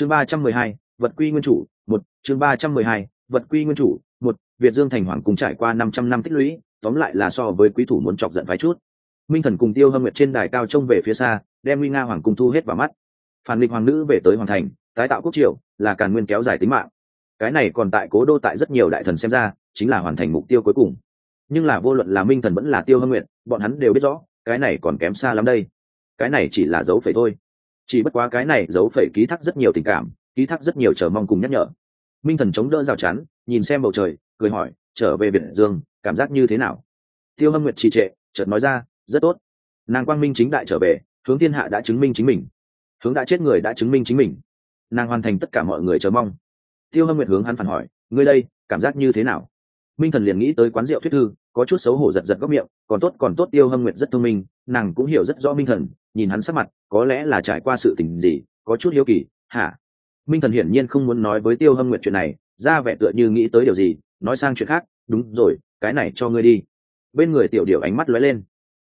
chương ba trăm mười hai, vật quy nguyên chủ, một. Chương ba trăm mười hai, vật quy nguyên chủ, một. Việt dương thành hoàng cùng trải qua năm trăm năm tích lũy, tóm lại là so với quý thủ muốn chọc giận phái chút. Minh thần cùng tiêu hâm nguyệt trên đài cao trông về phía xa, đem nguy nga hoàng cung thu hết vào mắt. Phản nghịch hoàng nữ về tới hoàng thành, tái tạo quốc triều, là càn nguyên kéo dài tính mạng. Cái này còn tại cố đô tại rất nhiều đại thần xem ra, chính là hoàn thành mục tiêu cuối cùng. Nhưng là vô luận là minh thần vẫn là tiêu hâm nguyện bọn hắn đều biết rõ, cái này còn kém xa lắm đây. Cái này chỉ là dấu phẩy thôi chỉ bất quá cái này giấu phẩy ký thác rất nhiều tình cảm, ký thác rất nhiều chờ mong cùng nhắc nhở. Minh thần chống đỡ rào chắn, nhìn xem bầu trời, cười hỏi, trở về biển dương, cảm giác như thế nào? Tiêu hâm nguyệt trì trệ, chợt nói ra, rất tốt. Nàng quang minh chính đại trở về, hướng thiên hạ đã chứng minh chính mình. Hướng đã chết người đã chứng minh chính mình. Nàng hoàn thành tất cả mọi người chờ mong. Tiêu hâm nguyệt hướng hắn phản hỏi, ngươi đây, cảm giác như thế nào? Minh thần liền nghĩ tới quán rượu thuyết thư có chút xấu hổ giật giật góc miệng, còn tốt còn tốt tiêu hâm nguyệt rất thông minh, nàng cũng hiểu rất rõ minh thần, nhìn hắn sắc mặt, có lẽ là trải qua sự tình gì, có chút hiếu kỳ, hả? Minh thần hiển nhiên không muốn nói với tiêu hâm nguyệt chuyện này, ra vẻ tựa như nghĩ tới điều gì, nói sang chuyện khác, đúng rồi, cái này cho ngươi đi. Bên người tiểu điệu ánh mắt lóe lên.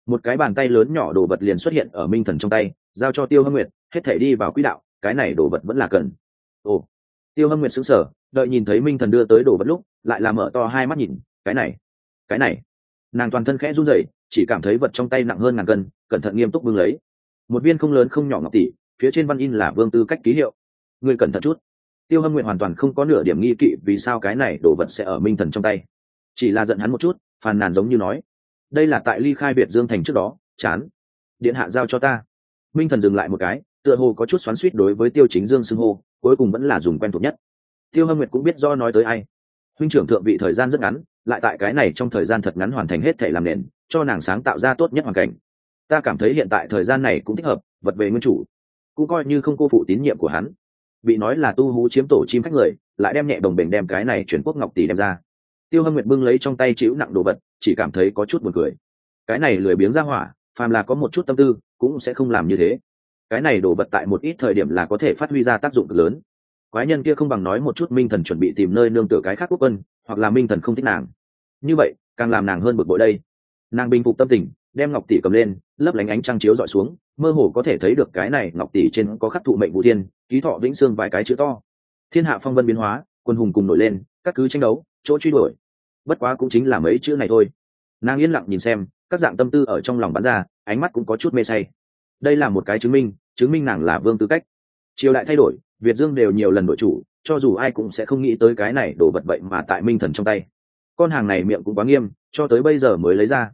Một cái bàn tay lớn nhỏ đồ vật liền xuất hiện ở minh thần trong tay, giao cho tiêu hâm nguyệt, hết thể đi vào quỹ đạo, cái này đồ vật vẫn là cần. Ồ. Tiêu hâm nguyệt xứng sở đợi nhìn thấy minh thần đưa tới đồ vật lúc, lại là mở to hai mắt nhìn, cái này cái này. Nàng toàn thân khẽ run rẩy, chỉ cảm thấy vật trong tay nặng hơn ngàn cân, cẩn thận nghiêm túc bưng lấy. Một viên không lớn không nhỏ ngọc tỷ, phía trên văn in là vương tư cách ký hiệu. Người cẩn thận chút. Tiêu hâm nguyện hoàn toàn không có nửa điểm nghi kỵ vì sao cái này đồ vật sẽ ở minh thần trong tay. Chỉ là giận hắn một chút, phàn nàn giống như nói, đây là tại ly khai biệt dương thành trước đó, chán. Điện hạ giao cho ta. Minh thần dừng lại một cái, tựa hồ có chút xoắn suýt đối với tiêu chính dương xưng hô, cuối cùng vẫn là dùng quen thuộc nhất. Tiêu hâm nguyệt cũng biết do nói tới ai. Huynh trưởng thượng vị thời gian rất ngắn lại tại cái này trong thời gian thật ngắn hoàn thành hết thể làm nền, cho nàng sáng tạo ra tốt nhất hoàn cảnh. Ta cảm thấy hiện tại thời gian này cũng thích hợp, vật về nguyên chủ. Cũng coi như không cô phụ tín nhiệm của hắn. Bị nói là tu hú chiếm tổ chim khách người, lại đem nhẹ đồng bình đem cái này chuyển quốc ngọc tỷ đem ra. Tiêu hâm nguyệt bưng lấy trong tay chịu nặng đồ vật, chỉ cảm thấy có chút buồn cười. Cái này lười biếng ra hỏa, phàm là có một chút tâm tư, cũng sẽ không làm như thế. Cái này đồ vật tại một ít thời điểm là có thể phát huy ra tác dụng cực lớn. Quái nhân kia không bằng nói một chút minh thần chuẩn bị tìm nơi nương tựa cái khác quốc quân, hoặc là minh thần không thích nàng như vậy, càng làm nàng hơn bực bội đây. Nàng bình phục tâm tình, đem ngọc tỷ cầm lên, lấp lánh ánh trăng chiếu dọi xuống, mơ hồ có thể thấy được cái này ngọc tỷ trên có khắc thụ mệnh vũ thiên, ký thọ vĩnh xương vài cái chữ to. Thiên hạ phong vân biến hóa, quân hùng cùng nổi lên, các cứ tranh đấu, chỗ truy đuổi. Bất quá cũng chính là mấy chữ này thôi. Nàng yên lặng nhìn xem, các dạng tâm tư ở trong lòng bắn ra, ánh mắt cũng có chút mê say. Đây là một cái chứng minh chứng minh nàng là vương tư cách. Triều đại thay đổi, việt dương đều nhiều lần đổi chủ, cho dù ai cũng sẽ không nghĩ tới cái này đổ vật vậy mà tại minh thần trong tay con hàng này miệng cũng quá nghiêm, cho tới bây giờ mới lấy ra.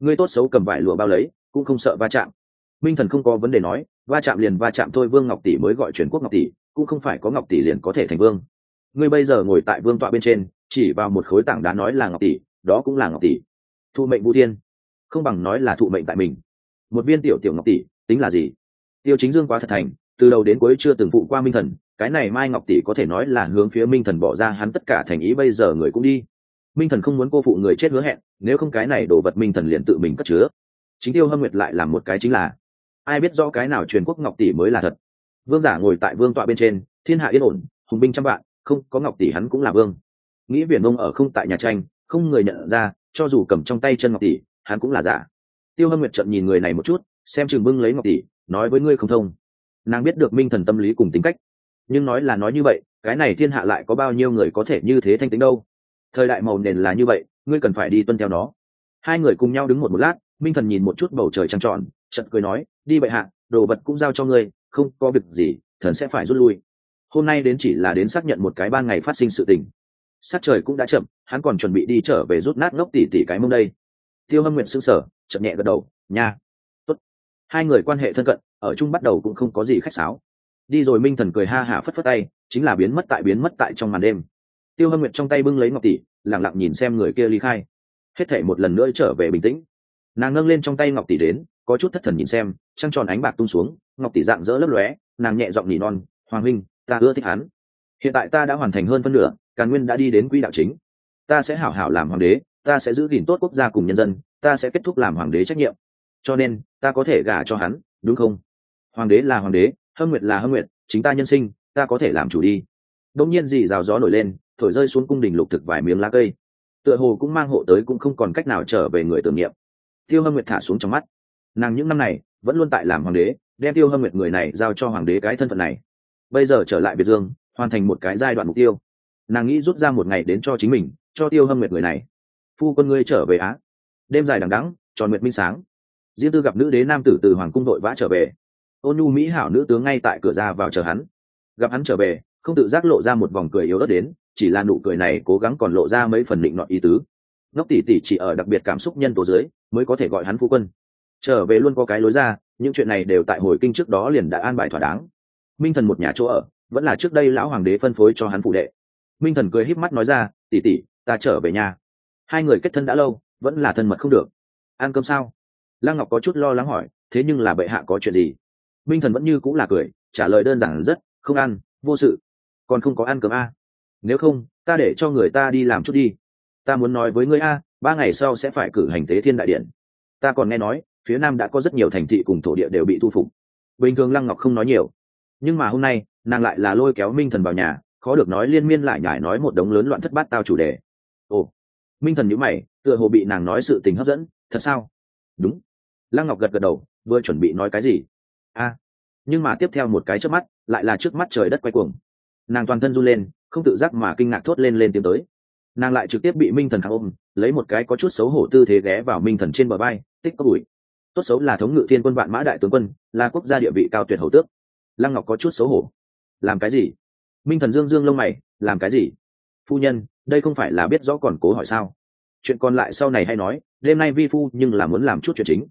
Ngươi tốt xấu cầm vải lụa bao lấy, cũng không sợ va chạm. Minh thần không có vấn đề nói, va chạm liền va chạm thôi, vương ngọc tỷ mới gọi truyền quốc ngọc tỷ, cũng không phải có ngọc tỷ liền có thể thành vương. Ngươi bây giờ ngồi tại vương tọa bên trên, chỉ vào một khối tảng đá nói là ngọc tỷ, đó cũng là ngọc tỷ. Thụ mệnh vũ thiên. Không bằng nói là thụ mệnh tại mình. Một viên tiểu tiểu ngọc tỷ, tính là gì? Tiêu chính dương quá thật thành, từ đầu đến cuối chưa từng phụ qua minh thần, cái này mai ngọc tỷ có thể nói là hướng phía minh thần bỏ ra hắn tất cả thành ý, bây giờ người cũng đi minh thần không muốn cô phụ người chết hứa hẹn, nếu không cái này đồ vật minh thần liền tự mình cất chứa. Chính tiêu hâm nguyệt lại làm một cái chính là, ai biết rõ cái nào truyền quốc ngọc tỷ mới là thật. Vương giả ngồi tại vương tọa bên trên, thiên hạ yên ổn, hùng binh trăm vạn, không, có ngọc tỷ hắn cũng là vương. Nghĩ viển ông ở không tại nhà tranh, không người nhận ra, cho dù cầm trong tay chân ngọc tỷ, hắn cũng là giả. Tiêu hâm nguyệt trận nhìn người này một chút, xem chừng bưng lấy ngọc tỷ, nói với ngươi không thông. Nàng biết được minh thần tâm lý cùng tính cách. Nhưng nói là nói như vậy, cái này thiên hạ lại có bao nhiêu người có thể như thế thanh tính đâu? Thời đại màu nền là như vậy, ngươi cần phải đi tuân theo nó. Hai người cùng nhau đứng một một lát, minh thần nhìn một chút bầu trời trăng tròn chật cười nói, đi bệ hạ, đồ vật cũng giao cho ngươi, không có việc gì, thần sẽ phải rút lui. Hôm nay đến chỉ là đến xác nhận một cái ban ngày phát sinh sự tình. Sát trời cũng đã chậm, hắn còn chuẩn bị đi trở về rút nát ngốc tỉ tỉ cái mông đây. Tiêu hâm nguyện s ư n g sở chậm nhẹ gật đầu, nha, Tốt. hai người quan hệ thân cận, ở chung bắt đầu cũng không có gì khách sáo. Đi rồi minh thần cười ha hả phất phất tay, chính là biến mất tại biến mất tại trong màn đêm tiêu hâm nguyệt trong tay bưng lấy ngọc tỷ lẳng lặng nhìn xem người kia ly khai. Hết thể một lần nữa trở về bình tĩnh. Nàng nâng lên trong tay ngọc tỷ đến, có chút thất thần nhìn xem, trăng tròn ánh bạc tung xuống, ngọc tỷ dạng dỡ lấp lóe, nàng nhẹ giọng nỉ non, hoàng huynh, ta ưa thích hắn. Hiện tại ta đã hoàn thành hơn phân nửa, càn nguyên đã đi đến quỹ đạo chính. Ta sẽ hảo hảo làm hoàng đế, ta sẽ giữ gìn tốt quốc gia cùng nhân dân, ta sẽ kết thúc làm hoàng đế trách nhiệm. Cho nên, ta có thể gả cho hắn, đúng không? Hoàng đế là hoàng đế, hâm nguyệt là hâm nguyệt, chính ta nhân sinh, ta có thể làm chủ đi. Đông nhiên dì rào gió nổi lên thổi rơi xuống cung đình lục thực vài miếng lá cây. Tựa hồ cũng mang hộ tới cũng không còn cách nào trở về người tưởng niệm. Tiêu hâm nguyệt thả xuống trong mắt. Nàng những năm này vẫn luôn tại làm hoàng đế, đem tiêu hâm nguyệt người này giao cho hoàng đế cái thân phận này. Bây giờ trở lại biệt dương, hoàn thành một cái giai đoạn mục tiêu. Nàng nghĩ rút ra một ngày đến cho chính mình, cho tiêu hâm nguyệt người này. Phu quân ngươi trở về á. Đêm dài đằng đắng tròn nguyệt minh sáng. Diêm tư gặp nữ đế nam tử từ hoàng cung đội vã trở về. Ôn nhu mỹ hảo nữ tướng ngay tại cửa ra vào chờ hắn. Gặp hắn trở về, không tự giác lộ ra một vòng cười yếu ớt đến chỉ là nụ cười này cố gắng còn lộ ra mấy phần định nọ ý tứ. Ngốc tỷ tỷ chỉ ở đặc biệt cảm xúc nhân tố dưới mới có thể gọi hắn phu quân. Trở về luôn có cái lối ra, những chuyện này đều tại hồi kinh trước đó liền đã an bài thỏa đáng. Minh thần một nhà chỗ ở, vẫn là trước đây lão hoàng đế phân phối cho hắn phụ đệ. Minh thần cười híp mắt nói ra, tỷ tỷ, ta trở về nhà. Hai người kết thân đã lâu, vẫn là thân mật không được. Ăn cơm sao? Lăng ngọc có chút lo lắng hỏi, thế nhưng là bệ hạ có chuyện gì? Minh thần vẫn như cũng là cười, trả lời đơn giản rất, không ăn, vô sự. Còn không có ăn cơm a nếu không, ta để cho người ta đi làm chút đi. Ta muốn nói với ngươi a, ba ngày sau sẽ phải cử hành tế thiên đại điện. Ta còn nghe nói, phía nam đã có rất nhiều thành thị cùng thổ địa đều bị thu phục. Bình thường lăng ngọc không nói nhiều. Nhưng mà hôm nay, nàng lại là lôi kéo minh thần vào nhà, khó được nói liên miên lại nhải nói một đống lớn loạn thất bát tao chủ đề. Ồ, minh thần nhữ mày, tựa hồ bị nàng nói sự tình hấp dẫn. Thật sao? Đúng. Lăng ngọc gật gật đầu, vừa chuẩn bị nói cái gì? A. Nhưng mà tiếp theo một cái trước mắt, lại là trước mắt trời đất quay cuồng. Nàng toàn thân run lên không tự giác mà kinh ngạc thốt lên lên tiếng tới. Nàng lại trực tiếp bị minh thần kháng ôm, lấy một cái có chút xấu hổ tư thế ghé vào minh thần trên bờ bay tích có bụi tốt xấu là thống ngự thiên quân vạn mã đại tướng quân, là quốc gia địa vị cao tuyệt hầu tước. Lăng ngọc có chút xấu hổ. Làm cái gì? Minh thần dương dương lông mày, làm cái gì? Phu nhân, đây không phải là biết rõ còn cố hỏi sao? Chuyện còn lại sau này hay nói, đêm nay vi phu nhưng là muốn làm chút chuyện chính.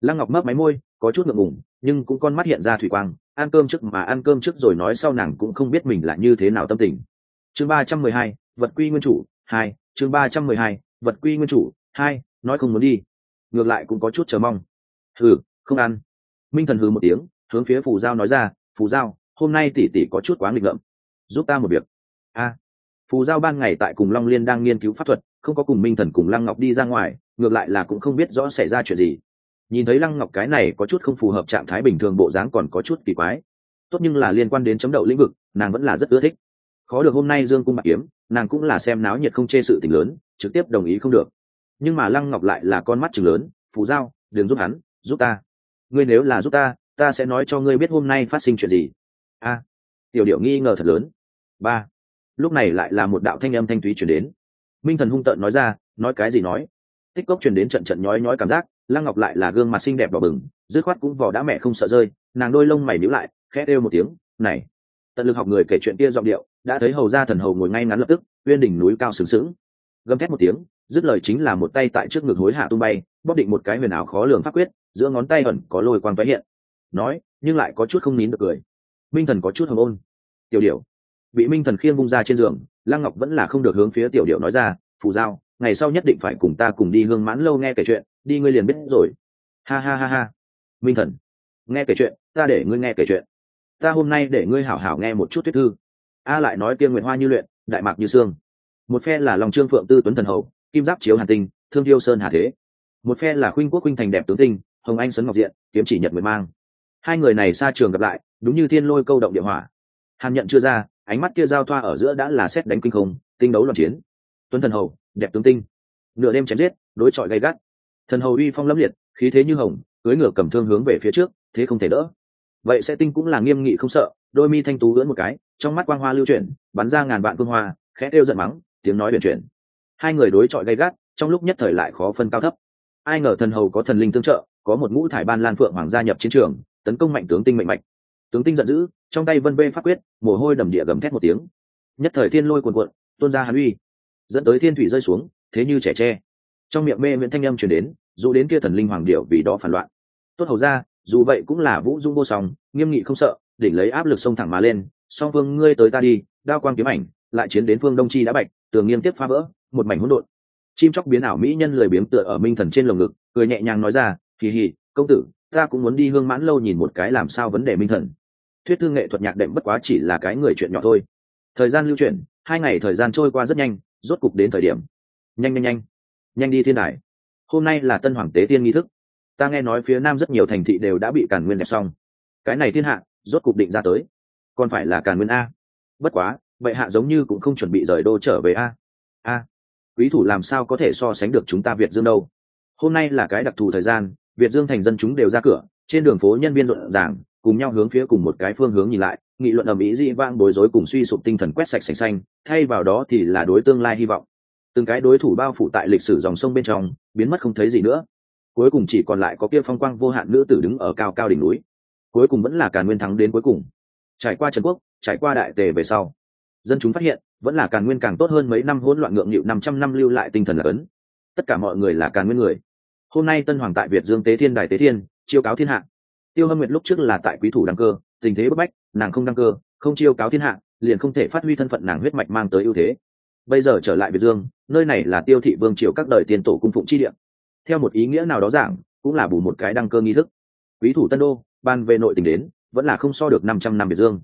Lăng ngọc mấp máy môi, có chút ngượng ngùng, nhưng cũng con mắt hiện ra thủy quang, ăn cơm trước mà ăn cơm trước rồi nói sau nàng cũng không biết mình là như thế nào tâm tình chương ba trăm mười hai, vật quy nguyên chủ, hai, chương ba trăm mười hai, vật quy nguyên chủ, hai, nói không muốn đi. Ngược lại cũng có chút chờ mong. Hừ, không ăn. Minh thần hừ một tiếng, hướng phía phù giao nói ra, phù giao, hôm nay tỷ tỷ có chút quá nghịch ngợm. Giúp ta một việc. A. Phù giao ban ngày tại cùng long liên đang nghiên cứu pháp thuật, không có cùng minh thần cùng lăng ngọc đi ra ngoài, ngược lại là cũng không biết rõ xảy ra chuyện gì. Nhìn thấy lăng ngọc cái này có chút không phù hợp trạng thái bình thường bộ dáng còn có chút kỳ quái. Tốt nhưng là liên quan đến chấm đậu lĩnh vực, nàng vẫn là rất ưa thích khó được hôm nay dương cung bạc kiếm, nàng cũng là xem náo nhiệt không chê sự tình lớn, trực tiếp đồng ý không được. Nhưng mà lăng ngọc lại là con mắt chừng lớn phụ giao, đừng giúp hắn, giúp ta. Ngươi nếu là giúp ta ta sẽ nói cho ngươi biết hôm nay phát sinh chuyện gì. A. Tiểu điệu nghi ngờ thật lớn. Ba. Lúc này lại là một đạo thanh âm thanh thúy chuyển đến. Minh thần hung tợn nói ra, nói cái gì nói? Tích cốc chuyển đến trận trận nhói nhói cảm giác, lăng ngọc lại là gương mặt xinh đẹp đỏ bừng, dứt khoát cũng vỏ đã mẹ không sợ rơi, nàng đôi lông mày níu lại, khẽ đêu một tiếng, này, tận lực học người kể chuyện kia giọng điệu đã thấy hầu ra thần hầu ngồi ngay ngắn lập tức, uyên đỉnh núi cao sừng sững. Gầm thét một tiếng, dứt lời chính là một tay tại trước ngực hối hạ tung bay, bóp định một cái huyền ảo khó lường pháp quyết, giữa ngón tay ẩn có lôi quang tái hiện. Nói, nhưng lại có chút không nín được cười. Minh thần có chút hồng ôn. Tiểu điệu bị minh thần khiêng bung ra trên giường, lăng ngọc vẫn là không được hướng phía tiểu điệu nói ra, phù giao, ngày sau nhất định phải cùng ta cùng đi hương mãn lâu nghe kể chuyện, đi ngươi liền biết rồi. Ha ha ha ha. Minh thần. Nghe kể chuyện, ta để ngươi nghe kể chuyện. Ta hôm nay để ngươi hảo hảo nghe một chút thuyết thư a lại nói tiên nguyệt hoa như luyện, đại mạc như xương. Một phe là lòng trương phượng tư tuấn thần hậu kim giáp chiếu hàn tinh, thương tiêu sơn hà thế. Một phe là khuynh quốc khuynh thành đẹp tướng tinh, hồng anh sấn ngọc diện, kiếm chỉ nhật nguyệt mang. Hai người này xa trường gặp lại, đúng như thiên lôi câu động địa hỏa. Hàn nhận chưa ra, ánh mắt kia giao thoa ở giữa đã là xét đánh kinh không tinh đấu loạn chiến. Tuấn thần hầu, đẹp tướng tinh. Nửa đêm chém giết, đối chọi gay gắt. Thần hầu uy phong lâm liệt, khí thế như hồng cưới ngựa cầm thương hướng về phía trước, thế không thể đỡ. Vậy sẽ tinh cũng là nghiêm nghị không sợ, đôi mi thanh tú lưỡn một cái trong mắt quang hoa lưu chuyển, bắn ra ngàn vạn phương hoa, khẽ kêu giận mắng, tiếng nói huyền chuyển. Hai người đối chọi gay gắt, trong lúc nhất thời lại khó phân cao thấp. Ai ngờ thần hầu có thần linh tương trợ, có một ngũ thải ban lan phượng hoàng gia nhập chiến trường, tấn công mạnh tướng tinh mạnh mạnh. tướng tinh giận dữ, trong tay vân bê pháp quyết, mồ hôi đầm địa gầm thét một tiếng. Nhất thời thiên lôi cuồn cuộn, tuôn ra hàn uy, dẫn tới thiên thủy rơi xuống, thế như trẻ tre. Trong miệng mê miễn thanh âm chuyển đến, dù đến kia thần linh hoàng điệu vì đó phản loạn. Tốt hầu ra, dù vậy cũng là vũ dung vô song, nghiêm nghị không sợ, đỉnh lấy áp lực sông thẳng mà lên song phương, ngươi tới ta đi, đao quang kiếm ảnh, lại chiến đến phương đông chi đã bạch, tường nghiêng tiếp phá vỡ, một mảnh hỗn độn. Chim chóc biến ảo mỹ nhân lười biếng tựa ở minh thần trên lồng ngực, cười nhẹ nhàng nói ra kỳ hì, công tử, ta cũng muốn đi hương mãn lâu nhìn một cái làm sao vấn đề minh thần. Thuyết thư nghệ thuật nhạc đệm bất quá chỉ là cái người chuyện nhỏ thôi. Thời gian lưu chuyển, hai ngày thời gian trôi qua rất nhanh, rốt cục đến thời điểm. Nhanh nhanh nhanh. Nhanh đi thiên đài. Hôm nay là tân hoàng tế tiên nghi thức. Ta nghe nói phía nam rất nhiều thành thị đều đã bị cản nguyên dẹp xong. Cái này thiên hạ, rốt cục định ra tới còn phải là càn nguyên a. Bất quá vậy hạ giống như cũng không chuẩn bị rời đô trở về a. A, quý thủ làm sao có thể so sánh được chúng ta việt dương đâu? Hôm nay là cái đặc thù thời gian, việt dương thành dân chúng đều ra cửa, trên đường phố nhân viên rộn ràng, cùng nhau hướng phía cùng một cái phương hướng nhìn lại, nghị luận ầm ĩ dị vang bối rối cùng suy sụp tinh thần quét sạch sành xanh, thay vào đó thì là đối tương lai hy vọng. Từng cái đối thủ bao phủ tại lịch sử dòng sông bên trong, biến mất không thấy gì nữa. Cuối cùng chỉ còn lại có kia phong quang vô hạn nữ tử đứng ở cao cao đỉnh núi. Cuối cùng vẫn là càn nguyên thắng đến cuối cùng trải qua trần quốc, trải qua đại tề về sau, dân chúng phát hiện, vẫn là càn nguyên càng tốt hơn mấy năm hỗn loạn ngượng nghịu, năm trăm năm lưu lại tinh thần là cấn tất cả mọi người là càn nguyên người. Hôm nay tân hoàng tại việt dương tế thiên đài tế thiên, chiêu cáo thiên hạ. Tiêu hâm nguyệt lúc trước là tại quý thủ đăng cơ, tình thế bất bách, nàng không đăng cơ, không chiêu cáo thiên hạ, liền không thể phát huy thân phận nàng huyết mạch mang tới ưu thế. Bây giờ trở lại việt dương, nơi này là tiêu thị vương triều các đời tiền tổ cung phụng chi địa. Theo một ý nghĩa nào đó giảng, cũng là bù một cái đăng cơ nghi thức. Quý thủ tân đô, ban về nội tình đến vẫn là không so được năm trăm năm biệt dương.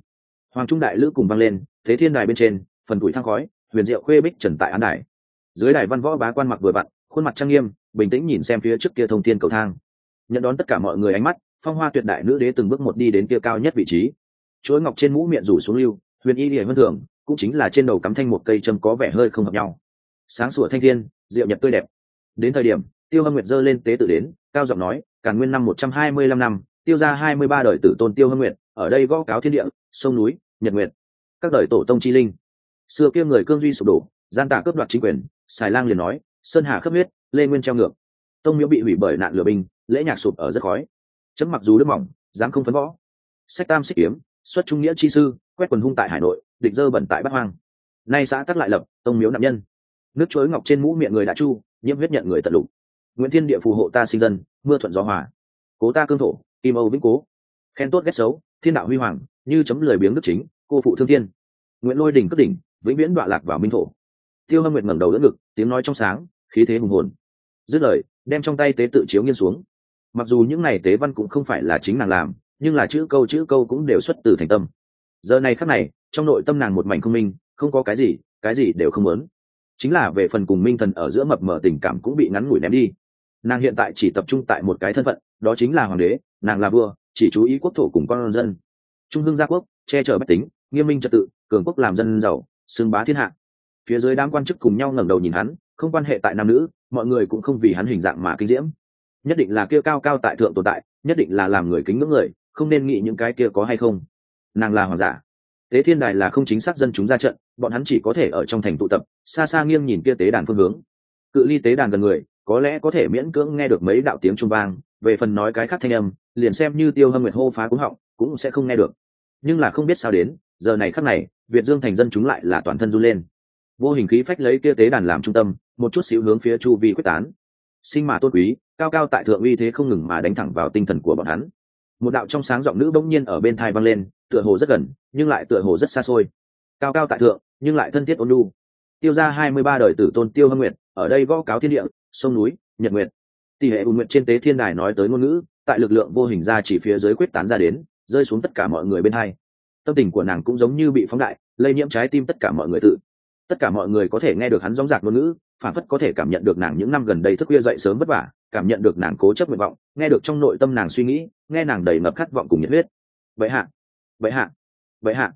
Hoàng trung đại lữ cùng vang lên, thế thiên đài bên trên, phần tuổi thang khói, huyền diệu khuê bích trần tại án đài. Dưới đài văn võ bá quan mặc vừa vặn, khuôn mặt trang nghiêm, bình tĩnh nhìn xem phía trước kia thông thiên cầu thang. Nhận đón tất cả mọi người ánh mắt, phong hoa tuyệt đại nữ đế từng bước một đi đến kia cao nhất vị trí. Chuỗi ngọc trên mũ miệng rủ xuống lưu, huyền y địa vân thường, cũng chính là trên đầu cắm thanh một cây châm có vẻ hơi không hợp nhau. Sáng sủa thanh thiên, diệu nhật tươi đẹp. Đến thời điểm, tiêu hâm nguyệt dơ lên tế tự đến, cao giọng nói, càn nguyên năm một trăm hai mươi lăm năm tiêu ra hai mươi ba đời tử tôn tiêu hâm nguyệt, ở đây gõ cáo thiên địa, sông núi, nhật nguyệt, các đời tổ tông chi linh. Xưa kia người cương duy sụp đổ, gian tả cướp đoạt chính quyền xài lang liền nói, sơn hà khắp huyết, lê nguyên treo ngược. Tông miễu bị hủy bởi nạn lửa binh, lễ nhạc sụp ở rất khói. Chấm mặc dù đứt mỏng, dám không phấn võ. Sách tam xích kiếm, xuất trung nghĩa chi sư, quét quần hung tại hải nội, địch dơ bẩn tại bắc hoang. Nay xã tắc lại lập, tông miếu nạn nhân. Nước chuối ngọc trên mũ miệng người đã chu, nhiễm huyết nhận người tận lục. Nguyễn thiên địa phù hộ ta sinh dân, mưa thuận gió hòa. Cố ta cương thổ kim âu vĩnh cố. Khen tốt ghét xấu, thiên đạo huy hoàng, như chấm lười biếng đức chính, cô phụ thương thiên. Nguyễn lôi đỉnh cất đỉnh, vĩnh viễn đoạn lạc vào minh thổ. Tiêu hâm nguyệt ngẩng đầu đỡ ngực, tiếng nói trong sáng, khí thế hùng hồn. Dứt lời, đem trong tay tế tự chiếu nghiêng xuống. Mặc dù những này tế văn cũng không phải là chính nàng làm, nhưng là chữ câu chữ câu cũng đều xuất từ thành tâm. Giờ này khắc này, trong nội tâm nàng một mảnh không minh, không có cái gì cái gì đều không muốn. Chính là về phần cùng minh thần ở giữa mập mờ tình cảm cũng bị ngắn ngủi ném đi nàng hiện tại chỉ tập trung tại một cái thân phận, đó chính là hoàng đế, nàng là vua, chỉ chú ý quốc thổ cùng con dân. Trung hương gia quốc, che chở bách tính, nghiêm minh trật tự, cường quốc làm dân giàu, xưng bá thiên hạ. Phía dưới đám quan chức cùng nhau ngẩng đầu nhìn hắn, không quan hệ tại nam nữ, mọi người cũng không vì hắn hình dạng mà kinh diễm. Nhất định là kia cao cao tại thượng tồn tại, nhất định là làm người kính ngưỡng người, không nên nghĩ những cái kia có hay không. Nàng là hoàng giả. Tế thiên đài là không chính xác dân chúng ra trận, bọn hắn chỉ có thể ở trong thành tụ tập, xa xa nghiêng nhìn kia tế đàn phương hướng. Cự ly tế đàn gần người có lẽ có thể miễn cưỡng nghe được mấy đạo tiếng trung vang, về phần nói cái khác thanh âm, liền xem như tiêu hâm nguyệt hô phá cúng họng, cũng sẽ không nghe được. Nhưng là không biết sao đến, giờ này khắc này, việt dương thành dân chúng lại là toàn thân run lên. Vô hình khí phách lấy kia tế đàn làm trung tâm, một chút xíu hướng phía chu vi quyết tán. Sinh mà tôn quý, cao cao tại thượng uy thế không ngừng mà đánh thẳng vào tinh thần của bọn hắn. Một đạo trong sáng giọng nữ bỗng nhiên ở bên thai vang lên, tựa hồ rất gần, nhưng lại tựa hồ rất xa xôi. Cao cao tại thượng, nhưng lại thân thiết ôn lu tiêu ra hai mươi ba đời tử tôn tiêu hâm nguyệt, ở đây gõ cáo thiên địa sông núi, nhật nguyệt. Tỷ hệ ùn nguyệt trên tế thiên đài nói tới ngôn ngữ, tại lực lượng vô hình ra chỉ phía dưới quyết tán ra đến, rơi xuống tất cả mọi người bên hai. Tâm tình của nàng cũng giống như bị phóng đại, lây nhiễm trái tim tất cả mọi người tự. Tất cả mọi người có thể nghe được hắn dóng dạc ngôn ngữ, phản phất có thể cảm nhận được nàng những năm gần đây thức khuya dậy sớm vất vả, cảm nhận được nàng cố chấp nguyện vọng, nghe được trong nội tâm nàng suy nghĩ, nghe nàng đầy ngập khát vọng cùng nhiệt huyết. Vậy hạ vậy hạ vậy hạ.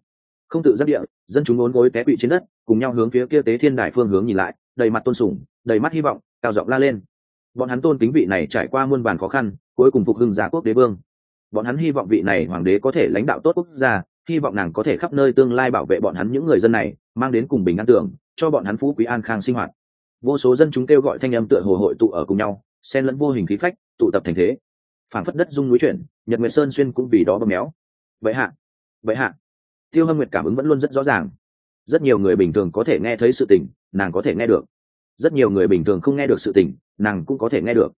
Không tự giác địa, dân chúng ốn gối té quỵ trên đất, cùng nhau hướng phía kia tế thiên đài phương hướng nhìn lại, đầy mặt tôn sùng, đầy mắt hy vọng cao giọng la lên. Bọn hắn tôn kính vị này trải qua muôn vàn khó khăn, cuối cùng phục hưng giả quốc đế vương. Bọn hắn hy vọng vị này hoàng đế có thể lãnh đạo tốt quốc gia, hy vọng nàng có thể khắp nơi tương lai bảo vệ bọn hắn những người dân này, mang đến cùng bình an tưởng, cho bọn hắn phú quý an khang sinh hoạt. Vô số dân chúng kêu gọi thanh âm tựa hồ hội tụ ở cùng nhau, xen lẫn vô hình khí phách, tụ tập thành thế. Phản phất đất dung núi chuyển, nhật nguyệt sơn xuyên cũng vì đó bơm méo. Vậy hạ vậy hạ. Tiêu hâm nguyệt cảm ứng vẫn luôn rất rõ ràng. Rất nhiều người bình thường có thể nghe thấy sự tình, nàng có thể nghe được rất nhiều người bình thường không nghe được sự tình, nàng cũng có thể nghe được.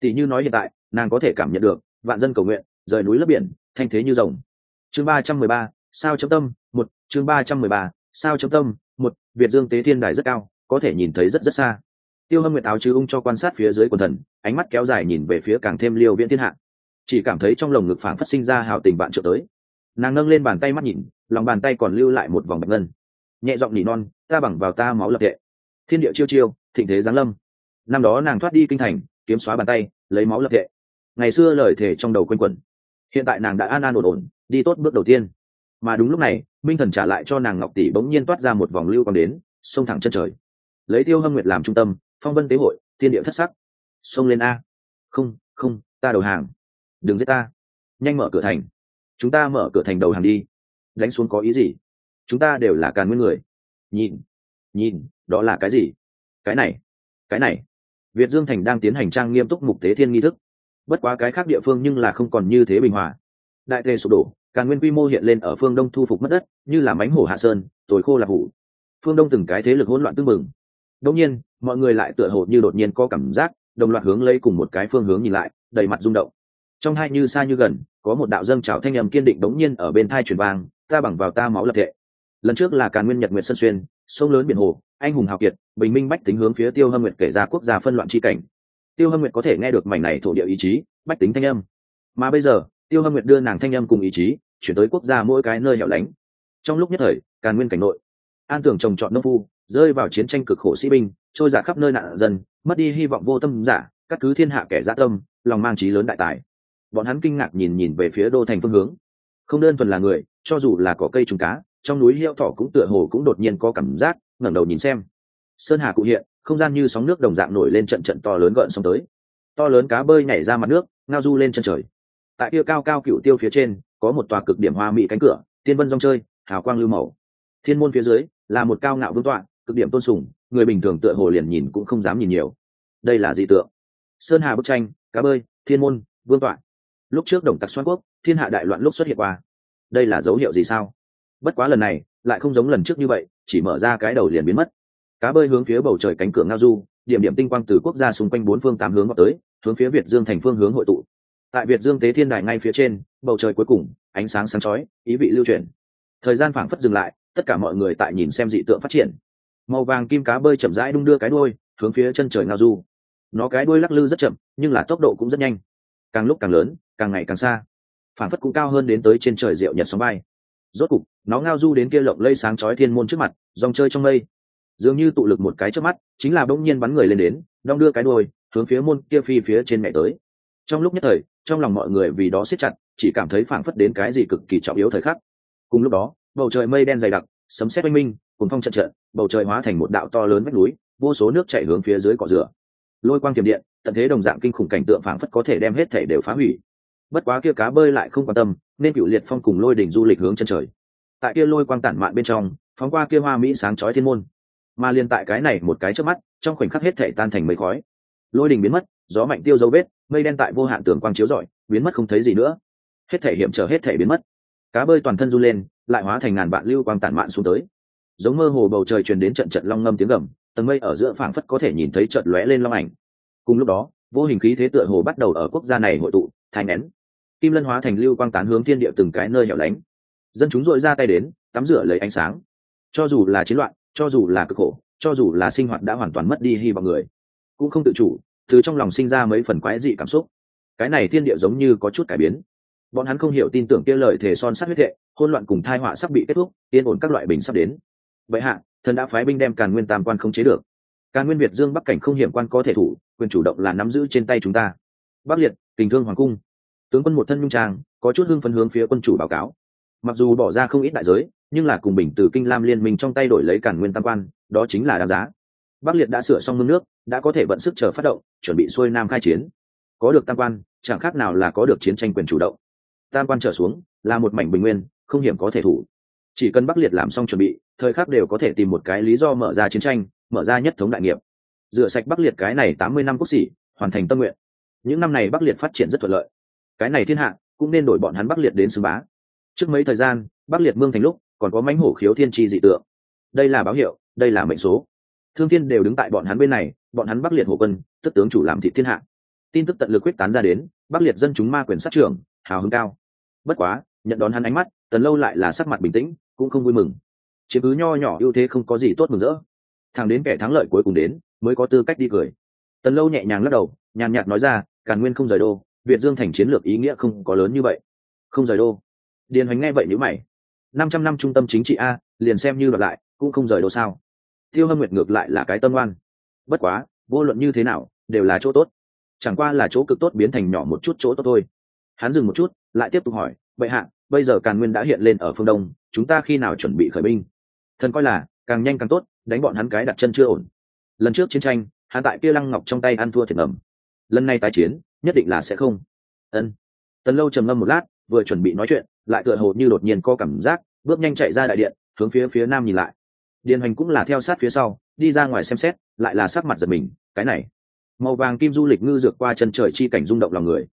Tỷ như nói hiện tại, nàng có thể cảm nhận được, vạn dân cầu nguyện, rời núi lấp biển, thanh thế như rồng. Chương ba trăm mười ba, sao chấm tâm, một, chương ba trăm mười ba, sao chấm tâm, một, việt dương tế thiên đài rất cao, có thể nhìn thấy rất rất xa. Tiêu hâm nguyệt áo chứ ung cho quan sát phía dưới quần thần, ánh mắt kéo dài nhìn về phía càng thêm liều viễn thiên hạ. Chỉ cảm thấy trong lồng ngực phản phát sinh ra hào tình bạn trợ tới. Nàng nâng lên bàn tay mắt nhìn, lòng bàn tay còn lưu lại một vòng bạch ngân. Nhẹ giọng nỉ non, ta bằng vào ta máu lập tệ thiên địa chiêu chiêu, thịnh thế giáng lâm. Năm đó nàng thoát đi kinh thành, kiếm xóa bàn tay, lấy máu lập thệ. Ngày xưa lời thề trong đầu quanh quẩn. Hiện tại nàng đã an an ổn ổn, đi tốt bước đầu tiên. Mà đúng lúc này, minh thần trả lại cho nàng ngọc tỷ bỗng nhiên toát ra một vòng lưu quang đến, xông thẳng chân trời. Lấy tiêu hâm nguyệt làm trung tâm, phong vân tế hội, thiên địa thất sắc. Xông lên a. Không không, ta đầu hàng. Đừng giết ta. Nhanh mở cửa thành. Chúng ta mở cửa thành đầu hàng đi. Đánh xuống có ý gì? Chúng ta đều là càn nguyên người. Nhìn nhìn đó là cái gì? Cái này cái này. Việt dương thành đang tiến hành trang nghiêm túc mục tế thiên nghi thức. Bất quá cái khác địa phương nhưng là không còn như thế bình hòa. Đại tề sụp đổ càn nguyên quy mô hiện lên ở phương đông thu phục mất đất, như là mánh hổ hạ sơn, tồi khô là hủ. Phương đông từng cái thế lực hỗn loạn tương mừng đông nhiên, mọi người lại tựa hồ như đột nhiên có cảm giác, đồng loạt hướng lấy cùng một cái phương hướng nhìn lại, đầy mặt rung động. Trong hai như xa như gần, có một đạo dâng trào thanh âm kiên định đống nhiên ở bên thai truyền vang, ta bằng vào ta máu lập thệ lần trước là càn nguyên nhật nguyệt sơn xuyên, sông lớn biển hồ anh hùng hào kiệt, bình minh bách tính hướng phía tiêu hâm nguyệt kể ra quốc gia phân loạn chi cảnh. Tiêu hâm nguyệt có thể nghe được mảnh này thổ địa ý chí, bách tính thanh âm. Mà bây giờ, tiêu hâm nguyệt đưa nàng thanh âm cùng ý chí, chuyển tới quốc gia mỗi cái nơi hẻo lánh. Trong lúc nhất thời, càn nguyên cảnh nội, an tưởng trồng trọt nông phu, rơi vào chiến tranh cực khổ sĩ binh, trôi giả khắp nơi nạn dân, mất đi hy vọng vô tâm giả các cứ thiên hạ kẻ dã tâm, lòng mang trí lớn đại tài. Bọn hắn kinh ngạc nhìn nhìn về phía đô thành phương hướng. Không đơn thuần là người, cho dù là cỏ cây trùng cá, trong núi hiệu thỏ cũng tựa hồ cũng đột nhiên có cảm giác ngẩng đầu nhìn xem. Sơn hà cụ hiện, không gian như sóng nước đồng dạng nổi lên trận trận to lớn gợn sóng tới. To lớn cá bơi nhảy ra mặt nước, ngao du lên chân trời. Tại kia cao cao cựu tiêu phía trên, có một tòa cực điểm hoa mỹ cánh cửa, tiên vân rong chơi, hào quang lưu màu. Thiên môn phía dưới, là một cao ngạo vương tọa, cực điểm tôn sùng, người bình thường tựa hồ liền nhìn cũng không dám nhìn nhiều. Đây là dị tượng. Sơn hà bức tranh, cá bơi, thiên môn, vương tọa. Lúc trước đồng tặc xoan quốc, thiên hạ đại loạn lúc xuất hiện qua. Đây là dấu hiệu gì sao? Bất quá lần này lại không giống lần trước như vậy, chỉ mở ra cái đầu liền biến mất. Cá bơi hướng phía bầu trời cánh cửa ngao du, điểm điểm tinh quang từ quốc gia xung quanh bốn phương tám hướng vào tới, hướng phía việt dương thành phương hướng hội tụ. Tại việt dương tế thiên đài ngay phía trên, bầu trời cuối cùng, ánh sáng sáng chói, ý vị lưu truyền thời gian phảng phất dừng lại, tất cả mọi người tại nhìn xem dị tượng phát triển. Màu vàng kim cá bơi chậm rãi đung đưa cái đuôi, hướng phía chân trời ngao du. Nó cái đuôi lắc lư rất chậm, nhưng là tốc độ cũng rất nhanh. Càng lúc càng lớn, càng ngày càng xa. Phảng phất cũng cao hơn đến tới trên trời rượu nhật sóng bay rốt cục, nó ngao du đến kia lộng lây sáng chói thiên môn trước mặt dòng chơi trong mây. Dường như tụ lực một cái trước mắt, chính là bỗng nhiên bắn người lên đến, đong đưa cái đuôi, hướng phía môn kia phi phía trên mẹ tới. Trong lúc nhất thời, trong lòng mọi người vì đó siết chặt, chỉ cảm thấy phảng phất đến cái gì cực kỳ trọng yếu thời khắc. Cùng lúc đó, bầu trời mây đen dày đặc, sấm sét oanh minh cùng phong trận trận, bầu trời hóa thành một đạo to lớn vách núi, vô số nước chảy hướng phía dưới cỏ rửa. Lôi quang tiềm điện, tận thế đồng dạng kinh khủng cảnh tượng phảng phất có thể đem hết thể đều phá hủy. Bất quá kia cá bơi lại không quan tâm nên cựu liệt phong cùng lôi đỉnh du lịch hướng chân trời. Tại kia lôi quang tản mạn bên trong, phóng qua kia hoa mỹ sáng chói thiên môn. Mà liền tại cái này một cái trước mắt, trong khoảnh khắc hết thể tan thành mây khói. Lôi đỉnh biến mất, gió mạnh tiêu dấu vết, mây đen tại vô hạn tường quang chiếu rọi, biến mất không thấy gì nữa. Hết thể hiểm trở hết thể biến mất. Cá bơi toàn thân du lên, lại hóa thành ngàn vạn lưu quang tản mạn xuống tới. Giống mơ hồ bầu trời truyền đến trận trận long ngâm tiếng gầm, tầng mây ở giữa phảng phất có thể nhìn thấy trận lóe lên long ảnh. Cùng lúc đó, vô hình khí thế tựa hồ bắt đầu ở quốc gia này hội tụ, thành nén kim lân hóa thành lưu quang tán hướng thiên địa từng cái nơi hẻo lánh. Dân chúng dội ra tay đến, tắm rửa lấy ánh sáng. Cho dù là chiến loạn, cho dù là cực khổ, cho dù là sinh hoạt đã hoàn toàn mất đi hy vọng người, cũng không tự chủ, từ trong lòng sinh ra mấy phần quái dị cảm xúc. Cái này thiên địa giống như có chút cải biến. Bọn hắn không hiểu tin tưởng kia lời thể son sát huyết hệ hôn loạn cùng thai họa sắp bị kết thúc yên ổn các loại bình sắp đến. Vậy hạ, thần đã phái binh đem càn nguyên tam quan không chế được. Càn nguyên việt dương bắc cảnh không hiểm quan có thể thủ, quyền chủ động là nắm giữ trên tay chúng ta. Bắc liệt tình thương hoàng cung tướng quân một thân nhung trang, có chút hưng phấn hướng phía quân chủ báo cáo. Mặc dù bỏ ra không ít đại giới, nhưng là cùng bình từ kinh lam liên minh trong tay đổi lấy cản nguyên tam quan, đó chính là đáng giá. Bắc liệt đã sửa xong mương nước, đã có thể vận sức chờ phát động, chuẩn bị xuôi nam khai chiến. Có được tam quan, chẳng khác nào là có được chiến tranh quyền chủ động. Tam quan trở xuống, là một mảnh bình nguyên, không hiểm có thể thủ. Chỉ cần bắc liệt làm xong chuẩn bị, thời khắc đều có thể tìm một cái lý do mở ra chiến tranh, mở ra nhất thống đại nghiệp. Rửa sạch bắc liệt cái này tám mươi năm quốc sĩ, hoàn thành tâm nguyện. Những năm này bắc liệt phát triển rất thuận lợi cái này thiên hạ cũng nên đổi bọn hắn bắc liệt đến xưng bá. Trước mấy thời gian, bắc liệt mương thành lúc, còn có mánh hổ khiếu thiên tri dị tượng. Đây là báo hiệu, đây là mệnh số. Thương thiên đều đứng tại bọn hắn bên này, bọn hắn bắc liệt hổ quân, tức tướng chủ làm thị thiên hạ. Tin tức tận lực quyết tán ra đến, bắc liệt dân chúng ma quyền sát trưởng, hào hứng cao. Bất quá, nhận đón hắn ánh mắt, tần lâu lại là sắc mặt bình tĩnh, cũng không vui mừng. Chiếm cứ nho nhỏ ưu thế không có gì tốt mừng rỡ. Thằng đến kẻ thắng lợi cuối cùng đến, mới có tư cách đi cười. Tần lâu nhẹ nhàng lắc đầu, nhàn nhạt nói ra, càn nguyên không rời đô việt dương thành chiến lược ý nghĩa không có lớn như vậy. Không rời đô. Điền hoành nghe vậy nhíu mày. Năm trăm năm trung tâm chính trị a, liền xem như đoạt lại, cũng không rời đô sao? Tiêu hâm nguyệt ngược lại là cái tâm oan. Bất quá, vô luận như thế nào, đều là chỗ tốt. Chẳng qua là chỗ cực tốt biến thành nhỏ một chút chỗ tốt thôi. Hắn dừng một chút, lại tiếp tục hỏi vậy hạ, bây giờ càn nguyên đã hiện lên ở phương đông, chúng ta khi nào chuẩn bị khởi binh? Thần coi là, càng nhanh càng tốt, đánh bọn hắn cái đặt chân chưa ổn. Lần trước chiến tranh, hắn tại kia lăng ngọc trong tay ăn thua thiệt ngầm. Lần này tái chiến nhất định là sẽ không. Ân. Tần lâu trầm ngâm một lát, vừa chuẩn bị nói chuyện, lại tựa hồ như đột nhiên có cảm giác, bước nhanh chạy ra đại điện, hướng phía phía nam nhìn lại. Điền hoành cũng là theo sát phía sau, đi ra ngoài xem xét, lại là sắc mặt giật mình, cái này. Màu vàng kim du lịch ngư dược qua chân trời chi cảnh rung động lòng người.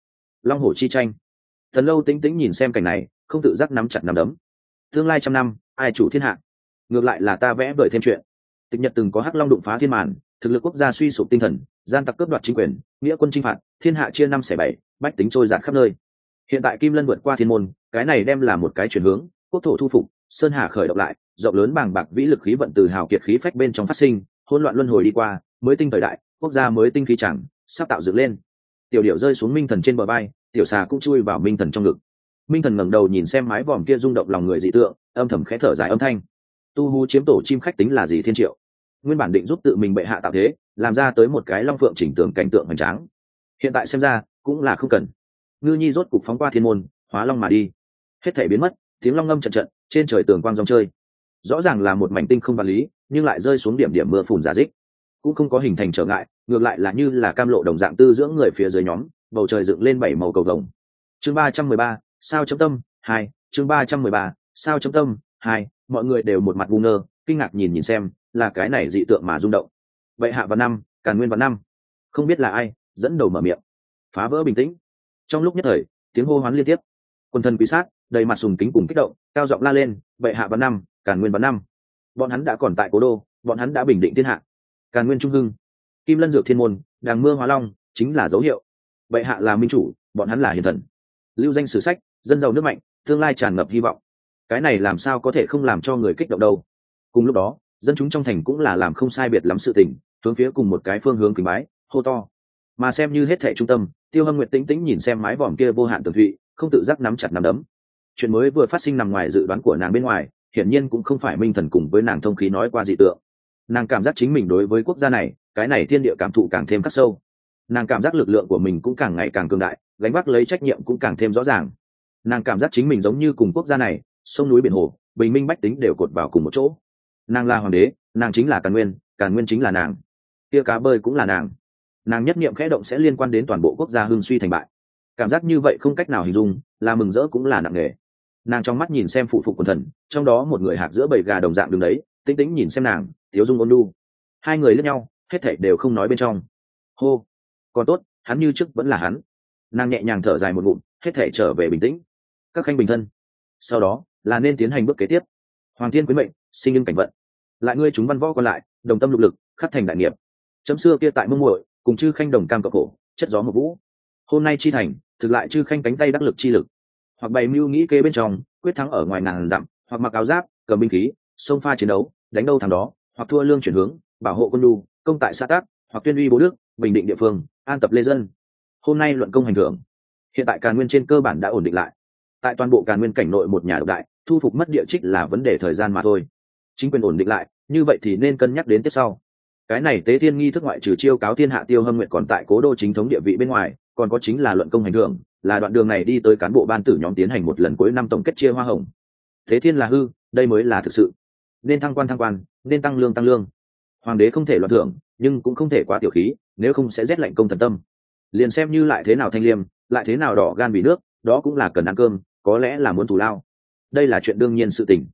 Long hổ chi tranh. Tần lâu tĩnh tĩnh nhìn xem cảnh này, không tự giác nắm chặt nắm đấm. Tương lai trăm năm, ai chủ thiên hạ? Ngược lại là ta vẽ bởi thêm chuyện. Tịch nhật từng có hắc long đụng phá thiên màn, thực lực quốc gia suy sụp tinh thần gian tặc cướp đoạt chính quyền, nghĩa quân chinh phạt, thiên hạ chia năm xẻ bảy, bách tính trôi giạt khắp nơi. Hiện tại kim lân vượt qua thiên môn, cái này đem là một cái chuyển hướng, quốc thổ thu phục, sơn hà khởi động lại, rộng lớn bàng bạc vĩ lực khí vận từ hào kiệt khí phách bên trong phát sinh, hỗn loạn luân hồi đi qua, mới tinh thời đại, quốc gia mới tinh khí chẳng, sắp tạo dựng lên. Tiểu điệu rơi xuống minh thần trên bờ bay tiểu xà cũng chui vào minh thần trong ngực. Minh thần ngẩng đầu nhìn xem mái vòm kia rung động lòng người dị tượng, âm thầm khẽ thở dài âm thanh. Tu hú chiếm tổ chim khách tính là gì thiên triệu? Nguyên bản định giúp tự mình bệ hạ tạo thế làm ra tới một cái long phượng chỉnh tường cảnh tượng hoành tráng. Hiện tại xem ra, cũng là không cần. Ngư nhi rốt cục phóng qua thiên môn, hóa long mà đi. Hết thể biến mất, tiếng long ngâm trận trận, trên trời tường quang dòng chơi. Rõ ràng là một mảnh tinh không vật lý, nhưng lại rơi xuống điểm điểm mưa phùn giả dích. Cũng không có hình thành trở ngại, ngược lại là như là cam lộ đồng dạng tư dưỡng người phía dưới nhóm, bầu trời dựng lên bảy màu cầu vồng. Chương ba trăm mười ba, sao chấm tâm? Hai, chương ba trăm mười ba, sao chấm tâm? Hai, mọi người đều một mặt ngu ngơ, kinh ngạc nhìn nhìn xem, là cái này dị tượng mà rung động vậy hạ và năm, càn nguyên và năm. Không biết là ai, dẫn đầu mở miệng. Phá vỡ bình tĩnh. Trong lúc nhất thời, tiếng hô hoán liên tiếp. Quân thần quý sát, đầy mặt sùng kính cùng kích động, cao giọng la lên, bệ hạ vào năm, càn nguyên vào năm. Bọn hắn đã còn tại cố đô, bọn hắn đã bình định thiên hạ. Càn nguyên trung hưng. Kim lân dược thiên môn, đàng mưa hóa long, chính là dấu hiệu. Bệ hạ là minh chủ, bọn hắn là hiền thần. Lưu danh sử sách, dân giàu nước mạnh, tương lai tràn ngập hy vọng. Cái này làm sao có thể không làm cho người kích động đâu? Cùng lúc đó dân chúng trong thành cũng là làm không sai biệt lắm sự tình, hướng phía cùng một cái phương hướng kính bái, hô to. Mà xem như hết thệ trung tâm, tiêu hâm Nguyệt tĩnh tĩnh nhìn xem mái vòm kia vô hạn tường thụy, không tự giác nắm chặt nắm đấm. Chuyện mới vừa phát sinh nằm ngoài dự đoán của nàng bên ngoài, hiển nhiên cũng không phải minh thần cùng với nàng thông khí nói qua dị tượng. Nàng cảm giác chính mình đối với quốc gia này, cái này thiên địa cảm thụ càng thêm khắc sâu. Nàng cảm giác lực lượng của mình cũng càng ngày càng cường đại, gánh vác lấy trách nhiệm cũng càng thêm rõ ràng. Nàng cảm giác chính mình giống như cùng quốc gia này, sông núi biển hồ, bình minh bách tính đều cột vào cùng một chỗ nàng là hoàng đế, nàng chính là càn nguyên càn nguyên chính là nàng. Kia cá bơi cũng là nàng. Nàng nhất niệm khẽ động sẽ liên quan đến toàn bộ quốc gia hưng suy thành bại. Cảm giác như vậy không cách nào hình dung, là mừng rỡ cũng là nặng nề. Nàng trong mắt nhìn xem phụ phục quần thần, trong đó một người hạc giữa bầy gà đồng dạng đường đấy, tĩnh tĩnh nhìn xem nàng thiếu dung ôn lu hai người lẫn nhau, hết thảy đều không nói bên trong. Hô. Còn tốt, hắn như trước vẫn là hắn. Nàng nhẹ nhàng thở dài một ngụm, hết thảy trở về bình tĩnh. Các khanh bình thân. Sau đó, là nên tiến hành bước kế tiếp. Hoàng thiên quý mệnh, sinh nhưng cảnh vận lại ngươi chúng văn võ còn lại, đồng tâm lục lực, khắc thành đại nghiệp. Chấm xưa kia tại mông muội, cùng chư khanh đồng cam cộng khổ, chất gió một vũ. Hôm nay chi thành, thực lại chư khanh cánh tay đắc lực chi lực. Hoặc bày mưu nghĩ kế bên trong, quyết thắng ở ngoài ngàn dặm, hoặc mặc áo giáp, cầm binh khí, xông pha chiến đấu, đánh đâu thằng đó, hoặc thua lương chuyển hướng, bảo hộ quân đu, công tại xã tác hoặc tuyên uy bố đức, bình định địa phương, an tập lê dân. Hôm nay luận công hành thưởng. Hiện tại càn nguyên trên cơ bản đã ổn định lại. Tại toàn bộ càn nguyên cảnh nội một nhà độc đại, thu phục mất địa trích là vấn đề thời gian mà thôi. Chính quyền ổn định lại như vậy thì nên cân nhắc đến tiếp sau. Cái này tế thiên nghi thức ngoại trừ chiêu cáo thiên hạ tiêu hâm nguyện còn tại cố đô chính thống địa vị bên ngoài, còn có chính là luận công hành thưởng, là đoạn đường này đi tới cán bộ ban tử nhóm tiến hành một lần cuối năm tổng kết chia hoa hồng. Thế thiên là hư, đây mới là thực sự. Nên thăng quan thăng quan, nên tăng lương tăng lương. Hoàng đế không thể loạn thưởng, nhưng cũng không thể quá tiểu khí, nếu không sẽ rét lạnh công thần tâm. Liền xem như lại thế nào thanh liêm, lại thế nào đỏ gan vì nước, đó cũng là cần ăn cơm, có lẽ là muốn thù lao. Đây là chuyện đương nhiên sự tình.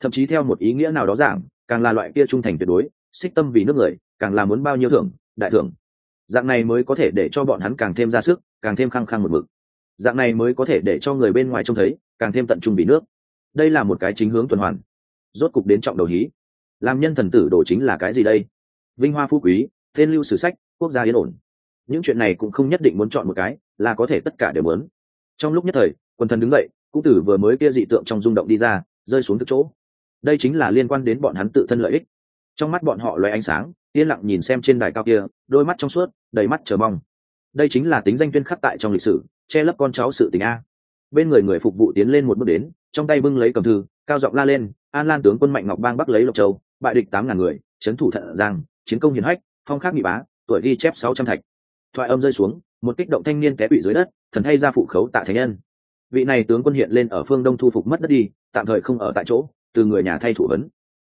Thậm chí theo một ý nghĩa nào đó giảng càng là loại kia trung thành tuyệt đối, xích tâm vì nước người, càng là muốn bao nhiêu thưởng, đại thưởng. Dạng này mới có thể để cho bọn hắn càng thêm ra sức, càng thêm khăng khăng một mực. Dạng này mới có thể để cho người bên ngoài trông thấy, càng thêm tận trung vì nước. Đây là một cái chính hướng tuần hoàn. Rốt cục đến trọng đầu hí. Làm nhân thần tử đồ chính là cái gì đây? Vinh hoa phú quý, tên lưu sử sách, quốc gia yên ổn. Những chuyện này cũng không nhất định muốn chọn một cái, là có thể tất cả đều muốn. Trong lúc nhất thời, quần thần đứng dậy, cũng tử vừa mới kia dị tượng trong rung động đi ra, rơi xuống từ chỗ đây chính là liên quan đến bọn hắn tự thân lợi ích. Trong mắt bọn họ loay ánh sáng, yên lặng nhìn xem trên đài cao kia, đôi mắt trong suốt, đầy mắt chờ mong. Đây chính là tính danh tuyên khắc tại trong lịch sử, che lấp con cháu sự tình a. Bên người người phục vụ tiến lên một bước đến, trong tay bưng lấy cầm thư, cao giọng la lên, an lan tướng quân mạnh ngọc bang bắc lấy lộc châu, bại địch tám ngàn người trấn thủ thận giang, chiến công hiển hách, phong khắc nghị bá, tuổi ghi chép sáu trăm thạch. Thoại âm rơi xuống, một kích động thanh niên té bị dưới đất, thần hay ra phụ khấu tạ thánh nhân. Vị này tướng quân hiện lên ở phương đông thu phục mất đất đi, tạm thời không ở tại chỗ từ người nhà thay thủ vấn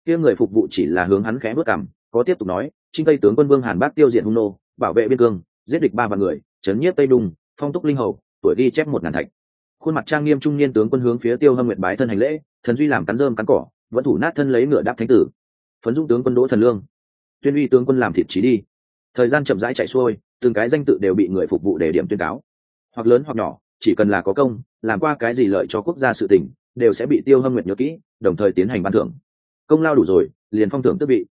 kia người phục vụ chỉ là hướng hắn khẽ bước cằm, có tiếp tục nói, trinh tây tướng quân vương hàn bác tiêu diệt hung nô, bảo vệ biên cương, giết địch ba vạn người, chấn nhiếp tây đùng, phong túc linh hầu, tuổi đi chép một ngàn thạch. Khuôn mặt trang nghiêm trung niên tướng quân hướng phía tiêu hâm nguyện bái thân hành lễ, thần duy làm cắn rơm cắn cỏ, vẫn thủ nát thân lấy ngựa đáp thánh tử. Phấn dũng tướng quân đỗ thần lương. Tuyên uy tướng quân làm thịt trí đi. Thời gian chậm rãi chạy xuôi, từng cái danh tự đều bị người phục vụ để điểm tuyên cáo. Hoặc lớn hoặc nhỏ, chỉ cần là có công, làm qua cái gì lợi cho quốc gia sự tình đều sẽ bị tiêu hâm nguyệt nhớ kỹ, đồng thời tiến hành ban thưởng. Công lao đủ rồi, liền phong thưởng tước vị.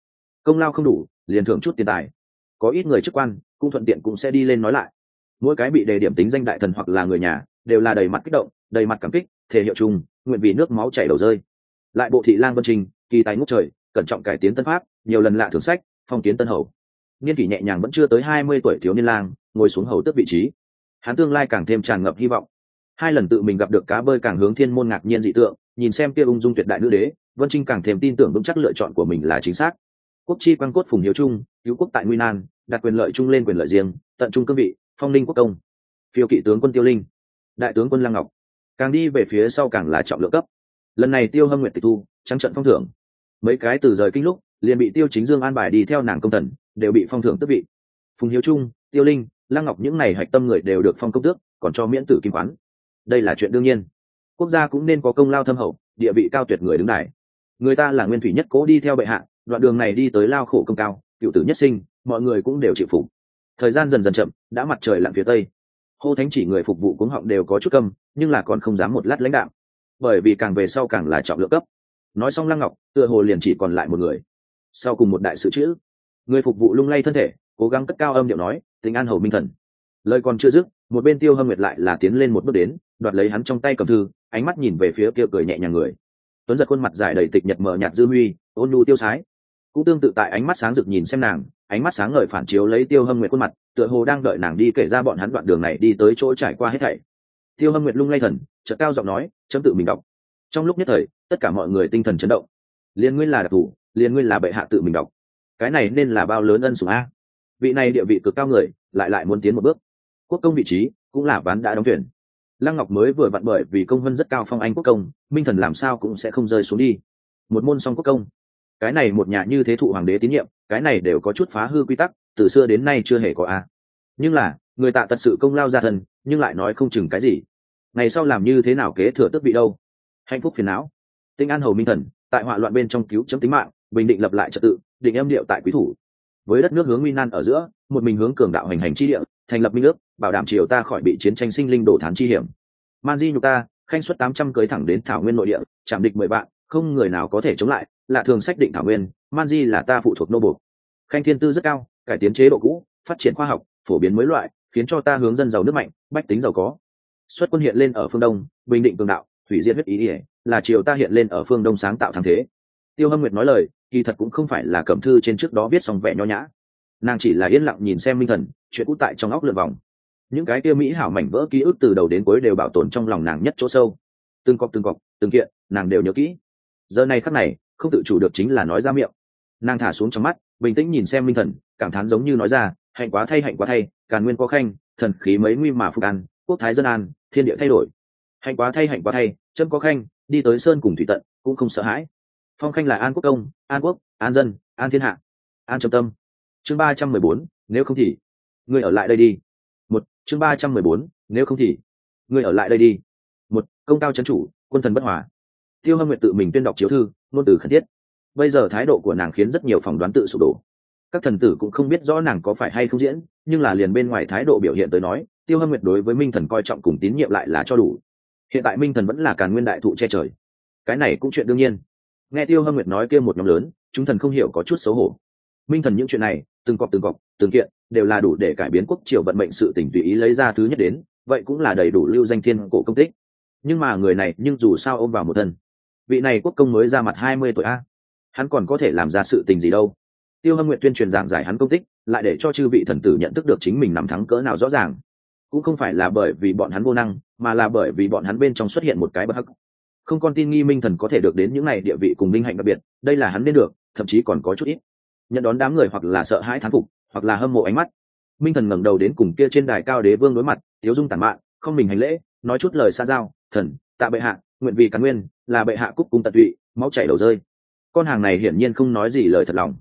Công lao không đủ, liền thưởng chút tiền tài. Có ít người chức quan, cũng thuận tiện cũng sẽ đi lên nói lại. Mỗi cái bị đề điểm tính danh đại thần hoặc là người nhà, đều là đầy mặt kích động, đầy mặt cảm kích, thể hiệu chung, nguyện vì nước máu chảy đầu rơi. Lại bộ thị lang vân trình, kỳ tài ngốc trời, cẩn trọng cải tiến tân pháp, nhiều lần lạ thưởng sách, phong kiến tân hầu. Niên kỷ nhẹ nhàng vẫn chưa tới hai mươi tuổi thiếu niên lang, ngồi xuống hầu tước vị trí. Hắn tương lai càng thêm tràn ngập hy vọng hai lần tự mình gặp được cá bơi càng hướng thiên môn ngạc nhiên dị tượng, nhìn xem kia ung dung tuyệt đại nữ đế, vân trinh càng thêm tin tưởng vững chắc lựa chọn của mình là chính xác. Quốc chi quan cốt phùng hiếu trung, cứu quốc tại nguy nan, đặt quyền lợi chung lên quyền lợi riêng, tận trung cương vị, phong linh quốc công. Phiêu kỵ tướng quân tiêu linh, đại tướng quân lăng ngọc. Càng đi về phía sau càng là trọng lượng cấp. Lần này tiêu hâm nguyện tịch thu, trắng trận phong thưởng. Mấy cái từ rời kinh lúc, liền bị tiêu chính dương an bài đi theo nàng công thần, đều bị phong thưởng tức vị. Phùng hiếu trung, tiêu linh, lăng ngọc những n à y hạch tâm người đều được phong công tước, còn cho miễn tử kim quán đây là chuyện đương nhiên. Quốc gia cũng nên có công lao thâm hậu, địa vị cao tuyệt người đứng đài. Người ta là nguyên thủy nhất cố đi theo bệ hạ, đoạn đường này đi tới lao khổ công cao, cựu tử nhất sinh, mọi người cũng đều chịu phục. Thời gian dần dần chậm, đã mặt trời lặn phía tây. Hô thánh chỉ người phục vụ cuống họng đều có chút câm, nhưng là còn không dám một lát lãnh đạo. Bởi vì càng về sau càng là trọng lượng cấp. Nói xong lăng ngọc, tựa hồ liền chỉ còn lại một người. Sau cùng một đại sự chữ. Người phục vụ lung lay thân thể, cố gắng cất cao âm điệu nói tình an hầu minh thần. Lời còn chưa dứt, một bên tiêu hâm nguyệt lại là tiến lên một bước đến đoạt lấy hắn trong tay cầm thư, ánh mắt nhìn về phía kia cười nhẹ nhàng người. Tuấn giật khuôn mặt dài đầy tịch nhật mờ nhạt dư huy, ôn nhu tiêu sái. Cũng tương tự tại ánh mắt sáng rực nhìn xem nàng, ánh mắt sáng ngời phản chiếu lấy tiêu hâm nguyệt khuôn mặt, tựa hồ đang đợi nàng đi kể ra bọn hắn đoạn đường này đi tới chỗ trải qua hết thảy. Tiêu hâm nguyệt lung lay thần, chợt cao giọng nói, chấm tự mình đọc. Trong lúc nhất thời, tất cả mọi người tinh thần chấn động. Liên nguyên là đặc thù liên nguyên là bệ hạ tự mình đọc. Cái này nên là bao lớn ân sủng a. Vị này địa vị cực cao người, lại lại muốn tiến một bước. Quốc công vị trí, cũng là ván đã đóng tuyển lăng ngọc mới vừa vặn bởi vì công vân rất cao phong anh quốc công, minh thần làm sao cũng sẽ không rơi xuống đi. Một môn song quốc công. Cái này một nhà như thế thụ hoàng đế tín nhiệm, cái này đều có chút phá hư quy tắc, từ xưa đến nay chưa hề có a. Nhưng là, người tạ thật sự công lao ra thân nhưng lại nói không chừng cái gì. Ngày sau làm như thế nào kế thừa tước vị đâu? Hạnh phúc phiền não. Tinh an hầu minh thần, tại họa loạn bên trong cứu chấm tính mạng, bình định lập lại trật tự, định em điệu tại quý thủ. Với đất nước hướng nguy nan ở giữa, một mình hướng cường đạo hành hành chi địa, thành lập minh ước bảo đảm triều ta khỏi bị chiến tranh sinh linh đổ thán chi hiểm. Man di nhục ta, khanh xuất tám trăm cưới thẳng đến thảo nguyên nội địa, chạm địch mười vạn, không người nào có thể chống lại, lạ thường xác định thảo nguyên man di là ta phụ thuộc nô buộc. Khanh thiên tư rất cao, cải tiến chế độ cũ, phát triển khoa học, phổ biến mới loại, khiến cho ta hướng dân giàu nước mạnh, bách tính giàu có. Xuất quân hiện lên ở phương đông, bình định cường đạo thủy diệt huyết ý ỉa là triều ta hiện lên ở phương đông sáng tạo thắng thế. Tiêu hâm nguyệt nói lời, kỳ thật cũng không phải là cẩm thư trên trước đó viết xong vẻ nho nhã. Nàng chỉ là yên lặng nhìn xem minh thần, chuyện cũ tại trong óc lượn vòng những cái kia mỹ hảo mảnh vỡ ký ức từ đầu đến cuối đều bảo tồn trong lòng nàng nhất chỗ sâu. Từng cọc từng cọc, từng kiện, nàng đều nhớ kỹ. Giờ này khắc này, không tự chủ được chính là nói ra miệng. Nàng thả xuống trong mắt, bình tĩnh nhìn xem minh thần, cảm thán giống như nói ra, hạnh quá thay, hạnh quá thay, càn nguyên có khanh, thần khí mấy nguy mà phục an, quốc thái dân an, thiên địa thay đổi. Hạnh quá thay, hạnh quá thay, chân có khanh, đi tới sơn cùng thủy tận, cũng không sợ hãi. Phong khanh là an quốc công, an quốc, an dân, an thiên hạ, an trầm tâm. Chương ba trăm mười bốn, nếu không thì, ngươi ở lại đây đi chương ba trăm mười bốn, nếu không thì, ngươi ở lại đây đi. Một, công cao c chủ, quân thần bất hòa. Tiêu hâm nguyện tự mình tuyên đọc chiếu thư, ngôn từ khẩn thiết. Bây giờ thái độ của nàng khiến rất nhiều phỏng đoán tự sụp đổ. Các thần tử cũng không biết rõ nàng có phải hay không diễn, nhưng là liền bên ngoài thái độ biểu hiện tới nói, tiêu hâm nguyệt đối với minh thần coi trọng cùng tín nhiệm lại là cho đủ. Hiện tại minh thần vẫn là càn nguyên đại thụ che trời. Cái này cũng chuyện đương nhiên. Nghe tiêu hâm nguyệt nói kia một nhóm lớn, chúng thần không hiểu có chút xấu hổ. Minh thần những chuyện này, từng cọc từng cọc từng kiện, đều là đủ để cải biến quốc triều vận mệnh sự tỉnh tùy ý lấy ra thứ nhất đến, vậy cũng là đầy đủ lưu danh thiên cổ công tích. Nhưng mà người này, nhưng dù sao ôm vào một thân. Vị này quốc công mới ra mặt hai mươi tuổi a. Hắn còn có thể làm ra sự tình gì đâu? Tiêu hâm nguyện tuyên truyền giảng giải hắn công tích, lại để cho chư vị thần tử nhận thức được chính mình nằm thắng cỡ nào rõ ràng. Cũng không phải là bởi vì bọn hắn vô năng, mà là bởi vì bọn hắn bên trong xuất hiện một cái bất hắc. Không còn tin nghi minh thần có thể được đến những này địa vị cùng linh hạnh đặc biệt, đây là hắn nên được, thậm chí còn có chút ít. Nhận đón đám người hoặc là sợ hãi thán phục hoặc là hâm mộ ánh mắt. Minh thần ngẩng đầu đến cùng kia trên đài cao đế vương đối mặt tiếu dung tản mạn, không mình hành lễ, nói chút lời xa giao, thần, tạ bệ hạ, nguyện vì cán nguyên, là bệ hạ cúc cung tận tụy, máu chảy đầu rơi. Con hàng này hiển nhiên không nói gì lời thật lòng.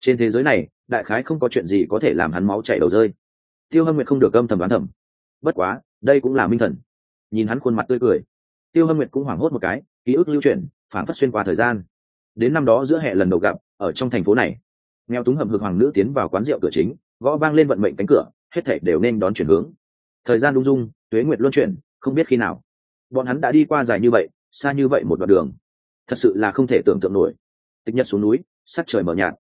Trên thế giới này, đại khái không có chuyện gì có thể làm hắn máu chảy đầu rơi. Tiêu hâm nguyệt không được âm thầm đoán thầm. Bất quá, đây cũng là minh thần. Nhìn hắn khuôn mặt tươi cười, tiêu hâm nguyệt cũng hoảng hốt một cái, ký ức lưu chuyển phản phất xuyên qua thời gian. Đến năm đó giữa hè lần đầu gặp, ở trong thành phố này nghèo túng hầm hực hoàng nữ tiến vào quán rượu cửa chính, gõ vang lên vận mệnh cánh cửa, hết thảy đều nên đón chuyển hướng. Thời gian lung dung, tuế nguyệt luân chuyển, không biết khi nào. Bọn hắn đã đi qua dài như vậy, xa như vậy một đoạn đường. Thật sự là không thể tưởng tượng nổi. Tịch nhật xuống núi sắt trời mở nhạt.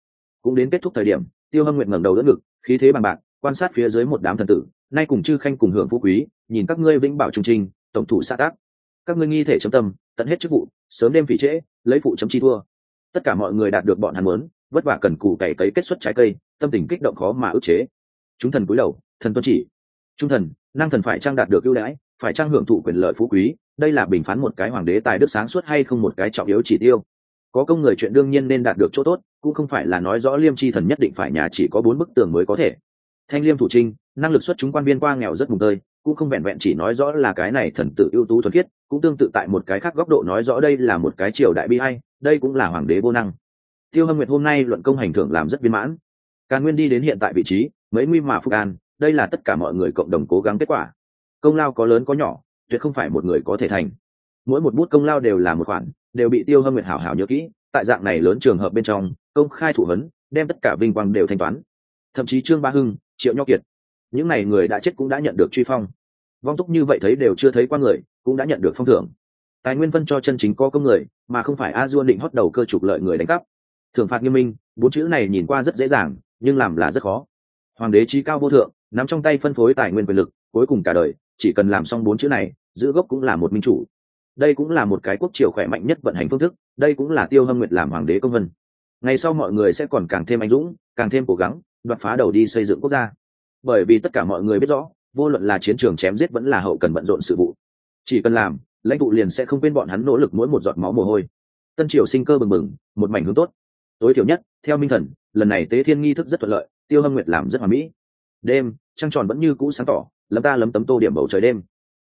Cũng đến kết thúc thời điểm, tiêu hâm nguyện ngẩng đầu đỡ ngực, khí thế bằng bạc, quan sát phía dưới một đám thần tử, nay cùng chư khanh cùng hưởng phú quý, nhìn các ngươi vĩnh bảo trung trinh, tổng thủ xã tác. Các ngươi nghi thể chấm tâm, tận hết chức vụ, sớm đêm phỉ trễ, lấy phụ chấm chi thua. Tất cả mọi người đạt được bọn hắn muốn vất vả cần cù cày cấy kết xuất trái cây, tâm tình kích động khó mà ức chế. Chúng thần cúi đầu, thần tuân chỉ. Trung thần, năng thần phải trang đạt được ưu đãi, phải trang hưởng thụ quyền lợi phú quý, đây là bình phán một cái hoàng đế tài đức sáng suốt hay không một cái trọng yếu chỉ tiêu. Có công người chuyện đương nhiên nên đạt được chỗ tốt, cũng không phải là nói rõ liêm chi thần nhất định phải nhà chỉ có bốn bức tường mới có thể. Thanh liêm thủ trinh, năng lực xuất chúng quan viên qua nghèo rất mùng tơi, cũng không vẹn vẹn chỉ nói rõ là cái này thần tự ưu tú thuần khiết, cũng tương tự tại một cái khác góc độ nói rõ đây là một cái triều đại bi hay đây cũng là hoàng đế vô năng tiêu hâm nguyệt hôm nay luận công hành thưởng làm rất viên mãn. Càn nguyên đi đến hiện tại vị trí, mấy nguy mà phúc an, đây là tất cả mọi người cộng đồng cố gắng kết quả. Công lao có lớn có nhỏ, tuyệt không phải một người có thể thành. Mỗi một bút công lao đều là một khoản, đều bị tiêu hâm nguyệt hảo hảo nhớ kỹ, tại dạng này lớn trường hợp bên trong, công khai thủ vấn đem tất cả vinh quang đều thanh toán. Thậm chí trương ba hưng, triệu nho kiệt, những n à y người đã chết cũng đã nhận được truy phong. Vong túc như vậy thấy đều chưa thấy qua người, cũng đã nhận được phong thưởng. Tài nguyên phân cho chân chính có công người, mà không phải a duôn định hót đầu cơ trục lợi người đánh cắp thưởng phạt nghiêm minh, bốn chữ này nhìn qua rất dễ dàng, nhưng làm là rất khó. Hoàng đế trí cao vô thượng, nắm trong tay phân phối tài nguyên quyền lực, cuối cùng cả đời, chỉ cần làm xong bốn chữ này, giữ gốc cũng là một minh chủ. Đây cũng là một cái quốc triều khỏe mạnh nhất vận hành phương thức, đây cũng là tiêu hâm nguyệt làm hoàng đế công vân. Ngày sau mọi người sẽ còn càng thêm anh dũng, càng thêm cố gắng, đoạt phá đầu đi xây dựng quốc gia. Bởi vì tất cả mọi người biết rõ, vô luận là chiến trường chém giết vẫn là hậu cần bận rộn sự vụ. Chỉ cần làm, lãnh tụ liền sẽ không quên bọn hắn nỗ lực mỗi một giọt máu mồ hôi. Tân triều sinh cơ bừng bừng, một mảnh hướng tốt tối thiểu nhất, theo minh thần, lần này tế thiên nghi thức rất thuận lợi, tiêu hâm nguyệt làm rất hoàn mỹ. Đêm, trăng tròn vẫn như cũ sáng tỏ, lấm ta lấm tấm tô điểm bầu trời đêm.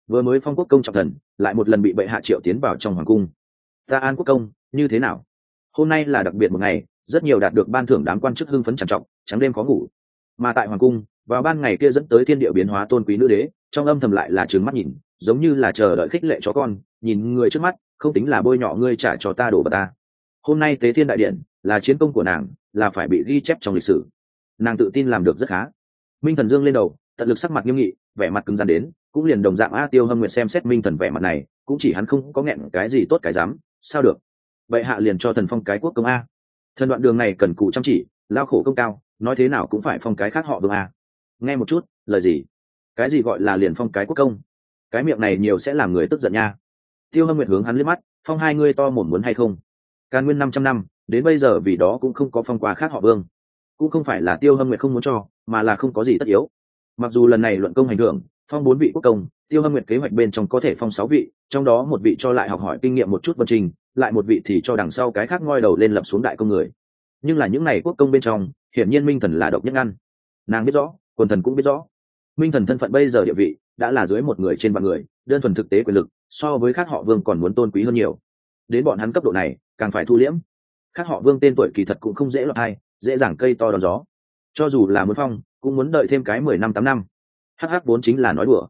Vừa mới phong quốc công trọng thần, lại một lần bị bệ hạ triệu tiến vào trong hoàng cung. Ta an quốc công, như thế nào? Hôm nay là đặc biệt một ngày, rất nhiều đạt được ban thưởng đám quan chức hưng phấn trằn trọng trắng đêm khó ngủ. Mà tại hoàng cung, vào ban ngày kia dẫn tới thiên địa biến hóa tôn quý nữ đế, trong âm thầm lại là trừng mắt nhìn, giống như là chờ đợi khích lệ chó con, nhìn người trước mắt, không tính là bôi nhọ ngươi trả cho ta đổ vào ta. Hôm nay tế thiên đại điện là chiến công của nàng, là phải bị ghi chép trong lịch sử. Nàng tự tin làm được rất khá. Minh thần dương lên đầu, tận lực sắc mặt nghiêm nghị, vẻ mặt cứng rắn đến, cũng liền đồng dạng a tiêu hâm nguyệt xem xét minh thần vẻ mặt này, cũng chỉ hắn không có nghẹn cái gì tốt cái dám, sao được? Vậy hạ liền cho thần phong cái quốc công a. Thần đoạn đường này cần cụ chăm chỉ, lao khổ công cao, nói thế nào cũng phải phong cái khác họ vương a. Nghe một chút, lời gì? Cái gì gọi là liền phong cái quốc công? Cái miệng này nhiều sẽ làm người tức giận nha. Tiêu hâm nguyệt hướng hắn liếc mắt, phong hai ngươi to mồm muốn hay không? Càn nguyên năm trăm năm đến bây giờ vì đó cũng không có phong quà khác họ vương. Cũng không phải là tiêu hâm nguyệt không muốn cho, mà là không có gì tất yếu. Mặc dù lần này luận công hành thưởng, phong bốn vị quốc công, tiêu hâm nguyệt kế hoạch bên trong có thể phong sáu vị, trong đó một vị cho lại học hỏi kinh nghiệm một chút vân trình, lại một vị thì cho đằng sau cái khác ngoi đầu lên lập xuống đại công người. Nhưng là những n à y quốc công bên trong, hiển nhiên minh thần là độc nhất ngăn. Nàng biết rõ, quần thần cũng biết rõ. Minh thần thân phận bây giờ địa vị, đã là dưới một người trên vạn người, đơn thuần thực tế quyền lực, so với khác họ vương còn muốn tôn quý hơn nhiều. Đến bọn hắn cấp độ này, càng phải thu liễm khác họ vương tên tuổi kỳ thật cũng không dễ lọt hay dễ dàng cây to đón gió. Cho dù là muốn phong, cũng muốn đợi thêm cái mười năm tám năm. Hh vốn chính là nói đùa.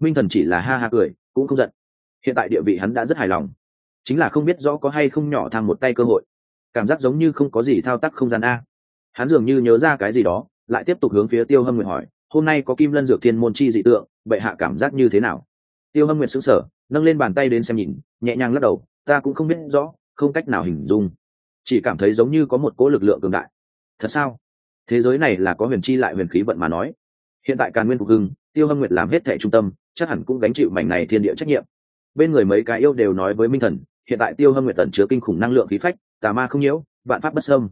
Minh thần chỉ là ha ha cười, cũng không giận. Hiện tại địa vị hắn đã rất hài lòng. Chính là không biết rõ có hay không nhỏ thang một tay cơ hội. Cảm giác giống như không có gì thao tác không gian a. Hắn dường như nhớ ra cái gì đó, lại tiếp tục hướng phía tiêu hâm nguyệt hỏi, hôm nay có kim lân dược thiên môn chi dị tượng, bệ hạ cảm giác như thế nào? Tiêu hâm nguyệt xứng sở nâng lên bàn tay đến xem nhìn, nhẹ nhàng lắc đầu, ta cũng không biết rõ, không cách nào hình dung chỉ cảm thấy giống như có một cỗ lực lượng cường đại. Thật sao? Thế giới này là có huyền chi lại huyền khí vận mà nói. Hiện tại càn nguyên phục hưng, tiêu hâm nguyệt làm hết thẻ trung tâm, chắc hẳn cũng gánh chịu mảnh này thiên địa trách nhiệm. Bên người mấy cái yêu đều nói với minh thần, hiện tại tiêu hâm nguyệt tận chứa kinh khủng năng lượng khí phách, tà ma không nhiễu, vạn pháp bất sâm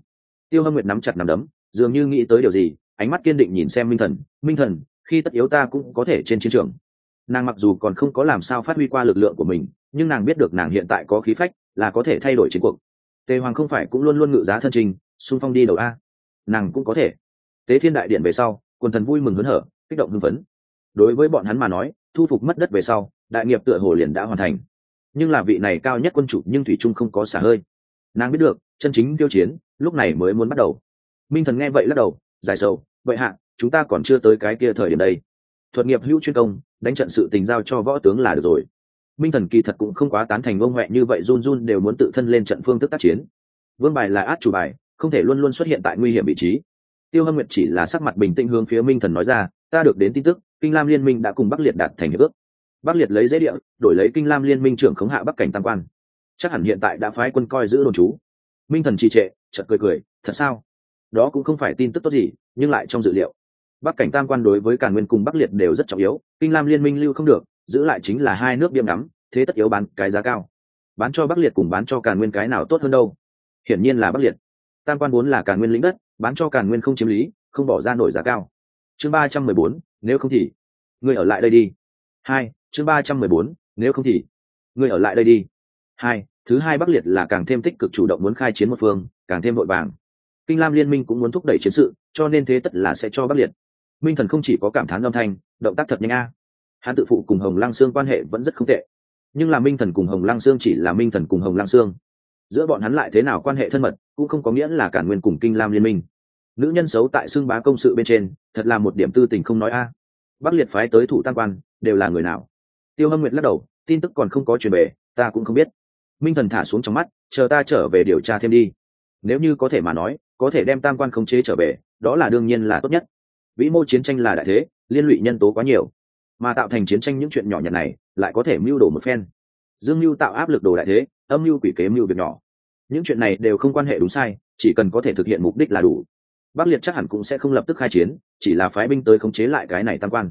tiêu hâm nguyệt nắm chặt nắm đấm, dường như nghĩ tới điều gì, ánh mắt kiên định nhìn xem minh thần. Minh thần, khi tất yếu ta cũng có thể trên chiến trường. Nàng mặc dù còn không có làm sao phát huy qua lực lượng của mình, nhưng nàng biết được nàng hiện tại có khí phách, là có thể thay đổi chiến cuộc tề hoàng không phải cũng luôn luôn ngự giá thân trình, xung phong đi đầu a. Nàng cũng có thể. Tế thiên đại điện về sau, quần thần vui mừng hớn hở, kích động hưng phấn. Đối với bọn hắn mà nói, thu phục mất đất về sau, đại nghiệp tựa hồ liền đã hoàn thành. Nhưng là vị này cao nhất quân chủ nhưng thủy trung không có xả hơi. Nàng biết được, chân chính tiêu chiến, lúc này mới muốn bắt đầu. Minh thần nghe vậy lắc đầu, giải sầu vậy hạ, chúng ta còn chưa tới cái kia thời điểm đây. Thuật nghiệp hữu chuyên công, đánh trận sự tình giao cho võ tướng là được rồi minh thần kỳ thật cũng không quá tán thành vương huệ như vậy run run đều muốn tự thân lên trận phương thức tác chiến. Vương bài là át chủ bài, không thể luôn luôn xuất hiện tại nguy hiểm vị trí. Tiêu hâm nguyệt chỉ là sắc mặt bình tĩnh hướng phía minh thần nói ra, ta được đến tin tức, kinh lam liên minh đã cùng bắc liệt đạt thành hiệp ước. Bắc liệt lấy dễ địa, đổi lấy kinh lam liên minh trưởng khống hạ bắc cảnh tam quan. Chắc hẳn hiện tại đã phái quân coi giữ đồn trú. Minh thần trì trệ, chợt cười cười, thật sao? Đó cũng không phải tin tức tốt gì, nhưng lại trong dự liệu. Bắc cảnh tam quan đối với cả nguyên cùng bắc liệt đều rất trọng yếu, kinh lam liên minh lưu không được giữ lại chính là hai nước biêm ngắm, thế tất yếu bán cái giá cao. Bán cho bắc liệt cùng bán cho càn nguyên cái nào tốt hơn đâu? Hiển nhiên là bắc liệt. Tam quan vốn là càn nguyên lĩnh đất, bán cho càn nguyên không chiếm lý, không bỏ ra nổi giá cao. Chương ba trăm mười bốn, nếu không thì. Người ở lại đây đi. Hai, chương ba trăm mười bốn, nếu không thì. Người ở lại đây đi. Hai, thứ hai bắc liệt là càng thêm tích cực chủ động muốn khai chiến một phương, càng thêm vội vàng. Kinh lam liên minh cũng muốn thúc đẩy chiến sự, cho nên thế tất là sẽ cho bắc liệt. Minh thần không chỉ có cảm thán âm thanh, động tác thật nhanh a hắn tự phụ cùng hồng lăng sương quan hệ vẫn rất không tệ. Nhưng là minh thần cùng hồng lăng sương chỉ là minh thần cùng hồng lăng sương. Giữa bọn hắn lại thế nào quan hệ thân mật, cũng không có nghĩa là cản nguyên cùng kinh lam liên minh. Nữ nhân xấu tại xưng bá công sự bên trên, thật là một điểm tư tình không nói a. Bắc liệt phái tới thủ tăng quan, đều là người nào? Tiêu hâm nguyệt lắc đầu, tin tức còn không có truyền về, ta cũng không biết. Minh thần thả xuống trong mắt, chờ ta trở về điều tra thêm đi. Nếu như có thể mà nói, có thể đem tam quan khống chế trở về, đó là đương nhiên là tốt nhất. Vĩ mô chiến tranh là đại thế, liên lụy nhân tố quá nhiều mà tạo thành chiến tranh những chuyện nhỏ nhặt này lại có thể mưu đồ một phen. Dương mưu tạo áp lực đồ đại thế, âm mưu quỷ kế mưu việc nhỏ. Những chuyện này đều không quan hệ đúng sai, chỉ cần có thể thực hiện mục đích là đủ. Bắc liệt chắc hẳn cũng sẽ không lập tức khai chiến, chỉ là phái binh tới khống chế lại cái này tam quan.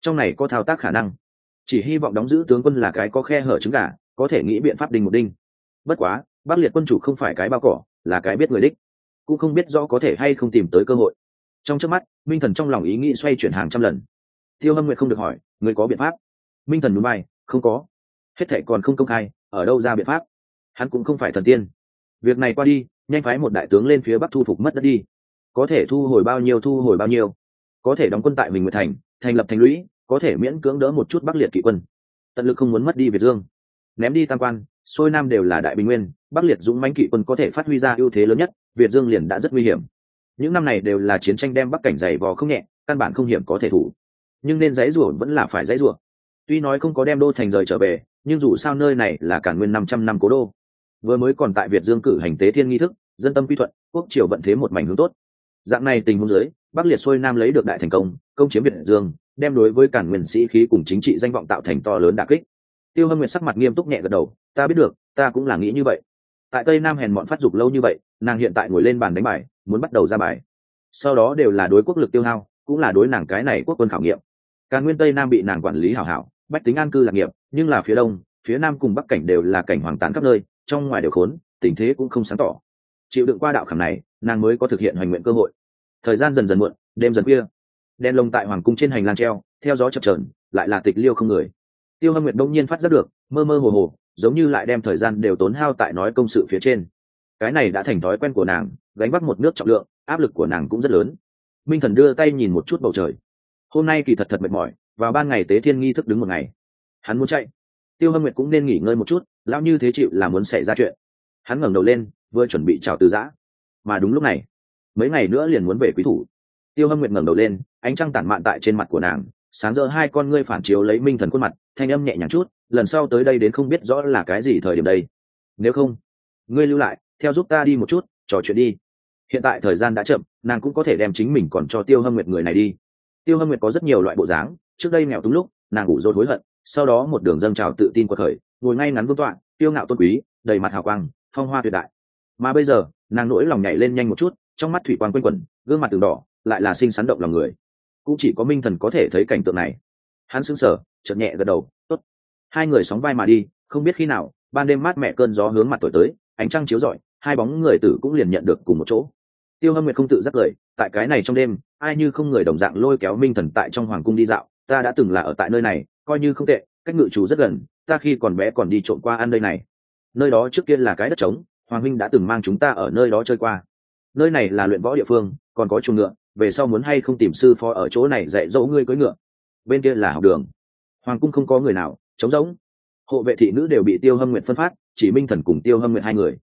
Trong này có thao tác khả năng. Chỉ hy vọng đóng giữ tướng quân là cái có khe hở trứng gà, có thể nghĩ biện pháp đinh một đinh. Bất quá, bắc liệt quân chủ không phải cái bao cỏ, là cái biết người đích. Cũng không biết rõ có thể hay không tìm tới cơ hội. Trong trước mắt, minh thần trong lòng ý nghĩ xoay chuyển hàng trăm lần. Tiêu hâm nguyện không được hỏi người có biện pháp. Minh thần núi bay, không có. Hết thệ còn không công khai, ở đâu ra biện pháp? Hắn cũng không phải thần tiên. Việc này qua đi, nhanh phái một đại tướng lên phía bắc thu phục mất đất đi. Có thể thu hồi bao nhiêu, thu hồi bao nhiêu. Có thể đóng quân tại mình nguyệt thành thành lập thành lũy, có thể miễn cưỡng đỡ một chút bắc liệt kỵ quân. Tận lực không muốn mất đi việt dương. Ném đi tam quan, xôi nam đều là đại bình nguyên, bắc liệt dũng mãnh kỵ quân có thể phát huy ra ưu thế lớn nhất, việt dương liền đã rất nguy hiểm. Những năm này đều là chiến tranh đem bắc cảnh dày vò không nhẹ, căn bản không hiểm có thể thủ nhưng nên dãy rủa vẫn là phải dãy rủa. Tuy nói không có đem đô thành rời trở về, nhưng dù sao nơi này là cả nguyên năm trăm năm cố đô. Vừa mới còn tại việt dương cử hành tế thiên nghi thức, dân tâm quy thuận, quốc triều vận thế một mảnh hướng tốt. Dạng này tình huống dưới, bắc liệt xuôi nam lấy được đại thành công công chiếm việt dương, đem đối với cản nguyên sĩ khí cùng chính trị danh vọng tạo thành to lớn đà kích. Tiêu hâm nguyệt sắc mặt nghiêm túc nhẹ gật đầu, ta biết được, ta cũng là nghĩ như vậy. Tại tây nam hèn bọn phát dục lâu như vậy, nàng hiện tại ngồi lên bàn đánh bài, muốn bắt đầu ra bài. Sau đó đều là đối quốc lực tiêu hao, cũng là đối nàng cái này quốc quân khảo nghiệm càn nguyên tây nam bị nàng quản lý hảo hảo, bách tính an cư lạc nghiệp, nhưng là phía đông, phía nam cùng bắc cảnh đều là cảnh hoàng tán khắp nơi, trong ngoài đều khốn, tình thế cũng không sáng tỏ. Chịu đựng qua đạo khảm này, nàng mới có thực hiện hoành nguyện cơ hội. Thời gian dần dần muộn, đêm dần khuya. Đen lông tại hoàng cung trên hành lang treo, theo gió chập trờn lại là tịch liêu không người. Tiêu hâm nguyện đông nhiên phát giác được, mơ mơ hồ hồ, giống như lại đem thời gian đều tốn hao tại nói công sự phía trên. Cái này đã thành thói quen của nàng, gánh vác một nước trọng lượng, áp lực của nàng cũng rất lớn. Minh thần đưa tay nhìn một chút bầu trời hôm nay kỳ thật thật mệt mỏi, vào ban ngày tế thiên nghi thức đứng một ngày. Hắn muốn chạy. Tiêu hâm nguyệt cũng nên nghỉ ngơi một chút, lão như thế chịu là muốn xảy ra chuyện. Hắn ngẩng đầu lên, vừa chuẩn bị chào từ giã. Mà đúng lúc này, mấy ngày nữa liền muốn về quý thủ. Tiêu hâm nguyệt ngẩng đầu lên, ánh trăng tản mạn tại trên mặt của nàng, sáng giờ hai con ngươi phản chiếu lấy minh thần khuôn mặt, thanh âm nhẹ nhàng chút, lần sau tới đây đến không biết rõ là cái gì thời điểm đây. Nếu không, ngươi lưu lại, theo giúp ta đi một chút, trò chuyện đi. Hiện tại thời gian đã chậm, nàng cũng có thể đem chính mình còn cho tiêu hâm nguyệt người này đi tiêu hâm nguyệt có rất nhiều loại bộ dáng, trước đây nghèo túng lúc, nàng ngủ rồi hối hận, sau đó một đường dâng trào tự tin của khởi, ngồi ngay ngắn vương tọa tiêu ngạo tôn quý, đầy mặt hào quang, phong hoa tuyệt đại. Mà bây giờ, nàng nỗi lòng nhảy lên nhanh một chút, trong mắt thủy quang quanh quẩn, gương mặt từng đỏ, lại là sinh sắn động lòng người. Cũng chỉ có minh thần có thể thấy cảnh tượng này. Hắn sững sờ, chợt nhẹ gật đầu, tốt. Hai người sóng vai mà đi, không biết khi nào, ban đêm mát mẹ cơn gió hướng mặt tuổi tới, ánh trăng chiếu rọi, hai bóng người tử cũng liền nhận được cùng một chỗ. Tiêu hâm nguyệt không tự giác cười, tại cái này trong đêm ai như không người đồng dạng lôi kéo minh thần tại trong hoàng cung đi dạo, ta đã từng là ở tại nơi này, coi như không tệ, cách ngự chủ rất gần, ta khi còn bé còn đi trộm qua ăn nơi này. Nơi đó trước kia là cái đất trống, hoàng minh đã từng mang chúng ta ở nơi đó chơi qua. Nơi này là luyện võ địa phương, còn có chuồng ngựa, về sau muốn hay không tìm sư phó ở chỗ này dạy dỗ ngươi cưỡi ngựa. Bên kia là học đường. Hoàng cung không có người nào, trống rỗng. Hộ vệ thị nữ đều bị tiêu hâm nguyện phân phát, chỉ minh thần cùng tiêu hâm nguyện hai người.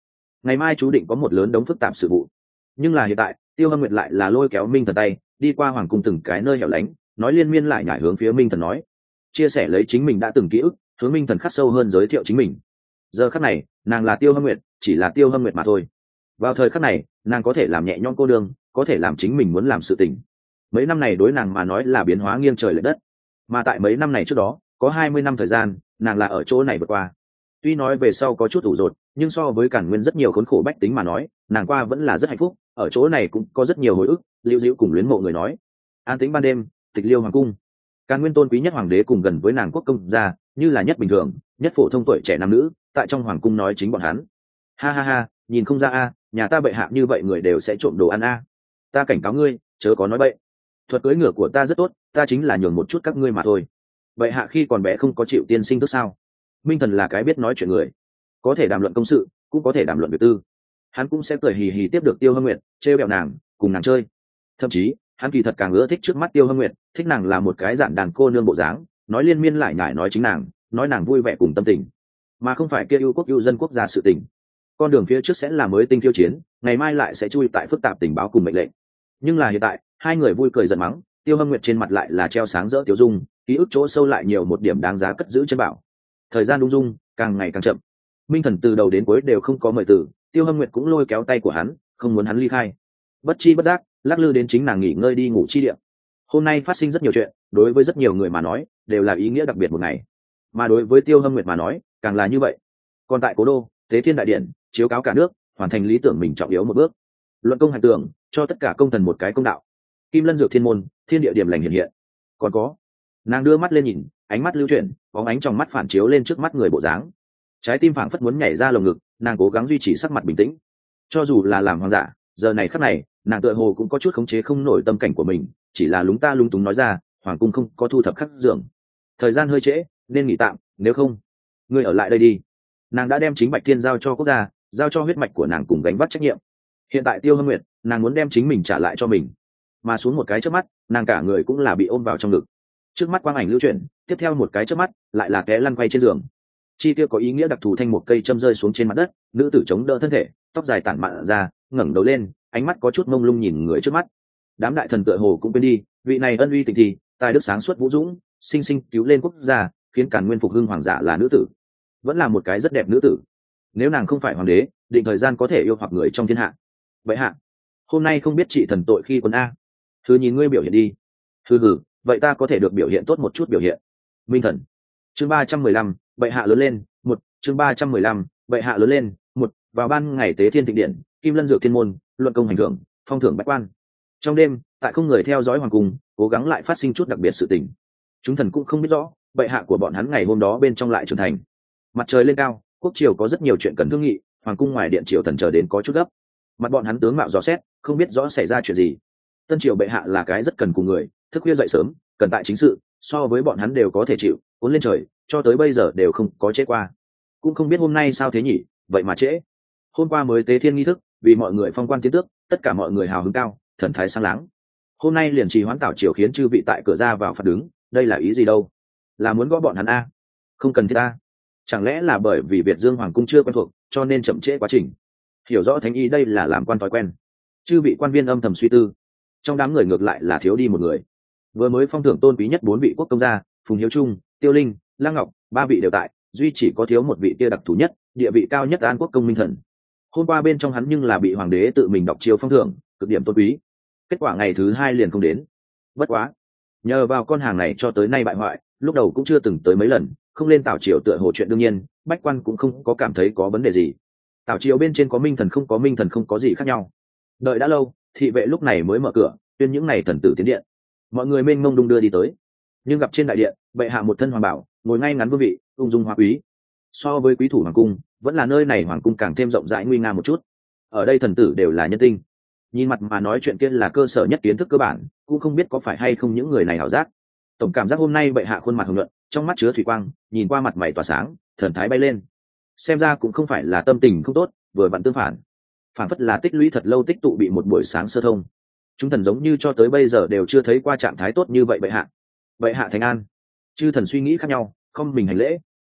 Ngày mai chú định có một lớn đống phức tạp sự vụ nhưng là hiện tại, tiêu hâm nguyện lại là lôi kéo minh thần tay, đi qua hoàng cung từng cái nơi hẻo lánh, nói liên miên lại nhải hướng phía minh thần nói. Chia sẻ lấy chính mình đã từng ký ức, hướng minh thần khắc sâu hơn giới thiệu chính mình. Giờ khắc này, nàng là tiêu hâm nguyệt, chỉ là tiêu hâm nguyệt mà thôi. Vào thời khắc này, nàng có thể làm nhẹ nhõm cô đương, có thể làm chính mình muốn làm sự tình. Mấy năm này đối nàng mà nói là biến hóa nghiêng trời l ệ đất. Mà tại mấy năm này trước đó, có hai mươi năm thời gian, nàng là ở chỗ này vượt qua. Tuy nói về sau có chút ủ rột, nhưng so với cản nguyên rất nhiều khốn khổ bách tính mà nói nàng qua vẫn là rất hạnh phúc, ở chỗ này cũng có rất nhiều hồi ức lưu diễu cùng luyến mộ người nói. An tính ban đêm, tịch liêu hoàng cung. Càn nguyên tôn quý nhất hoàng đế cùng gần với nàng quốc công gia, như là nhất bình thường, nhất phổ thông tuổi trẻ nam nữ, tại trong hoàng cung nói chính bọn hắn. Ha ha ha, nhìn không ra a, nhà ta bệ hạ như vậy người đều sẽ trộm đồ ăn a. Ta cảnh cáo ngươi, chớ có nói bậy. Thuật cưỡi ngựa của ta rất tốt, ta chính là nhường một chút các ngươi mà thôi. Bệ hạ khi còn bé không có chịu tiên sinh tức sao? Minh thần là cái biết nói chuyện người. Có thể đàm luận công sự, cũng có thể đàm luận việc tư hắn cũng sẽ cười hì hì tiếp được tiêu hâm nguyệt, trêu bẹo nàng, cùng nàng chơi. Thậm chí, hắn kỳ thật càng ưa thích trước mắt tiêu hâm nguyệt, thích nàng là một cái giản đàn cô nương bộ dáng, nói liên miên lại nhải nói chính nàng, nói nàng vui vẻ cùng tâm tình. Mà không phải kia ưu quốc ưu dân quốc gia sự tình. Con đường phía trước sẽ là mới tinh tiêu chiến, ngày mai lại sẽ chui tại phức tạp tình báo cùng mệnh lệnh. Nhưng là hiện tại, hai người vui cười giận mắng, tiêu hâm nguyệt trên mặt lại là treo sáng rỡ tiêu dung, ký ức chỗ sâu lại nhiều một điểm đáng giá cất giữ chân bảo. Thời gian lung dung, càng ngày càng chậm minh thần từ đầu đến cuối đều không có mời tử, tiêu hâm nguyệt cũng lôi kéo tay của hắn, không muốn hắn ly khai. Bất chi bất giác, lắc lư đến chính nàng nghỉ ngơi đi ngủ chi điện hôm nay phát sinh rất nhiều chuyện, đối với rất nhiều người mà nói, đều là ý nghĩa đặc biệt một ngày. Mà đối với tiêu hâm nguyệt mà nói, càng là như vậy. Còn tại cố đô, thế thiên đại điện, chiếu cáo cả nước, hoàn thành lý tưởng mình trọng yếu một bước. Luận công hành tưởng, cho tất cả công thần một cái công đạo. Kim lân dược thiên môn, thiên địa điểm lành hiện hiện. Còn có, nàng đưa mắt lên nhìn, ánh mắt lưu chuyển, bóng ánh trong mắt phản chiếu lên trước mắt người bộ dáng trái tim phảng phất muốn nhảy ra lồng ngực, nàng cố gắng duy trì sắc mặt bình tĩnh. Cho dù là làm hoàng giả, giờ này khắc này, nàng tựa hồ cũng có chút khống chế không nổi tâm cảnh của mình, chỉ là lúng ta lung túng nói ra, hoàng cung không có thu thập khắc dưỡng thời gian hơi trễ, nên nghỉ tạm, nếu không, ngươi ở lại đây đi. Nàng đã đem chính bạch thiên giao cho quốc gia, giao cho huyết mạch của nàng cùng gánh vác trách nhiệm. Hiện tại tiêu hâm nguyệt, nàng muốn đem chính mình trả lại cho mình. Mà xuống một cái trước mắt, nàng cả người cũng là bị ôm vào trong ngực. Trước mắt quang ảnh lưu chuyển, tiếp theo một cái trước mắt, lại là té lăn quay trên giường chi tiêu có ý nghĩa đặc thù thanh một cây châm rơi xuống trên mặt đất, nữ tử chống đỡ thân thể, tóc dài tản mạn ra, ngẩng đầu lên, ánh mắt có chút mông lung nhìn người trước mắt. Đám đại thần tựa hồ cũng quên đi, vị này ân uy tình thì, tài đức sáng suốt vũ dũng, sinh sinh cứu lên quốc gia, khiến cản nguyên phục hưng hoàng giả là nữ tử. Vẫn là một cái rất đẹp nữ tử. Nếu nàng không phải hoàng đế, định thời gian có thể yêu hoặc người trong thiên hạ. Vậy hạ, hôm nay không biết chị thần tội khi quân a. Thứ nhìn ngươi biểu hiện đi. Thư hử vậy ta có thể được biểu hiện tốt một chút biểu hiện. Minh thần. Chương ba trăm mười lăm bệ hạ lớn lên, một, chương ba trăm mười lăm, bệ hạ lớn lên, một, vào ban ngày tế thiên thịnh điện, kim lân dược thiên môn, luận công hành thưởng, phong thưởng bách quan. Trong đêm, tại không người theo dõi hoàng cung, cố gắng lại phát sinh chút đặc biệt sự tình. Chúng thần cũng không biết rõ, bệ hạ của bọn hắn ngày hôm đó bên trong lại trưởng thành. Mặt trời lên cao, quốc triều có rất nhiều chuyện cần thương nghị, hoàng cung ngoài điện triều thần chờ đến có chút gấp. Mặt bọn hắn tướng mạo rõ xét, không biết rõ xảy ra chuyện gì. Tân triều bệ hạ là cái rất cần cùng người, thức khuya dậy sớm, cần tại chính sự, so với bọn hắn đều có thể chịu, cuốn lên trời cho tới bây giờ đều không có trễ qua. Cũng không biết hôm nay sao thế nhỉ? Vậy mà trễ. Hôm qua mới tế thiên nghi thức, vì mọi người phong quan tiến tước, tất cả mọi người hào hứng cao, thần thái sáng láng. Hôm nay liền trì hoãn tảo triều khiến chư vị tại cửa ra vào phạt đứng, đây là ý gì đâu? Là muốn gõ bọn hắn a? Không cần thiết a. Chẳng lẽ là bởi vì việt dương hoàng cung chưa quen thuộc, cho nên chậm trễ quá trình? Hiểu rõ thánh y đây là làm quan thói quen. Chư vị quan viên âm thầm suy tư. Trong đám người ngược lại là thiếu đi một người. Vừa mới phong thưởng tôn quý nhất bốn vị quốc công gia, phùng hiếu trung, tiêu linh Lang ngọc, ba vị đều tại, duy chỉ có thiếu một vị kia đặc thù nhất, địa vị cao nhất an quốc công minh thần. Hôm qua bên trong hắn nhưng là bị hoàng đế tự mình đọc chiếu phong thưởng, cực điểm tôn quý. Kết quả ngày thứ hai liền không đến. Bất quá, nhờ vào con hàng này cho tới nay bại hoại, lúc đầu cũng chưa từng tới mấy lần, không lên tảo triều tựa hồ chuyện đương nhiên, bách quan cũng không có cảm thấy có vấn đề gì. Tảo triều bên trên có minh thần không có minh thần không có gì khác nhau. Đợi đã lâu, thị vệ lúc này mới mở cửa, tuyên những n à y thần tử tiến điện. Mọi người mênh mông đung đưa đi tới. Nhưng gặp trên đại điện, bệ hạ một thân hoàng bảo ngồi ngay ngắn vương vị, ung dung hoa quý. So với quý thủ hoàng cung, vẫn là nơi này hoàng cung càng thêm rộng rãi nguy nga một chút. Ở đây thần tử đều là nhân tinh. Nhìn mặt mà nói chuyện kia là cơ sở nhất kiến thức cơ bản, cũng không biết có phải hay không những người này hảo giác. Tổng cảm giác hôm nay bệ hạ khuôn mặt hồng luận trong mắt chứa thủy quang, nhìn qua mặt mày tỏa sáng, thần thái bay lên. Xem ra cũng không phải là tâm tình không tốt, vừa vặn tương phản. Phản phất là tích lũy thật lâu tích tụ bị một buổi sáng sơ thông. Chúng thần giống như cho tới bây giờ đều chưa thấy qua trạng thái tốt như vậy bệ hạ. Bệ hạ thành an chư thần suy nghĩ khác nhau, không mình hành lễ.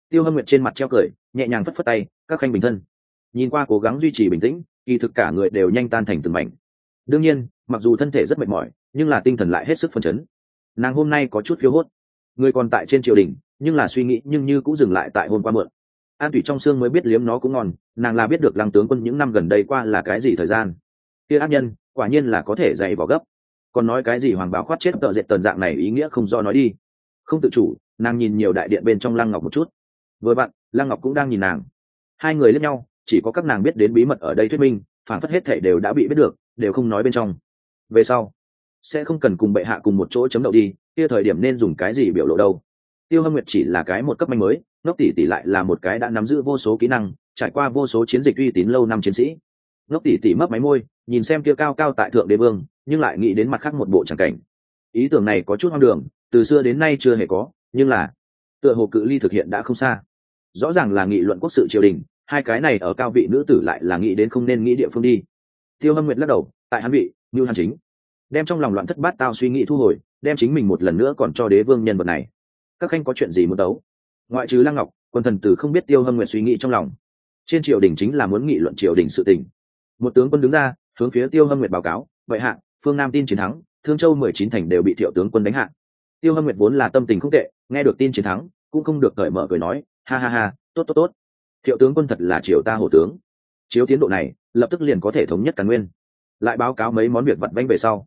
Tiêu hâm nguyệt trên mặt treo cười, nhẹ nhàng phất phất tay, các khanh bình thân. Nhìn qua cố gắng duy trì bình tĩnh, kỳ thực cả người đều nhanh tan thành từng mảnh. Đương nhiên, mặc dù thân thể rất mệt mỏi, nhưng là tinh thần lại hết sức phấn chấn. Nàng hôm nay có chút phiếu hốt. Người còn tại trên triều đình, nhưng là suy nghĩ nhưng như cũng dừng lại tại hôm qua mượn. An thủy trong xương mới biết liếm nó cũng ngon, nàng là biết được lăng tướng quân những năm gần đây qua là cái gì thời gian. Kia ác nhân, quả nhiên là có thể dày vào gấp. Còn nói cái gì hoàng báo khoát chết tợ dệt tần dạng này ý nghĩa không do nói đi không tự chủ, nàng nhìn nhiều đại điện bên trong lăng ngọc một chút. Vừa bạn lăng ngọc cũng đang nhìn nàng. Hai người lẫn nhau, chỉ có các nàng biết đến bí mật ở đây thuyết minh, phản phất hết thể đều đã bị biết được, đều không nói bên trong. Về sau, sẽ không cần cùng bệ hạ cùng một chỗ chấm đậu đi, kia thời điểm nên dùng cái gì biểu lộ đâu. Tiêu hâm nguyệt chỉ là cái một cấp manh mới, ngốc tỷ tỷ lại là một cái đã nắm giữ vô số kỹ năng, trải qua vô số chiến dịch uy tín lâu năm chiến sĩ. Ngốc tỷ tỷ mấp máy môi, nhìn xem kia cao cao tại thượng đế vương, nhưng lại nghĩ đến mặt khác một bộ tràng cảnh. Ý tưởng này có chút hoang đường từ xưa đến nay chưa hề có, nhưng là, tựa hồ cự ly thực hiện đã không xa. Rõ ràng là nghị luận quốc sự triều đình, hai cái này ở cao vị nữ tử lại là nghĩ đến không nên nghĩ địa phương đi. Tiêu hâm nguyệt lắc đầu, tại hắn vị như hắn chính, đem trong lòng loạn thất bát tao suy nghĩ thu hồi, đem chính mình một lần nữa còn cho đế vương nhân vật này. Các khanh có chuyện gì muốn đấu? Ngoại trừ lăng ngọc, quân thần tử không biết tiêu hâm nguyệt suy nghĩ trong lòng. Trên triều đình chính là muốn nghị luận triều đình sự tình. Một tướng quân đứng ra, hướng phía tiêu hâm nguyệt báo cáo vậy hạ, phương nam tin chiến thắng, thương châu mười chín thành đều bị thiệu tướng quân đánh hạ tiêu hâm nguyệt vốn là tâm tình không tệ, nghe được tin chiến thắng, cũng không được cởi mở cười nói, ha ha ha, tốt tốt tốt. Thiệu tướng quân thật là triều ta hổ tướng. Chiếu tiến độ này, lập tức liền có thể thống nhất càn nguyên. Lại báo cáo mấy món việc vặt vanh về sau.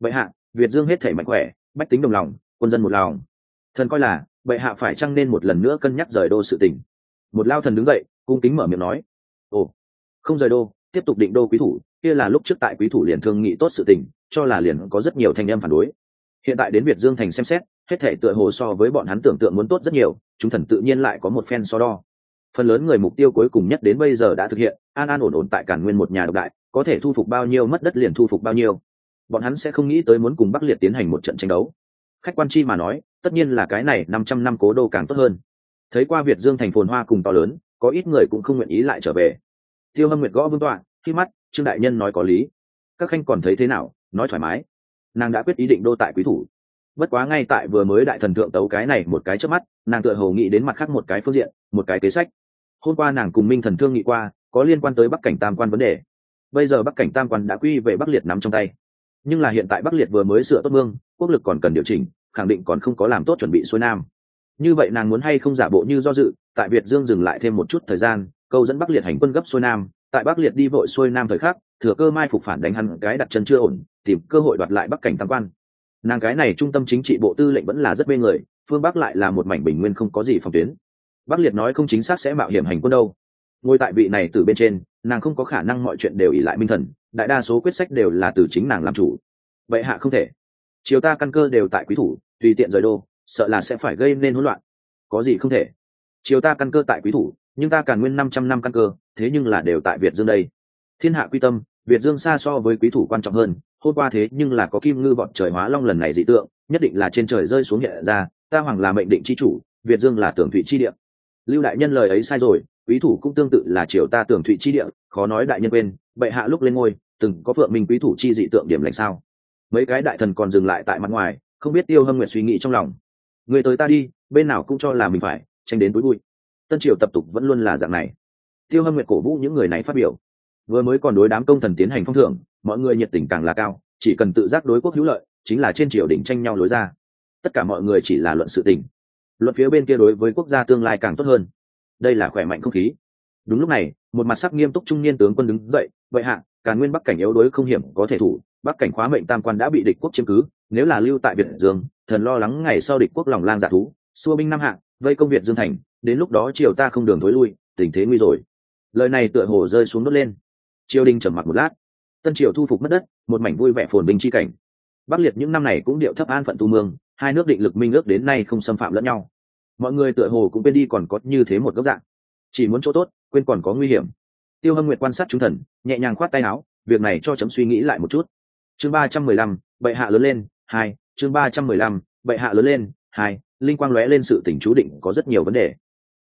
Vậy hạ, việt dương hết thể mạnh khỏe, bách tính đồng lòng, quân dân một lòng. Thần coi là, bệ hạ phải chăng nên một lần nữa cân nhắc rời đô sự tình? Một lao thần đứng dậy, cung kính mở miệng nói, ồ, không rời đô, tiếp tục định đô quý thủ, kia là lúc trước tại quý thủ liền thương nghị tốt sự tình, cho là liền có rất nhiều thanh em phản đối hiện tại đến việt dương thành xem xét, hết thể tựa hồ so với bọn hắn tưởng tượng muốn tốt rất nhiều, chúng thần tự nhiên lại có một phen so đo. Phần lớn người mục tiêu cuối cùng nhất đến bây giờ đã thực hiện, an an ổn ổn tại cản nguyên một nhà độc đại, có thể thu phục bao nhiêu mất đất liền thu phục bao nhiêu. Bọn hắn sẽ không nghĩ tới muốn cùng bắc liệt tiến hành một trận tranh đấu. Khách quan chi mà nói, tất nhiên là cái này năm trăm năm cố đô càng tốt hơn. Thấy qua việt dương thành phồn hoa cùng to lớn, có ít người cũng không nguyện ý lại trở về. Tiêu hâm nguyệt gõ vương tọa, khi mắt, trương đại nhân nói có lý. Các khanh còn thấy thế nào? Nói thoải mái nàng đã quyết ý định đô tại quý thủ. Bất quá ngay tại vừa mới đại thần thượng tấu cái này một cái trước mắt, nàng tựa hồ nghĩ đến mặt khác một cái phương diện, một cái kế sách. Hôm qua nàng cùng minh thần thương nghị qua, có liên quan tới bắc cảnh tam quan vấn đề. Bây giờ bắc cảnh tam quan đã quy về bắc liệt nắm trong tay. Nhưng là hiện tại bắc liệt vừa mới sửa tốt mương, quốc lực còn cần điều chỉnh, khẳng định còn không có làm tốt chuẩn bị xuôi nam. Như vậy nàng muốn hay không giả bộ như do dự, tại việt dương dừng lại thêm một chút thời gian, câu dẫn bắc liệt hành quân gấp xuôi nam, tại bắc liệt đi vội xuôi nam thời khắc, thừa cơ mai phục phản đánh hắn cái đặt chân chưa ổn tìm cơ hội đoạt lại bắc cảnh tam quan. Nàng cái này trung tâm chính trị bộ tư lệnh vẫn là rất mê người, phương bắc lại là một mảnh bình nguyên không có gì phòng tuyến. Bắc liệt nói không chính xác sẽ mạo hiểm hành quân đâu. Ngôi tại vị này từ bên trên, nàng không có khả năng mọi chuyện đều ỉ lại minh thần, đại đa số quyết sách đều là từ chính nàng làm chủ. Vậy hạ không thể. Chiều ta căn cơ đều tại quý thủ, tùy tiện rời đô, sợ là sẽ phải gây nên hỗn loạn. Có gì không thể. Chiều ta căn cơ tại quý thủ, nhưng ta càn nguyên năm trăm năm căn cơ, thế nhưng là đều tại việt dương đây. Thiên hạ quy tâm, việt dương xa so với quý thủ quan trọng hơn hôm qua thế nhưng là có kim ngư vọt trời hóa long lần này dị tượng, nhất định là trên trời rơi xuống hiện ra, ta hoàng là mệnh định c h i chủ, việt dương là tưởng thụy chi địa. Lưu đại nhân lời ấy sai rồi, quý thủ cũng tương tự là triều ta tưởng thụy chi địa, khó nói đại nhân quên, bệ hạ lúc lên ngôi, từng có phượng minh quý thủ chi dị tượng điểm lành sao? Mấy cái đại thần còn dừng lại tại mặt ngoài, không biết tiêu hâm nguyệt suy nghĩ trong lòng. Người tới ta đi, bên nào cũng cho là mình phải, tranh đến túi bụi. Tân triều tập tục vẫn luôn là dạng này. Tiêu hâm nguyệt cổ vũ những người này phát biểu. Vừa mới còn đối đám công thần tiến hành phong thưởng mọi người nhiệt tình càng là cao, chỉ cần tự giác đối quốc hữu lợi, chính là trên triều đình tranh nhau lối ra. Tất cả mọi người chỉ là luận sự tình. Luận phía bên kia đối với quốc gia tương lai càng tốt hơn. Đây là khỏe mạnh không khí. Đúng lúc này, một mặt sắc nghiêm túc trung niên tướng quân đứng dậy vậy hạ càng nguyên bắc cảnh yếu đối không hiểm có thể thủ, bắc cảnh khóa mệnh tam quan đã bị địch quốc chiếm cứ, nếu là lưu tại việt dương, thần lo lắng ngày sau địch quốc lòng lang giả thú, xua binh năm hạng, vây công việt dương thành, đến lúc đó triều ta không đường thối lui, tình thế nguy rồi. Lời này tựa hồ rơi xuống đất lên. Triều đình trầm mặc một lát tân triều thu phục mất đất, một mảnh vui vẻ phồn binh chi cảnh. Bắc liệt những năm này cũng điệu thấp an phận tu mương, hai nước định lực minh ước đến nay không xâm phạm lẫn nhau. Mọi người tựa hồ cũng quên đi còn có như thế một góc dạng. Chỉ muốn chỗ tốt, quên còn có nguy hiểm. Tiêu hâm nguyệt quan sát chúng thần, nhẹ nhàng khoát tay áo, việc này cho chấm suy nghĩ lại một chút. Chương ba trăm mười lăm, bệ hạ lớn lên, hai, chương ba trăm mười lăm, bệ hạ lớn lên, hai, linh quang lóe lên sự tỉnh chú định có rất nhiều vấn đề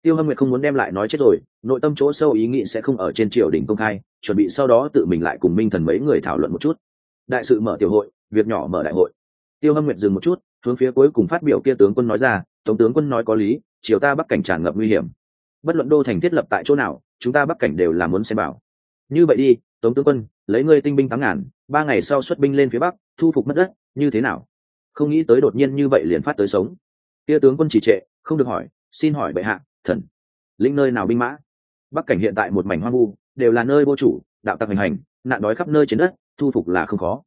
tiêu hâm nguyệt không muốn đem lại nói chết rồi, nội tâm chỗ sâu ý nghĩ sẽ không ở trên triều đình công khai, chuẩn bị sau đó tự mình lại cùng minh thần mấy người thảo luận một chút. Đại sự mở tiểu hội, việc nhỏ mở đại hội. Tiêu hâm nguyệt dừng một chút, hướng phía cuối cùng phát biểu kia tướng quân nói ra tổng tướng quân nói có lý, triều ta bắc cảnh tràn ngập nguy hiểm. Bất luận đô thành thiết lập tại chỗ nào, chúng ta bắc cảnh đều là muốn xem bảo. Như vậy đi, tống tướng quân, lấy ngươi tinh binh tám ngàn, ba ngày sau xuất binh lên phía bắc, thu phục mất đất, như thế nào? Không nghĩ tới đột nhiên như vậy liền phát tới sống. Kia tướng quân chỉ trệ, không được hỏi, xin hỏi bệ hạ thần. Lĩnh nơi nào binh mã? Bắc cảnh hiện tại một mảnh hoang vu, đều là nơi vô chủ, đạo tặc hành hành, nạn đói khắp nơi trên đất, thu phục là không khó.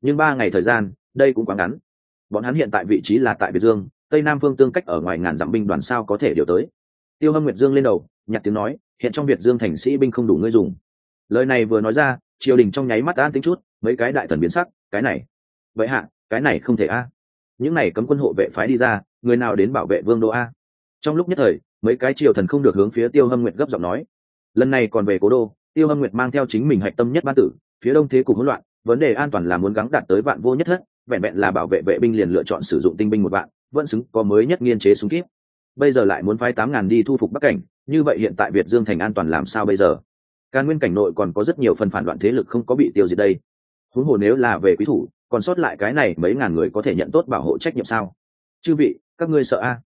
Nhưng ba ngày thời gian, đây cũng quá ngắn. Bọn hắn hiện tại vị trí là tại biệt dương, tây nam phương tương cách ở ngoài ngàn dặm binh đoàn sao có thể điều tới? Tiêu hâm nguyệt dương lên đầu, nhặt tiếng nói, hiện trong việt dương thành sĩ binh không đủ ngươi dùng. Lời này vừa nói ra, triều đình trong nháy mắt an tính chút, mấy cái đại thần biến sắc, cái này. Vậy hạ, cái này không thể a. Những này cấm quân hộ vệ phái đi ra, người nào đến bảo vệ vương đô a? Trong lúc nhất thời mấy cái triều thần không được hướng phía tiêu hâm nguyệt gấp giọng nói. Lần này còn về cố đô, tiêu hâm nguyệt mang theo chính mình hạch tâm nhất ban tử, phía đông thế cục hỗn loạn, vấn đề an toàn là muốn gắng đạt tới vạn vô nhất thất, vẹn vẹn là bảo vệ vệ binh liền lựa chọn sử dụng tinh binh một vạn, vẫn xứng có mới nhất nghiên chế súng kíp. Bây giờ lại muốn phái tám ngàn đi thu phục bắc cảnh, như vậy hiện tại việt dương thành an toàn làm sao bây giờ? Càn nguyên cảnh nội còn có rất nhiều phần phản đoạn thế lực không có bị tiêu diệt đây. Huống hồ nếu là về quý thủ, còn sót lại cái này mấy ngàn người có thể nhận tốt bảo hộ trách nhiệm sao? Chư vị, các ngươi sợ a?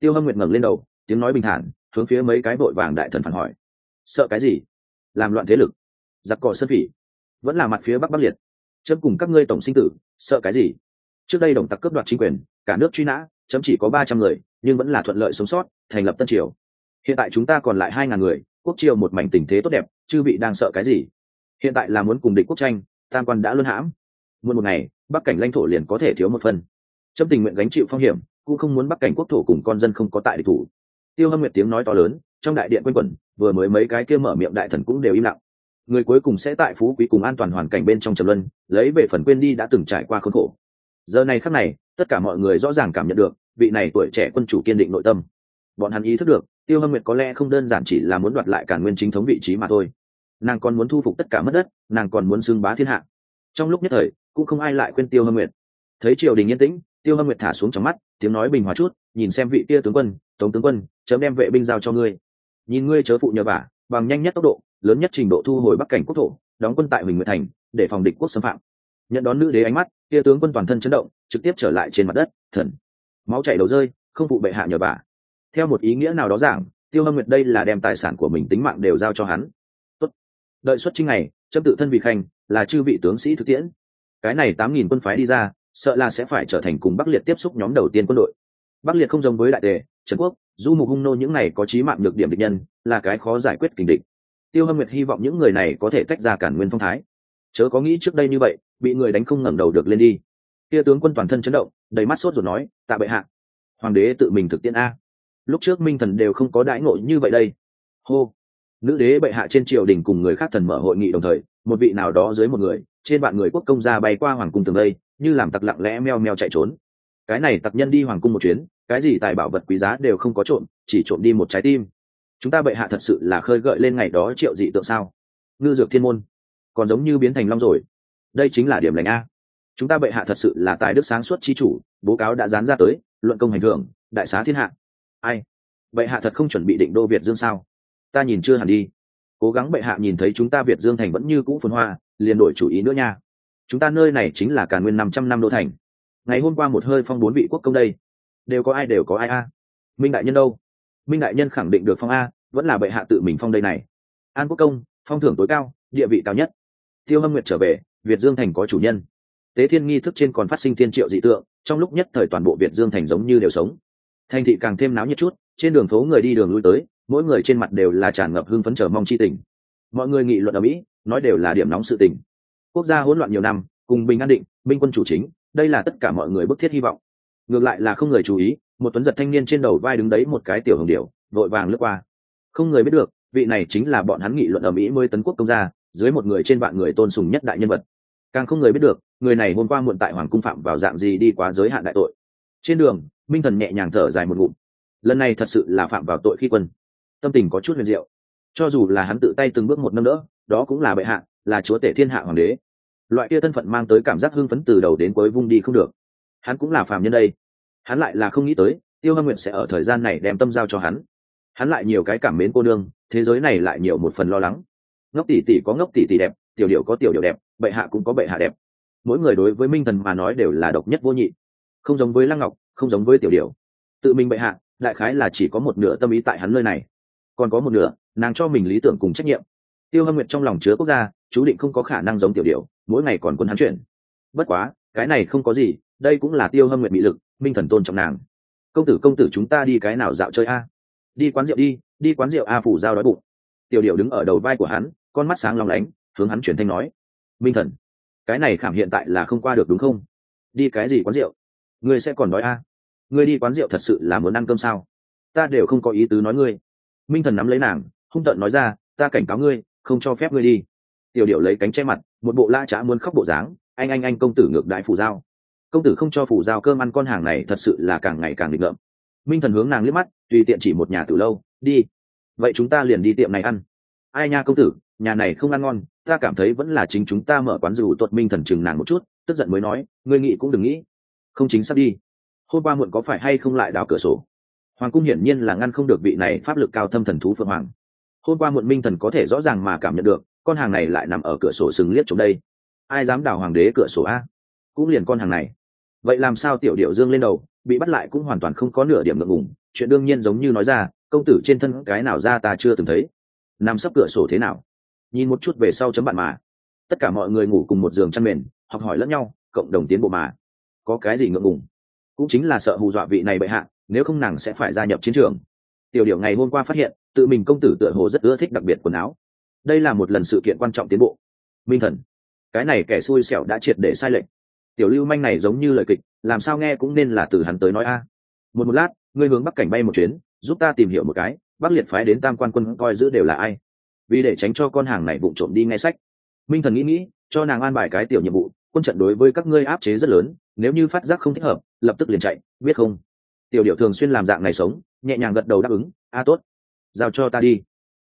Tiêu hâm nguyệt ngẩng lên đầu tiếng nói bình thản, hướng phía mấy cái vội vàng đại thần phản hỏi. Sợ cái gì? Làm loạn thế lực. Giặc cỏ sơn phỉ. Vẫn là mặt phía bắc bắc liệt. Chấm cùng các ngươi tổng sinh tử, sợ cái gì? Trước đây đồng tặc cướp đoạt chính quyền, cả nước truy nã, chấm chỉ có ba trăm người, nhưng vẫn là thuận lợi sống sót, thành lập tân triều. Hiện tại chúng ta còn lại hai ngàn người, quốc triều một mảnh tình thế tốt đẹp, chư vị đang sợ cái gì? Hiện tại là muốn cùng địch quốc tranh, tam quan đã luân hãm. Muôn một ngày, bắc cảnh lãnh thổ liền có thể thiếu một phần. Chấm tình nguyện gánh chịu phong hiểm, cũng không muốn bắc cảnh quốc thổ cùng con dân không có tại địch thủ tiêu hâm nguyệt tiếng nói to lớn, trong đại điện quanh quẩn, vừa mới mấy cái kia mở miệng đại thần cũng đều im lặng. Người cuối cùng sẽ tại phú quý cùng an toàn hoàn cảnh bên trong trầm luân, lấy về phần quên đi đã từng trải qua khốn khổ. Giờ này khắc này, tất cả mọi người rõ ràng cảm nhận được, vị này tuổi trẻ quân chủ kiên định nội tâm. Bọn hắn ý thức được, tiêu hâm nguyệt có lẽ không đơn giản chỉ là muốn đoạt lại cả nguyên chính thống vị trí mà thôi. Nàng còn muốn thu phục tất cả mất đất, nàng còn muốn xưng bá thiên hạ. Trong lúc nhất thời, cũng không ai lại quên tiêu hâm nguyệt. Thấy triều đình yên tĩnh, tiêu hâm nguyệt thả xuống trong mắt, tiếng nói bình hòa chút, nhìn xem vị kia tướng quân, tống tướng quân chấm đem vệ binh giao cho ngươi. Nhìn ngươi chớ phụ nhờ vả, bằng nhanh nhất tốc độ, lớn nhất trình độ thu hồi bắc cảnh quốc thổ, đóng quân tại huỳnh nguyệt thành, để phòng địch quốc xâm phạm. Nhận đón nữ đế ánh mắt, kia tướng quân toàn thân chấn động, trực tiếp trở lại trên mặt đất, thần. Máu chảy đầu rơi, không phụ bệ hạ nhờ vả. Theo một ý nghĩa nào đó giảng, tiêu hâm nguyệt đây là đem tài sản của mình tính mạng đều giao cho hắn. Tốt. đợi xuất trinh này chấm tự thân vị khanh, là chư vị tướng sĩ thực tiễn. Cái này tám nghìn quân phái đi ra, sợ là sẽ phải trở thành cùng bắc liệt tiếp xúc nhóm đầu tiên quân đội. Bắc liệt không giống với đại tề, trần quốc du mục hung nô những này có trí mạng được điểm địch nhân, là cái khó giải quyết kình địch. Tiêu hâm nguyệt hy vọng những người này có thể tách ra cản nguyên phong thái. Chớ có nghĩ trước đây như vậy, bị người đánh không ngẩng đầu được lên đi. Kia tướng quân toàn thân chấn động, đầy mắt sốt rồi nói, tạ bệ hạ, hoàng đế tự mình thực tiễn a. Lúc trước minh thần đều không có đãi ngộ như vậy đây. Hô. Nữ đế bệ hạ trên triều đình cùng người khác thần mở hội nghị đồng thời, một vị nào đó dưới một người, trên bạn người quốc công gia bay qua hoàng cung tường đây, như làm tặc lặng lẽ meo meo chạy trốn cái này tặc nhân đi hoàng cung một chuyến, cái gì tài bảo vật quý giá đều không có trộm, chỉ trộm đi một trái tim. Chúng ta bệ hạ thật sự là khơi gợi lên ngày đó triệu dị tượng sao? Ngư dược thiên môn, còn giống như biến thành long rồi. Đây chính là điểm lành a. Chúng ta bệ hạ thật sự là tài đức sáng suốt chi chủ, bố cáo đã dán ra tới, luận công hành thưởng, đại xá thiên hạ. Ai? Bệ hạ thật không chuẩn bị định đô việt dương sao? Ta nhìn chưa hẳn đi. Cố gắng bệ hạ nhìn thấy chúng ta việt dương thành vẫn như cũ phồn hoa, liền đổi chủ ý nữa nha. Chúng ta nơi này chính là cả nguyên năm trăm năm đô thành ngày hôm qua một hơi phong bốn vị quốc công đây. Đều có ai, đều có ai a? Minh đại nhân đâu? Minh đại nhân khẳng định được phong a, vẫn là bệ hạ tự mình phong đây này. An quốc công, phong thưởng tối cao, địa vị cao nhất. Tiêu hâm nguyệt trở về, việt dương thành có chủ nhân. Tế thiên nghi thức trên còn phát sinh thiên triệu dị tượng, trong lúc nhất thời toàn bộ việt dương thành giống như đều sống. Thành thị càng thêm náo nhiệt chút, trên đường phố người đi đường lui tới, mỗi người trên mặt đều là tràn ngập hưng phấn chờ mong chi tình. Mọi người nghị luận ở mỹ, nói đều là điểm nóng sự tình. Quốc gia hỗn loạn nhiều năm, cùng bình an định, binh quân chủ chính đây là tất cả mọi người bức thiết hy vọng. Ngược lại là không người chú ý, một tuấn giật thanh niên trên đầu vai đứng đấy một cái tiểu hồng điệu vội vàng lướt qua. Không người biết được, vị này chính là bọn hắn nghị luận ở mỹ mới tấn quốc công gia, dưới một người trên vạn người tôn sùng nhất đại nhân vật. Càng không người biết được, người này hôm qua muộn tại hoàng cung phạm vào dạng gì đi quá giới hạn đại tội. Trên đường, minh thần nhẹ nhàng thở dài một ngụm. Lần này thật sự là phạm vào tội khi quân. Tâm tình có chút huyền diệu. Cho dù là hắn tự tay từng bước một năm nữa đó cũng là bệ hạ, là chúa tể thiên hạ hoàng đế loại kia thân phận mang tới cảm giác hưng phấn từ đầu đến cuối vung đi không được. Hắn cũng là phàm nhân đây. Hắn lại là không nghĩ tới, tiêu hâm nguyện sẽ ở thời gian này đem tâm giao cho hắn. Hắn lại nhiều cái cảm mến cô nương, thế giới này lại nhiều một phần lo lắng. Ngốc tỷ tỷ có ngốc tỷ tỷ đẹp, tiểu điệu có tiểu điệu đẹp, bệ hạ cũng có bệ hạ đẹp. Mỗi người đối với minh thần mà nói đều là độc nhất vô nhị. Không giống với lăng ngọc, không giống với tiểu điệu tự mình bệ hạ, đại khái là chỉ có một nửa tâm ý tại hắn nơi này. Còn có một nửa, nàng cho mình lý tưởng cùng trách nhiệm. Tiêu hâm nguyệt trong lòng chứa quốc gia, chú định không có khả năng giống tiểu điệu mỗi ngày còn quân hắn chuyển. Bất quá, cái này không có gì, đây cũng là tiêu hâm nguyện bị lực, minh thần tôn trọng nàng. Công tử công tử chúng ta đi cái nào dạo chơi a? Đi quán rượu đi đi quán rượu a phủ giao đói bụng. Tiểu điệu đứng ở đầu vai của hắn, con mắt sáng long lánh, hướng hắn chuyển thanh nói. Minh thần, cái này khảm hiện tại là không qua được đúng không? Đi cái gì quán rượu? Ngươi sẽ còn nói a? Ngươi đi quán rượu thật sự là muốn ăn cơm sao? Ta đều không có ý tứ nói ngươi. Minh thần nắm lấy nàng, hung tợn nói ra, ta cảnh cáo ngươi, không cho phép ngươi đi. Tiểu điệu lấy cánh che mặt một bộ la trá muốn khóc bộ dáng, anh anh anh công tử ngược đại phủ giao. Công tử không cho phủ giao cơm ăn con hàng này thật sự là càng ngày càng định ngợm. Minh thần hướng nàng liếc mắt, tùy tiện chỉ một nhà từ lâu, đi, vậy chúng ta liền đi tiệm này ăn. Ai nha công tử, nhà này không ăn ngon, ta cảm thấy vẫn là chính chúng ta mở quán dù tuột minh thần chừng nàng một chút, tức giận mới nói, ngươi nghĩ cũng đừng nghĩ, không chính xác đi. Hôm qua muộn có phải hay không lại đào cửa sổ? Hoàng cung hiển nhiên là ngăn không được vị này pháp lực cao thâm thần thú phượng hoàng. Hôm qua muộn minh thần có thể rõ ràng mà cảm nhận được con hàng này lại nằm ở cửa sổ sừng liếc trong đây. Ai dám đào hoàng đế cửa sổ a? Cũng liền con hàng này. Vậy làm sao tiểu điệu dương lên đầu, bị bắt lại cũng hoàn toàn không có nửa điểm ngượng ngùng, chuyện đương nhiên giống như nói ra, công tử trên thân cái nào ra ta chưa từng thấy. Nằm sấp cửa sổ thế nào? Nhìn một chút về sau chấm bạn mà. Tất cả mọi người ngủ cùng một giường chăn mền, học hỏi lẫn nhau, cộng đồng tiến bộ mà. Có cái gì ngượng ngùng? Cũng chính là sợ hù dọa vị này bệ hạ, nếu không nàng sẽ phải gia nhập chiến trường. Tiểu điệu ngày hôm qua phát hiện, tự mình công tử tựa hồ rất ưa thích đặc biệt quần áo đây là một lần sự kiện quan trọng tiến bộ. Minh thần, cái này kẻ xui xẻo đã triệt để sai lệch. Tiểu lưu manh này giống như lời kịch, làm sao nghe cũng nên là từ hắn tới nói a. Một một lát, ngươi hướng bắc cảnh bay một chuyến, giúp ta tìm hiểu một cái, bắc liệt phái đến tam quan quân coi giữ đều là ai. Vì để tránh cho con hàng này vụng trộm đi nghe sách. Minh thần nghĩ nghĩ, cho nàng an bài cái tiểu nhiệm vụ, quân trận đối với các ngươi áp chế rất lớn, nếu như phát giác không thích hợp, lập tức liền chạy, biết không? Tiểu điệu thường xuyên làm dạng này sống, nhẹ nhàng gật đầu đáp ứng, a, tốt. Giao cho ta đi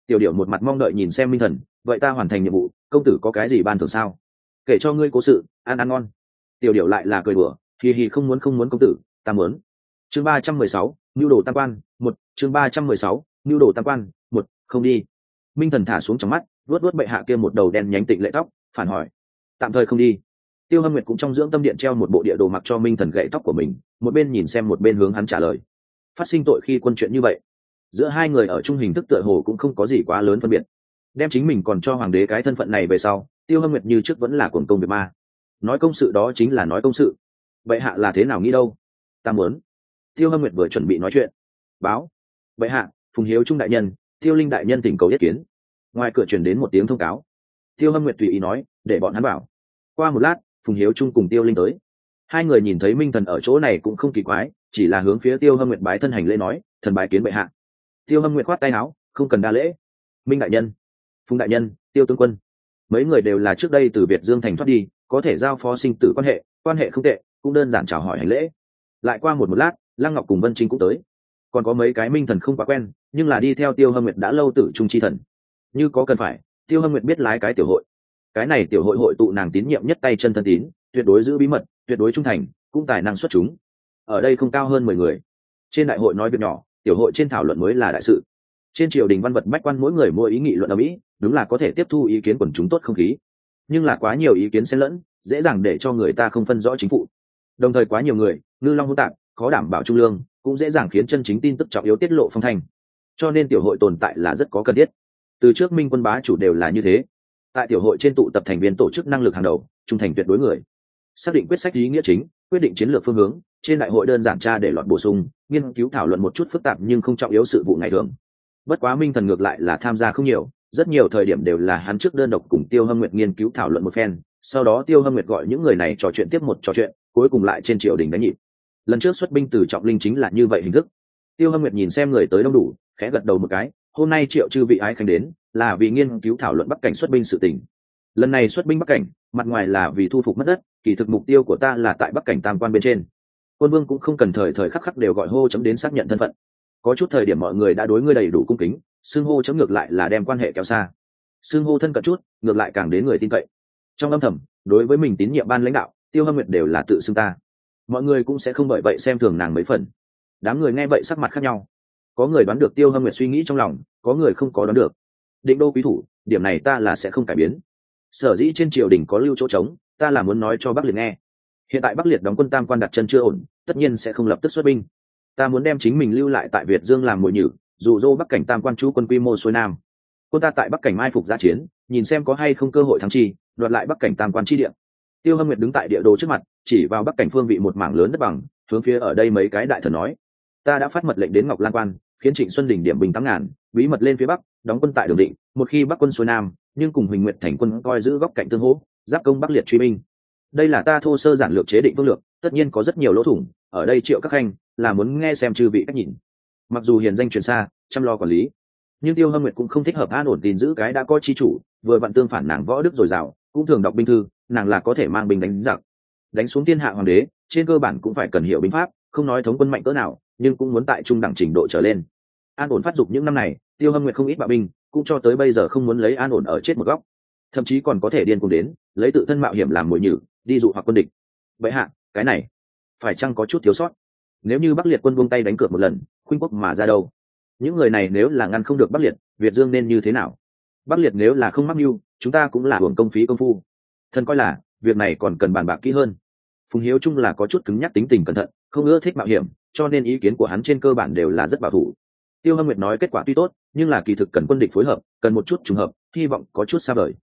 tiểu điểu một mặt mong đợi nhìn xem minh thần, vậy ta hoàn thành nhiệm vụ, công tử có cái gì ban thường sao? Kể cho ngươi cố sự, ăn ăn ngon. Tiểu điểu lại là cười đùa, hì hì, không muốn không muốn công tử, ta muốn. Chương ba trăm mười sáu nhu đồ tam quan, một, chương ba trăm mười sáu nhu đồ tam quan, một, không đi. Minh thần thả xuống trong mắt, vuốt vuốt bệ hạ kia một đầu đen nhánh tịnh lệ tóc, phản hỏi, tạm thời không đi. Tiêu hâm nguyệt cũng trong dưỡng tâm điện treo một bộ địa đồ mặc cho minh thần gậy tóc của mình, một bên nhìn xem một bên hướng hắn trả lời, phát sinh tội khi quân chuyện như vậy giữa hai người ở chung hình thức tựa hồ cũng không có gì quá lớn phân biệt. Đem chính mình còn cho hoàng đế cái thân phận này về sau, tiêu hâm nguyệt như trước vẫn là cuồng công việc ma. Nói công sự đó chính là nói công sự. Bệ hạ là thế nào nghĩ đâu? Ta muốn. Tiêu hâm nguyệt vừa chuẩn bị nói chuyện. Báo. Bệ hạ, phùng hiếu trung đại nhân, tiêu linh đại nhân tỉnh cầu yết kiến. Ngoài cửa chuyển đến một tiếng thông cáo. Tiêu hâm nguyệt tùy ý nói, để bọn hắn bảo. Qua một lát, phùng hiếu trung cùng tiêu linh tới. Hai người nhìn thấy minh thần ở chỗ này cũng không kỳ quái, chỉ là hướng phía tiêu hâm nguyệt bái thân hành lễ nói, thần bái kiến bệ hạ tiêu hâm nguyện khoát tay áo, không cần đa lễ. Minh đại nhân, phùng đại nhân, tiêu tướng quân. Mấy người đều là trước đây từ việt dương thành thoát đi, có thể giao phó sinh tử quan hệ quan hệ không tệ, cũng đơn giản chào hỏi hành lễ. Lại qua một một lát, lăng ngọc cùng vân trinh cũng tới. Còn có mấy cái minh thần không quá quen, nhưng là đi theo tiêu hâm nguyệt đã lâu tử trung chi thần. Như có cần phải, tiêu hâm nguyệt biết lái cái tiểu hội. Cái này tiểu hội hội tụ nàng tín nhiệm nhất tay chân thân tín, tuyệt đối giữ bí mật, tuyệt đối trung thành, cũng tài năng xuất chúng. Ở đây không cao hơn mười người. Trên đại hội nói việc nhỏ tiểu hội trên thảo luận mới là đại sự. Trên triều đình văn vật bách quan mỗi người mua ý nghị luận ở mỹ, đúng là có thể tiếp thu ý kiến quần chúng tốt không khí. Nhưng là quá nhiều ý kiến xen lẫn, dễ dàng để cho người ta không phân rõ chính phủ. Đồng thời quá nhiều người, ngư long hỗn tạp, khó đảm bảo trung lương, cũng dễ dàng khiến chân chính tin tức trọng yếu tiết lộ phong thanh. Cho nên tiểu hội tồn tại là rất có cần thiết. Từ trước minh quân bá chủ đều là như thế. Tại tiểu hội trên tụ tập thành viên tổ chức năng lực hàng đầu, trung thành tuyệt đối người. Xác định quyết sách ý nghĩa chính, quyết định chiến lược phương hướng trên đại hội đơn giản tra để loạt bổ sung, nghiên cứu thảo luận một chút phức tạp nhưng không trọng yếu sự vụ ngày thường. Bất quá minh thần ngược lại là tham gia không nhiều, rất nhiều thời điểm đều là hắn trước đơn độc cùng tiêu hâm nguyệt nghiên cứu thảo luận một phen, sau đó tiêu hâm nguyệt gọi những người này trò chuyện tiếp một trò chuyện, cuối cùng lại trên triều đình đánh nhịp. Lần trước xuất binh từ trọng linh chính là như vậy hình thức. Tiêu hâm nguyệt nhìn xem người tới đông đủ, khẽ gật đầu một cái, hôm nay triệu chư vị ái khánh đến, là vì nghiên cứu thảo luận bắc cảnh xuất binh sự tỉnh lần này xuất binh bắc cảnh, mặt ngoài là vì thu phục mất đất, kỳ thực mục tiêu của ta là tại bắc cảnh tam quan bên trên quân vương cũng không cần thời thời khắc khắc đều gọi hô chấm đến xác nhận thân phận. Có chút thời điểm mọi người đã đối ngươi đầy đủ cung kính, xưng hô chấm ngược lại là đem quan hệ kéo xa. Xưng hô thân cận chút, ngược lại càng đến người tin cậy. Trong âm thầm, đối với mình tín nhiệm ban lãnh đạo, tiêu hâm nguyệt đều là tự xưng ta. Mọi người cũng sẽ không bởi vậy xem thường nàng mấy phần. Đám người nghe vậy sắc mặt khác nhau. Có người đoán được tiêu hâm nguyệt suy nghĩ trong lòng, có người không có đoán được. Định đô quý thủ, điểm này ta là sẽ không cải biến. Sở dĩ trên triều đình có lưu chỗ trống, ta là muốn nói cho bắc liệt nghe hiện tại bắc liệt đóng quân tam quan đặt chân chưa ổn, tất nhiên sẽ không lập tức xuất binh. Ta muốn đem chính mình lưu lại tại việt dương làm mồi nhử, dù dô bắc cảnh tam quan chú quân quy mô xuôi nam. Quân ta tại bắc cảnh mai phục gia chiến, nhìn xem có hay không cơ hội thắng chi, đoạt lại bắc cảnh tam quan chi địa. Tiêu hâm nguyệt đứng tại địa đồ trước mặt, chỉ vào bắc cảnh phương vị một mảng lớn đất bằng, hướng phía ở đây mấy cái đại thần nói. Ta đã phát mật lệnh đến ngọc lan quan, khiến trịnh xuân đình điểm bình tám ngàn, bí mật lên phía bắc, đóng quân tại đường định, một khi bắc quân xuôi nam, nhưng cùng huỳnh nguyện thành quân coi giữ góc cạnh tương hỗ, giáp công bắc liệt truy binh đây là ta thô sơ giản lược chế định phương lược, tất nhiên có rất nhiều lỗ thủng, ở đây triệu các khanh là muốn nghe xem chư vị cách nhìn. Mặc dù hiền danh truyền xa, chăm lo quản lý, nhưng tiêu hâm nguyệt cũng không thích hợp an ổn tin giữ cái đã có chi chủ, vừa vặn tương phản nàng võ đức dồi dào, cũng thường đọc binh thư, nàng là có thể mang binh đánh giặc. Đánh xuống thiên hạ hoàng đế, trên cơ bản cũng phải cần hiểu binh pháp, không nói thống quân mạnh cỡ nào, nhưng cũng muốn tại trung đẳng trình độ trở lên. An ổn phát dục những năm này, tiêu hâm nguyệt không ít bạo binh, cũng cho tới bây giờ không muốn lấy an ổn ở chết một góc. Thậm chí còn có thể điên cùng đến, lấy tự thân mạo hiểm làm mồi nhử đi dụ hoặc quân địch. Vậy hạ, cái này, phải chăng có chút thiếu sót? Nếu như bắc liệt quân buông tay đánh cược một lần, khuynh quốc mà ra đâu? Những người này nếu là ngăn không được bắc liệt, việt dương nên như thế nào? Bắc liệt nếu là không mắc mưu, chúng ta cũng là hưởng công phí công phu. Thần coi là, việc này còn cần bàn bạc kỹ hơn. Phùng hiếu trung là có chút cứng nhắc tính tình cẩn thận, không ưa thích mạo hiểm, cho nên ý kiến của hắn trên cơ bản đều là rất bảo thủ. Tiêu hâm nguyệt nói kết quả tuy tốt, nhưng là kỳ thực cần quân địch phối hợp, cần một chút trùng hợp, hy vọng có chút xa vời.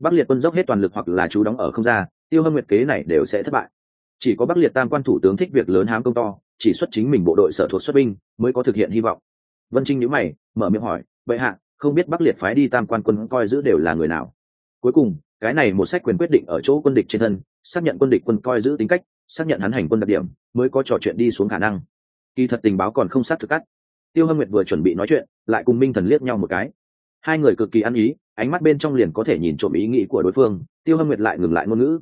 Bắc liệt quân dốc hết toàn lực hoặc là chú đóng ở không ra tiêu hâm nguyệt kế này đều sẽ thất bại. Chỉ có bắc liệt tam quan thủ tướng thích việc lớn hám công to, chỉ xuất chính mình bộ đội sở thuộc xuất binh, mới có thực hiện hy vọng. Vân trinh nhữ mày, mở miệng hỏi, bệ hạ, không biết bắc liệt phái đi tam quan quân coi giữ đều là người nào? Cuối cùng, cái này một sách quyền quyết định ở chỗ quân địch trên thân, xác nhận quân địch quân coi giữ tính cách, xác nhận hắn hành quân đặc điểm, mới có trò chuyện đi xuống khả năng. Kỳ thật tình báo còn không xác thực cắt. Tiêu hâm nguyệt vừa chuẩn bị nói chuyện, lại cùng minh thần liếc nhau một cái. Hai người cực kỳ ăn ý, ánh mắt bên trong liền có thể nhìn trộm ý nghĩ của đối phương, tiêu hâm nguyệt lại ngừng lại ngôn ngữ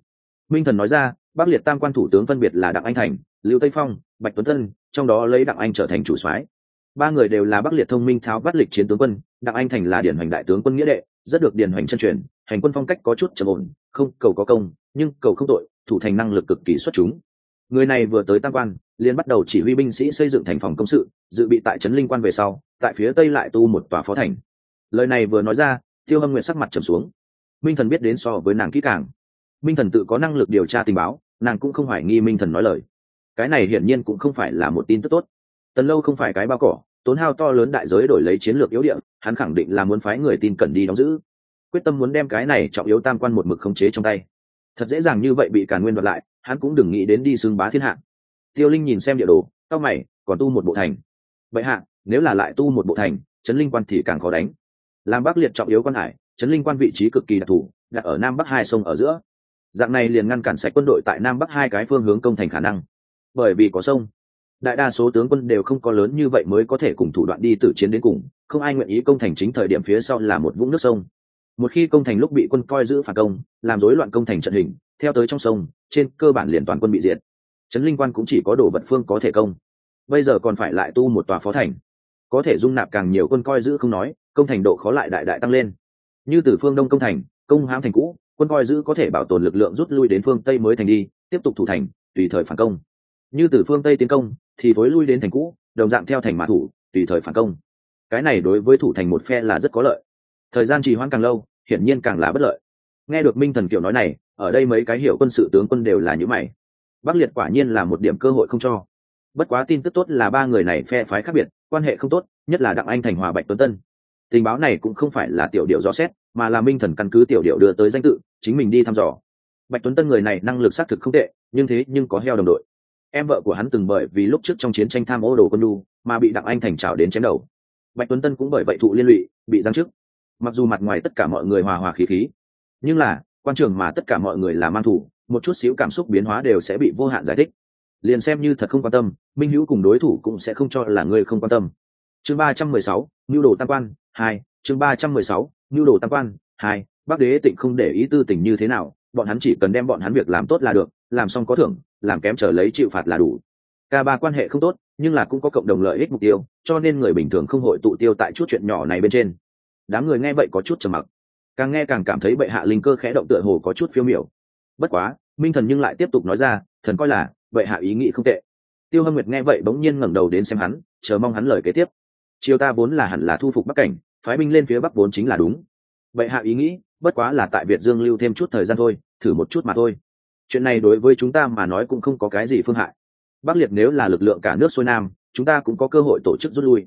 minh thần nói ra bắc liệt tam quan thủ tướng phân biệt là đặng anh thành, lưu tây phong, bạch tuấn tân trong đó lấy đặng anh trở thành chủ soái. Ba người đều là bắc liệt thông minh tháo bắt lịch chiến tướng quân, đặng anh thành là điển hoành đại tướng quân nghĩa đệ, rất được điển hoành chân truyền, hành quân phong cách có chút trầm ổn, không, cầu có công, nhưng cầu không tội, thủ thành năng lực cực kỳ xuất chúng. Người này vừa tới tam quan, liền bắt đầu chỉ huy binh sĩ xây dựng thành phòng công sự, dự bị tại trấn linh quan về sau, tại phía tây lại tu một tòa phó thành. Lời này vừa nói ra, tiêu hâm nguyện sắc mặt trầm xuống. Minh thần biết đến so với nàng kỹ càng minh thần tự có năng lực điều tra tình báo, nàng cũng không hoài nghi minh thần nói lời. Cái này hiển nhiên cũng không phải là một tin tức tốt. Tần lâu không phải cái bao cỏ, tốn hao to lớn đại giới đổi lấy chiến lược yếu điện hắn khẳng định là muốn phái người tin cẩn đi đóng giữ. Quyết tâm muốn đem cái này trọng yếu tam quan một mực khống chế trong tay. Thật dễ dàng như vậy bị càn nguyên đoạt lại, hắn cũng đừng nghĩ đến đi xưng bá thiên hạ. Tiêu linh nhìn xem địa đồ cao mày, còn tu một bộ thành. Vậy hạ, nếu là lại tu một bộ thành, trấn linh quan thì càng khó đánh. Làm bắc liệt trọng yếu quan hải, trấn linh quan vị trí cực kỳ đặc thù, đặt ở nam bắc hai sông ở giữa dạng này liền ngăn cản sạch quân đội tại nam bắc hai cái phương hướng công thành khả năng. Bởi vì có sông, đại đa số tướng quân đều không có lớn như vậy mới có thể cùng thủ đoạn đi tử chiến đến cùng, không ai nguyện ý công thành chính thời điểm phía sau là một vũng nước sông. Một khi công thành lúc bị quân coi giữ phản công, làm rối loạn công thành trận hình, theo tới trong sông, trên cơ bản liền toàn quân bị diệt. Trấn linh quan cũng chỉ có đồ vật phương có thể công. Bây giờ còn phải lại tu một tòa phó thành. Có thể dung nạp càng nhiều quân coi giữ không nói, công thành độ khó lại đại đại tăng lên. Như từ phương đông công thành, công hãm thành cũ quân coi giữ có thể bảo tồn lực lượng rút lui đến phương tây mới thành đi, tiếp tục thủ thành, tùy thời phản công. Như từ phương tây tiến công, thì thối lui đến thành cũ, đồng dạng theo thành mã thủ, tùy thời phản công. Cái này đối với thủ thành một phe là rất có lợi. Thời gian trì hoãn càng lâu, hiển nhiên càng là bất lợi. Nghe được minh thần kiểu nói này, ở đây mấy cái hiểu quân sự tướng quân đều là những mày. Bắc liệt quả nhiên là một điểm cơ hội không cho. Bất quá tin tức tốt là ba người này phe phái khác biệt, quan hệ không tốt, nhất là đặng anh thành hòa bạch tuấn tân. Tình báo này cũng không phải là tiểu điệu rõ xét mà là minh thần căn cứ tiểu điệu đưa tới danh tự, chính mình đi thăm dò. Bạch tuấn tân người này năng lực xác thực không tệ, nhưng thế nhưng có heo đồng đội. Em vợ của hắn từng bởi vì lúc trước trong chiến tranh tham ô đồ quân đu mà bị đặng anh thành trào đến chém đầu. Bạch tuấn tân cũng bởi vậy thụ liên lụy, bị giáng chức. Mặc dù mặt ngoài tất cả mọi người hòa hòa khí khí, nhưng là, quan trường mà tất cả mọi người là mang thủ, một chút xíu cảm xúc biến hóa đều sẽ bị vô hạn giải thích. Liền xem như thật không quan tâm, minh hữu cùng đối thủ cũng sẽ không cho là người không quan tâm. Chương ba trăm mười sáu nhu đồ tam quan, hai, chương ba trăm mười sáu nhu đồ tam quan, hai bác đế tịnh không để ý tư tình như thế nào, bọn hắn chỉ cần đem bọn hắn việc làm tốt là được, làm xong có thưởng, làm kém trở lấy chịu phạt là đủ. Ca ba quan hệ không tốt, nhưng là cũng có cộng đồng lợi ích mục tiêu, cho nên người bình thường không hội tụ tiêu tại chút chuyện nhỏ này bên trên. Đám người nghe vậy có chút trầm mặc. Càng nghe càng cảm thấy bệ hạ linh cơ khẽ động tựa hồ có chút phiêu miểu. Bất quá, minh thần nhưng lại tiếp tục nói ra, thần coi là, bệ hạ ý nghĩ không tệ. Tiêu hâm nguyệt nghe vậy bỗng nhiên ngẩng đầu đến xem hắn, chờ mong hắn lời kế tiếp. Chiều ta vốn là hẳn là thu phục bắc cảnh phái binh lên phía bắc vốn chính là đúng. Bệ hạ ý nghĩ, bất quá là tại việt dương lưu thêm chút thời gian thôi, thử một chút mà thôi. Chuyện này đối với chúng ta mà nói cũng không có cái gì phương hại. Bắc liệt nếu là lực lượng cả nước xuôi nam, chúng ta cũng có cơ hội tổ chức rút lui.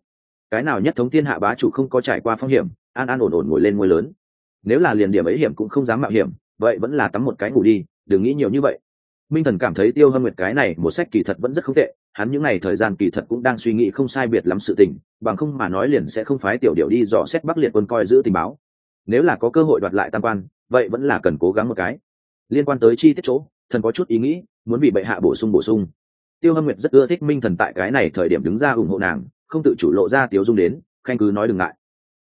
Cái nào nhất thống thiên hạ bá chủ không có trải qua phong hiểm, an an ổn ổn ngồi lên ngôi lớn. Nếu là liền điểm ấy hiểm cũng không dám mạo hiểm, vậy vẫn là tắm một cái ngủ đi, đừng nghĩ nhiều như vậy minh thần cảm thấy tiêu hâm nguyệt cái này một sách kỳ thật vẫn rất không tệ, hắn những ngày thời gian kỳ thật cũng đang suy nghĩ không sai biệt lắm sự tình, bằng không mà nói liền sẽ không phái tiểu điệu đi dò xét bắc liệt quân coi giữ tình báo. Nếu là có cơ hội đoạt lại tam quan, vậy vẫn là cần cố gắng một cái. Liên quan tới chi tiết chỗ, thần có chút ý nghĩ, muốn bị bệ hạ bổ sung bổ sung. Tiêu hâm nguyệt rất ưa thích minh thần tại cái này thời điểm đứng ra ủng hộ nàng, không tự chủ lộ ra tiếu dung đến, khanh cứ nói đừng ngại.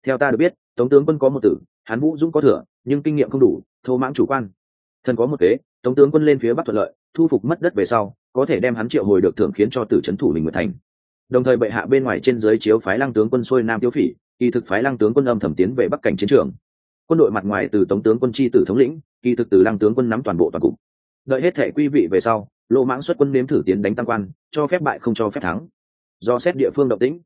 Theo ta được biết, tống tướng quân có một tử, hắn vũ dũng có thừa, nhưng kinh nghiệm không đủ, thô mãng chủ quan. Thần có một kế tống tướng quân lên phía bắc thuận lợi, thu phục mất đất về sau, có thể đem hắn triệu hồi được thưởng khiến cho tử trấn thủ mình nguyệt thành. Đồng thời bệ hạ bên ngoài trên giới chiếu phái lăng tướng quân xuôi nam tiêu phỉ, kỳ thực phái lăng tướng quân âm thầm tiến về bắc cảnh chiến trường. Quân đội mặt ngoài từ tống tướng quân chi tử thống lĩnh, kỳ thực từ lăng tướng quân nắm toàn bộ toàn cục. Đợi hết thể quy vị về sau, lô mãng xuất quân nếm thử tiến đánh tăng quan, cho phép bại không cho phép thắng. Do xét địa phương động tĩnh,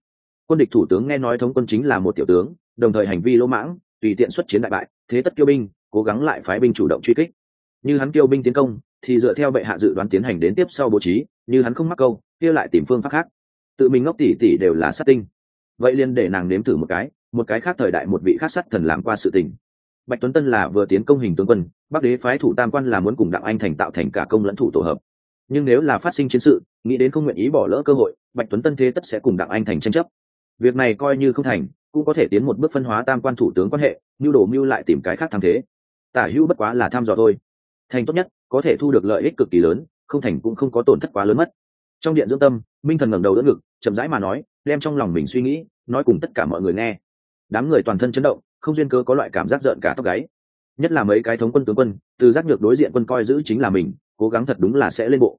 quân địch thủ tướng nghe nói thống quân chính là một tiểu tướng, đồng thời hành vi lỗ mãng, tùy tiện xuất chiến đại bại, thế tất kiêu binh, cố gắng lại phái binh chủ động truy kích như hắn kêu binh tiến công, thì dựa theo bệ hạ dự đoán tiến hành đến tiếp sau bố trí, như hắn không mắc câu, kia lại tìm phương pháp khác. Tự mình ngốc tỉ tỉ đều là sát tinh. Vậy liền để nàng nếm thử một cái một cái khác thời đại một vị khác sát thần làm qua sự tình. Bạch tuấn tân là vừa tiến công hình tướng quân, bắc đế phái thủ tam quan là muốn cùng đặng anh thành tạo thành cả công lẫn thủ tổ hợp. Nhưng nếu là phát sinh chiến sự, nghĩ đến không nguyện ý bỏ lỡ cơ hội, bạch tuấn tân thế tất sẽ cùng đặng anh thành tranh chấp. Việc này coi như không thành, cũng có thể tiến một bước phân hóa tam quan thủ tướng quan hệ, mưu đồ mưu lại tìm cái khác thắng thế. Tả hữu bất quá là tham dò thôi thành tốt nhất, có thể thu được lợi ích cực kỳ lớn, không thành cũng không có tổn thất quá lớn mất. Trong điện dưỡng tâm, minh thần ngẩng đầu đỡ ngực, chậm rãi mà nói, đem trong lòng mình suy nghĩ, nói cùng tất cả mọi người nghe. Đám người toàn thân chấn động, không duyên cơ có loại cảm giác giận cả tóc gáy. Nhất là mấy cái thống quân tướng quân, từ giác nhược đối diện quân coi giữ chính là mình, cố gắng thật đúng là sẽ lên bộ.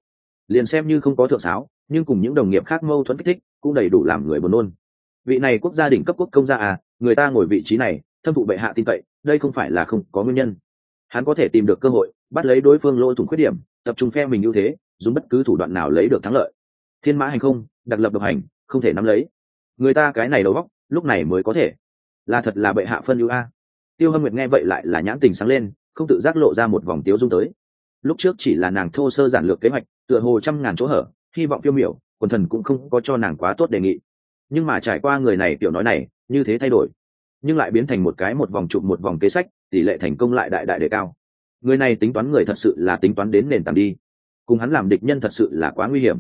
Liền xem như không có thượng sáo, nhưng cùng những đồng nghiệp khác mâu thuẫn kích thích, cũng đầy đủ làm người buồn nôn. Vị này quốc gia đỉnh cấp quốc công gia à người ta ngồi vị trí này, thâm vụ bệ hạ tin cậy, đây không phải là không có nguyên nhân hắn có thể tìm được cơ hội bắt lấy đối phương lỗ thủng khuyết điểm, tập trung phe mình ưu thế, dùng bất cứ thủ đoạn nào lấy được thắng lợi. Thiên mã hành không, đặc lập độc hành, không thể nắm lấy. Người ta cái này đầu góc lúc này mới có thể. Là thật là bệ hạ phân ưu a. Tiêu hâm nguyệt nghe vậy lại là nhãn tình sáng lên, không tự giác lộ ra một vòng tiếu dung tới. Lúc trước chỉ là nàng thô sơ giản lược kế hoạch, tựa hồ trăm ngàn chỗ hở, hy vọng phiêu miểu, quần thần cũng không có cho nàng quá tốt đề nghị. Nhưng mà trải qua người này tiểu nói này, như thế thay đổi. Nhưng lại biến thành một cái một vòng chụp một vòng kế sách tỷ lệ thành công lại đại đại đề cao. Người này tính toán người thật sự là tính toán đến nền tảng đi. Cùng hắn làm địch nhân thật sự là quá nguy hiểm.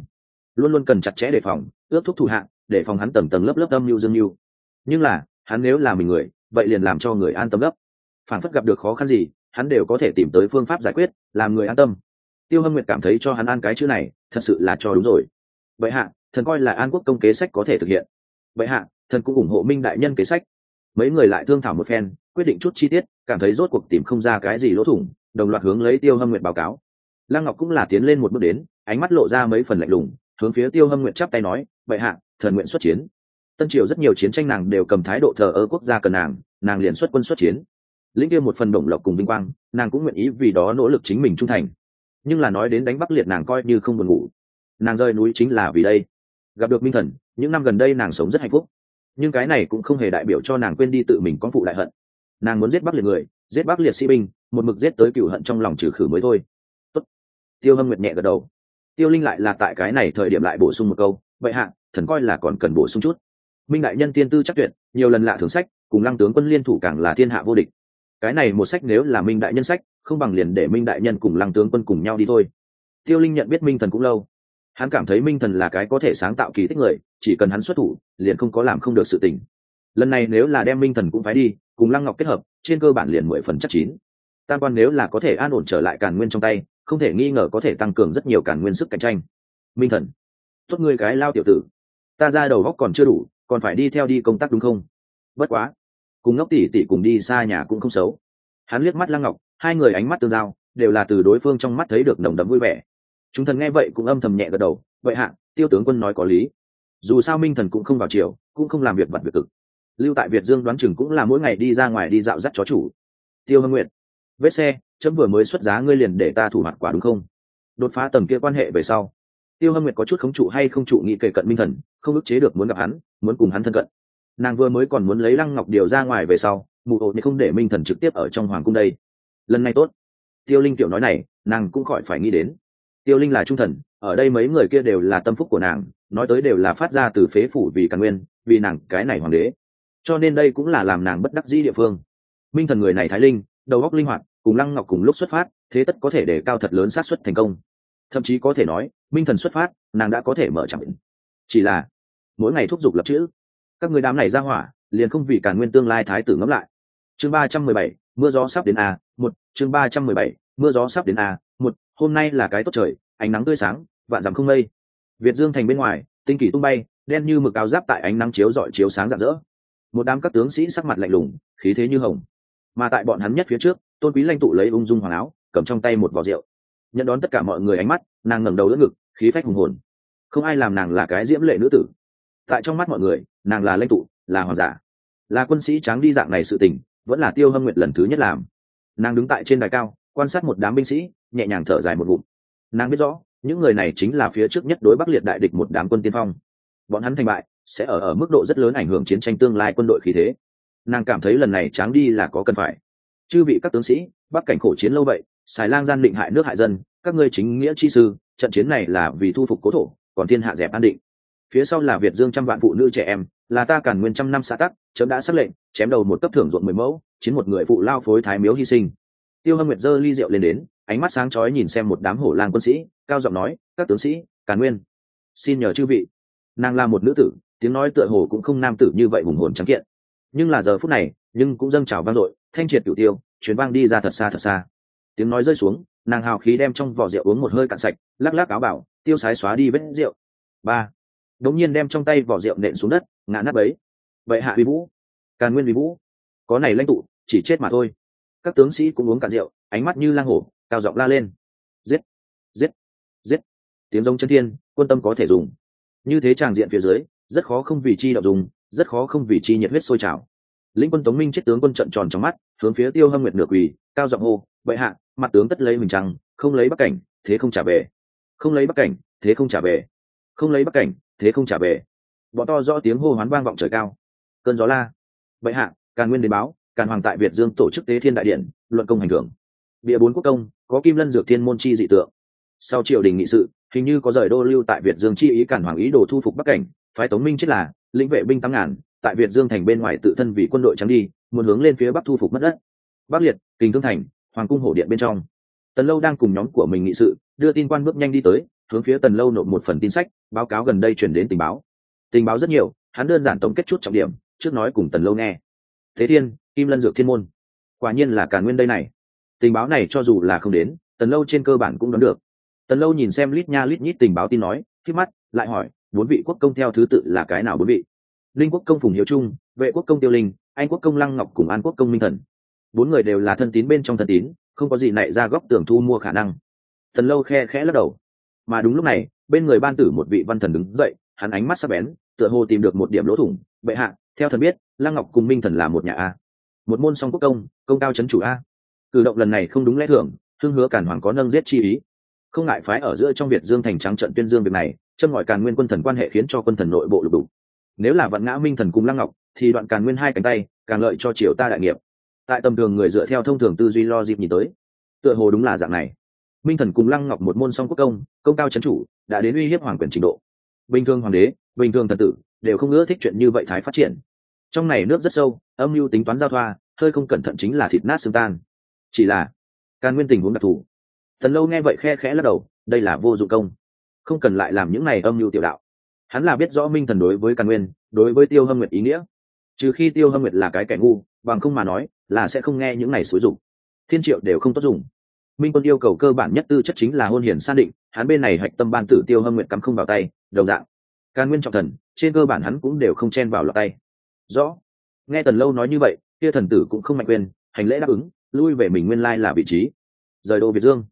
Luôn luôn cần chặt chẽ đề phòng, ước thúc thủ hạng để phòng hắn tầng tầng lớp lớp âm mưu dương mưu. Nhưng là, hắn nếu là mình người, vậy liền làm cho người an tâm gấp. Phản phất gặp được khó khăn gì, hắn đều có thể tìm tới phương pháp giải quyết, làm người an tâm. Tiêu hâm nguyệt cảm thấy cho hắn an cái chữ này, thật sự là cho đúng rồi. Vậy hạ, thần coi là an quốc công kế sách có thể thực hiện. Vậy hạ, thần cũng ủng hộ minh đại nhân kế sách. Mấy người lại thương thảo một phen, quyết định chút chi tiết cảm thấy rốt cuộc tìm không ra cái gì lỗ thủng, đồng loạt hướng lấy tiêu hâm nguyệt báo cáo. Lăng ngọc cũng là tiến lên một bước đến, ánh mắt lộ ra mấy phần lạnh lùng, hướng phía tiêu hâm nguyệt chắp tay nói, Bệ hạ, thần nguyện xuất chiến. Tân triều rất nhiều chiến tranh nàng đều cầm thái độ thờ ơ quốc gia cần nàng nàng liền xuất quân xuất chiến. Lĩnh kia một phần động lộc cùng vinh quang, nàng cũng nguyện ý vì đó nỗ lực chính mình trung thành. Nhưng là nói đến đánh bắc liệt nàng coi như không buồn ngủ. Nàng rơi núi chính là vì đây. Gặp được minh thần, những năm gần đây nàng sống rất hạnh phúc. Nhưng cái này cũng không hề đại biểu cho nàng quên đi tự mình con phụ đại hận nàng muốn giết bắc liệt người, giết bắc liệt sĩ binh, một mực giết tới cựu hận trong lòng trừ khử mới thôi. Tốt. tiêu hâm nguyệt nhẹ gật đầu. Tiêu linh lại là tại cái này thời điểm lại bổ sung một câu vậy hạ, thần coi là còn cần bổ sung chút. Minh đại nhân tiên tư chắc tuyệt, nhiều lần lạ thường sách, cùng lăng tướng quân liên thủ càng là thiên hạ vô địch. Cái này một sách nếu là minh đại nhân sách, không bằng liền để minh đại nhân cùng lăng tướng quân cùng nhau đi thôi. Tiêu linh nhận biết minh thần cũng lâu. Hắn cảm thấy minh thần là cái có thể sáng tạo kỳ tích người, chỉ cần hắn xuất thủ, liền không có làm không được sự tình lần này nếu là đem minh thần cũng phải đi, cùng lăng ngọc kết hợp, trên cơ bản liền mười phần chắc chín. Tam quan nếu là có thể an ổn trở lại càn nguyên trong tay, không thể nghi ngờ có thể tăng cường rất nhiều càn nguyên sức cạnh tranh. Minh thần, tốt ngươi cái lao tiểu tử. Ta ra đầu góc còn chưa đủ, còn phải đi theo đi công tác đúng không? Bất quá, cùng ngốc tỷ tỷ cùng đi xa nhà cũng không xấu. Hắn liếc mắt lăng ngọc, hai người ánh mắt tương giao, đều là từ đối phương trong mắt thấy được nồng đậm vui vẻ. Chúng thần nghe vậy cũng âm thầm nhẹ gật đầu, vậy hạ, tiêu tướng quân nói có lý. Dù sao minh thần cũng không vào chiều cũng không làm việc vặt việc cực lưu tại việt dương đoán chừng cũng là mỗi ngày đi ra ngoài đi dạo dắt chó chủ. Tiêu hâm nguyện vết xe, chấm vừa mới xuất giá ngươi liền để ta thủ mặt quả đúng không? Đột phá tầng kia quan hệ về sau. Tiêu hâm nguyệt có chút khống trụ hay không trụ nghĩ kể cận minh thần, không ức chế được muốn gặp hắn, muốn cùng hắn thân cận. Nàng vừa mới còn muốn lấy lăng ngọc điều ra ngoài về sau, mụ hộ không để minh thần trực tiếp ở trong hoàng cung đây. Lần này tốt. Tiêu linh tiểu nói này, nàng cũng khỏi phải nghĩ đến. Tiêu linh là trung thần, ở đây mấy người kia đều là tâm phúc của nàng, nói tới đều là phát ra từ phế phủ vì càn nguyên, vì nàng cái này hoàng đế cho nên đây cũng là làm nàng bất đắc dĩ địa phương. Minh thần người này thái linh, đầu óc linh hoạt, cùng lăng ngọc cùng lúc xuất phát, thế tất có thể để cao thật lớn sát xuất thành công. Thậm chí có thể nói, minh thần xuất phát, nàng đã có thể mở chẳng định chỉ là, mỗi ngày thúc giục lập chữ. Các người đám này ra hỏa, liền không vì cả nguyên tương lai thái tử ngẫm lại. Chương ba trăm mười bảy, mưa gió sắp đến a một, chương ba trăm mười bảy, mưa gió sắp đến a một, hôm nay là cái tốt trời, ánh nắng tươi sáng, vạn dặm không mây. Việt dương thành bên ngoài, tinh kỳ tung bay, đen như mực áo giáp tại ánh nắng chiếu rọi chiếu sáng rạng rỡ một đám các tướng sĩ sắc mặt lạnh lùng, khí thế như hồng. Mà tại bọn hắn nhất phía trước, tôn quý lãnh tụ lấy ung dung hoàng áo, cầm trong tay một vỏ rượu. Nhận đón tất cả mọi người ánh mắt, nàng ngẩng đầu đỡ ngực, khí phách hùng hồn. Không ai làm nàng là cái diễm lệ nữ tử. Tại trong mắt mọi người, nàng là lãnh tụ, là hoàng giả. Là quân sĩ tráng đi dạng này sự tình, vẫn là tiêu hâm nguyện lần thứ nhất làm. Nàng đứng tại trên đài cao, quan sát một đám binh sĩ, nhẹ nhàng thở dài một ngụm. Nàng biết rõ, những người này chính là phía trước nhất đối bắc liệt đại địch một đám quân tiên phong. Bọn hắn thành bại sẽ ở ở mức độ rất lớn ảnh hưởng chiến tranh tương lai quân đội khí thế. Nàng cảm thấy lần này tráng đi là có cần phải. Chư vị các tướng sĩ, bắc cảnh khổ chiến lâu vậy, xài lang gian định hại nước hại dân, các ngươi chính nghĩa chi sư, trận chiến này là vì thu phục cố thổ, còn thiên hạ dẹp an định. Phía sau là việt dương trăm vạn phụ nữ trẻ em, là ta cản nguyên trăm năm xã tắc, chấm đã xác lệnh, chém đầu một cấp thưởng ruộng mười mẫu, chiến một người phụ lao phối thái miếu hy sinh. Tiêu hâm nguyệt dơ ly rượu lên đến, ánh mắt sáng chói nhìn xem một đám hổ lang quân sĩ, cao giọng nói, các tướng sĩ, càn nguyên, xin nhờ chư vị. Nàng là một nữ tử tiếng nói tựa hồ cũng không nam tử như vậy hùng hồn trắng kiện. Nhưng là giờ phút này, nhưng cũng dâng trào vang dội, thanh triệt cửu tiêu, chuyến vang đi ra thật xa thật xa. Tiếng nói rơi xuống, nàng hào khí đem trong vỏ rượu uống một hơi cạn sạch, lắc lắc áo bảo, tiêu sái xóa đi vết rượu. Ba. Đống nhiên đem trong tay vỏ rượu nện xuống đất, ngã nát bấy. Vậy hạ vi vũ. Càn nguyên vi vũ. Có này lãnh tụ, chỉ chết mà thôi. Các tướng sĩ cũng uống cạn rượu, ánh mắt như lang hổ, cao giọng la lên. Giết giết giết. Tiếng giống chân thiên, quân tâm có thể dùng. Như thế tràng diện phía dưới rất khó không vì chi đậu dùng, rất khó không vì chi nhiệt huyết sôi trào. Lĩnh quân tống minh chết tướng quân trận tròn trong mắt, hướng phía tiêu hâm nguyệt nửa quỳ, cao giọng hô vậy hạ, mặt tướng tất lấy mình trăng, không lấy bắc cảnh, thế không trả về. Không lấy bắc cảnh, thế không trả về. Không lấy bắc cảnh, thế không trả về. Bọn to rõ tiếng hô hoán vang vọng trời cao. Cơn gió la. Vậy hạ, càn nguyên đến báo, càn hoàng tại việt dương tổ chức tế thiên đại điện, luận công hành thưởng. Bịa bốn quốc công, có kim lân dược thiên môn chi dị tượng. Sau triều đình nghị sự, hình như có rời đô lưu tại việt dương chi ý cản hoàng ý đồ thu phục bắc cảnh phái tống minh chết là, lĩnh vệ binh tám ngàn, tại việt dương thành bên ngoài tự thân vì quân đội trắng đi, muốn hướng lên phía bắc thu phục mất đất. Bắc liệt, kình thương thành, hoàng cung hổ điện bên trong. Tần lâu đang cùng nhóm của mình nghị sự, đưa tin quan bước nhanh đi tới, hướng phía tần lâu nộp một phần tin sách, báo cáo gần đây chuyển đến tình báo. Tình báo rất nhiều, hắn đơn giản tổng kết chút trọng điểm, trước nói cùng tần lâu nghe. Thế thiên, kim lân dược thiên môn. Quả nhiên là cả nguyên đây này. Tình báo này cho dù là không đến, tần lâu trên cơ bản cũng đoán được. Tần lâu nhìn xem lít nha lít nhít tình báo tin nói khi mắt, lại hỏi bốn vị quốc công theo thứ tự là cái nào bốn vị? Linh quốc công phùng hiếu trung, vệ quốc công tiêu linh, anh quốc công lăng ngọc cùng an quốc công minh thần. Bốn người đều là thân tín bên trong thân tín, không có gì nảy ra góc tưởng thu mua khả năng. Tần lâu khe khẽ lắc đầu. Mà đúng lúc này, bên người ban tử một vị văn thần đứng dậy, hắn ánh mắt sắc bén, tựa hồ tìm được một điểm lỗ thủng. Bệ hạ, theo thần biết, lăng ngọc cùng minh thần là một nhà a. Một môn song quốc công công cao c chủ a. Cử động lần này không đúng lẽ thường thương hứa cản hoàng có nâng giết chi ý. Không ngại phái ở giữa trong việt dương thành trắng trận tuyên dương việc này châm ngòi càn nguyên quân thần quan hệ khiến cho quân thần nội bộ lục đục. Nếu là vận ngã minh thần cùng lăng ngọc, thì đoạn càn nguyên hai cánh tay, càng lợi cho triều ta đại nghiệp. Tại tầm thường người dựa theo thông thường tư duy lo dịp nhìn tới, tựa hồ đúng là dạng này. Minh thần cùng lăng ngọc một môn song quốc công công cao c chủ, đã đến uy hiếp hoàng quyền trình độ. Bình thường hoàng đế, bình thường thần tử, đều không ưa thích chuyện như vậy thái phát triển. Trong này nước rất sâu, âm mưu tính toán giao thoa, hơi không cẩn thận chính là thịt nát xương tan. Chỉ là, càn nguyên tình huống đặc thù. Thần lâu nghe vậy khe khẽ lắc đầu, đây là vô dụng công không cần lại làm những này âm mưu tiểu đạo. Hắn là biết rõ minh thần đối với càn nguyên, đối với tiêu hâm nguyệt ý nghĩa. Trừ khi tiêu hâm nguyệt là cái kẻ ngu, bằng không mà nói, là sẽ không nghe những này xúi dụng thiên triệu đều không tốt dùng. Minh quân yêu cầu cơ bản nhất tư chất chính là hôn hiển san định, hắn bên này hạch tâm ban tử tiêu hâm nguyệt cắm không vào tay, đồng dạng. Càn nguyên trọng thần, trên cơ bản hắn cũng đều không chen vào lọt tay. Rõ. Nghe tần lâu nói như vậy, kia thần tử cũng không mạnh quên, hành lễ đáp ứng, lui về mình nguyên lai là vị trí. Rời đô việt dương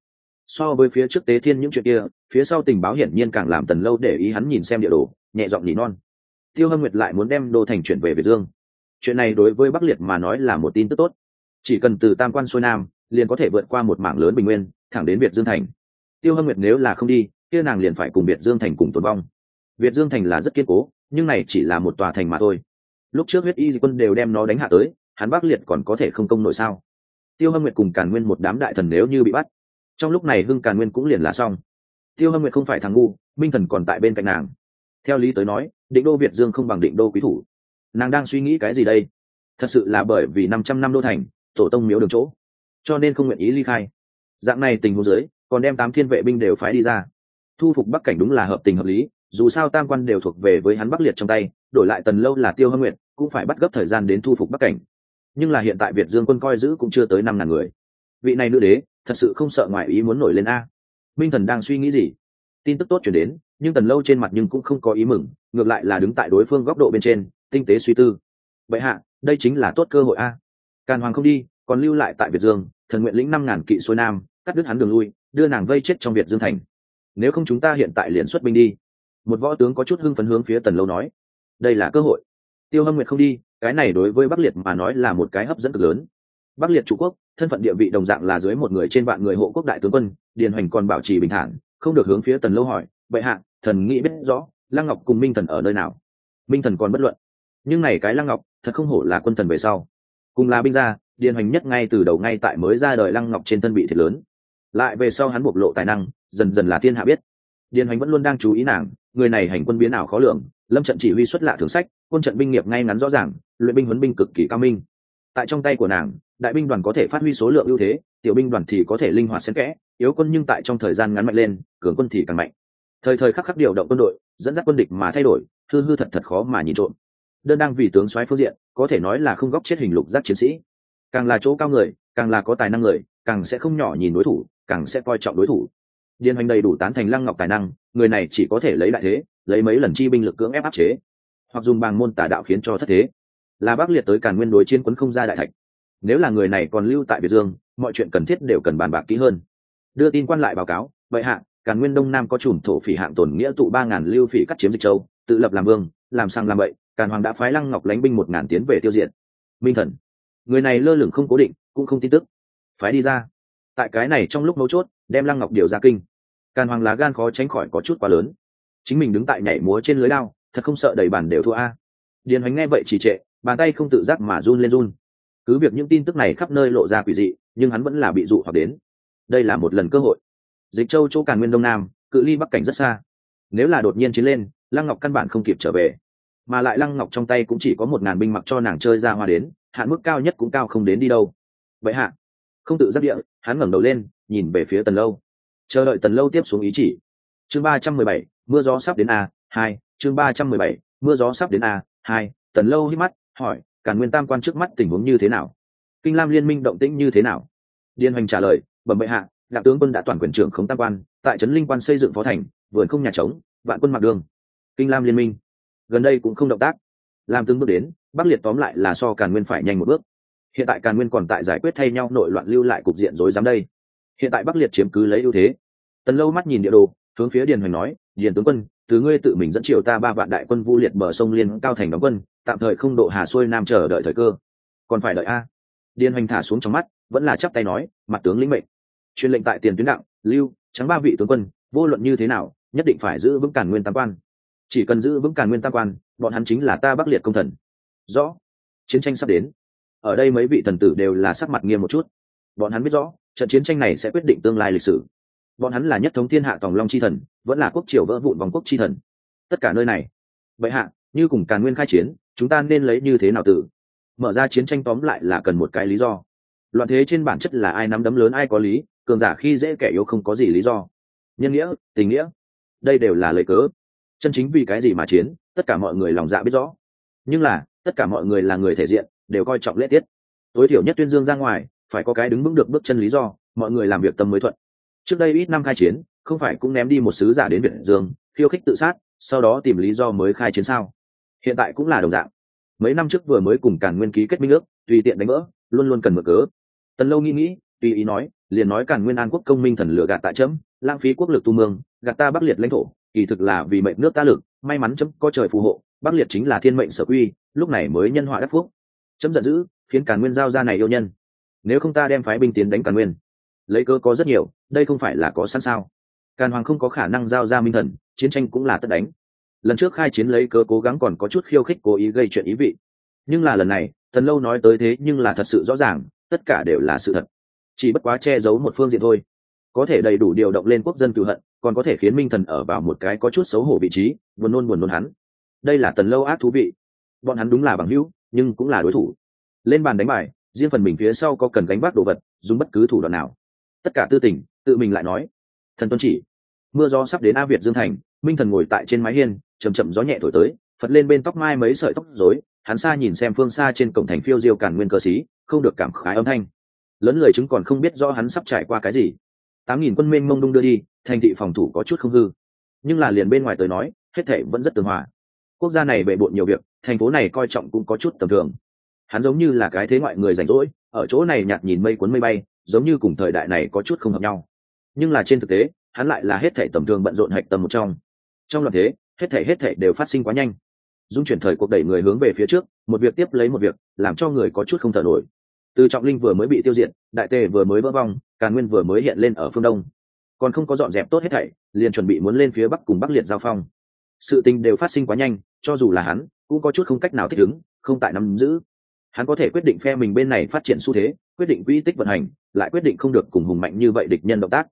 so với phía trước tế thiên những chuyện kia, phía sau tình báo hiển nhiên càng làm tần lâu để ý hắn nhìn xem địa đồ, nhẹ giọng nhỉ non. Tiêu hâm nguyệt lại muốn đem đô thành chuyển về việt dương. Chuyện này đối với bắc liệt mà nói là một tin tức tốt. Chỉ cần từ tam quan xuôi nam, liền có thể vượt qua một mảng lớn bình nguyên, thẳng đến việt dương thành. Tiêu hâm nguyệt nếu là không đi, kia nàng liền phải cùng việt dương thành cùng tồn vong. Việt dương thành là rất kiên cố, nhưng này chỉ là một tòa thành mà thôi. Lúc trước huyết y quân đều đem nó đánh hạ tới, hắn bắc liệt còn có thể không công nổi sao? Tiêu hâm nguyệt cùng càn nguyên một đám đại thần nếu như bị bắt trong lúc này hưng càn nguyên cũng liền là xong. Tiêu hâm nguyệt không phải thằng ngu, minh thần còn tại bên cạnh nàng. Theo lý tới nói, định đô việt dương không bằng định đô quý thủ. Nàng đang suy nghĩ cái gì đây? Thật sự là bởi vì năm trăm năm đô thành, tổ tông miếu đường chỗ. Cho nên không nguyện ý ly khai. Dạng này tình huống giới còn đem tám thiên vệ binh đều phái đi ra. Thu phục bắc cảnh đúng là hợp tình hợp lý, dù sao tam quan đều thuộc về với hắn bắc liệt trong tay, đổi lại tần lâu là tiêu hâm nguyện cũng phải bắt gấp thời gian đến thu phục bắc cảnh. Nhưng là hiện tại việt dương quân coi giữ cũng chưa tới năm ngàn người. Vị này nữ đế thật sự không sợ ngoại ý muốn nổi lên a. Minh thần đang suy nghĩ gì? Tin tức tốt chuyển đến, nhưng tần lâu trên mặt nhưng cũng không có ý mừng, ngược lại là đứng tại đối phương góc độ bên trên, tinh tế suy tư. Vậy hạ, đây chính là tốt cơ hội a. Càn hoàng không đi, còn lưu lại tại việt dương, thần nguyện lĩnh năm ngàn kỵ xuôi nam, cắt đứt hắn đường lui, đưa nàng vây chết trong việt dương thành. Nếu không chúng ta hiện tại liền xuất binh đi. Một võ tướng có chút hưng phấn hướng phía tần lâu nói. Đây là cơ hội. Tiêu hâm nguyệt không đi, cái này đối với bắc liệt mà nói là một cái hấp dẫn cực lớn bắc liệt chủ quốc, thân phận địa vị đồng dạng là dưới một người trên vạn người hộ quốc đại tướng quân, điền hoành còn bảo trì bình thản, không được hướng phía tần lâu hỏi, bệ hạ, thần nghĩ biết rõ, lăng ngọc cùng minh thần ở nơi nào? Minh thần còn bất luận. Nhưng này cái lăng ngọc, thật không hổ là quân thần về sau. Cùng là binh gia, điền hoành nhất ngay từ đầu ngay tại mới ra đời lăng ngọc trên thân bị thiệt lớn. Lại về sau hắn bộc lộ tài năng, dần dần là thiên hạ biết. Điền hoành vẫn luôn đang chú ý nàng, người này hành quân biến ảo khó lường, lâm trận chỉ huy xuất lạ thường sách, quân trận binh nghiệp ngay ngắn rõ ràng, luyện binh huấn binh cực kỳ cao minh. Tại trong tay của nàng đại binh đoàn có thể phát huy số lượng ưu thế, tiểu binh đoàn thì có thể linh hoạt xen kẽ, yếu quân nhưng tại trong thời gian ngắn mạnh lên, cường quân thì càng mạnh. Thời thời khắc khắc điều động quân đội, dẫn dắt quân địch mà thay đổi, hư hư thật thật khó mà nhìn trộm. Đơn đang vì tướng soái phương diện, có thể nói là không góc chết hình lục giác chiến sĩ. Càng là chỗ cao người, càng là có tài năng người, càng sẽ không nhỏ nhìn đối thủ, càng sẽ coi trọng đối thủ. Điền hoành đầy đủ tán thành lăng ngọc tài năng, người này chỉ có thể lấy lại thế, lấy mấy lần chi binh lực cưỡng ép áp chế. Hoặc dùng bằng môn tà đạo khiến cho thất thế. Là bác liệt tới càn nguyên đối chiến quấn không ra đại thạch nếu là người này còn lưu tại việt dương mọi chuyện cần thiết đều cần bàn bạc kỹ hơn. Đưa tin quan lại báo cáo vậy hạ càn nguyên đông nam có chùm thổ phỉ hạng tổn nghĩa tụ ba ngàn lưu phỉ cắt chiếm dịch châu tự lập làm vương làm sang làm vậy, càn hoàng đã phái lăng ngọc lánh binh một ngàn tiến về tiêu diệt. Minh thần người này lơ lửng không cố định cũng không tin tức. Phái đi ra. Tại cái này trong lúc mấu chốt đem lăng ngọc điều ra kinh. Càn hoàng lá gan khó tránh khỏi có chút quá lớn. Chính mình đứng tại nhảy múa trên lưới lao thật không sợ đầy bản đều thua a. Điền hoánh nghe vậy chỉ trệ bàn tay không tự giác mà run lên run cứ việc những tin tức này khắp nơi lộ ra quỷ dị, nhưng hắn vẫn là bị dụ hoặc đến. Đây là một lần cơ hội. Dịch châu chỗ càn nguyên đông nam, cự ly bắc cảnh rất xa. Nếu là đột nhiên chiến lên, lăng ngọc căn bản không kịp trở về. Mà lại lăng ngọc trong tay cũng chỉ có một ngàn binh mặc cho nàng chơi ra hoa đến, hạn mức cao nhất cũng cao không đến đi đâu. Vậy hạ, không tự giác địa, hắn ngẩng đầu lên, nhìn về phía tần lâu. Chờ đợi tần lâu tiếp xuống ý chỉ. Chương ba trăm mười bảy, mưa gió sắp đến a hai, chương ba trăm mười bảy, mưa gió sắp đến a hai, tần lâu hít mắt, hỏi cản nguyên tam quan trước mắt tình huống như thế nào? Kinh lam liên minh động tĩnh như thế nào? Điền hoành trả lời, bẩm bệ hạ đại tướng quân đã toàn quyền trưởng khống tam quan, tại trấn linh quan xây dựng phó thành, vườn không nhà trống, vạn quân mặc đường. Kinh lam liên minh, gần đây cũng không động tác. Làm từng bước đến, bắc liệt tóm lại là so càn nguyên phải nhanh một bước. Hiện tại càn nguyên còn tại giải quyết thay nhau nội loạn lưu lại cục diện rối rắm đây. Hiện tại bắc liệt chiếm cứ lấy ưu thế. Tần lâu mắt nhìn địa đồ, hướng phía điền hoành nói, điền tướng quân từ ngươi tự mình dẫn triều ta ba vạn đại quân vu liệt bờ sông liên cao thành đóng quân, tạm thời không độ hà xuôi nam chờ đợi thời cơ. Còn phải đợi a? Điền hoành thả xuống trong mắt, vẫn là chắp tay nói, mặt tướng lĩnh mệnh. Truyền lệnh tại tiền tuyến đặng, lưu, trắng ba vị tướng quân, vô luận như thế nào, nhất định phải giữ vững cản nguyên tam quan. Chỉ cần giữ vững cản nguyên tam quan, bọn hắn chính là ta bắc liệt công thần. Rõ. Chiến tranh sắp đến. Ở đây mấy vị thần tử đều là sắc mặt nghiêm một chút. Bọn hắn biết rõ, trận chiến tranh này sẽ quyết định tương lai lịch sử bọn hắn là nhất thống thiên hạ tòng long chi thần, vẫn là quốc triều vỡ vụn vòng quốc chi thần. Tất cả nơi này. Vậy hạ, như cùng càn nguyên khai chiến, chúng ta nên lấy như thế nào tử? Mở ra chiến tranh tóm lại là cần một cái lý do. Loạn thế trên bản chất là ai nắm đấm lớn ai có lý, cường giả khi dễ kẻ yếu không có gì lý do. Nhân nghĩa, tình nghĩa, đây đều là lời cớ. Chân chính vì cái gì mà chiến, tất cả mọi người lòng dạ biết rõ. Nhưng là, tất cả mọi người là người thể diện, đều coi trọng lễ tiết. Tối thiểu nhất tuyên dương ra ngoài, phải có cái đứng vững được bước chân lý do, mọi người làm việc tâm mới thuận trước đây ít năm khai chiến, không phải cũng ném đi một sứ giả đến biển dương, khiêu khích tự sát, sau đó tìm lý do mới khai chiến sao? Hiện tại cũng là đồng dạng. Mấy năm trước vừa mới cùng càn nguyên ký kết minh ước, tùy tiện đánh vỡ, luôn luôn cần mở cớ. Tần lâu nghĩ nghĩ, tùy ý nói, liền nói càn nguyên an quốc công minh thần lựa gạt tại chấm, lãng phí quốc lực tu mương, gạt ta bắc liệt lãnh thổ, kỳ thực là vì mệnh nước ta lực, may mắn chấm có trời phù hộ, bắc liệt chính là thiên mệnh sở quy, lúc này mới nhân họa đắc phúc. Chấm giận dữ, khiến càn nguyên giao ra này yêu nhân. Nếu không ta đem phái binh tiến đánh càn nguyên. Lấy cơ có rất nhiều đây không phải là có sẵn sao? Càn hoàng không có khả năng giao ra minh thần, chiến tranh cũng là tất đánh. Lần trước khai chiến lấy cơ cố gắng còn có chút khiêu khích cố ý gây chuyện ý vị. Nhưng là lần này, thần lâu nói tới thế nhưng là thật sự rõ ràng, tất cả đều là sự thật. Chỉ bất quá che giấu một phương diện thôi. Có thể đầy đủ điều động lên quốc dân cựu hận, còn có thể khiến minh thần ở vào một cái có chút xấu hổ vị trí, buồn nôn buồn nôn hắn. Đây là tần lâu ác thú vị. Bọn hắn đúng là bằng hữu, nhưng cũng là đối thủ. Lên bàn đánh bài, riêng phần mình phía sau có cần gánh vác đồ vật, dùng bất cứ thủ đoạn nào. Tất cả tư tình tự mình lại nói, thần tuân chỉ, mưa gió sắp đến a việt dương thành, minh thần ngồi tại trên mái hiên chầm chậm gió nhẹ thổi tới, phật lên bên tóc mai mấy sợi tóc rối, hắn xa nhìn xem phương xa trên cổng thành phiêu diêu càn nguyên cơ sĩ, không được cảm khái âm thanh. Lớn lời chứng còn không biết rõ hắn sắp trải qua cái gì. Tám nghìn quân minh mông đung đưa đi, thành thị phòng thủ có chút không hư. Nhưng là liền bên ngoài tới nói, hết thể vẫn rất tường hòa. Quốc gia này bề bộn nhiều việc, thành phố này coi trọng cũng có chút tầm thường. Hắn giống như là cái thế ngoại người rảnh rỗi, ở chỗ này nhạt nhìn mây cuốn mây bay, giống như cùng thời đại này có chút không hợp nhau nhưng là trên thực tế, hắn lại là hết thể tầm thường bận rộn hạch tầm một trong. Trong loạt thế, hết thể hết thể đều phát sinh quá nhanh. Dung chuyển thời cuộc đẩy người hướng về phía trước, một việc tiếp lấy một việc, làm cho người có chút không thở nổi. Từ trọng linh vừa mới bị tiêu diệt, đại tề vừa mới vỡ vong, càn nguyên vừa mới hiện lên ở phương đông. Còn không có dọn dẹp tốt hết thảy, liền chuẩn bị muốn lên phía bắc cùng bắc liệt giao phong. Sự tình đều phát sinh quá nhanh, cho dù là hắn, cũng có chút không cách nào thích ứng, không tại nắm giữ. Hắn có thể quyết định phe mình bên này phát triển xu thế, quyết định quỹ tích vận hành, lại quyết định không được cùng hùng mạnh như vậy địch nhân động tác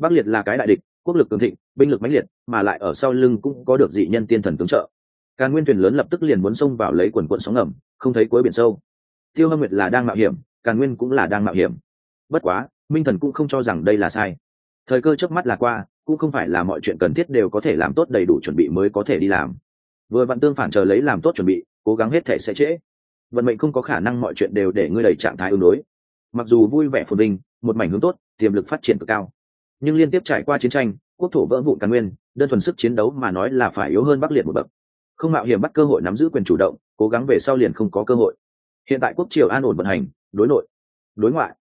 bắc liệt là cái đại địch, quốc lực cường thịnh, binh lực mãnh liệt, mà lại ở sau lưng cũng có được dị nhân tiên thần tướng trợ. Càn nguyên thuyền lớn lập tức liền muốn xông vào lấy quần quận sóng ngầm, không thấy cuối biển sâu. Tiêu hâm nguyệt là đang mạo hiểm, càn nguyên cũng là đang mạo hiểm. Bất quá, minh thần cũng không cho rằng đây là sai. Thời cơ trước mắt là qua, cũng không phải là mọi chuyện cần thiết đều có thể làm tốt đầy đủ chuẩn bị mới có thể đi làm. Vừa vặn tương phản chờ lấy làm tốt chuẩn bị, cố gắng hết thể sẽ trễ. Vận mệnh không có khả năng mọi chuyện đều để ngươi đầy trạng thái ứng đối. Mặc dù vui vẻ phồn vinh, một mảnh hướng tốt, tiềm lực phát triển cực cao nhưng liên tiếp trải qua chiến tranh, quốc thổ vỡ vụn càn nguyên, đơn thuần sức chiến đấu mà nói là phải yếu hơn bắc liệt một bậc. Không mạo hiểm bắt cơ hội nắm giữ quyền chủ động, cố gắng về sau liền không có cơ hội. Hiện tại quốc triều an ổn vận hành, đối nội, đối ngoại,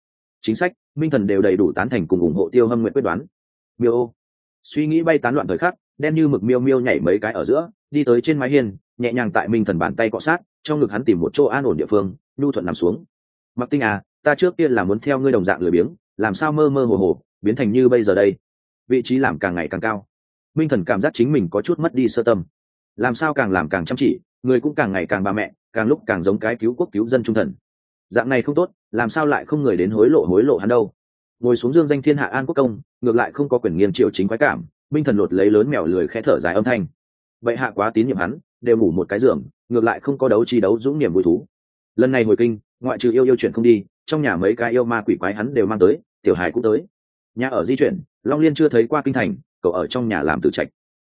chính sách, minh thần đều đầy đủ tán thành cùng ủng hộ tiêu hâm nguyện quyết đoán. Miêu ô, suy nghĩ bay tán loạn thời khắc, đen như mực miêu miêu nhảy mấy cái ở giữa, đi tới trên mái hiên, nhẹ nhàng tại minh thần bàn tay cọ sát, trong ngực hắn tìm một chỗ an ổn địa phương, nhu thuận nằm xuống. Mặc tinh à ta trước tiên là muốn theo ngươi đồng dạng lười biếng, làm sao mơ mơ hồ hồ biến thành như bây giờ đây. Vị trí làm càng ngày càng cao. Minh thần cảm giác chính mình có chút mất đi sơ tâm. Làm sao càng làm càng chăm chỉ, người cũng càng ngày càng bà mẹ, càng lúc càng giống cái cứu quốc cứu dân trung thần. Dạng này không tốt, làm sao lại không người đến hối lộ hối lộ hắn đâu? Ngồi xuống dương danh thiên hạ an quốc công, ngược lại không có quyền nghiêm triệu chính quái cảm, minh thần lột lấy lớn mèo lười khẽ thở dài âm thanh. Vậy hạ quá tín nhiệm hắn, đều ngủ một cái giường, ngược lại không có đấu chi đấu dũng niềm vui thú. Lần này hồi kinh, ngoại trừ yêu yêu chuyện không đi, trong nhà mấy cái yêu ma quỷ quái hắn đều mang tới, tiểu hài cũng tới nhà ở di chuyển, long liên chưa thấy qua kinh thành, cậu ở trong nhà làm tử trạch.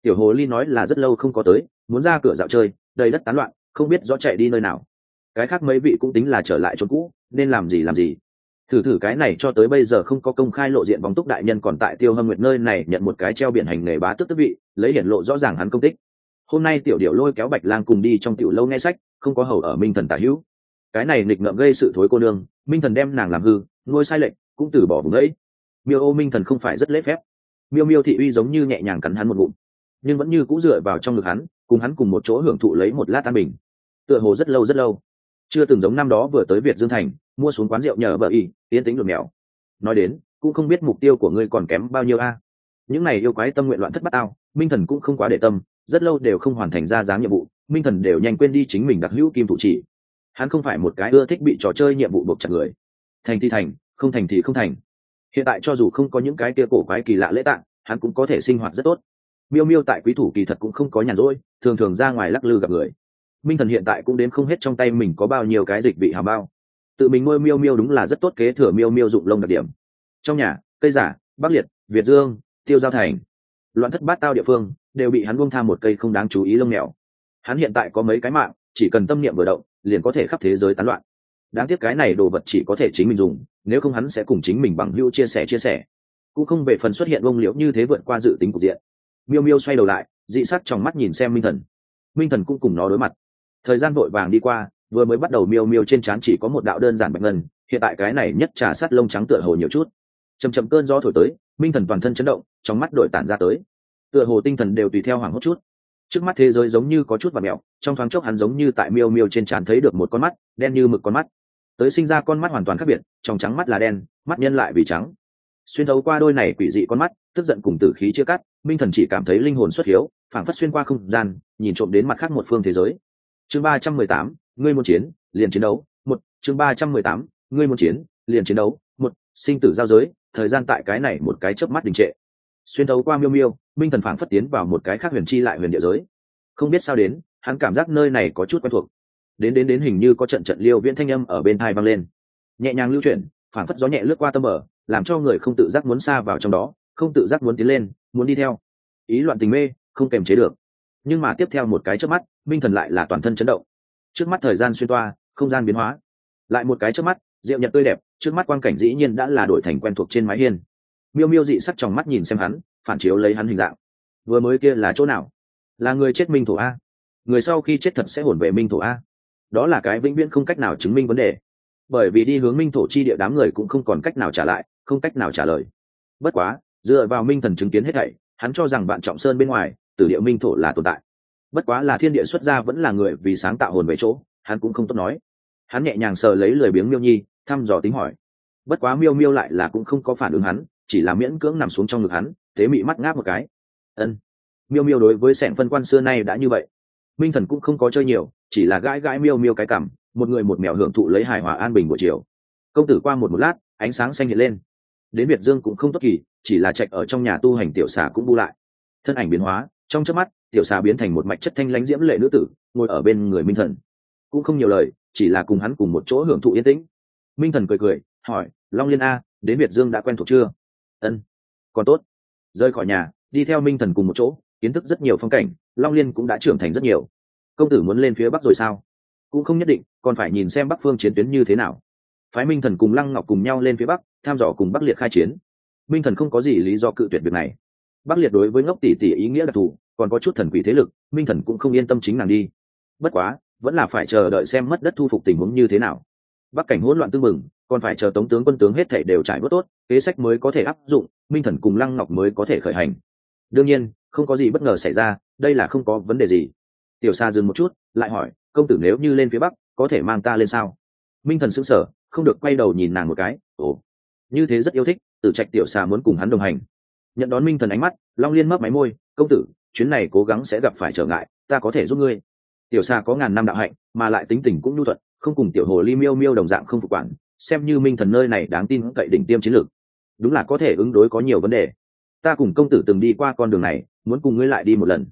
Tiểu hồ ly nói là rất lâu không có tới, muốn ra cửa dạo chơi, đầy đất tán loạn, không biết rõ chạy đi nơi nào. Cái khác mấy vị cũng tính là trở lại chỗ cũ, nên làm gì làm gì. Thử thử cái này cho tới bây giờ không có công khai lộ diện bóng túc đại nhân còn tại tiêu hâm nguyệt nơi này nhận một cái treo biển hành nghề bá tức tức vị, lấy hiển lộ rõ ràng hắn công tích. Hôm nay tiểu điệu lôi kéo bạch lang cùng đi trong tiểu lâu nghe sách, không có hầu ở minh thần tả hữu. Cái này nghịch ngợm gây sự thối cô nương, minh thần đem nàng làm hư, nuôi sai lệnh cũng từ bỏ vùng ấy miêu ô minh thần không phải rất lễ phép. Miêu miêu thị uy giống như nhẹ nhàng cắn hắn một bụng nhưng vẫn như cũng dựa vào trong ngực hắn, cùng hắn cùng một chỗ hưởng thụ lấy một lát an bình. Tựa hồ rất lâu rất lâu, chưa từng giống năm đó vừa tới việt dương thành, mua xuống quán rượu nhờ vợ y tiến tính luận mèo. Nói đến, cũng không biết mục tiêu của ngươi còn kém bao nhiêu a. Những này yêu quái tâm nguyện loạn thất bát ao, minh thần cũng không quá để tâm, rất lâu đều không hoàn thành ra dáng nhiệm vụ, minh thần đều nhanh quên đi chính mình đặc hữu kim thủ chỉ. Hắn không phải một cái ưa thích bị trò chơi nhiệm vụ buộc chặt người. Thành thì thành, không thành thì không thành hiện tại cho dù không có những cái kia cổ quái kỳ lạ lễ tạng, hắn cũng có thể sinh hoạt rất tốt. Miêu miêu tại quý thủ kỳ thật cũng không có nhàn rỗi, thường thường ra ngoài lắc lư gặp người. Minh thần hiện tại cũng đến không hết trong tay mình có bao nhiêu cái dịch bị hàm bao. Tự mình nuôi miêu miêu đúng là rất tốt kế thừa miêu miêu dụng lông đặc điểm. Trong nhà, cây giả bắc liệt, việt dương, tiêu giao thành, loạn thất bát tao địa phương, đều bị hắn buông tham một cây không đáng chú ý lông mèo. Hắn hiện tại có mấy cái mạng, chỉ cần tâm niệm vừa động, liền có thể khắp thế giới tán loạn đáng tiếc cái này đồ vật chỉ có thể chính mình dùng, nếu không hắn sẽ cùng chính mình bằng hữu chia sẻ chia sẻ. Cũng không về phần xuất hiện bông liễu như thế vượt qua dự tính cục diện. Miêu miêu xoay đầu lại, dị sắc trong mắt nhìn xem minh thần. Minh thần cũng cùng nó đối mặt. Thời gian vội vàng đi qua, vừa mới bắt đầu miêu miêu trên trán chỉ có một đạo đơn giản bạch ngân, hiện tại cái này nhất trà sát lông trắng tựa hồ nhiều chút. Chầm chậm cơn gió thổi tới, minh thần toàn thân chấn động, trong mắt đổi tản ra tới. Tựa hồ tinh thần đều tùy theo hoảng hốt chút. Trước mắt thế giới giống như có chút và mẹo trong thoáng chốc hắn giống như tại miêu miêu trên trán thấy được một con mắt, đen như mực con mắt tới sinh ra con mắt hoàn toàn khác biệt, trong trắng mắt là đen, mắt nhân lại vì trắng. Xuyên thấu qua đôi này quỷ dị con mắt, tức giận cùng tử khí chia cắt, minh thần chỉ cảm thấy linh hồn xuất hiếu, phảng phất xuyên qua không gian, nhìn trộm đến mặt khác một phương thế giới. Chương ba trăm mười tám, ngươi muốn chiến, liền chiến đấu, một, chương ba trăm mười tám, ngươi muốn chiến, liền chiến đấu, một, sinh tử giao giới, thời gian tại cái này một cái chớp mắt đình trệ. Xuyên thấu qua miêu miêu, minh thần phảng phất tiến vào một cái khác huyền chi lại huyền địa giới. Không biết sao đến, hắn cảm giác nơi này có chút quen thuộc đến đến đến hình như có trận trận liêu viễn thanh âm ở bên thai vang lên. Nhẹ nhàng lưu chuyển, phảng phất gió nhẹ lướt qua tâm bờ, làm cho người không tự giác muốn xa vào trong đó, không tự giác muốn tiến lên, muốn đi theo. Ý loạn tình mê, không kềm chế được. Nhưng mà tiếp theo một cái trước mắt, minh thần lại là toàn thân chấn động. Trước mắt thời gian xuyên toa, không gian biến hóa. Lại một cái trước mắt, diệu nhật tươi đẹp, trước mắt quang cảnh dĩ nhiên đã là đổi thành quen thuộc trên mái hiên. Miêu miêu dị sắc trong mắt nhìn xem hắn, phản chiếu lấy hắn hình dạng. Vừa mới kia là chỗ nào? Là người chết minh thổ a. Người sau khi chết thật sẽ hồn về minh thổ a đó là cái vĩnh viễn không cách nào chứng minh vấn đề. Bởi vì đi hướng minh thổ chi địa đám người cũng không còn cách nào trả lại, không cách nào trả lời. Bất quá, dựa vào minh thần chứng kiến hết thảy, hắn cho rằng bạn trọng sơn bên ngoài, tử địa minh thổ là tồn tại. Bất quá là thiên địa xuất gia vẫn là người vì sáng tạo hồn về chỗ, hắn cũng không tốt nói. Hắn nhẹ nhàng sờ lấy lười biếng miêu nhi, thăm dò tính hỏi. Bất quá miêu miêu lại là cũng không có phản ứng hắn, chỉ là miễn cưỡng nằm xuống trong ngực hắn thế mị mắt ngáp một cái. Ân. Miêu miêu đối với sẻn phân quan xưa nay đã như vậy. Minh thần cũng không có chơi nhiều chỉ là gãi gãi miêu miêu cái cảm, một người một mèo hưởng thụ lấy hài hòa an bình buổi chiều. Công tử qua một một lát, ánh sáng xanh hiện lên. Đến việt dương cũng không tốt kỳ, chỉ là trạch ở trong nhà tu hành tiểu xà cũng bu lại. Thân ảnh biến hóa, trong chớp mắt, tiểu xà biến thành một mạch chất thanh lãnh diễm lệ nữ tử, ngồi ở bên người minh thần. Cũng không nhiều lời, chỉ là cùng hắn cùng một chỗ hưởng thụ yên tĩnh. Minh thần cười cười, hỏi, long liên a, đến việt dương đã quen thuộc chưa? Ân, còn tốt. Rời khỏi nhà, đi theo minh thần cùng một chỗ, kiến thức rất nhiều phong cảnh, long liên cũng đã trưởng thành rất nhiều công tử muốn lên phía bắc rồi sao? Cũng không nhất định, còn phải nhìn xem bắc phương chiến tuyến như thế nào. Phái minh thần cùng lăng ngọc cùng nhau lên phía bắc, tham dò cùng bắc liệt khai chiến. Minh thần không có gì lý do cự tuyệt việc này. Bắc liệt đối với ngốc tỷ tỷ ý nghĩa đặc thù, còn có chút thần quỷ thế lực, minh thần cũng không yên tâm chính nàng đi. Bất quá, vẫn là phải chờ đợi xem mất đất thu phục tình huống như thế nào. Bắc cảnh hỗn loạn tương mừng, còn phải chờ tống tướng quân tướng hết thể đều trải bớt tốt, kế sách mới có thể áp dụng, minh thần cùng lăng ngọc mới có thể khởi hành. Đương nhiên, không có gì bất ngờ xảy ra, đây là không có vấn đề gì tiểu sa dừng một chút, lại hỏi, công tử nếu như lên phía bắc, có thể mang ta lên sao? Minh thần sững sờ, không được quay đầu nhìn nàng một cái, ồ, như thế rất yêu thích, tử trạch tiểu xà muốn cùng hắn đồng hành. Nhận đón minh thần ánh mắt, long liên mấp máy môi, công tử, chuyến này cố gắng sẽ gặp phải trở ngại, ta có thể giúp ngươi. Tiểu xà có ngàn năm đạo hạnh, mà lại tính tình cũng nhu thuận, không cùng tiểu hồ ly miêu miêu đồng dạng không phục quản, xem như minh thần nơi này đáng tin cậy đỉnh tiêm chiến lược. Đúng là có thể ứng đối có nhiều vấn đề. Ta cùng công tử từng đi qua con đường này, muốn cùng ngươi lại đi một lần.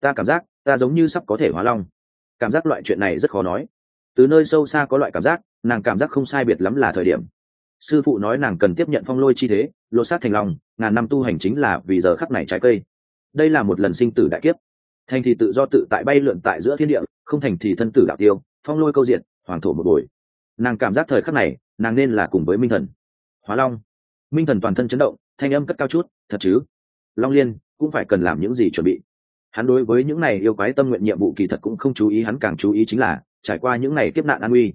Ta cảm giác ta giống như sắp có thể hóa long. Cảm giác loại chuyện này rất khó nói. Từ nơi sâu xa có loại cảm giác, nàng cảm giác không sai biệt lắm là thời điểm. Sư phụ nói nàng cần tiếp nhận phong lôi chi thế, lột xác thành lòng ngàn năm tu hành chính là vì giờ khắc này trái cây. Đây là một lần sinh tử đại kiếp. Thành thì tự do tự tại bay lượn tại giữa thiên địa, không thành thì thân tử đạo tiêu, phong lôi câu diện hoàng thổ một bồi nàng cảm giác thời khắc này, nàng nên là cùng với minh thần. Hóa long. Minh thần toàn thân chấn động, thanh âm cất cao chút, thật chứ? Long liên, cũng phải cần làm những gì chuẩn bị? Hắn đối với những này yêu quái tâm nguyện nhiệm vụ kỳ thật cũng không chú ý, hắn càng chú ý chính là trải qua những này kiếp nạn an uy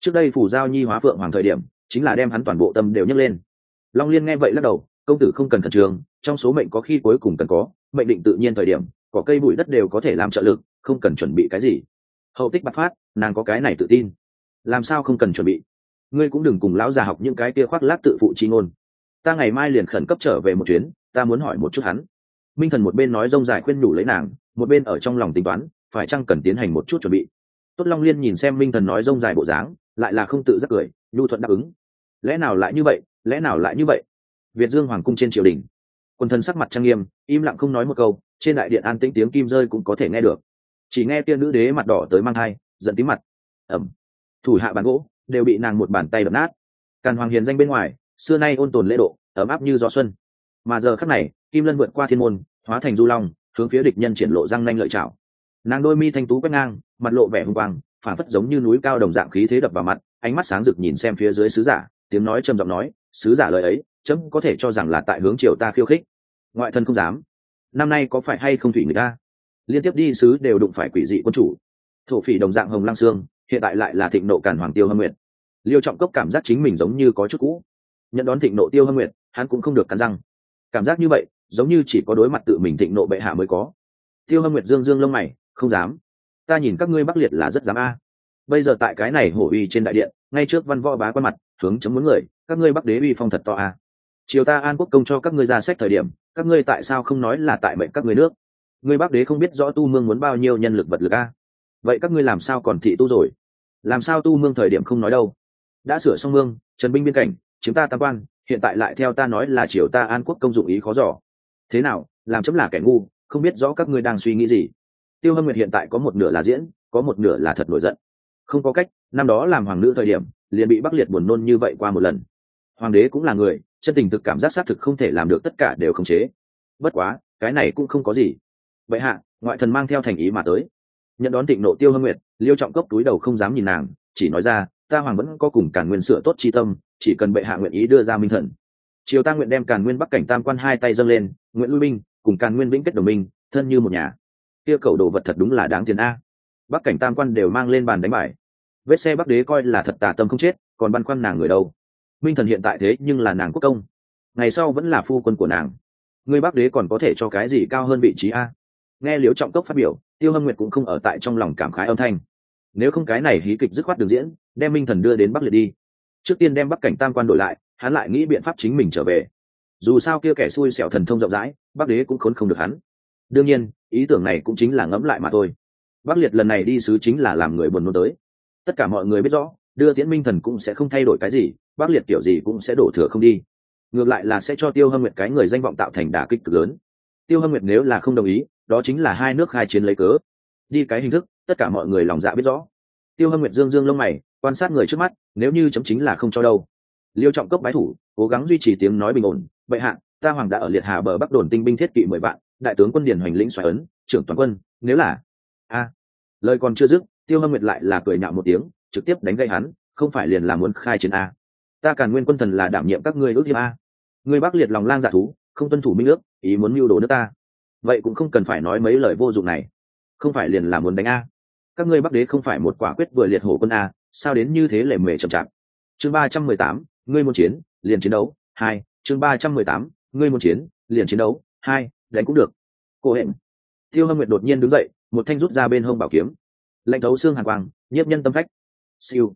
trước đây phủ giao nhi hóa phượng hoàng thời điểm, chính là đem hắn toàn bộ tâm đều nhấc lên. Long liên nghe vậy lắc đầu, công tử không cần khẩn trường trong số mệnh có khi cuối cùng cần có, mệnh định tự nhiên thời điểm có cây bụi đất đều có thể làm trợ lực, không cần chuẩn bị cái gì. Hậu tích bạc phát, nàng có cái này tự tin. Làm sao không cần chuẩn bị? Ngươi cũng đừng cùng lão già học những cái kia khoác lác tự phụ chi ngôn. Ta ngày mai liền khẩn cấp trở về một chuyến, ta muốn hỏi một chút hắn minh thần một bên nói rông dài khuyên nhủ lấy nàng, một bên ở trong lòng tính toán, phải chăng cần tiến hành một chút chuẩn bị. Tốt long liên nhìn xem minh thần nói rông dài bộ dáng, lại là không tự giác cười, nhu thuận đáp ứng. Lẽ nào lại như vậy? Lẽ nào lại như vậy? Việt dương hoàng cung trên triều đình. Quân thần sắc mặt trang nghiêm, im lặng không nói một câu, trên đại điện an tĩnh tiếng kim rơi cũng có thể nghe được. Chỉ nghe tiên nữ đế mặt đỏ tới mang thai, giận tím mặt. Ẩm. Thủ hạ bàn gỗ đều bị nàng một bàn tay đập nát. Càn hoàng hiền danh bên ngoài, xưa nay ôn tồn lễ độ, ấm áp như gió xuân. Mà giờ khắc này kim lân vượt qua thiên môn, hóa thành du long, hướng phía địch nhân triển lộ răng nanh lợi chảo nàng đôi mi thanh tú quét ngang, mặt lộ vẻ hung quang phản phất giống như núi cao đồng dạng khí thế đập vào mặt, ánh mắt sáng rực nhìn xem phía dưới sứ giả, tiếng nói trầm giọng nói, sứ giả lời ấy, chấm có thể cho rằng là tại hướng triều ta khiêu khích. Ngoại thân không dám. Năm nay có phải hay không thủy người ta liên tiếp đi sứ đều đụng phải quỷ dị quân chủ. Thổ phỉ đồng dạng hồng lang sương hiện tại lại là thịnh nộ cản hoàng tiêu hâm nguyệt. Liêu trọng cốc cảm giác chính mình giống như có chút cũ. Nhận đón thịnh nộ tiêu hâm nguyệt, hắn cũng không được cắn răng. Cảm giác như vậy giống như chỉ có đối mặt tự mình thịnh nộ bệ hạ mới có. Tiêu hâm nguyệt dương dương lông mày, không dám. Ta nhìn các ngươi bắc liệt là rất dám a. Bây giờ tại cái này hổ uy trên đại điện, ngay trước văn võ bá quan mặt, hướng chấm muốn người, các ngươi bắc đế uy phong thật to a. Chiều ta an quốc công cho các ngươi ra sách thời điểm, các ngươi tại sao không nói là tại mệnh các ngươi nước? Ngươi bắc đế không biết rõ tu mương muốn bao nhiêu nhân lực vật lực a. Vậy các ngươi làm sao còn thị tu rồi? Làm sao tu mương thời điểm không nói đâu? Đã sửa xong mương, trần binh biên cảnh chúng ta tam quan, hiện tại lại theo ta nói là triều ta an quốc công dụng ý khó giỏ thế nào, làm chấm là kẻ ngu, không biết rõ các ngươi đang suy nghĩ gì. Tiêu hâm nguyệt hiện tại có một nửa là diễn, có một nửa là thật nổi giận. Không có cách, năm đó làm hoàng nữ thời điểm, liền bị bắc liệt buồn nôn như vậy qua một lần. Hoàng đế cũng là người, chân tình thực cảm giác xác thực không thể làm được tất cả đều khống chế. Bất quá, cái này cũng không có gì. Vậy hạ, ngoại thần mang theo thành ý mà tới. Nhận đón tịnh nộ tiêu hâm nguyệt, liêu trọng cốc túi đầu không dám nhìn nàng, chỉ nói ra, ta hoàng vẫn có cùng cả nguyên sửa tốt chi tâm, chỉ cần bệ hạ nguyện ý đưa ra minh thần triều ta nguyện đem càn nguyên bắc cảnh tam quan hai tay dâng lên, nguyện lui binh, cùng càn nguyên vĩnh kết đồng minh, thân như một nhà. Kia cầu đồ vật thật đúng là đáng tiền a. Bắc cảnh tam quan đều mang lên bàn đánh bài. Vết xe bắc đế coi là thật tà tâm không chết, còn băn khoăn nàng người đâu. Minh thần hiện tại thế nhưng là nàng quốc công. Ngày sau vẫn là phu quân của nàng. Người bắc đế còn có thể cho cái gì cao hơn vị trí a? Nghe liễu trọng cốc phát biểu, tiêu hâm nguyệt cũng không ở tại trong lòng cảm khái âm thanh. Nếu không cái này hí kịch dứt khoát đường diễn, đem minh thần đưa đến bắc liệt đi. Trước tiên đem bắc cảnh tam quan đổi lại hắn lại nghĩ biện pháp chính mình trở về. Dù sao kia kẻ xui xẻo thần thông rộng rãi, bắc đế cũng khốn không được hắn. Đương nhiên, ý tưởng này cũng chính là ngẫm lại mà thôi. Bắc liệt lần này đi sứ chính là làm người buồn nôn tới. Tất cả mọi người biết rõ, đưa tiễn minh thần cũng sẽ không thay đổi cái gì, bắc liệt kiểu gì cũng sẽ đổ thừa không đi. Ngược lại là sẽ cho tiêu hâm nguyệt cái người danh vọng tạo thành đả kích cực lớn. Tiêu hâm nguyệt nếu là không đồng ý, đó chính là hai nước khai chiến lấy cớ. Đi cái hình thức, tất cả mọi người lòng dạ biết rõ. Tiêu hâm nguyệt dương dương lông mày, quan sát người trước mắt, nếu như chấm chính là không cho đâu liêu trọng cấp bái thủ, cố gắng duy trì tiếng nói bình ổn. Bệ hạ, ta hoàng đã ở liệt hà bờ bắc đồn tinh binh thiết kỵ mười vạn, đại tướng quân điền hoành lĩnh xoài ấn, trưởng toàn quân, nếu là a. Lời còn chưa dứt, tiêu hâm nguyệt lại là cười nhạo một tiếng, trực tiếp đánh gây hắn, không phải liền là muốn khai chiến a. Ta càn nguyên quân thần là đảm nhiệm các ngươi ước hiếp a. Ngươi bắc liệt lòng lang dạ thú, không tuân thủ minh ước, ý muốn mưu đồ nước ta. Vậy cũng không cần phải nói mấy lời vô dụng này. Không phải liền là muốn đánh a. Các ngươi bắc đế không phải một quả quyết vừa liệt hổ quân a, sao đến như thế lệ mề chậm chạp? Chương ba trăm mười tám ngươi muốn chiến, liền chiến đấu. Hai, chương ba trăm mười tám, ngươi muốn chiến, liền chiến đấu. Hai, đánh cũng được. Cô hẹn tiêu hâm nguyệt đột nhiên đứng dậy, một thanh rút ra bên hông bảo kiếm. Lạnh thấu xương hàn quang, nhiếp nhân tâm phách. Siêu.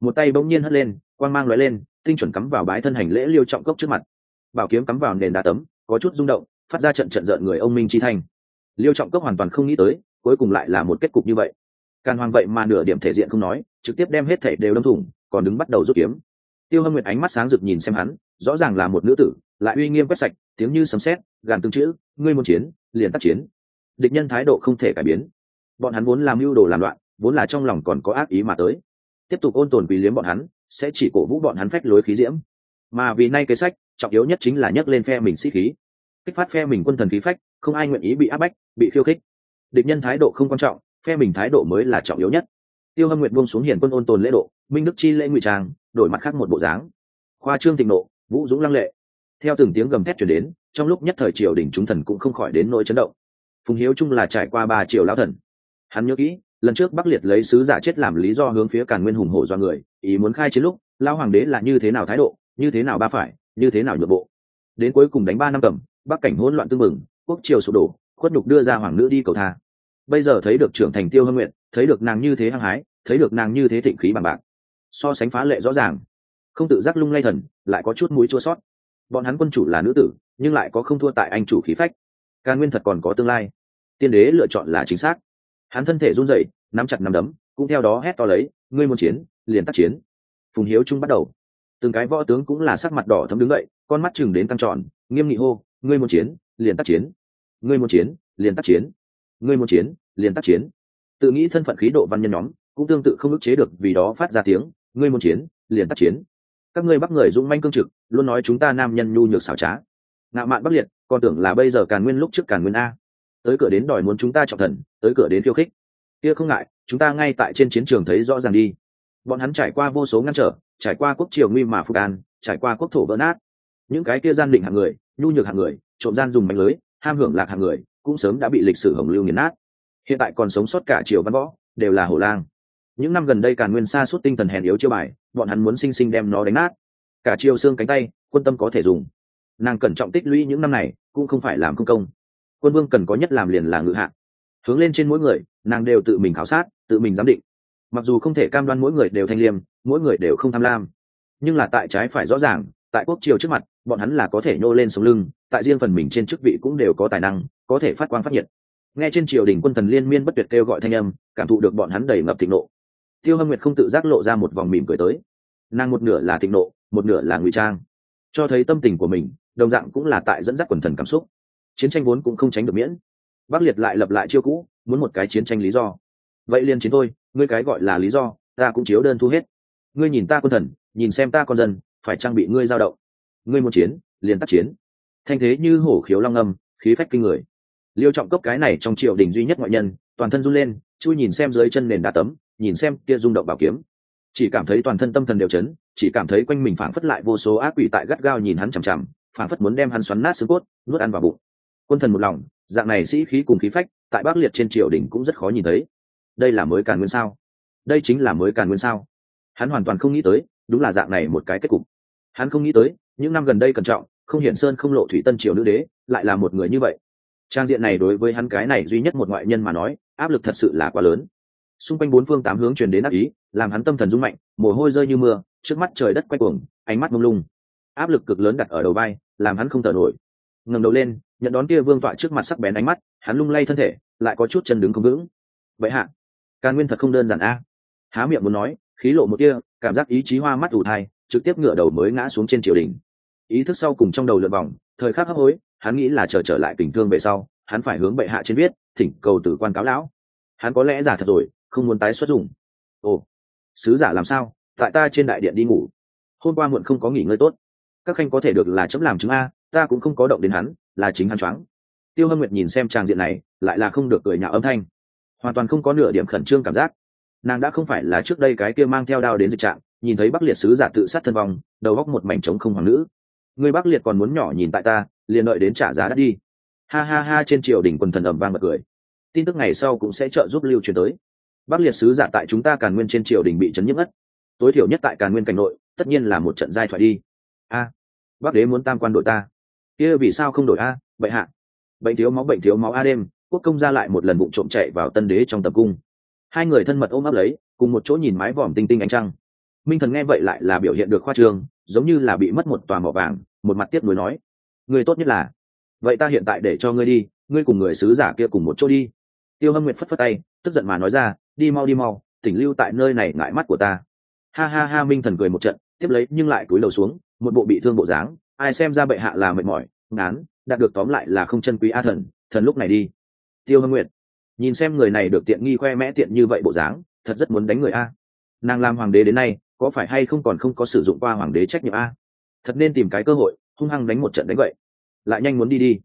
Một tay bỗng nhiên hất lên, quang mang lóe lên, tinh chuẩn cắm vào bái thân hành lễ liêu trọng cốc trước mặt. Bảo kiếm cắm vào nền đá tấm, có chút rung động, phát ra trận trận rợn người ông minh chi thanh. Liêu trọng cốc hoàn toàn không nghĩ tới, cuối cùng lại là một kết cục như vậy. Càn hoàng vậy mà nửa điểm thể diện không nói, trực tiếp đem hết thể đều đâm thủng, còn đứng bắt đầu rút kiếm tiêu hâm nguyệt ánh mắt sáng rực nhìn xem hắn, rõ ràng là một nữ tử, lại uy nghiêm quét sạch, tiếng như sấm sét, gàn tương chữ, ngươi muốn chiến, liền tác chiến. Địch nhân thái độ không thể cải biến. Bọn hắn vốn làm mưu đồ làm loạn, vốn là trong lòng còn có ác ý mà tới. Tiếp tục ôn tồn vì liếm bọn hắn, sẽ chỉ cổ vũ bọn hắn phách lối khí diễm. Mà vì nay kế sách, trọng yếu nhất chính là nhấc lên phe mình sĩ khí. Kích phát phe mình quân thần khí phách, không ai nguyện ý bị áp bách, bị khiêu khích. Địch nhân thái độ không quan trọng, phe mình thái độ mới là trọng yếu nhất. Tiêu hâm nguyện buông xuống hiền quân ôn tồn lễ độ, minh đức chi lễ ngụy trang đổi mặt khác một bộ dáng. Khoa trương thịnh nộ, vũ dũng lăng lệ. Theo từng tiếng gầm thét chuyển đến, trong lúc nhất thời triều đình chúng thần cũng không khỏi đến nỗi chấn động. Phùng hiếu trung là trải qua ba triệu lão thần. Hắn nhớ kỹ, lần trước bắc liệt lấy sứ giả chết làm lý do hướng phía càn nguyên hùng hổ do người, ý muốn khai chiến lúc lao hoàng đế là như thế nào thái độ, như thế nào ba phải, như thế nào nhượng bộ. Đến cuối cùng đánh ba năm cầm, bắc cảnh hỗn loạn tương mừng, quốc triều sụp đổ, khuất nhục đưa ra hoàng nữ đi cầu tha. Bây giờ thấy được trưởng thành tiêu hâm nguyện, thấy được nàng như thế hăng hái, thấy được nàng như thế thịnh khí bằng bạc so sánh phá lệ rõ ràng. Không tự giác lung lay thần, lại có chút mũi chua sót. Bọn hắn quân chủ là nữ tử, nhưng lại có không thua tại anh chủ khí phách. Càn nguyên thật còn có tương lai. Tiên đế lựa chọn là chính xác. Hắn thân thể run rẩy, nắm chặt nắm đấm, cũng theo đó hét to lấy, ngươi muốn chiến, liền tác chiến. Phùng hiếu trung bắt đầu. Từng cái võ tướng cũng là sắc mặt đỏ thấm đứng dậy, con mắt chừng đến căng tròn, nghiêm nghị hô, ngươi muốn chiến, liền tác chiến. Ngươi muốn chiến, liền tác chiến. Ngươi muốn chiến, liền tác chiến. Tự nghĩ thân phận khí độ văn nhân nhóm, cũng tương tự không ức chế được vì đó phát ra tiếng ngươi muốn chiến, liền tác chiến. Các ngươi bắt người dũng manh cương trực, luôn nói chúng ta nam nhân nhu nhược xảo trá. Ngạo mạn bắc liệt, còn tưởng là bây giờ càn nguyên lúc trước càn nguyên a. Tới cửa đến đòi muốn chúng ta trọng thần, tới cửa đến khiêu khích. Kia không ngại, chúng ta ngay tại trên chiến trường thấy rõ ràng đi. Bọn hắn trải qua vô số ngăn trở, trải qua quốc triều nguy mà phục an, trải qua quốc thổ vỡ nát. Những cái kia gian định hạng người, nhu nhược hạng người, trộm gian dùng mạnh lưới, ham hưởng lạc hạng người, cũng sớm đã bị lịch sử hồng lưu nghiền nát. Hiện tại còn sống sót cả triều văn võ, đều là hổ lang những năm gần đây càn nguyên xa suốt tinh thần hèn yếu chiêu bài, bọn hắn muốn sinh sinh đem nó đánh nát. Cả chiều xương cánh tay, quân tâm có thể dùng. Nàng cẩn trọng tích lũy những năm này, cũng không phải làm công công. Quân vương cần có nhất làm liền là ngự hạ. Hướng lên trên mỗi người, nàng đều tự mình khảo sát, tự mình giám định. Mặc dù không thể cam đoan mỗi người đều thanh liêm, mỗi người đều không tham lam. Nhưng là tại trái phải rõ ràng, tại quốc triều trước mặt, bọn hắn là có thể nhô lên sống lưng, tại riêng phần mình trên chức vị cũng đều có tài năng, có thể phát quang phát nhiệt. Nghe trên triều đình quân thần liên miên bất tuyệt kêu gọi thanh âm, cảm thụ được bọn hắn đầy ngập thịnh nộ tiêu hâm nguyệt không tự giác lộ ra một vòng mỉm cười tới. Nàng một nửa là thịnh nộ, một nửa là ngụy trang. Cho thấy tâm tình của mình, đồng dạng cũng là tại dẫn dắt quần thần cảm xúc. Chiến tranh vốn cũng không tránh được miễn. Bắc liệt lại lập lại chiêu cũ, muốn một cái chiến tranh lý do. Vậy liền chiến thôi, ngươi cái gọi là lý do, ta cũng chiếu đơn thu hết. Ngươi nhìn ta quân thần, nhìn xem ta con dân, phải trang bị ngươi giao động? Ngươi muốn chiến, liền tác chiến. Thanh thế như hổ khiếu long âm, khí phách kinh người. Liêu trọng cấp cái này trong triều đình duy nhất ngoại nhân, toàn thân run lên, chui nhìn xem dưới chân nền đá tấm nhìn xem kia rung động bảo kiếm. Chỉ cảm thấy toàn thân tâm thần đều chấn, chỉ cảm thấy quanh mình phảng phất lại vô số ác quỷ tại gắt gao nhìn hắn chằm chằm, phảng phất muốn đem hắn xoắn nát xương cốt, nuốt ăn vào bụng. Quân thần một lòng, dạng này sĩ khí cùng khí phách, tại bắc liệt trên triều đình cũng rất khó nhìn thấy. Đây là mới càn nguyên sao? Đây chính là mới càn nguyên sao? Hắn hoàn toàn không nghĩ tới, đúng là dạng này một cái kết cục. Hắn không nghĩ tới, những năm gần đây cẩn trọng, không hiển sơn không lộ thủy tân triều nữ đế, lại là một người như vậy. Trang diện này đối với hắn cái này duy nhất một ngoại nhân mà nói, áp lực thật sự là quá lớn xung quanh bốn phương tám hướng truyền đến ác ý làm hắn tâm thần rung mạnh mồ hôi rơi như mưa trước mắt trời đất quay cuồng ánh mắt mông lung. Áp lực cực lớn đặt ở đầu vai làm hắn không thở nổi. Ngẩng đầu lên nhận đón kia vương tọa trước mặt sắc bén ánh mắt hắn lung lay thân thể lại có chút chân đứng không vững. Vậy hạ càn nguyên thật không đơn giản a? Há miệng muốn nói khí lộ một kia cảm giác ý chí hoa mắt ủ thai trực tiếp ngựa đầu mới ngã xuống trên triều đình. Ý thức sau cùng trong đầu lượn vòng thời khắc hấp hối hắn nghĩ là chờ trở, trở lại tình thương về sau hắn phải hướng bệ hạ trên viết thỉnh cầu từ quan cáo lão. Hắn có lẽ giả thật rồi không muốn tái xuất dùng. Ồ, sứ giả làm sao? Tại ta trên đại điện đi ngủ. Hôm qua muộn không có nghỉ ngơi tốt. Các khanh có thể được là chấm làm chứng a, ta cũng không có động đến hắn, là chính hắn choáng. Tiêu hâm nguyệt nhìn xem tràng diện này, lại là không được cười nhạo âm thanh. Hoàn toàn không có nửa điểm khẩn trương cảm giác. Nàng đã không phải là trước đây cái kia mang theo đao đến dịch trạng, nhìn thấy bắc liệt sứ giả tự sát thân vong, đầu góc một mảnh trống không hoàng nữ. Người bắc liệt còn muốn nhỏ nhìn tại ta, liền đợi đến trả giá đắt đi. Ha ha ha, trên triều đình quần thần ẩm vang bật cười. Tin tức ngày sau cũng sẽ trợ giúp lưu truyền tới bắc liệt sứ giả tại chúng ta càn nguyên trên triều đình bị chấn nhức ất tối thiểu nhất tại càn nguyên cảnh nội tất nhiên là một trận giai thoại đi. A à, bắc đế muốn tam quan đội ta. Kia vì sao không đổi a? Bệ hạ. Bệnh thiếu máu bệnh thiếu máu a đêm quốc công ra lại một lần bụng trộm chạy vào tân đế trong tập cung. Hai người thân mật ôm ấp lấy cùng một chỗ nhìn mái vòm tinh tinh ánh trăng. Minh thần nghe vậy lại là biểu hiện được khoa trương giống như là bị mất một tòa mỏ vàng một mặt tiếp nối nói. Người tốt nhất là vậy ta hiện tại để cho ngươi đi ngươi cùng người sứ giả kia cùng một chỗ đi. Tiêu hâm nguyệt phất phất tay tức giận mà nói ra đi mau đi mau, tỉnh lưu tại nơi này ngại mắt của ta. Ha ha ha, minh thần cười một trận, tiếp lấy nhưng lại cúi đầu xuống, một bộ bị thương bộ dáng, ai xem ra bệ hạ là mệt mỏi, ngán, đạt được tóm lại là không chân quý a thần thần lúc này đi. Tiêu hâm nguyệt, nhìn xem người này được tiện nghi khoe mẽ tiện như vậy bộ dáng, thật rất muốn đánh người a. Nàng làm hoàng đế đến nay, có phải hay không còn không có sử dụng qua hoàng đế trách nhiệm a? Thật nên tìm cái cơ hội, hung hăng đánh một trận đánh vậy lại nhanh muốn đi đi.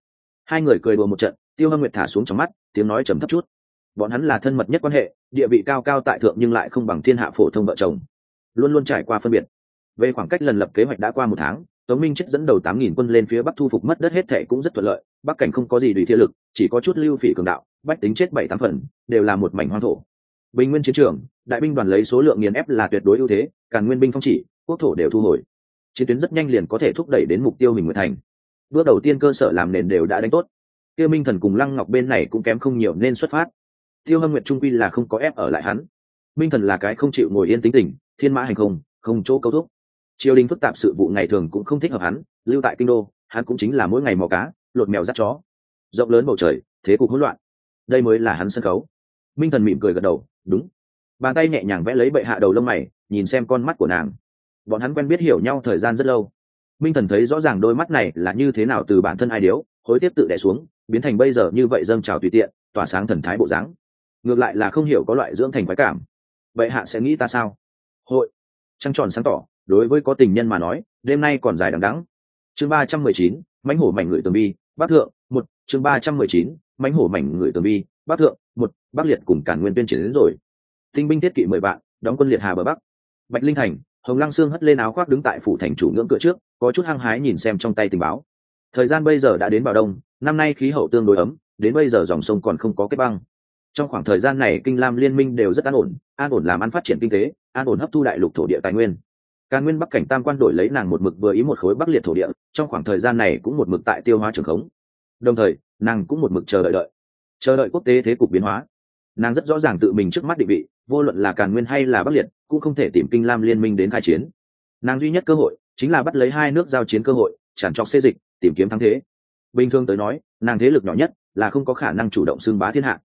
Hai người cười đùa một trận, tiêu hâm nguyệt thả xuống trong mắt, tiếng nói trầm thấp chút bọn hắn là thân mật nhất quan hệ, địa vị cao cao tại thượng nhưng lại không bằng thiên hạ phổ thông vợ chồng. Luôn luôn trải qua phân biệt. Về khoảng cách lần lập kế hoạch đã qua một tháng, tống minh chết dẫn đầu tám nghìn quân lên phía bắc thu phục mất đất hết thệ cũng rất thuận lợi, bắc cảnh không có gì đùi thiên lực, chỉ có chút lưu phỉ cường đạo, bách tính chết bảy tám phần, đều là một mảnh hoang thổ. Bình nguyên chiến trường, đại binh đoàn lấy số lượng nghiền ép là tuyệt đối ưu thế, càn nguyên binh phong chỉ, quốc thổ đều thu hồi. Chiến tuyến rất nhanh liền có thể thúc đẩy đến mục tiêu mình nguyện thành. Bước đầu tiên cơ sở làm nền đều đã đánh tốt. Tiêu minh thần cùng lăng ngọc bên này cũng kém không nhiều nên xuất phát tiêu hâm nguyệt trung quy là không có ép ở lại hắn. Minh thần là cái không chịu ngồi yên tính tình, thiên mã hành không không chỗ câu thúc triều đình phức tạp sự vụ ngày thường cũng không thích hợp hắn, lưu tại kinh đô, hắn cũng chính là mỗi ngày mò cá, lột mèo dắt chó. Rộng lớn bầu trời, thế cục hỗn loạn. Đây mới là hắn sân khấu. Minh thần mỉm cười gật đầu, đúng. Bàn tay nhẹ nhàng vẽ lấy bệ hạ đầu lông mày, nhìn xem con mắt của nàng. Bọn hắn quen biết hiểu nhau thời gian rất lâu. Minh thần thấy rõ ràng đôi mắt này là như thế nào từ bản thân ai điếu, hối tiếp tự đẻ xuống, biến thành bây giờ như vậy dâng trào tùy tiện, tỏa sáng thần thái bộ dáng ngược lại là không hiểu có loại dưỡng thành quái cảm. Vậy hạ sẽ nghĩ ta sao? Hội. Trăng tròn sáng tỏ, đối với có tình nhân mà nói, đêm nay còn dài đằng đắng chương ba trăm mười chín, mãnh hổ mảnh người tường bi, bắc thượng, một. Chương ba trăm mười chín, mãnh hổ mảnh người tường bi, bắc thượng, một. Bắc liệt cùng cản nguyên tuyên triển đến rồi. Tinh binh thiết kỵ mười vạn, đóng quân liệt hà bờ bắc. Bạch linh thành, hồng lăng sương hất lên áo khoác đứng tại phủ thành chủ ngưỡng cửa trước, có chút hăng hái nhìn xem trong tay tình báo. Thời gian bây giờ đã đến vào đông, năm nay khí hậu tương đối ấm, đến bây giờ dòng sông còn không có kết băng trong khoảng thời gian này, kinh lam liên minh đều rất an ổn an ổn làm ăn phát triển kinh tế, an ổn hấp thu đại lục thổ địa tài nguyên. Càn nguyên bắc cảnh tam quan đổi lấy nàng một mực vừa ý một khối bắc liệt thổ địa, trong khoảng thời gian này cũng một mực tại tiêu hóa trường khống. Đồng thời, nàng cũng một mực chờ đợi đợi. Chờ đợi quốc tế thế cục biến hóa. Nàng rất rõ ràng tự mình trước mắt định vị, vô luận là càn nguyên hay là bắc liệt, cũng không thể tìm kinh lam liên minh đến khai chiến. Nàng duy nhất cơ hội, chính là bắt lấy hai nước giao chiến cơ hội, tràn trọc xê dịch, tìm kiếm thắng thế. Bình thường tới nói, nàng thế lực nhỏ nhất là không có khả năng chủ động xưng bá thiên hạ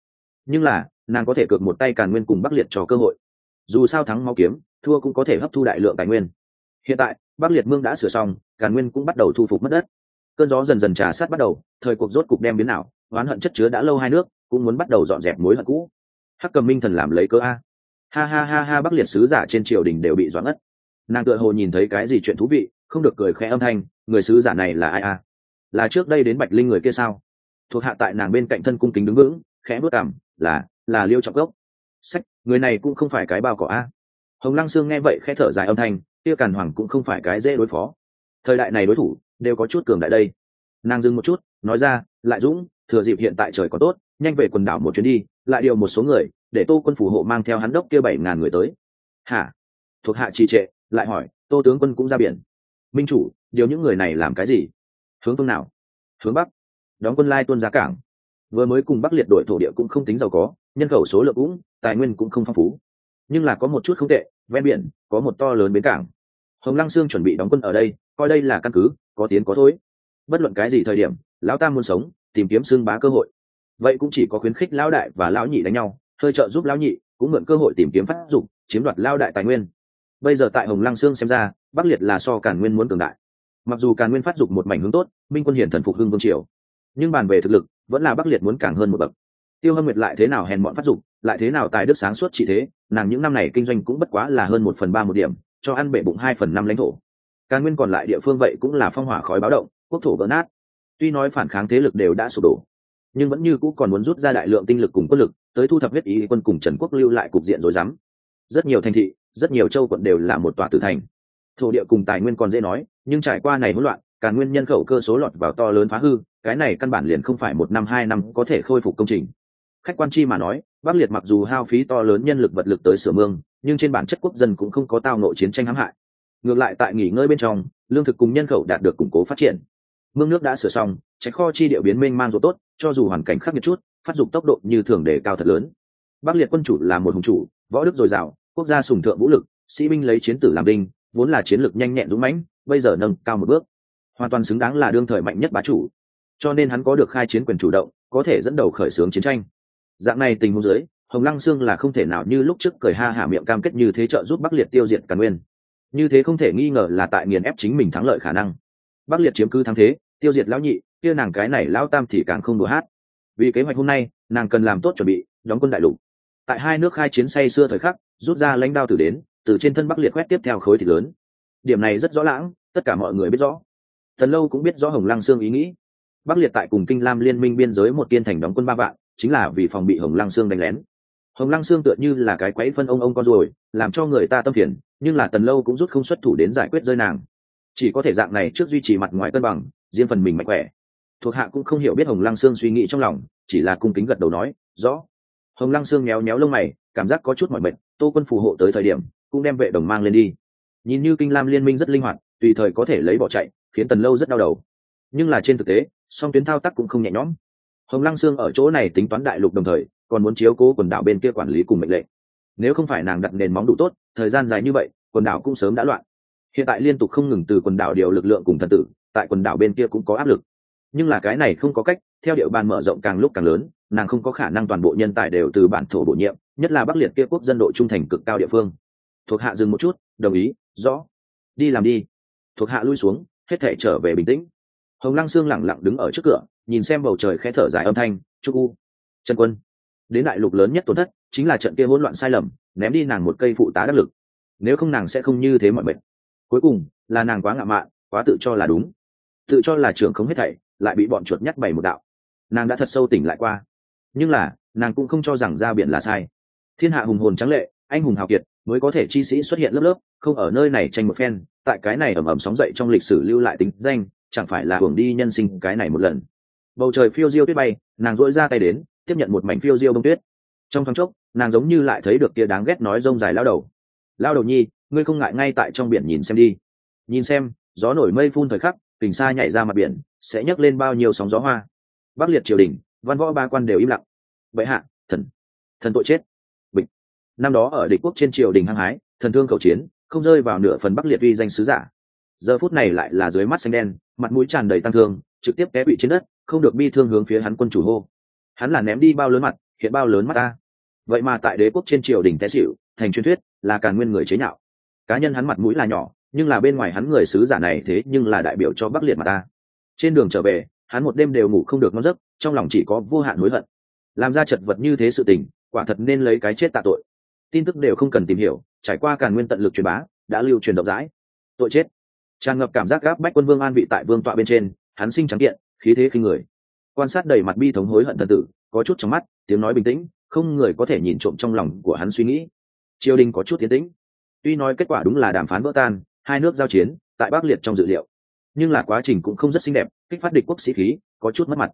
nhưng là, nàng có thể cược một tay càn nguyên cùng bắc liệt cho cơ hội. Dù sao thắng mau kiếm, thua cũng có thể hấp thu đại lượng tài nguyên. Hiện tại, bắc liệt mương đã sửa xong, càn nguyên cũng bắt đầu thu phục mất đất. Cơn gió dần dần trà sát bắt đầu, thời cuộc rốt cục đem biến nào oán hận chất chứa đã lâu hai nước, cũng muốn bắt đầu dọn dẹp mối hận cũ. Hắc cầm minh thần làm lấy cơ a. Ha ha ha ha, bắc liệt sứ giả trên triều đình đều bị doãn ất nàng tựa hồ nhìn thấy cái gì chuyện thú vị, không được cười khẽ âm thanh, người sứ giả này là ai à là trước đây đến bạch linh người kia sao? Thuộc hạ tại nàng bên cạnh thân cung kính đứng vững, khẽ bước cảm là là liêu trọng gốc sách, người này cũng không phải cái bao cỏ a. Hồng lăng sương nghe vậy khẽ thở dài âm thanh tiêu càn hoàng cũng không phải cái dễ đối phó. Thời đại này đối thủ, đều có chút cường đại đây. Nàng dừng một chút, nói ra, lại dũng, thừa dịp hiện tại trời có tốt, nhanh về quần đảo một chuyến đi, lại điều một số người, để tô quân phù hộ mang theo hắn đốc kia bảy ngàn người tới. Hả? Thuộc hạ trì trệ, lại hỏi, tô tướng quân cũng ra biển. Minh chủ, điều những người này làm cái gì? Hướng phương nào? Hướng bắc. Đóng quân lai tuân ra cảng vừa mới cùng bắc liệt đội thổ địa cũng không tính giàu có, nhân khẩu số lượng cũng, tài nguyên cũng không phong phú. Nhưng là có một chút không tệ, ven biển, có một to lớn bến cảng. Hồng lăng sương chuẩn bị đóng quân ở đây, coi đây là căn cứ, có tiến có thối. Bất luận cái gì thời điểm, lão tam muốn sống, tìm kiếm xương bá cơ hội. Vậy cũng chỉ có khuyến khích lão đại và lão nhị đánh nhau, hơi trợ giúp lão nhị, cũng mượn cơ hội tìm kiếm phát dụng chiếm đoạt lao đại tài nguyên. Bây giờ tại hồng lăng sương xem ra, bắc liệt là so càn nguyên muốn cường đại. Mặc dù càn nguyên phát dục một mảnh hướng tốt minh quân hiển thần phục hưng vương triều nhưng bàn về thực lực, vẫn là bắc liệt muốn càng hơn một bậc. Tiêu hâm nguyệt lại thế nào hèn bọn phát dục, lại thế nào tài đức sáng suốt chỉ thế, nàng những năm này kinh doanh cũng bất quá là hơn một phần ba một điểm, cho ăn bể bụng hai phần năm lãnh thổ. Càn nguyên còn lại địa phương vậy cũng là phong hỏa khói báo động, quốc thổ vỡ nát. Tuy nói phản kháng thế lực đều đã sụp đổ, nhưng vẫn như cũ còn muốn rút ra đại lượng tinh lực cùng quân lực, tới thu thập huyết ý quân cùng trần quốc lưu lại cục diện rồi dám rất nhiều thành thị, rất nhiều châu quận đều là một tòa tử thành. Thổ địa cùng tài nguyên còn dễ nói, nhưng trải qua này hỗn loạn cả nguyên nhân khẩu cơ số lọt vào to lớn phá hư cái này căn bản liền không phải một năm, hai năm có thể khôi phục công trình. Khách quan chi mà nói, bắc liệt mặc dù hao phí to lớn nhân lực vật lực tới sửa mương, nhưng trên bản chất quốc dân cũng không có tao nội chiến tranh hãm hại. Ngược lại tại nghỉ ngơi bên trong, lương thực cùng nhân khẩu đạt được củng cố phát triển. Mương nước đã sửa xong, tránh kho chi địa biến mênh man ruột tốt, cho dù hoàn cảnh khắc nghiệt chút, phát dụng tốc độ như thường để cao thật lớn. Bắc liệt quân chủ là một hùng chủ, võ đức dồi dào, quốc gia sùng thượng vũ lực, sĩ binh lấy chiến tử làm binh, vốn là chiến lược nhanh nhẹn dũng mãnh, bây giờ nâng cao một bước. Hoàn toàn xứng đáng là đương thời mạnh nhất bá chủ cho nên hắn có được khai chiến quyền chủ động, có thể dẫn đầu khởi xướng chiến tranh. Dạng này tình huống dưới, hồng lăng sương là không thể nào như lúc trước cười ha hả miệng cam kết như thế trợ giúp bắc liệt tiêu diệt càn nguyên. Như thế không thể nghi ngờ là tại nghiền ép chính mình thắng lợi khả năng. Bắc liệt chiếm cứ thắng thế, tiêu diệt lão nhị, kia nàng cái này lão tam thì càng không đùa hát. Vì kế hoạch hôm nay, nàng cần làm tốt chuẩn bị, đóng quân đại lục. Tại hai nước khai chiến say xưa thời khắc, rút ra lãnh đao tử đến, từ trên thân bắc liệt quét tiếp theo khối thịt lớn. Điểm này rất rõ lãng, tất cả mọi người biết rõ. Thần lâu cũng biết rõ hồng lăng sương ý nghĩ bắc liệt tại cùng kinh lam liên minh biên giới một tiên thành đóng quân ba vạn, chính là vì phòng bị hồng lăng sương đánh lén. Hồng lăng sương tựa như là cái quấy phân ông ông con rồi làm cho người ta tâm phiền, nhưng là tần lâu cũng rút không xuất thủ đến giải quyết rơi nàng. Chỉ có thể dạng này trước duy trì mặt ngoài cân bằng, riêng phần mình mạnh khỏe. Thuộc hạ cũng không hiểu biết hồng lăng sương suy nghĩ trong lòng, chỉ là cung kính gật đầu nói, rõ. Hồng lăng sương méo méo lông mày, cảm giác có chút mỏi mệt, tô quân phù hộ tới thời điểm, cũng đem vệ đồng mang lên đi. Nhìn như kinh lam liên minh rất linh hoạt, tùy thời có thể lấy bỏ chạy, khiến tần lâu rất đau đầu. Nhưng là trên thực tế song tuyến thao tác cũng không nhẹ nhõm. Hồng lăng sương ở chỗ này tính toán đại lục đồng thời, còn muốn chiếu cố quần đảo bên kia quản lý cùng mệnh lệnh. Nếu không phải nàng đặt nền móng đủ tốt, thời gian dài như vậy, quần đảo cũng sớm đã loạn. Hiện tại liên tục không ngừng từ quần đảo điều lực lượng cùng thần tử, tại quần đảo bên kia cũng có áp lực. Nhưng là cái này không có cách, theo địa bàn mở rộng càng lúc càng lớn, nàng không có khả năng toàn bộ nhân tài đều từ bản thổ bổ nhiệm, nhất là bắc liệt kia quốc dân độ trung thành cực cao địa phương. Thuộc hạ dừng một chút, đồng ý, rõ. Đi làm đi. Thuộc hạ lui xuống, hết thể trở về bình tĩnh hồng lăng sương lẳng lặng đứng ở trước cửa, nhìn xem bầu trời khẽ thở dài âm thanh chúc u, trần quân, đến đại lục lớn nhất tổn thất, chính là trận kia hỗn loạn sai lầm, ném đi nàng một cây phụ tá đắc lực. Nếu không nàng sẽ không như thế mọi mệt cuối cùng, là nàng quá ngạo mạn, quá tự cho là đúng. Tự cho là trưởng không hết thảy, lại bị bọn chuột nhắt bày một đạo. Nàng đã thật sâu tỉnh lại qua. Nhưng là, nàng cũng không cho rằng ra biển là sai. Thiên hạ hùng hồn trắng lệ, anh hùng hào kiệt, mới có thể chi sĩ xuất hiện lớp lớp, không ở nơi này tranh một phen, tại cái này ẩm ẩm sóng dậy trong lịch sử lưu lại tính danh chẳng phải là hưởng đi nhân sinh cái này một lần. Bầu trời phiêu diêu tuyết bay, nàng dỗi ra tay đến, tiếp nhận một mảnh phiêu diêu bông tuyết. Trong thoáng chốc, nàng giống như lại thấy được kia đáng ghét nói rông dài lao đầu. Lao đầu nhi, ngươi không ngại ngay tại trong biển nhìn xem đi. Nhìn xem, gió nổi mây phun thời khắc, kình xa nhảy ra mặt biển, sẽ nhấc lên bao nhiêu sóng gió hoa. Bắc liệt triều đình, văn võ ba quan đều im lặng. Vậy hạ, thần thần tội chết. Bịch. Năm đó ở địch quốc trên triều đình hăng hái, thần thương cầu chiến, không rơi vào nửa phần bắc liệt uy danh sứ giả giờ phút này lại là dưới mắt xanh đen, mặt mũi tràn đầy tăng thương, trực tiếp té bị trên đất, không được bi thương hướng phía hắn quân chủ hô. Hắn là ném đi bao lớn mặt, hiện bao lớn mắt ta. Vậy mà tại đế quốc trên triều đình té xịu thành truyền thuyết, là càn nguyên người chế nhạo. Cá nhân hắn mặt mũi là nhỏ, nhưng là bên ngoài hắn người sứ giả này thế nhưng là đại biểu cho bắc liệt mà ta. Trên đường trở về, hắn một đêm đều ngủ không được ngon giấc, trong lòng chỉ có vô hạn hối hận. Làm ra chật vật như thế sự tình, quả thật nên lấy cái chết tạ tội. Tin tức đều không cần tìm hiểu, trải qua càn nguyên tận lực truyền bá, đã lưu truyền rộng rãi. Tội chết tràn ngập cảm giác gáp bách quân vương an vị tại vương tọa bên trên, hắn sinh trắng kiện, khí thế khi người. Quan sát đầy mặt bi thống hối hận thần tử, có chút trong mắt, tiếng nói bình tĩnh, không người có thể nhìn trộm trong lòng của hắn suy nghĩ. Triều đình có chút tiến tĩnh. Tuy nói kết quả đúng là đàm phán vỡ tan, hai nước giao chiến, tại bắc liệt trong dự liệu. Nhưng là quá trình cũng không rất xinh đẹp, kích phát địch quốc sĩ khí, có chút mất mặt.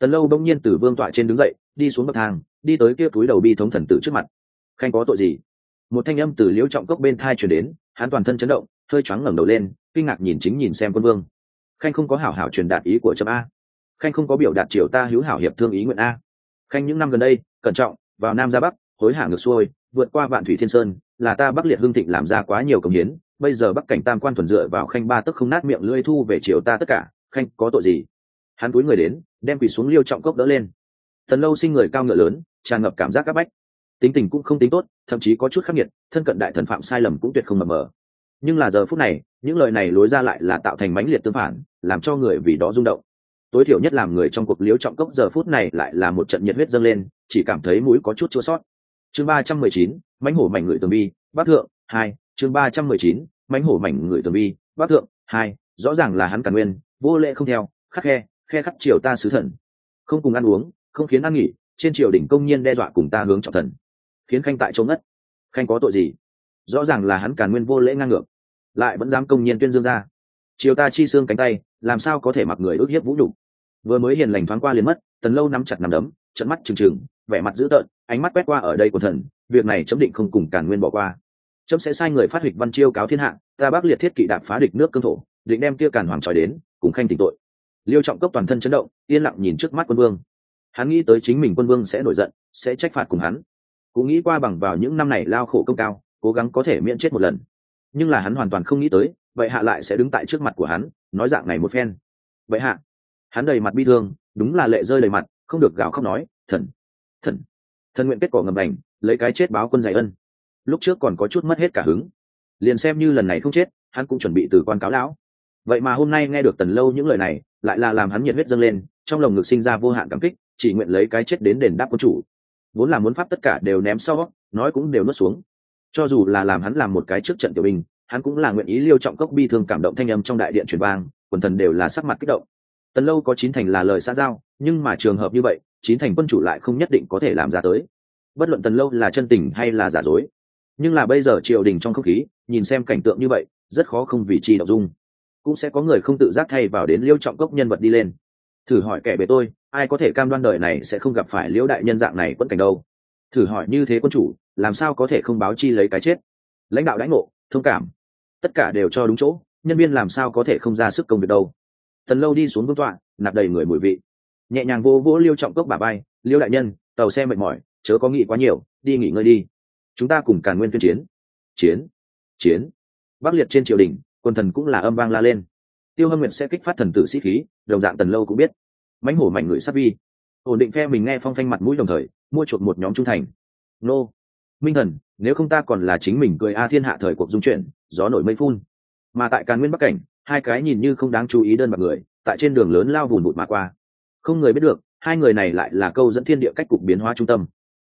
Tần lâu bỗng nhiên từ vương tọa trên đứng dậy, đi xuống bậc thang, đi tới kia túi đầu bi thống thần tử trước mặt. Khanh có tội gì? Một thanh âm từ liễu trọng cốc bên thai chuyển đến, hắn toàn thân chấn động hơi choáng ngẩng đầu lên, kinh ngạc nhìn chính nhìn xem quân vương. Khanh không có hảo hảo truyền đạt ý của trâm a. Khanh không có biểu đạt triều ta hữu hảo hiệp thương ý nguyện a. Khanh những năm gần đây, cẩn trọng, vào nam ra bắc, hối hả ngược xuôi, vượt qua vạn thủy thiên sơn, là ta bắc liệt hương thịnh làm ra quá nhiều công hiến, bây giờ bắc cảnh tam quan thuần dựa vào khanh ba tức không nát miệng lưỡi thu về triều ta tất cả, khanh có tội gì? Hắn cúi người đến, đem quỳ xuống liêu trọng cốc đỡ lên. Thần lâu sinh người cao ngựa lớn, tràn ngập cảm giác áp bách. Tính tình cũng không tính tốt, thậm chí có chút khắc nghiệt, thân cận đại thần phạm sai lầm cũng tuyệt không mờ mờ nhưng là giờ phút này, những lời này lối ra lại là tạo thành mãnh liệt tương phản, làm cho người vì đó rung động. Tối thiểu nhất làm người trong cuộc liếu trọng cốc giờ phút này lại là một trận nhiệt huyết dâng lên, chỉ cảm thấy mũi có chút chua sót. Chương ba trăm mười chín, mãnh hổ mảnh người tường bi bắc thượng, hai, chương ba trăm mười chín, mãnh hổ mảnh người tường bi bắc thượng, hai, rõ ràng là hắn cả nguyên, vô lệ không theo, khắc khe khe khắc triều ta sứ thần. Không cùng ăn uống, không khiến ăn nghỉ, trên triều đỉnh công nhiên đe dọa cùng ta hướng trọng thần. Khiến khanh tại chỗ ngất. Khanh có tội gì? Rõ ràng là hắn càn nguyên vô lễ ngang ngược, lại vẫn dám công nhiên tuyên dương ra. Triều ta chi xương cánh tay, làm sao có thể mặc người ước hiếp vũ đủ? vừa mới hiền lành thoáng qua liền mất, tần lâu nắm chặt nằm đấm trận mắt trừng trừng, vẻ mặt dữ tợn, ánh mắt quét qua ở đây của thần, việc này chấm định không cùng càn nguyên bỏ qua. Chấm sẽ sai người phát hịch văn chiêu cáo thiên hạ, ta bác liệt thiết kỵ đạp phá địch nước cương thổ, định đem kia càn hoàng tròi đến, cùng khanh tỉnh tội. Liêu trọng cốc toàn thân chấn động, yên lặng nhìn trước mắt quân vương. Hắn nghĩ tới chính mình quân vương sẽ nổi giận, sẽ trách phạt cùng hắn. Cũng nghĩ qua bằng vào những năm này lao khổ công cao cố gắng có thể miễn chết một lần. Nhưng là hắn hoàn toàn không nghĩ tới, vậy hạ lại sẽ đứng tại trước mặt của hắn, nói dạng này một phen. Vậy hạ, hắn đầy mặt bi thương, đúng là lệ rơi đầy mặt, không được gào khóc nói, thần thần thần nguyện kết quả ngầm đành, lấy cái chết báo quân dạy ân. Lúc trước còn có chút mất hết cả hứng. Liền xem như lần này không chết, hắn cũng chuẩn bị từ quan cáo lão. Vậy mà hôm nay nghe được tần lâu những lời này, lại là làm hắn nhiệt huyết dâng lên, trong lồng ngực sinh ra vô hạn cảm kích, chỉ nguyện lấy cái chết đến đền đáp quân chủ. Vốn là muốn pháp tất cả đều ném sau, nói cũng đều nuốt xuống cho dù là làm hắn làm một cái trước trận tiểu binh, hắn cũng là nguyện ý liêu trọng cốc bi thương cảm động thanh âm trong đại điện truyền vang, quần thần đều là sắc mặt kích động. Tần lâu có chín thành là lời xã giao, nhưng mà trường hợp như vậy, chín thành quân chủ lại không nhất định có thể làm ra tới. Bất luận tần lâu là chân tình hay là giả dối, nhưng là bây giờ triều đình trong không khí, nhìn xem cảnh tượng như vậy, rất khó không vì chi đọc dung. Cũng sẽ có người không tự giác thay vào đến liêu trọng cốc nhân vật đi lên. Thử hỏi kẻ bề tôi, ai có thể cam đoan đời này sẽ không gặp phải liễu đại nhân dạng này quẫn cảnh đâu? Thử hỏi như thế quân chủ, làm sao có thể không báo chi lấy cái chết? Lãnh đạo lãnh ngộ, thông cảm. Tất cả đều cho đúng chỗ, nhân viên làm sao có thể không ra sức công việc đâu? Tần lâu đi xuống vương tọa, nạp đầy người mùi vị. Nhẹ nhàng vô vỗ liêu trọng cốc bà bay liêu đại nhân, tàu xe mệt mỏi, chớ có nghĩ quá nhiều, đi nghỉ ngơi đi. Chúng ta cùng càn nguyên tuyên chiến. Chiến chiến. Bắc liệt trên triều đình, quân thần cũng là âm vang la lên. Tiêu hâm nguyện sẽ kích phát thần tử sĩ khí, đồng dạng tần lâu cũng biết. Mãnh hổ mảnh người sắp vi ổn định phe mình nghe phong phanh mặt mũi đồng thời, mua chuột một nhóm trung thành. Nô. Minh thần, nếu không ta còn là chính mình cười a thiên hạ thời cuộc dung chuyển gió nổi mây phun. Mà tại càn nguyên bắc cảnh, hai cái nhìn như không đáng chú ý đơn bạc người, tại trên đường lớn lao vùn vụt mà qua. Không người biết được, hai người này lại là câu dẫn thiên địa cách cục biến hóa trung tâm.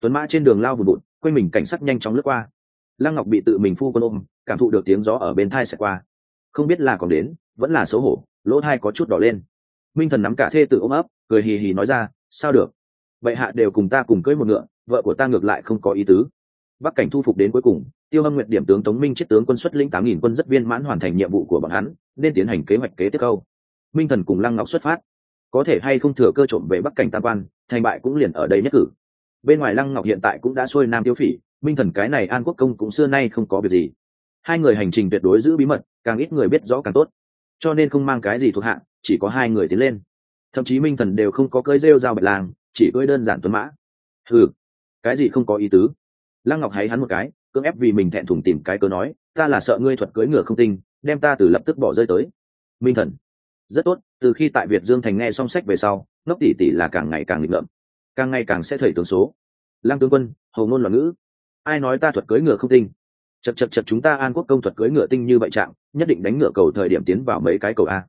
Tuấn mã trên đường lao vùn vụt, quanh mình cảnh sắc nhanh chóng lướt qua. Lăng ngọc bị tự mình phu quân ôm, cảm thụ được tiếng gió ở bên thai sẽ qua. Không biết là còn đến, vẫn là xấu hổ, lỗ thai có chút đỏ lên. Minh thần nắm cả thê tự ôm ấp, cười hì hì nói ra sao được? Vậy hạ đều cùng ta cùng cưới một ngựa, vợ của ta ngược lại không có ý tứ. Bắc cảnh thu phục đến cuối cùng, tiêu hâm nguyệt điểm tướng tống minh chết tướng quân xuất lĩnh tám nghìn quân rất viên mãn hoàn thành nhiệm vụ của bọn hắn, nên tiến hành kế hoạch kế tiếp câu. Minh thần cùng lăng ngọc xuất phát. Có thể hay không thừa cơ trộm về bắc cảnh tam quan, thành bại cũng liền ở đây nhất cử. Bên ngoài lăng ngọc hiện tại cũng đã xuôi nam tiêu phỉ, minh thần cái này an quốc công cũng xưa nay không có việc gì. Hai người hành trình tuyệt đối giữ bí mật, càng ít người biết rõ càng tốt. Cho nên không mang cái gì thuộc hạng chỉ có hai người tiến lên thậm chí minh thần đều không có cơi rêu dao bạch làng chỉ cưỡi đơn giản tuấn mã. Ừ cái gì không có ý tứ? Lăng ngọc hay hắn một cái, cưỡng ép vì mình thẹn thùng tìm cái cớ nói, ta là sợ ngươi thuật cưỡi ngựa không tinh, đem ta từ lập tức bỏ rơi tới. Minh thần, rất tốt, từ khi tại việt dương thành nghe song sách về sau, ngốc tỷ tỷ là càng ngày càng lịch ngợm, càng ngày càng sẽ thầy tướng số. Lăng tướng quân, hầu ngôn loạn ngữ. Ai nói ta thuật cưỡi ngựa không tinh? Chật chật chật, chúng ta an quốc công thuật cưỡi ngựa tinh như vậy trạng, nhất định đánh ngựa cầu thời điểm tiến vào mấy cái cầu a.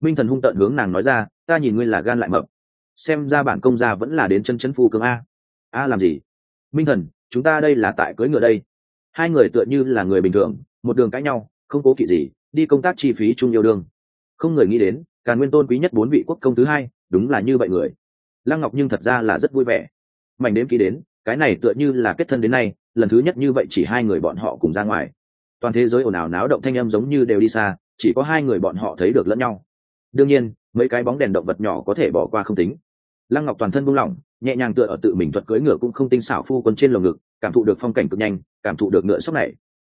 Minh thần hung tợn hướng nàng nói ra ta nhìn ngươi là gan lại mập. Xem ra bản công gia vẫn là đến chân chân phu cương a. A làm gì? Minh thần, chúng ta đây là tại cưỡi ngựa đây. Hai người tựa như là người bình thường, một đường cãi nhau, không cố kỵ gì, đi công tác chi phí chung yêu đương. Không người nghĩ đến, càn nguyên tôn quý nhất bốn vị quốc công thứ hai, đúng là như vậy người. Lăng ngọc nhưng thật ra là rất vui vẻ. Mảnh đếm ký đến, cái này tựa như là kết thân đến nay, lần thứ nhất như vậy chỉ hai người bọn họ cùng ra ngoài. Toàn thế giới ồn ào náo động thanh âm giống như đều đi xa, chỉ có hai người bọn họ thấy được lẫn nhau. Đương nhiên mấy cái bóng đèn động vật nhỏ có thể bỏ qua không tính. Lăng ngọc toàn thân buông lỏng, nhẹ nhàng tựa ở tự mình thuật cưỡi ngựa cũng không tinh xảo phu quân trên lồng ngực, cảm thụ được phong cảnh cực nhanh, cảm thụ được ngựa sốc này.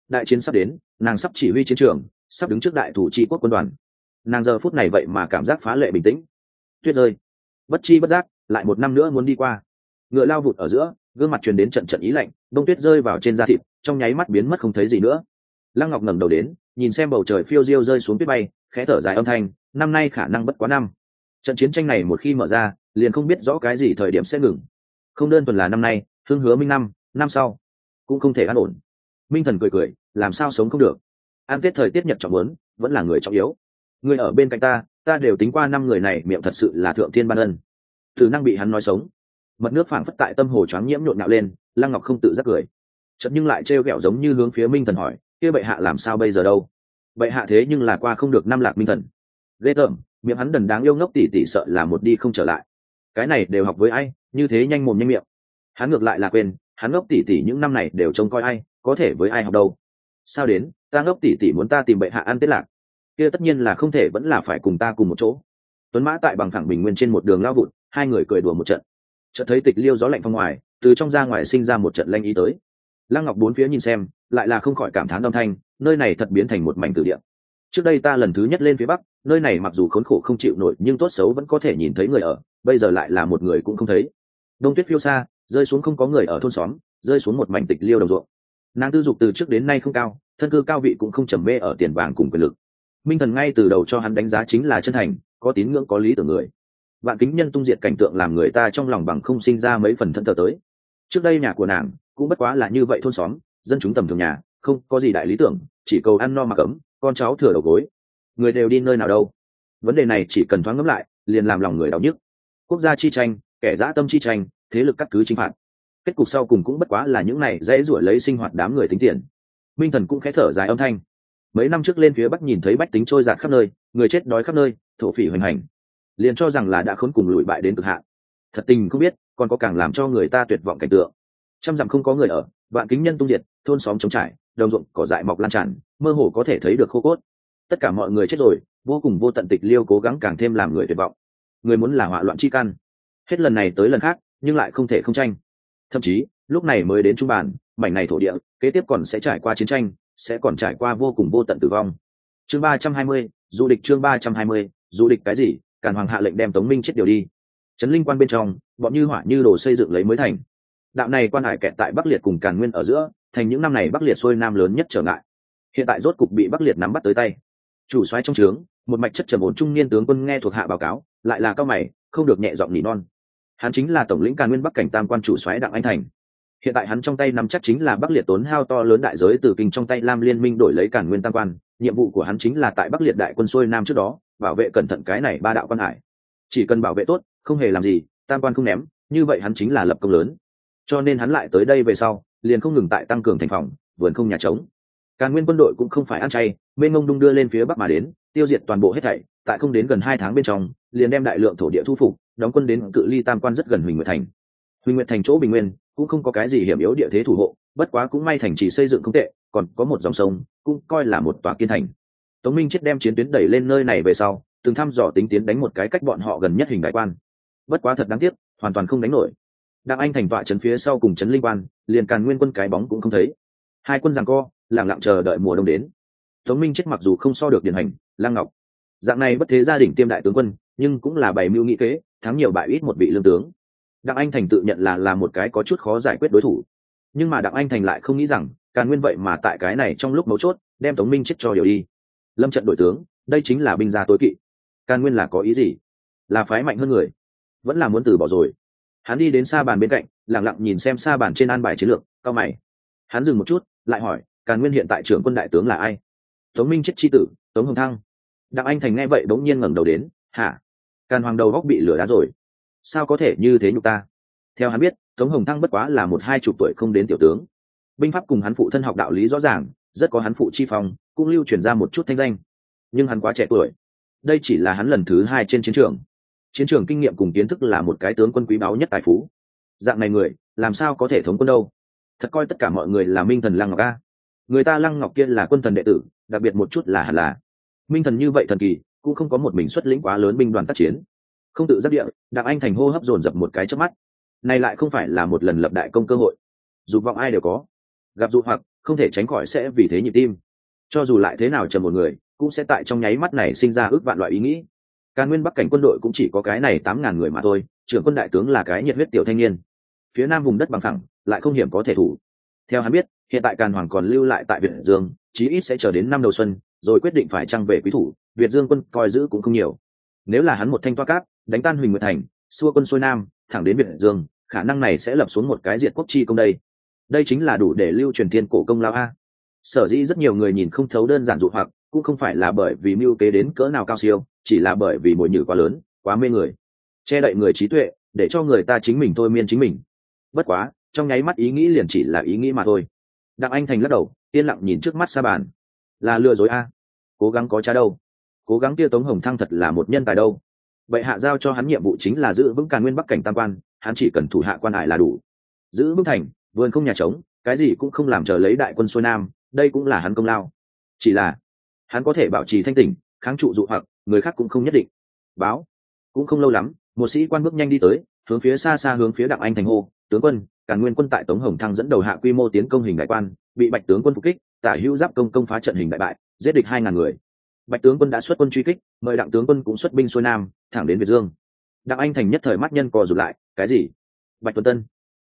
Đại chiến sắp đến, nàng sắp chỉ huy chiến trường, sắp đứng trước đại thủ trị quốc quân đoàn. Nàng giờ phút này vậy mà cảm giác phá lệ bình tĩnh. Tuyết rơi. Bất chi bất giác, lại một năm nữa muốn đi qua. Ngựa lao vụt ở giữa, gương mặt truyền đến trận trận ý lạnh, đông tuyết rơi vào trên da thịt, trong nháy mắt biến mất không thấy gì nữa lăng ngọc ngẩng đầu đến, nhìn xem bầu trời phiêu diêu rơi xuống tuyết bay, khẽ thở dài âm thanh, năm nay khả năng bất quá năm. Trận chiến tranh này một khi mở ra, liền không biết rõ cái gì thời điểm sẽ ngừng. Không đơn thuần là năm nay hương hứa minh năm năm sau, cũng không thể an ổn. Minh thần cười cười, làm sao sống không được? An tết thời tiết nhật trọng lớn vẫn là người trọng yếu. Người ở bên cạnh ta ta đều tính qua năm người này miệng thật sự là thượng thiên ban ân. Từ năng bị hắn nói sống, mật nước phảng phất tại tâm hồ choáng nhiễm nhộn nhạo lên, lăng ngọc không tự giác cười. Chật nhưng lại trêu ghẹo giống như hướng phía minh thần hỏi kia bệ hạ làm sao bây giờ đâu? Bệ hạ thế nhưng là qua không được năm lạc minh thần. Ghê tởm, miệng hắn đần đáng yêu ngốc tỉ tỉ sợ là một đi không trở lại. Cái này đều học với ai, như thế nhanh mồm nhanh miệng. Hắn ngược lại là quên, hắn ngốc tỉ tỉ những năm này đều trông coi ai, có thể với ai học đâu. Sao đến, ta ngốc tỉ tỉ muốn ta tìm bệ hạ ăn tết lạc. Kia tất nhiên là không thể, vẫn là phải cùng ta cùng một chỗ. Tuấn mã tại bằng thẳng bình nguyên trên một đường lao vụt, hai người cười đùa một trận. Chợt thấy tịch liêu gió lạnh phong ngoài, từ trong ra ngoài sinh ra một trận lanh ý tới. Lăng ngọc bốn phía nhìn xem lại là không khỏi cảm thán âm thanh, nơi này thật biến thành một mảnh tử địa. Trước đây ta lần thứ nhất lên phía bắc, nơi này mặc dù khốn khổ không chịu nổi, nhưng tốt xấu vẫn có thể nhìn thấy người ở, bây giờ lại là một người cũng không thấy. Đông tuyết phiêu xa, rơi xuống không có người ở thôn xóm, rơi xuống một mảnh tịch liêu đồng ruộng. Nàng tư dục từ trước đến nay không cao, thân cư cao vị cũng không trầm mê ở tiền vàng cùng quyền lực. Minh thần ngay từ đầu cho hắn đánh giá chính là chân thành, có tín ngưỡng, có lý tưởng người. Vạn kính nhân tung diệt cảnh tượng làm người ta trong lòng bằng không sinh ra mấy phần thân thờ tới. Trước đây nhà của nàng cũng bất quá là như vậy thôn xóm dân chúng tầm thường nhà, không có gì đại lý tưởng, chỉ cầu ăn no mặc ấm con cháu thừa đầu gối. Người đều đi nơi nào đâu. Vấn đề này chỉ cần thoáng ngẫm lại, liền làm lòng người đau nhức. Quốc gia chi tranh, kẻ dã tâm chi tranh, thế lực cắt cứ chính phạt. Kết cục sau cùng cũng bất quá là những này dễ ruổi lấy sinh hoạt đám người tính tiền. Minh thần cũng khẽ thở dài âm thanh. Mấy năm trước lên phía bắc nhìn thấy bách tính trôi giạt khắp nơi, người chết đói khắp nơi, thổ phỉ hoành hành. Liền cho rằng là đã khốn cùng lùi bại đến cực hạn. Thật tình không biết, còn có càng làm cho người ta tuyệt vọng cảnh tượng. Trăm dặm không có người ở vạn kính nhân tung diệt, thôn xóm trống trải, đồng ruộng, cỏ dại mọc lan tràn, mơ hồ có thể thấy được khô cốt. Tất cả mọi người chết rồi, vô cùng vô tận tịch liêu cố gắng càng thêm làm người tuyệt vọng. Người muốn là hỏa loạn chi căn hết lần này tới lần khác, nhưng lại không thể không tranh. Thậm chí, lúc này mới đến trung bản, mảnh này thổ địa, kế tiếp còn sẽ trải qua chiến tranh, sẽ còn trải qua vô cùng vô tận tử vong. Chương ba trăm hai mươi, du địch chương ba trăm hai mươi, du địch cái gì? Càn hoàng hạ lệnh đem tống minh chết điều đi. Trấn linh quan bên trong, bọn như hỏa như đồ xây dựng lấy mới thành đạo này quan hải kẹt tại bắc liệt cùng càn nguyên ở giữa, thành những năm này bắc liệt xuôi nam lớn nhất trở ngại. Hiện tại rốt cục bị bắc liệt nắm bắt tới tay. Chủ soái trong trướng, một mạch chất trầm ổn trung niên tướng quân nghe thuộc hạ báo cáo, lại là cao mày, không được nhẹ giọng nỉ non. Hắn chính là tổng lĩnh càn nguyên bắc cảnh tam quan chủ soái đặng anh thành. Hiện tại hắn trong tay nắm chắc chính là bắc liệt tốn hao to lớn đại giới từ kinh trong tay lam liên minh đổi lấy càn nguyên tam quan, nhiệm vụ của hắn chính là tại bắc liệt đại quân xuôi nam trước đó, bảo vệ cẩn thận cái này ba đạo quan hải. Chỉ cần bảo vệ tốt, không hề làm gì, tam quan không ném, như vậy hắn chính là lập công lớn cho nên hắn lại tới đây về sau, liền không ngừng tại tăng cường thành phòng, vườn không nhà trống. Càng nguyên quân đội cũng không phải ăn chay bên ngông đung đưa lên phía bắc mà đến, tiêu diệt toàn bộ hết thảy, tại không đến gần hai tháng bên trong, liền đem đại lượng thổ địa thu phục, đóng quân đến cự ly tam quan rất gần huỳnh nguyệt thành. Huỳnh nguyệt thành chỗ bình nguyên, cũng không có cái gì hiểm yếu địa thế thủ hộ, bất quá cũng may thành chỉ xây dựng không tệ, còn có một dòng sông, cũng coi là một tòa kiên thành. Tống minh chết đem chiến tuyến đẩy lên nơi này về sau, từng thăm dò tính tiến đánh một cái cách bọn họ gần nhất hình đại quan. Bất quá thật đáng tiếc, hoàn toàn không đánh nổi đặng anh thành tọa trấn phía sau cùng trấn linh quan, liền càn nguyên quân cái bóng cũng không thấy. Hai quân giằng co lẳng lặng chờ đợi mùa đông đến. Tống minh chết mặc dù không so được điển hành lang ngọc. Dạng này bất thế gia đình tiêm đại tướng quân, nhưng cũng là bảy mưu nghị kế, thắng nhiều bại ít một vị lương tướng. Đặng anh thành tự nhận là là một cái có chút khó giải quyết đối thủ. Nhưng mà đặng anh thành lại không nghĩ rằng, càn nguyên vậy mà tại cái này trong lúc mấu chốt, đem tống minh chết cho điều đi. Lâm trận đội tướng, đây chính là binh gia tối kỵ. Càn nguyên là có ý gì? Là phái mạnh hơn người. Vẫn là muốn từ bỏ rồi hắn đi đến xa bàn bên cạnh lẳng lặng nhìn xem xa bàn trên an bài chiến lược, cao mày. Hắn dừng một chút, lại hỏi, càn nguyên hiện tại trưởng quân đại tướng là ai? Tống minh chết chi tử, tống hồng thăng. Đặng anh thành nghe vậy bỗng nhiên ngẩng đầu đến, hả? Càn hoàng đầu góc bị lửa đá rồi. Sao có thể như thế nhục ta? Theo hắn biết, tống hồng thăng bất quá là một hai chục tuổi không đến tiểu tướng. Binh pháp cùng hắn phụ thân học đạo lý rõ ràng, rất có hắn phụ chi phong, cũng lưu truyền ra một chút thanh danh. Nhưng hắn quá trẻ tuổi. Đây chỉ là hắn lần thứ hai trên chiến trường chiến trường kinh nghiệm cùng kiến thức là một cái tướng quân quý báu nhất tài phú. Dạng này người, làm sao có thể thống quân đâu? Thật coi tất cả mọi người là minh thần lăng ngọc a. Người ta lăng ngọc kia là quân thần đệ tử, đặc biệt một chút là hẳn là minh thần như vậy thần kỳ, cũng không có một mình xuất lĩnh quá lớn binh đoàn tác chiến. Không tự giáp địa, đặng anh thành hô hấp dồn dập một cái trước mắt. Này lại không phải là một lần lập đại công cơ hội. Dục vọng ai đều có. Gặp dụ hoặc, không thể tránh khỏi sẽ vì thế nhịp tim. Cho dù lại thế nào chờ một người, cũng sẽ tại trong nháy mắt này sinh ra ước vạn loại ý nghĩ càn nguyên bắc cảnh quân đội cũng chỉ có cái này tám ngàn người mà thôi, trưởng quân đại tướng là cái nhiệt huyết tiểu thanh niên. Phía nam vùng đất bằng phẳng, lại không hiểm có thể thủ. Theo hắn biết, hiện tại càn hoàng còn lưu lại tại việt dương, chí ít sẽ chờ đến năm đầu xuân, rồi quyết định phải trăng về quý thủ, việt dương quân coi giữ cũng không nhiều. Nếu là hắn một thanh toa cát đánh tan huỳnh nguyệt thành, xua quân xuôi nam, thẳng đến việt dương, khả năng này sẽ lập xuống một cái diệt quốc chi công đây. Đây chính là đủ để lưu truyền thiên cổ công lao a. Sở dĩ rất nhiều người nhìn không thấu đơn giản dụ hoặc cũng không phải là bởi vì mưu kế đến cỡ nào cao siêu, chỉ là bởi vì mồi nhử quá lớn, quá mê người. Che đậy người trí tuệ, để cho người ta chính mình thôi miên chính mình. Bất quá, trong nháy mắt ý nghĩ liền chỉ là ý nghĩ mà thôi. Đặng anh thành lắc đầu, yên lặng nhìn trước mắt xa bàn. Là lừa dối a? Cố gắng có cha đâu? Cố gắng kia tống hồng thăng thật là một nhân tài đâu? Vậy hạ giao cho hắn nhiệm vụ chính là giữ vững càn nguyên bắc cảnh tam quan, hắn chỉ cần thủ hạ quan hải là đủ. Giữ vững thành, vườn không nhà trống, cái gì cũng không làm chờ lấy đại quân xuôi nam, đây cũng là hắn công lao. Chỉ là hắn có thể bảo trì thanh tỉnh, kháng trụ dụ hoặc, người khác cũng không nhất định. Báo. Cũng không lâu lắm, một sĩ quan bước nhanh đi tới, hướng phía xa xa hướng phía đặng anh thành hô, tướng quân, càn nguyên quân tại tống hồng thăng dẫn đầu hạ quy mô tiến công hình đại quan, bị bạch tướng quân phục kích, tả hữu giáp công công phá trận hình đại bại, giết địch hai ngàn người. Bạch tướng quân đã xuất quân truy kích, mời đặng tướng quân cũng xuất binh xuôi nam, thẳng đến việt dương. Đặng anh thành nhất thời mắt nhân cò rụt lại, cái gì? Bạch tuấn tân.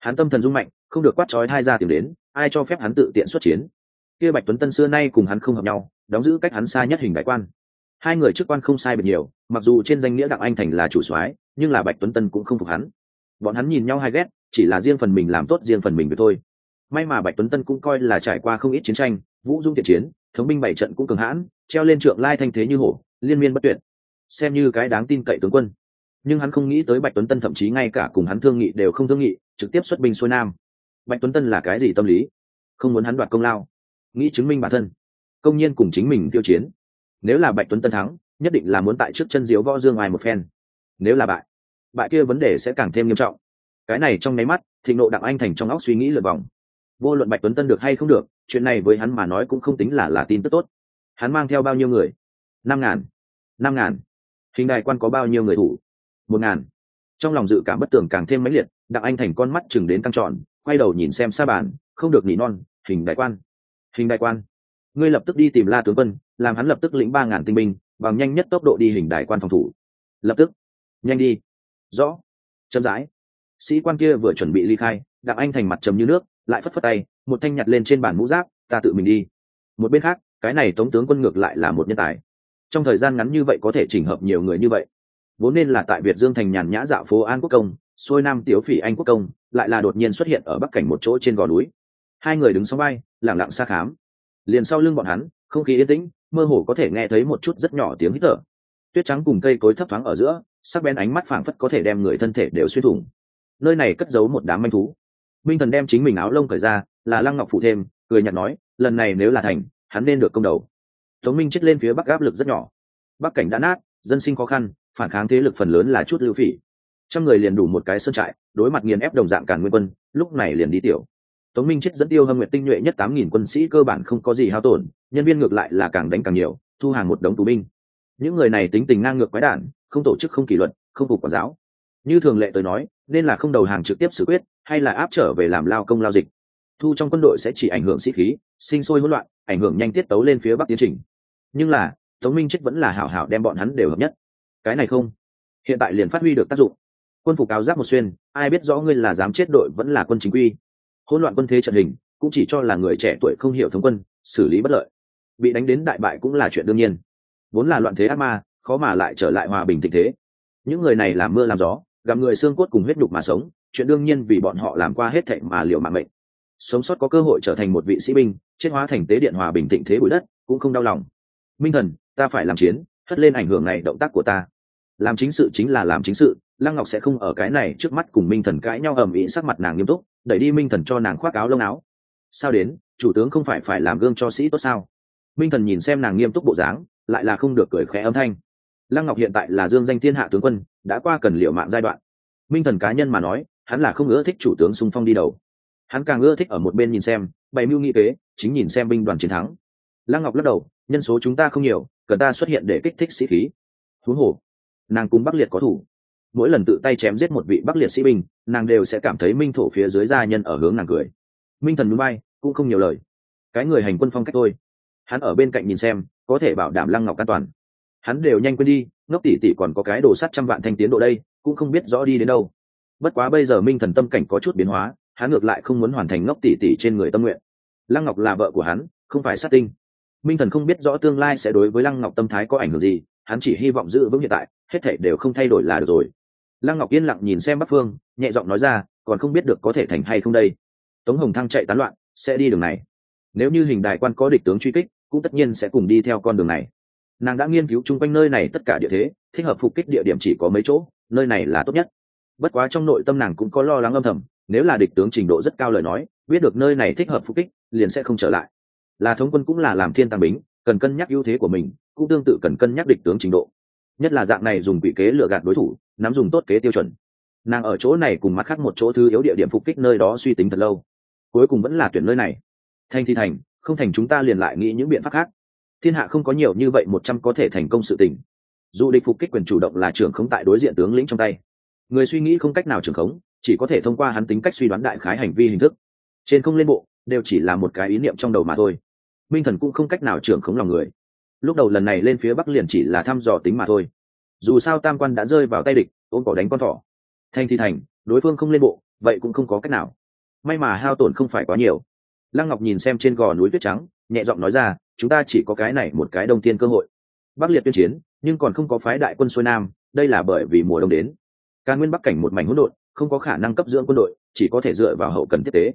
Hắn tâm thần dung mạnh, không được quát trói hai ra tìm đến, ai cho phép hắn tự tiện xuất chiến? Kia bạch tuấn tân xưa nay cùng hắn không hợp nhau đóng giữ cách hắn xa nhất hình đại quan. Hai người chức quan không sai biệt nhiều, mặc dù trên danh nghĩa đặng anh thành là chủ soái, nhưng là bạch tuấn tân cũng không phục hắn. Bọn hắn nhìn nhau hai ghét, chỉ là riêng phần mình làm tốt riêng phần mình với thôi. May mà bạch tuấn tân cũng coi là trải qua không ít chiến tranh, vũ dung thiện chiến, thống binh bảy trận cũng cường hãn, treo lên trượng lai thanh thế như hổ, liên miên bất tuyệt. Xem như cái đáng tin cậy tướng quân. Nhưng hắn không nghĩ tới bạch tuấn tân thậm chí ngay cả cùng hắn thương nghị đều không thương nghị, trực tiếp xuất binh xuôi nam. Bạch tuấn tân là cái gì tâm lý? Không muốn hắn đoạt công lao. Nghĩ chứng minh bản thân công nhiên cùng chính mình tiêu chiến. Nếu là bạch tuấn tân thắng, nhất định là muốn tại trước chân diếu võ dương ai một phen. Nếu là bại bại kia vấn đề sẽ càng thêm nghiêm trọng. Cái này trong nháy mắt, thịnh nộ đặng anh thành trong óc suy nghĩ lượt vòng. Vô luận bạch tuấn tân được hay không được, chuyện này với hắn mà nói cũng không tính là là tin tức tốt. Hắn mang theo bao nhiêu người? Năm ngàn. Năm ngàn. Hình đại quan có bao nhiêu người thủ? Một ngàn. Trong lòng dự cảm bất tường càng thêm mãnh liệt, đặng anh thành con mắt chừng đến căng tròn, quay đầu nhìn xem xa bàn, không được nỉ non, hình đại quan. Hình đại quan ngươi lập tức đi tìm la tướng quân, làm hắn lập tức lĩnh ba ngàn tinh binh, bằng nhanh nhất tốc độ đi hình đại quan phòng thủ. Lập tức. Nhanh đi. Rõ. Chậm rãi. Sĩ quan kia vừa chuẩn bị ly khai đặng anh thành mặt trầm như nước, lại phất phất tay, một thanh nhặt lên trên bàn mũ giáp, ta tự mình đi. Một bên khác, cái này tống tướng quân ngược lại là một nhân tài. Trong thời gian ngắn như vậy có thể chỉnh hợp nhiều người như vậy. Vốn nên là tại việt dương thành nhàn nhã dạo phố an quốc công, xuôi nam Tiếu phỉ anh quốc công, lại là đột nhiên xuất hiện ở bắc cảnh một chỗ trên gò núi. Hai người đứng sau bay lẳng lặng xa khám liền sau lưng bọn hắn, không khí yên tĩnh, mơ hồ có thể nghe thấy một chút rất nhỏ tiếng hít thở. Tuyết trắng cùng cây cối thấp thoáng ở giữa, sắc bén ánh mắt phảng phất có thể đem người thân thể đều xuyên thủng. Nơi này cất giấu một đám manh thú. Minh thần đem chính mình áo lông cởi ra, là lăng ngọc phụ thêm, cười nhạt nói, lần này nếu là thành, hắn nên được công đầu. Tống minh chết lên phía bắc áp lực rất nhỏ. Bắc cảnh đã nát, dân sinh khó khăn, phản kháng thế lực phần lớn là chút lưu phỉ. Trăm người liền đủ một cái sơn trại, đối mặt nghiền ép đồng dạng càn nguyên quân, lúc này liền đi tiểu tống minh chết dẫn tiêu hâm nguyện tinh nhuệ nhất tám nghìn quân sĩ cơ bản không có gì hao tổn, nhân viên ngược lại là càng đánh càng nhiều, thu hàng một đống tù binh. Những người này tính tình ngang ngược quái đản, không tổ chức không kỷ luật, không phục quản giáo. Như thường lệ tôi nói, nên là không đầu hàng trực tiếp xử quyết, hay là áp trở về làm lao công lao dịch. Thu trong quân đội sẽ chỉ ảnh hưởng sĩ khí, sinh sôi hỗn loạn, ảnh hưởng nhanh tiết tấu lên phía bắc tiến trình. Nhưng là, tống minh chết vẫn là hảo hảo đem bọn hắn đều hợp nhất. Cái này không. Hiện tại liền phát huy được tác dụng. Quân phục áo giáp một xuyên, ai biết rõ ngươi là dám chết đội vẫn là quân chính quy hỗn loạn quân thế trận hình, cũng chỉ cho là người trẻ tuổi không hiểu thống quân, xử lý bất lợi. Bị đánh đến đại bại cũng là chuyện đương nhiên. Vốn là loạn thế ác ma, khó mà lại trở lại hòa bình tình thế. Những người này làm mưa làm gió, gặp người xương cốt cùng huyết nhục mà sống, chuyện đương nhiên vì bọn họ làm qua hết thệ mà liệu mạng mệnh. Sống sót có cơ hội trở thành một vị sĩ binh, chết hóa thành tế điện hòa bình thịnh thế bụi đất, cũng không đau lòng. Minh thần, ta phải làm chiến, hất lên ảnh hưởng này động tác của ta. Làm chính sự chính là làm chính sự, lăng ngọc sẽ không ở cái này trước mắt cùng minh thần cãi nhau ầm ĩ sắc mặt nàng nghiêm túc đẩy đi minh thần cho nàng khoác áo lông áo. Sao đến, chủ tướng không phải phải làm gương cho sĩ tốt sao? Minh thần nhìn xem nàng nghiêm túc bộ dáng, lại là không được cười khẽ âm thanh. Lăng ngọc hiện tại là dương danh thiên hạ tướng quân, đã qua cần liệu mạng giai đoạn. Minh thần cá nhân mà nói, hắn là không ưa thích chủ tướng xung phong đi đầu. Hắn càng ưa thích ở một bên nhìn xem, bày mưu nghị kế, chính nhìn xem binh đoàn chiến thắng. Lăng ngọc lắc đầu, nhân số chúng ta không nhiều, cần ta xuất hiện để kích thích sĩ khí. Thú hồ, nàng cùng bắc liệt có thủ mỗi lần tự tay chém giết một vị bắc liệt sĩ binh, nàng đều sẽ cảm thấy minh thổ phía dưới gia nhân ở hướng nàng cười. Minh thần núi bay, cũng không nhiều lời. Cái người hành quân phong cách thôi. Hắn ở bên cạnh nhìn xem, có thể bảo đảm lăng ngọc an toàn. Hắn đều nhanh quên đi, ngốc tỷ tỷ còn có cái đồ sắt trăm vạn thanh tiến độ đây, cũng không biết rõ đi đến đâu. Bất quá bây giờ minh thần tâm cảnh có chút biến hóa, hắn ngược lại không muốn hoàn thành ngốc tỷ tỷ trên người tâm nguyện. Lăng ngọc là vợ của hắn, không phải sát tinh. Minh thần không biết rõ tương lai sẽ đối với lăng ngọc tâm thái có ảnh hưởng gì, hắn chỉ hy vọng giữ vững hiện tại, hết thể đều không thay đổi là được rồi lăng ngọc yên lặng nhìn xem bắc phương, nhẹ giọng nói ra, còn không biết được có thể thành hay không đây. Tống hồng thăng chạy tán loạn, sẽ đi đường này. Nếu như hình đại quan có địch tướng truy kích, cũng tất nhiên sẽ cùng đi theo con đường này. Nàng đã nghiên cứu chung quanh nơi này tất cả địa thế, thích hợp phục kích địa điểm chỉ có mấy chỗ, nơi này là tốt nhất. Bất quá trong nội tâm nàng cũng có lo lắng âm thầm, nếu là địch tướng trình độ rất cao lời nói, biết được nơi này thích hợp phục kích, liền sẽ không trở lại. Là thống quân cũng là làm thiên tàng bính, cần cân nhắc ưu thế của mình, cũng tương tự cần cân nhắc địch tướng trình độ. Nhất là dạng này dùng quỷ kế lừa gạt đối thủ nắm dùng tốt kế tiêu chuẩn. Nàng ở chỗ này cùng mắt khác một chỗ thứ yếu địa điểm phục kích nơi đó suy tính thật lâu. Cuối cùng vẫn là tuyển nơi này. Thành thì thành, không thành chúng ta liền lại nghĩ những biện pháp khác. Thiên hạ không có nhiều như vậy một trăm có thể thành công sự tình. Dù địch phục kích quyền chủ động là trưởng khống tại đối diện tướng lĩnh trong tay. Người suy nghĩ không cách nào trưởng khống, chỉ có thể thông qua hắn tính cách suy đoán đại khái hành vi hình thức. Trên không lên bộ, đều chỉ là một cái ý niệm trong đầu mà thôi. Minh thần cũng không cách nào trưởng khống lòng người. Lúc đầu lần này lên phía bắc liền chỉ là thăm dò tính mà thôi dù sao tam quan đã rơi vào tay địch, ôm cỏ đánh con thỏ. Thành thì thành, đối phương không lên bộ, vậy cũng không có cách nào. May mà hao tổn không phải quá nhiều. Lăng ngọc nhìn xem trên gò núi tuyết trắng, nhẹ giọng nói ra, chúng ta chỉ có cái này một cái đông tiên cơ hội. Bắc liệt tuyên chiến, nhưng còn không có phái đại quân xuôi nam, đây là bởi vì mùa đông đến. Ca nguyên bắc cảnh một mảnh hỗn độn, không có khả năng cấp dưỡng quân đội, chỉ có thể dựa vào hậu cần tiếp tế.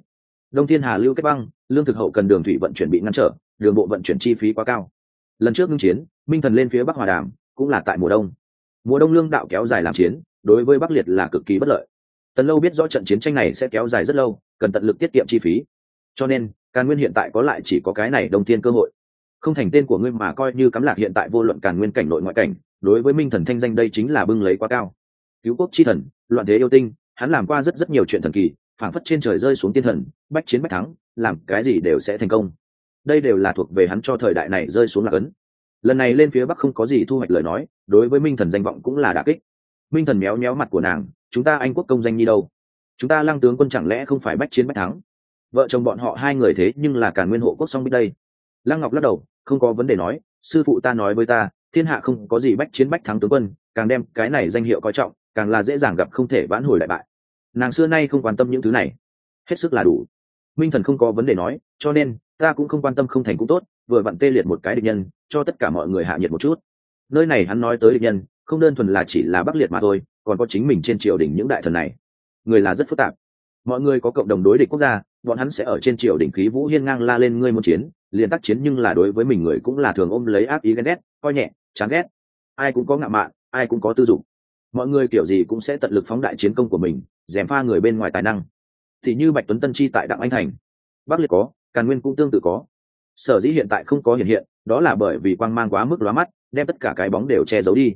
Đông thiên hà lưu kết băng, lương thực hậu cần đường thủy vận chuyển bị ngăn trở, đường bộ vận chuyển chi phí quá cao. Lần trước ngưng chiến, minh thần lên phía bắc hòa đàm, cũng là tại mùa đông mùa đông lương đạo kéo dài làm chiến, đối với bắc liệt là cực kỳ bất lợi. Tần lâu biết rõ trận chiến tranh này sẽ kéo dài rất lâu, cần tận lực tiết kiệm chi phí. Cho nên, càn nguyên hiện tại có lại chỉ có cái này đông tiên cơ hội. Không thành tên của ngươi mà coi như cắm lạc hiện tại vô luận càn nguyên cảnh nội ngoại cảnh, đối với minh thần thanh danh đây chính là bưng lấy quá cao. Cứu quốc chi thần, loạn thế yêu tinh, hắn làm qua rất rất nhiều chuyện thần kỳ, phảng phất trên trời rơi xuống tiên thần, bách chiến bách thắng, làm cái gì đều sẽ thành công. Đây đều là thuộc về hắn cho thời đại này rơi xuống lạc ấn lần này lên phía bắc không có gì thu hoạch lời nói, đối với minh thần danh vọng cũng là đà kích. Minh thần méo méo mặt của nàng, chúng ta anh quốc công danh nhi đâu? Chúng ta lăng tướng quân chẳng lẽ không phải bách chiến bách thắng? Vợ chồng bọn họ hai người thế nhưng là cả nguyên hộ quốc song biết đây. Lăng ngọc lắc đầu, không có vấn đề nói, sư phụ ta nói với ta, thiên hạ không có gì bách chiến bách thắng tướng quân, càng đem cái này danh hiệu coi trọng, càng là dễ dàng gặp không thể vãn hồi lại bại. Nàng xưa nay không quan tâm những thứ này. Hết sức là đủ. Minh thần không có vấn đề nói, cho nên, ta cũng không quan tâm không thành cũng tốt, vừa vặn tê liệt một cái địch nhân cho tất cả mọi người hạ nhiệt một chút. Nơi này hắn nói tới địch nhân, không đơn thuần là chỉ là bắc liệt mà thôi, còn có chính mình trên triều đình những đại thần này. Người là rất phức tạp. Mọi người có cộng đồng đối địch quốc gia, bọn hắn sẽ ở trên triều đình khí vũ hiên ngang la lên ngươi một chiến, liền tác chiến nhưng là đối với mình người cũng là thường ôm lấy ác ý ghen ghét, coi nhẹ, chán ghét. Ai cũng có ngạo mạn, ai cũng có tư dụng mọi người kiểu gì cũng sẽ tận lực phóng đại chiến công của mình dèm pha người bên ngoài tài năng. Thì như bạch tuấn tân chi tại đặng anh thành. Bắc liệt có, càn nguyên cũng tương tự có. Sở dĩ hiện tại không có hiện hiện đó là bởi vì quang mang quá mức lóa mắt, đem tất cả cái bóng đều che giấu đi.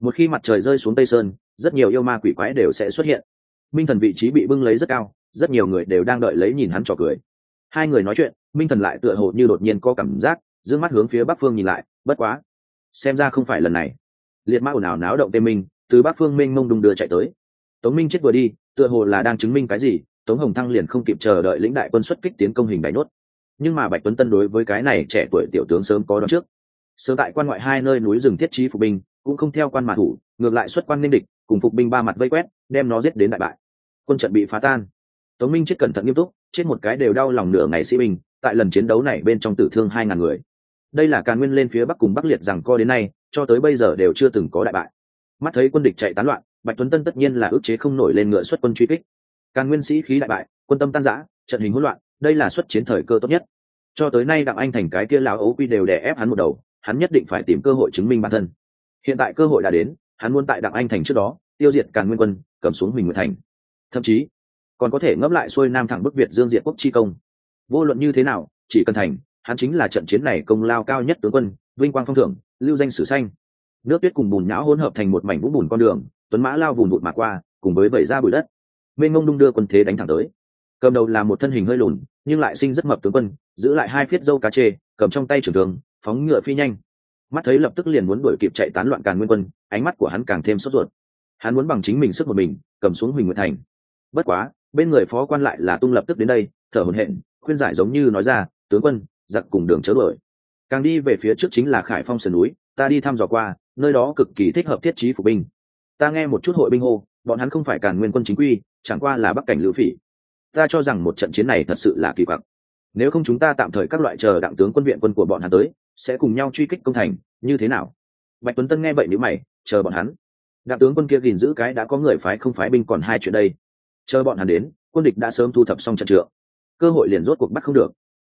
Một khi mặt trời rơi xuống tây sơn, rất nhiều yêu ma quỷ quái đều sẽ xuất hiện. Minh thần vị trí bị bưng lấy rất cao, rất nhiều người đều đang đợi lấy nhìn hắn trò cười. Hai người nói chuyện, minh thần lại tựa hồ như đột nhiên có cảm giác giữ mắt hướng phía bắc phương nhìn lại, bất quá, xem ra không phải lần này. Liệt mã ồn ào náo động tê minh, từ bắc phương minh mông đùng đưa chạy tới. Tống minh chết vừa đi, tựa hồ là đang chứng minh cái gì, tống hồng thăng liền không kịp chờ đợi lĩnh đại quân xuất kích tiến công hình đại nốt nhưng mà bạch tuấn tân đối với cái này trẻ tuổi tiểu tướng sớm có đón trước. Sớm tại quan ngoại hai nơi núi rừng thiết trí phục binh, cũng không theo quan mà thủ, ngược lại xuất quan ninh địch, cùng phục binh ba mặt vây quét, đem nó giết đến đại bại. Quân trận bị phá tan. Tống minh chết cẩn thận nghiêm túc, chết một cái đều đau lòng nửa ngày sĩ binh, tại lần chiến đấu này bên trong tử thương hai ngàn người. Đây là càn nguyên lên phía bắc cùng bắc liệt rằng co đến nay, cho tới bây giờ đều chưa từng có đại bại. Mắt thấy quân địch chạy tán loạn, bạch tuấn tân tất nhiên là ước chế không nổi lên ngựa xuất quân truy kích. Càn nguyên sĩ khí đại bại, quân tâm tan giã trận hình hỗn loạn đây là xuất chiến thời cơ tốt nhất. Cho tới nay đặng anh thành cái kia lão ấu quy đều đè ép hắn một đầu, hắn nhất định phải tìm cơ hội chứng minh bản thân. Hiện tại cơ hội đã đến, hắn muốn tại đặng anh thành trước đó, tiêu diệt càn nguyên quân, cầm xuống mình nguyện thành. Thậm chí, còn có thể ngấp lại xuôi nam thẳng bức việt dương diệt quốc chi công. Vô luận như thế nào, chỉ cần thành, hắn chính là trận chiến này công lao cao nhất tướng quân, vinh quang phong thưởng, lưu danh sử xanh nước tuyết cùng bùn nhão hỗn hợp thành một mảnh vũng bùn con đường, tuấn mã lao vùn vụt mà qua, cùng với vẩy ra bụi đất. Mênh mông đung đưa quân thế đánh thẳng tới cầm đầu là một thân hình hơi lùn, nhưng lại sinh rất mập tướng quân, giữ lại hai phiết dâu cá chê, cầm trong tay trưởng thường phóng ngựa phi nhanh. Mắt thấy lập tức liền muốn đuổi kịp chạy tán loạn càn nguyên quân, ánh mắt của hắn càng thêm sốt ruột. Hắn muốn bằng chính mình sức một mình, cầm xuống huỳnh nguyệt thành. Bất quá, bên người phó quan lại là tung lập tức đến đây, thở hổn hển, khuyên giải giống như nói ra, tướng quân, giặc cùng đường chớ đuổi. Càng đi về phía trước chính là khải phong sườn núi, ta đi thăm dò qua, nơi đó cực kỳ thích hợp thiết trí phục binh. Ta nghe một chút hội binh hô, bọn hắn không phải càn nguyên quân chính quy, chẳng qua là bắc cảnh lữ phỉ ta cho rằng một trận chiến này thật sự là kỳ quặc. Nếu không chúng ta tạm thời các loại chờ đặng tướng quân viện quân của bọn hắn tới, sẽ cùng nhau truy kích công thành, như thế nào? Bạch tuấn tân nghe vậy nếu mày, chờ bọn hắn. Đặng tướng quân kia gìn giữ cái đã có người phái không phái binh còn hai chuyện đây. Chờ bọn hắn đến, quân địch đã sớm thu thập xong trận trượng. Cơ hội liền rốt cuộc bắt không được.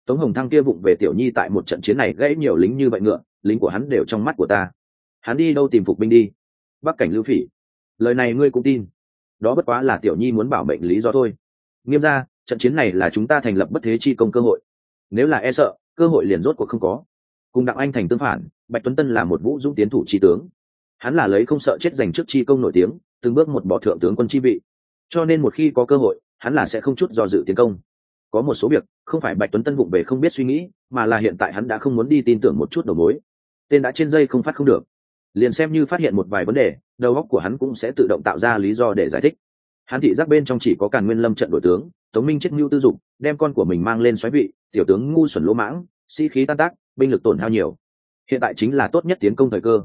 Tống hồng thăng kia vụng về tiểu nhi tại một trận chiến này gãy nhiều lính như vậy ngựa, lính của hắn đều trong mắt của ta. Hắn đi đâu tìm phục binh đi? Bắc cảnh lưu phỉ. Lời này ngươi cũng tin. Đó bất quá là tiểu nhi muốn bảo mệnh lý do thôi nghiêm ra trận chiến này là chúng ta thành lập bất thế chi công cơ hội. Nếu là e sợ, cơ hội liền rốt cuộc không có. Cùng đặng anh thành tương phản, bạch tuấn tân là một vũ dũng tiến thủ tri tướng. Hắn là lấy không sợ chết giành trước chi công nổi tiếng, từng bước một bỏ thượng tướng quân chi vị. Cho nên một khi có cơ hội, hắn là sẽ không chút do dự tiến công. Có một số việc, không phải bạch tuấn tân vụng về không biết suy nghĩ, mà là hiện tại hắn đã không muốn đi tin tưởng một chút đầu mối. Tên đã trên dây không phát không được. Liền xem như phát hiện một vài vấn đề, đầu óc của hắn cũng sẽ tự động tạo ra lý do để giải thích hắn thị giác bên trong chỉ có càn nguyên lâm trận đội tướng, tống minh chết mưu tư dụng đem con của mình mang lên xoáy vị, tiểu tướng ngu xuẩn lỗ mãng, sĩ、si、khí tan tác, binh lực tổn hao nhiều. Hiện tại chính là tốt nhất tiến công thời cơ.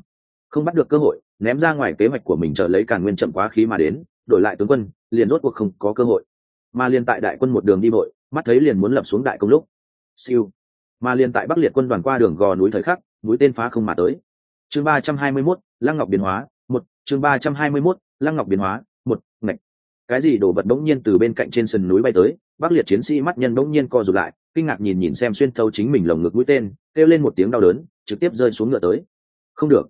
Không bắt được cơ hội, ném ra ngoài kế hoạch của mình chờ lấy càn nguyên chậm quá khí mà đến, đổi lại tướng quân, liền rốt cuộc không có cơ hội. Mà liền tại đại quân một đường đi bội mắt thấy liền muốn lập xuống đại công lúc. Siêu. Mà liền tại bắc liệt quân đoàn qua đường gò núi thời khắc, núi tên phá không mà tới. Chương ba trăm hai mươi mốt, lăng ngọc biến hóa. Một, chương ba trăm hai mươi mốt, lăng ngọc biến hóa cái gì đồ vật bỗng nhiên từ bên cạnh trên sườn núi bay tới bắc liệt chiến sĩ mắt nhân bỗng nhiên co rụt lại, kinh ngạc nhìn nhìn xem xuyên thấu chính mình lồng ngực mũi tên, kêu lên một tiếng đau đớn, trực tiếp rơi xuống ngựa tới. Không được.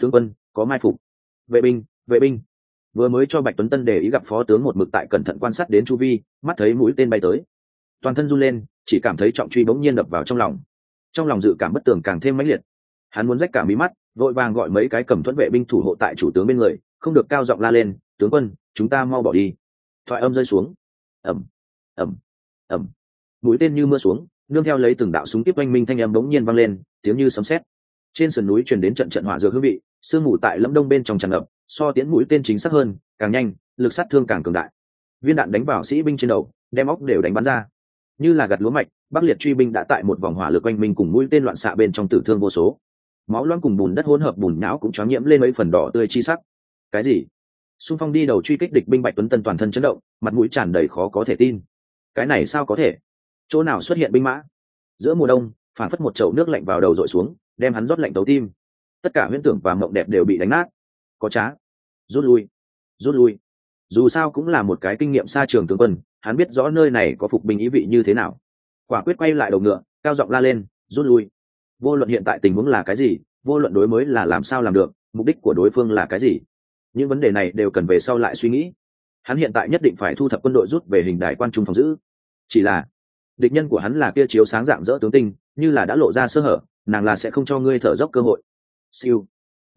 Tướng quân, có mai phục. Vệ binh vệ binh. Vừa mới cho bạch tuấn tân để ý gặp phó tướng một mực tại cẩn thận quan sát đến chu vi, mắt thấy mũi tên bay tới. Toàn thân run lên, chỉ cảm thấy trọng truy bỗng nhiên đập vào trong lòng. Trong lòng dự cảm bất tường càng thêm mãnh liệt. Hắn muốn rách cả mí mắt, vội vàng gọi mấy cái cầm thuẫn vệ binh thủ hộ tại chủ tướng bên người, không được cao giọng la lên tướng quân, chúng ta mau bỏ đi. Thoại âm rơi xuống. Ẩm ẩm ẩm mũi tên như mưa xuống, nương theo lấy từng đạo súng tiếp oanh minh thanh âm bỗng nhiên vang lên, tiếng như sấm sét. Trên sườn núi truyền đến trận trận hỏa dược hương vị, sương mù tại lâm đông bên trong tràn ngập, so tiến mũi tên chính xác hơn, càng nhanh, lực sát thương càng cường đại. Viên đạn đánh vào sĩ binh trên đầu, đem óc đều đánh bắn ra. Như là gặt lúa mạch, bắc liệt truy binh đã tại một vòng hỏa lực oanh minh cùng mũi tên loạn xạ bên trong tử thương vô số. Máu loang cùng bùn đất hỗn hợp bùn nhão cũng choáng nhiễm lên mấy phần đỏ tươi chi sắc. Cái gì? Xung phong đi đầu truy kích địch binh bạch tuấn tân toàn thân chấn động, mặt mũi tràn đầy khó có thể tin. Cái này sao có thể? Chỗ nào xuất hiện binh mã? Giữa mùa đông, phản phất một chậu nước lạnh vào đầu dội xuống, đem hắn rót lạnh tấu tim. Tất cả huyễn tưởng và mộng đẹp đều bị đánh nát. Có trá. Rút lui. Rút lui. Dù sao cũng là một cái kinh nghiệm xa trường tướng quân, hắn biết rõ nơi này có phục binh ý vị như thế nào. Quả quyết quay lại đầu ngựa, cao giọng la lên, rút lui. Vô luận hiện tại tình huống là cái gì, vô luận đối mới là làm sao làm được, mục đích của đối phương là cái gì những vấn đề này đều cần về sau lại suy nghĩ. Hắn hiện tại nhất định phải thu thập quân đội rút về hình đài quan trung phòng giữ. Chỉ là, địch nhân của hắn là kia chiếu sáng dạng dỡ tướng tinh, như là đã lộ ra sơ hở, nàng là sẽ không cho ngươi thở dốc cơ hội. Siêu.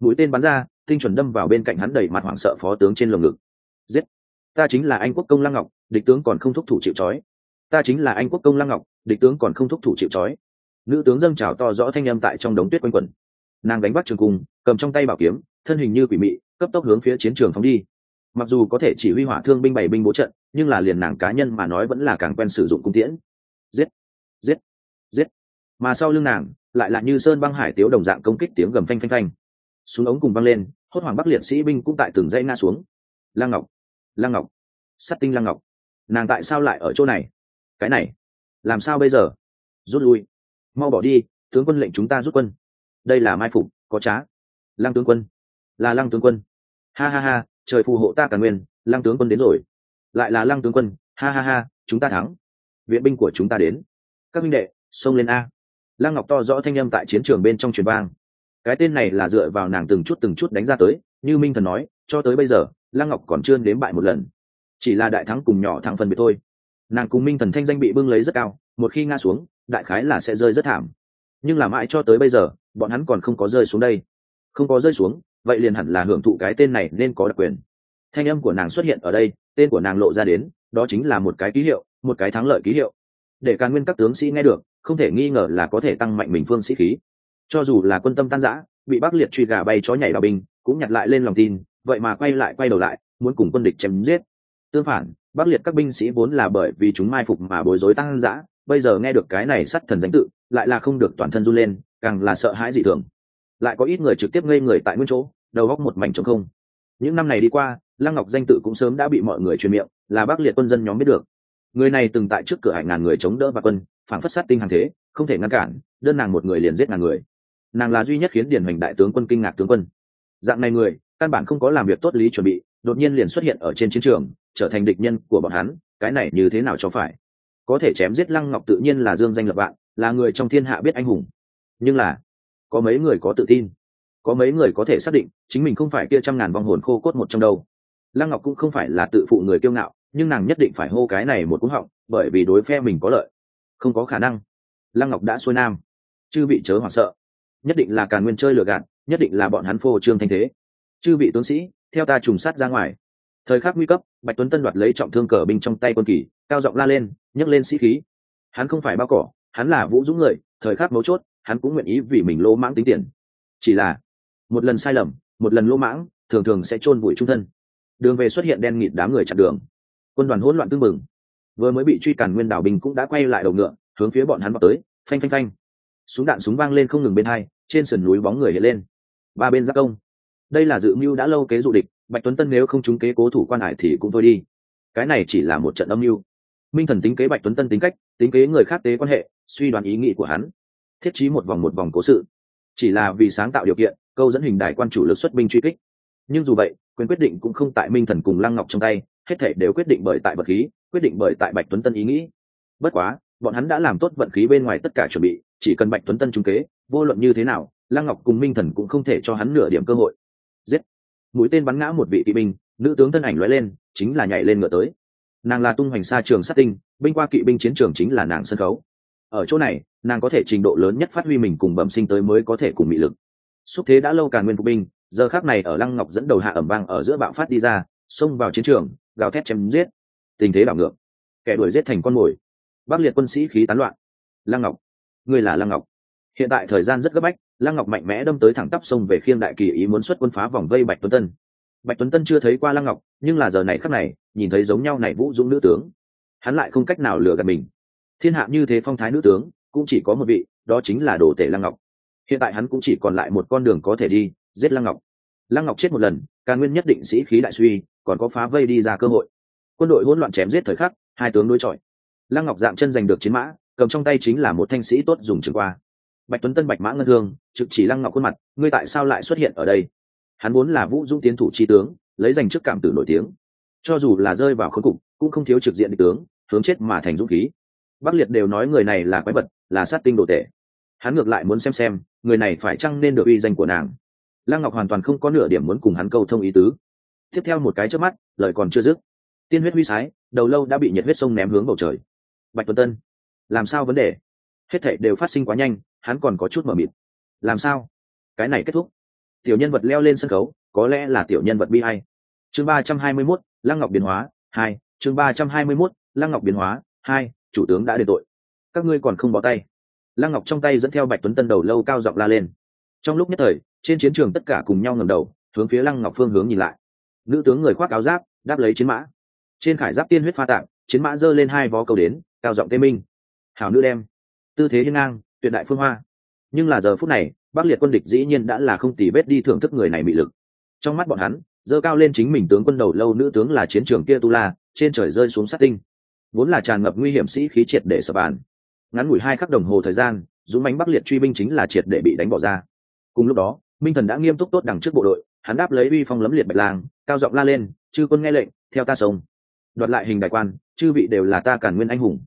Mũi tên bắn ra, tinh chuẩn đâm vào bên cạnh hắn đầy mặt hoảng sợ phó tướng trên lồng ngực. Giết. Ta chính là anh quốc công lăng ngọc, địch tướng còn không thúc thủ chịu trói. Ta chính là anh quốc công lăng ngọc, địch tướng còn không thúc thủ chịu trói. Nữ tướng dâng trào to rõ thanh âm tại trong đống tuyết quanh quẩn nàng đánh bắt trường cung cầm trong tay bảo kiếm, thân hình như quỷ mị, cấp tốc hướng phía chiến trường phóng đi. Mặc dù có thể chỉ huy hỏa thương binh bảy binh bố trận, nhưng là liền nàng cá nhân mà nói vẫn là càng quen sử dụng cung tiễn. Giết! Giết! Giết! Mà sau lưng nàng, lại là như sơn băng hải tiếu đồng dạng công kích tiếng gầm phanh phanh phanh. Xuống ống cùng băng lên, hốt hoảng bắc liệt sĩ binh cũng tại từng dây nga xuống. Lăng ngọc! Lăng ngọc! Sắt tinh lăng ngọc! Nàng tại sao lại ở chỗ này? Cái này! Làm sao bây giờ? Rút lui! Mau bỏ đi, tướng quân lệnh chúng ta rút quân đây là mai phục, có trá. Lăng tướng quân. Là lăng tướng quân. Ha ha ha, trời phù hộ ta cả nguyên, lăng tướng quân đến rồi. Lại là lăng tướng quân, ha ha ha, chúng ta thắng. Viện binh của chúng ta đến. Các minh đệ, xông lên a. Lăng ngọc to rõ thanh â m tại chiến trường bên trong truyền vang. Cái tên này là dựa vào nàng từng chút từng chút đánh ra tới, như minh thần nói, cho tới bây giờ, lăng ngọc còn chưa đến bại một lần. Chỉ là đại thắng cùng nhỏ thắng phân biệt thôi. Nàng cùng minh thần thanh danh bị bưng lấy rất cao, một khi ngã xuống, đại khái là sẽ rơi rất thảm. Nhưng làm mãi cho tới bây giờ bọn hắn còn không có rơi xuống đây. Không có rơi xuống, vậy liền hẳn là hưởng thụ cái tên này nên có đặc quyền. Thanh âm của nàng xuất hiện ở đây, tên của nàng lộ ra đến, đó chính là một cái ký hiệu, một cái thắng lợi ký hiệu. Để càn nguyên các tướng sĩ nghe được, không thể nghi ngờ là có thể tăng mạnh mình phương sĩ khí. Cho dù là quân tâm tan giã bị bắc liệt truy gà bay chó nhảy đào binh, cũng nhặt lại lên lòng tin, vậy mà quay lại quay đầu lại, muốn cùng quân địch chém giết. Tương phản, bắc liệt các binh sĩ vốn là bởi vì chúng mai phục mà bối rối tăng giã bây giờ nghe được cái này sắt thần danh tự, lại là không được toàn thân run lên càng là sợ hãi dị thường. Lại có ít người trực tiếp ngây người tại nguyên chỗ, đầu góc một mảnh trống không. Những năm này đi qua, lăng ngọc danh tự cũng sớm đã bị mọi người truyền miệng, là bắc liệt quân dân nhóm biết được. Người này từng tại trước cửa hải ngàn người chống đỡ và quân, phản phất sát tinh hàng thế, không thể ngăn cản, đơn nàng một người liền giết ngàn người. Nàng là duy nhất khiến điển hình đại tướng quân kinh ngạc tướng quân. Dạng này người, căn bản không có làm việc tốt lý chuẩn bị, đột nhiên liền xuất hiện ở trên chiến trường, trở thành địch nhân của bọn hắn, cái này như thế nào cho phải? Có thể chém giết lăng ngọc tự nhiên là dương danh lập bạn là người trong thiên hạ biết anh hùng nhưng là, có mấy người có tự tin, có mấy người có thể xác định chính mình không phải kia trăm ngàn vong hồn khô cốt một trong đâu. Lăng ngọc cũng không phải là tự phụ người kiêu ngạo, nhưng nàng nhất định phải hô cái này một cú họng, bởi vì đối phe mình có lợi. Không có khả năng. Lăng ngọc đã xuôi nam. Chư bị chớ hoảng sợ. Nhất định là càn nguyên chơi lừa gạt, nhất định là bọn hắn phô trương thanh thế. Chư bị tướng sĩ, theo ta trùng sát ra ngoài. Thời khắc nguy cấp, bạch tuấn tân đoạt lấy trọng thương cờ binh trong tay quân kỳ, cao giọng la lên, nhấc lên sĩ khí. Hắn không phải bao cỏ, hắn là vũ dũng người, thời khắc mấu chốt hắn cũng nguyện ý vì mình lỗ mãng tính tiền. Chỉ là, một lần sai lầm, một lần lỗ mãng, thường thường sẽ chôn vùi trung thân. Đường về xuất hiện đen nghịt đám người chặn đường. Quân đoàn hỗn loạn tương mừng vừa mới bị truy cản nguyên đảo bình cũng đã quay lại đầu ngựa, hướng phía bọn hắn vào tới, phanh phanh phanh. Súng đạn súng vang lên không ngừng bên hai, trên sườn núi bóng người hiện lên. Ba bên giác công. Đây là dự mưu đã lâu kế dụ địch, bạch tuấn tân nếu không trúng kế cố thủ quan hải thì cũng thôi đi. Cái này chỉ là một trận âm mưu. Minh thần tính kế bạch tuấn tân tính cách, tính kế người khác tế quan hệ, suy đoán ý nghĩ của hắn thiết trí một vòng một vòng cố sự. Chỉ là vì sáng tạo điều kiện, câu dẫn hình đại quan chủ lực xuất binh truy kích. Nhưng dù vậy, quyền quyết định cũng không tại minh thần cùng lăng ngọc trong tay, hết thể đều quyết định bởi tại vật khí, quyết định bởi tại bạch tuấn tân ý nghĩ. Bất quá, bọn hắn đã làm tốt vận khí bên ngoài tất cả chuẩn bị, chỉ cần bạch tuấn tân trung kế, vô luận như thế nào, lăng ngọc cùng minh thần cũng không thể cho hắn nửa điểm cơ hội. Giết! Mũi tên bắn ngã một vị kỵ binh, nữ tướng thân ảnh lóe lên, chính là nhảy lên ngựa tới. Nàng là tung hoành xa trường sát tinh, binh qua kỵ binh chiến trường chính là nàng sân khấu ở chỗ này, nàng có thể trình độ lớn nhất phát huy mình cùng bẩm sinh tới mới có thể cùng mị lực. Xúc thế đã lâu càng nguyên phục binh, giờ khác này ở lăng ngọc dẫn đầu hạ ẩm vang ở giữa bạo phát đi ra, xông vào chiến trường, gào thét chém giết. Tình thế đảo ngược. Kẻ đuổi giết thành con mồi. Bắc liệt quân sĩ khí tán loạn. Lăng ngọc, ngươi là lăng ngọc. Hiện tại thời gian rất gấp bách, lăng ngọc mạnh mẽ đâm tới thẳng tắp sông về khiêng đại kỳ ý muốn xuất quân phá vòng vây bạch tuấn tân. Bạch tuấn tân chưa thấy qua lăng ngọc, nhưng là giờ này khắc này, nhìn thấy giống nhau này vũ dũng nữ tướng. Hắn lại không cách nào lừa gạt mình thiên hạ như thế phong thái nữ tướng, cũng chỉ có một vị, đó chính là đồ tể lăng ngọc. Hiện tại hắn cũng chỉ còn lại một con đường có thể đi, giết lăng ngọc. Lăng ngọc chết một lần, ca nguyên nhất định sĩ khí đại suy, còn có phá vây đi ra cơ hội. Quân đội hỗn loạn chém giết thời khắc, hai tướng đối chọi. Lăng ngọc dạm chân giành được chiến mã, cầm trong tay chính là một thanh sĩ tốt dùng trường qua. Bạch tuấn tân, bạch mã ngân thương, trực chỉ lăng ngọc khuôn mặt, ngươi tại sao lại xuất hiện ở đây? Hắn vốn là vũ dũng tiến thủ chi tướng, lấy giành chức cảm tử nổi tiếng. Cho dù là rơi vào khốn cục, cũng không thiếu trực diện địch tướng, hướng chết mà thành dũng khí bắc liệt đều nói người này là quái vật, là sát tinh đồ tệ hắn ngược lại muốn xem xem, người này phải chăng nên được uy danh của nàng. Lăng ngọc hoàn toàn không có nửa điểm muốn cùng hắn câu thông ý tứ. Tiếp theo một cái trước mắt, lời còn chưa dứt. Tiên huyết huy sái, đầu lâu đã bị nhiệt huyết sông ném hướng bầu trời. Bạch tuấn tân, làm sao vấn đề? Hết thảy đều phát sinh quá nhanh, hắn còn có chút mờ mịt. Làm sao? Cái này kết thúc. Tiểu nhân vật leo lên sân khấu, có lẽ là tiểu nhân vật bi hay chương ba trăm hai mươi mốt, lăng ngọc biến hóa, hai. Chương ba trăm hai mươi mốt, lăng ngọc biến hóa, hai chủ tướng đã đền tội. Các ngươi còn không bỏ tay. Lăng ngọc trong tay dẫn theo bạch tuấn tân đầu lâu cao giọng la lên. Trong lúc nhất thời, trên chiến trường tất cả cùng nhau ngầm đầu, hướng phía lăng ngọc phương hướng nhìn lại. Nữ tướng người khoác áo giáp, đáp lấy chiến mã. Trên khải giáp tiên huyết pha tạng, chiến mã giơ lên hai vó cầu đến, cao giọng tê minh. Hảo nữ đem. Tư thế hiên ngang, tuyệt đại phương hoa. Nhưng là giờ phút này, bắc liệt quân địch dĩ nhiên đã là không tỉ vết đi thưởng thức người này bị lực. Trong mắt bọn hắn dơ cao lên chính mình tướng quân đầu lâu nữ tướng là chiến trường kia tu la, trên trời rơi xuống sát tinh vốn là tràn ngập nguy hiểm sĩ khí triệt để sập bàn. Ngắn ngủi hai khắc đồng hồ thời gian, dũng mánh bắc liệt truy binh chính là triệt để bị đánh bỏ ra. Cùng lúc đó, minh thần đã nghiêm túc tốt đằng trước bộ đội, hắn đáp lấy uy phong lấm liệt bạch lang, cao giọng la lên, chư quân nghe lệnh, theo ta sông. Đoạt lại hình đại quan, chư vị đều là ta cản nguyên anh hùng.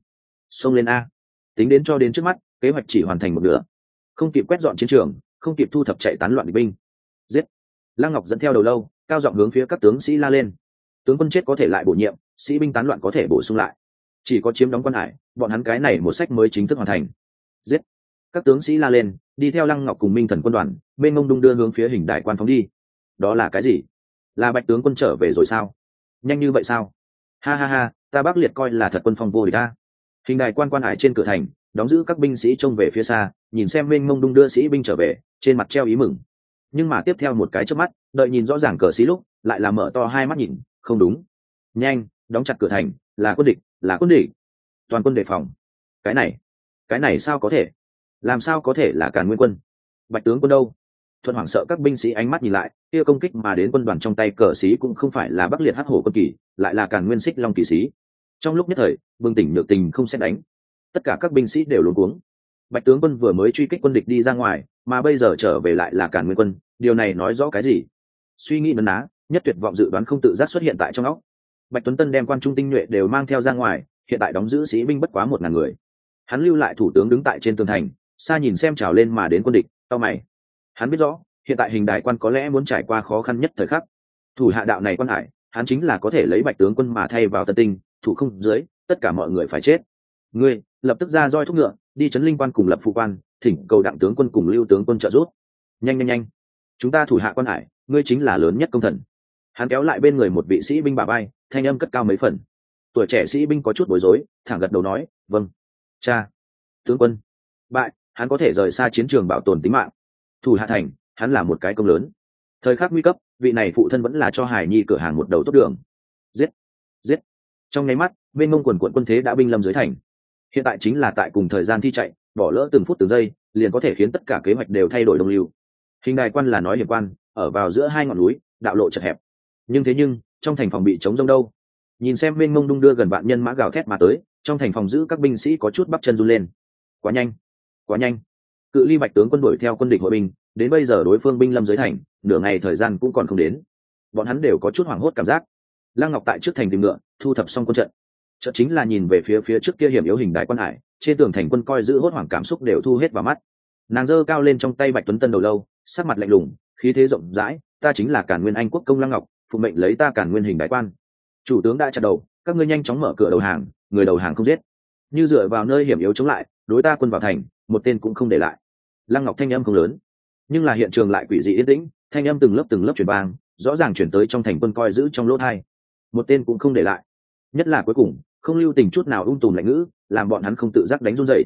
Sông lên a. Tính đến cho đến trước mắt, kế hoạch chỉ hoàn thành một nửa. Không kịp quét dọn chiến trường, không kịp thu thập chạy tán loạn địch binh. Giết! Lăng ngọc dẫn theo đầu lâu, cao giọng hướng phía các tướng sĩ la lên. Tướng quân chết có thể lại bổ nhiệm, sĩ binh tán loạn có thể bổ sung lại chỉ có chiếm đóng quan hải, bọn hắn cái này một sách mới chính thức hoàn thành. Giết! Các tướng sĩ la lên, đi theo lăng ngọc cùng minh thần quân đoàn, bên ngông đung đưa hướng phía hình đại quan phóng đi. Đó là cái gì? Là bạch tướng quân trở về rồi sao? Nhanh như vậy sao? Ha ha ha, ta bác liệt coi là thật quân phong vô địch ta hình đại quan quan hải trên cửa thành, đóng giữ các binh sĩ trông về phía xa, nhìn xem bên ngông đung đưa sĩ binh trở về, trên mặt treo ý mừng. Nhưng mà tiếp theo một cái trước mắt, đợi nhìn rõ ràng cờ sĩ lúc, lại là mở to hai mắt nhìn, không đúng. Nhanh, đóng chặt cửa thành, là quân địch là quân địch. Toàn quân đề phòng. Cái này cái này sao có thể? Làm sao có thể là càn nguyên quân? Bạch tướng quân đâu? Thuận hoảng sợ các binh sĩ ánh mắt nhìn lại, kia công kích mà đến quân đoàn trong tay cờ sĩ cũng không phải là bắc liệt hắc hổ quân kỳ, lại là càn nguyên xích long kỳ sĩ. Trong lúc nhất thời bừng tỉnh nhược tình không xét đánh. Tất cả các binh sĩ đều luống cuống. Bạch tướng quân vừa mới truy kích quân địch đi ra ngoài, mà bây giờ trở về lại là càn nguyên quân, điều này nói rõ cái gì? Suy nghĩ nấn ná, nhất tuyệt vọng dự đoán không tự giác xuất hiện tại trong óc bạch tuấn tân đem quan trung tinh nhuệ đều mang theo ra ngoài, hiện tại đóng giữ sĩ binh bất quá một ngàn người. Hắn lưu lại thủ tướng đứng tại trên tường thành, xa nhìn xem trào lên mà đến quân địch tao mày. Hắn biết rõ, hiện tại hình đại quan có lẽ muốn trải qua khó khăn nhất thời khắc. Thủ hạ đạo này quan hải, hắn chính là có thể lấy bạch tướng quân mà thay vào tân tinh thủ không dưới, tất cả mọi người phải chết. Ngươi, lập tức ra roi thúc ngựa, đi chấn linh quan cùng lập phụ quan, thỉnh cầu đặng tướng quân cùng lưu tướng quân trợ giúp. Nhanh nhanh nhanh. Chúng ta thủ hạ quan hải, ngươi chính là lớn nhất công thần. Hắn kéo lại bên người một vị sĩ binh bà bay thanh âm cất cao mấy phần. Tuổi trẻ sĩ binh có chút bối rối, thẳng gật đầu nói vâng cha, tướng quân. Bại, hắn có thể rời xa chiến trường bảo tồn tính mạng. Thủ hạ thành, hắn là một cái công lớn. Thời khắc nguy cấp, vị này phụ thân vẫn là cho hải nhi cửa hàng một đầu tốt đường. Giết giết. Trong nháy mắt, bên mông quần quận quân thế đã binh lâm dưới thành. Hiện tại chính là tại cùng thời gian thi chạy, bỏ lỡ từng phút từng giây, liền có thể khiến tất cả kế hoạch đều thay đổi đồng lưu. Hình đài quan là nói hiểm quan, ở vào giữa hai ngọn núi, đạo lộ chật hẹp. Nhưng thế nhưng trong thành phòng bị chống rông đâu. Nhìn xem bên mông đung đưa gần vạn nhân mã gào thét mà tới, trong thành phòng giữ các binh sĩ có chút bắp chân run lên. Quá nhanh quá nhanh. Cự ly bạch tướng quân đuổi theo quân địch hội binh, đến bây giờ đối phương binh lâm dưới thành, nửa ngày thời gian cũng còn không đến. Bọn hắn đều có chút hoảng hốt cảm giác. Lăng ngọc tại trước thành tìm ngựa, thu thập xong quân trận. Trận chính là nhìn về phía phía trước kia hiểm yếu hình đại quan hải, trên tường thành quân coi giữ hốt hoảng cảm xúc đều thu hết vào mắt. Nàng giơ cao lên trong tay bạch tuấn tân đầu lâu, sắc mặt lạnh lùng, khí thế rộng rãi, ta chính là cả nguyên anh quốc công lăng ngọc phụ mệnh lấy ta cản nguyên hình đại quan. Chủ tướng đã chặt đầu, các ngươi nhanh chóng mở cửa đầu hàng, người đầu hàng không giết. Như dựa vào nơi hiểm yếu chống lại, đối ta quân vào thành, một tên cũng không để lại. Lăng ngọc thanh âm không lớn, nhưng là hiện trường lại quỷ dị yên tĩnh, thanh âm từng lớp từng lớp chuyển vang, rõ ràng chuyển tới trong thành quân coi giữ trong lỗ thai. Một tên cũng không để lại. Nhất là cuối cùng, không lưu tình chút nào ung tùm lạnh ngữ, làm bọn hắn không tự giác đánh run dậy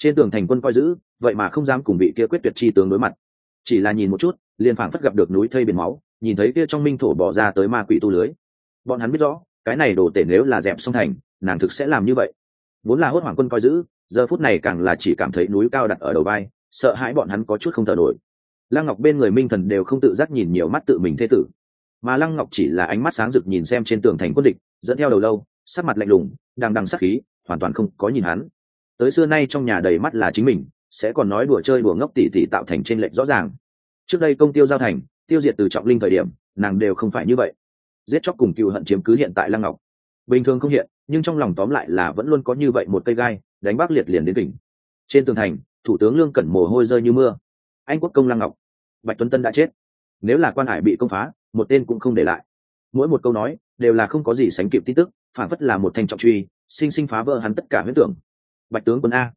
trên tường thành quân coi giữ, vậy mà không dám cùng bị kia quyết tuyệt chi tướng đối mặt. Chỉ là nhìn một chút, liền phảng phất gặp được núi thây biển máu nhìn thấy kia trong minh thổ bỏ ra tới ma quỷ tu lưới. Bọn hắn biết rõ, cái này đổ tể nếu là dẹp song thành, nàng thực sẽ làm như vậy. Vốn là hốt hoảng quân coi giữ, giờ phút này càng là chỉ cảm thấy núi cao đặt ở đầu vai, sợ hãi bọn hắn có chút không thở nổi. Lăng ngọc bên người minh thần đều không tự giác nhìn nhiều mắt tự mình thế tử. Mà lăng ngọc chỉ là ánh mắt sáng rực nhìn xem trên tường thành quân địch, dẫn theo đầu lâu, sắc mặt lạnh lùng đang đằng sắc khí, hoàn toàn không có nhìn hắn. Tới xưa nay trong nhà đầy mắt là chính mình, sẽ còn nói đùa chơi đùa ngốc tỉ tỉ tạo thành trên lệnh rõ ràng. Trước đây công tiêu giao thành tiêu diệt từ trọng linh thời điểm, nàng đều không phải như vậy. Giết chóc cùng cựu hận chiếm cứ hiện tại lăng ngọc. Bình thường không hiện, nhưng trong lòng tóm lại là vẫn luôn có như vậy một cây gai, đánh bác liệt liền đến đỉnh. Trên tường thành, thủ tướng lương cẩn mồ hôi rơi như mưa. Anh quốc công lăng ngọc. Bạch tuấn tân đã chết. Nếu là quan hải bị công phá, một tên cũng không để lại. Mỗi một câu nói, đều là không có gì sánh kịp tin tức, phản phất là một thanh trọng truy, sinh sinh phá vỡ hắn tất cả huyết tưởng. Bạch tướng quân a.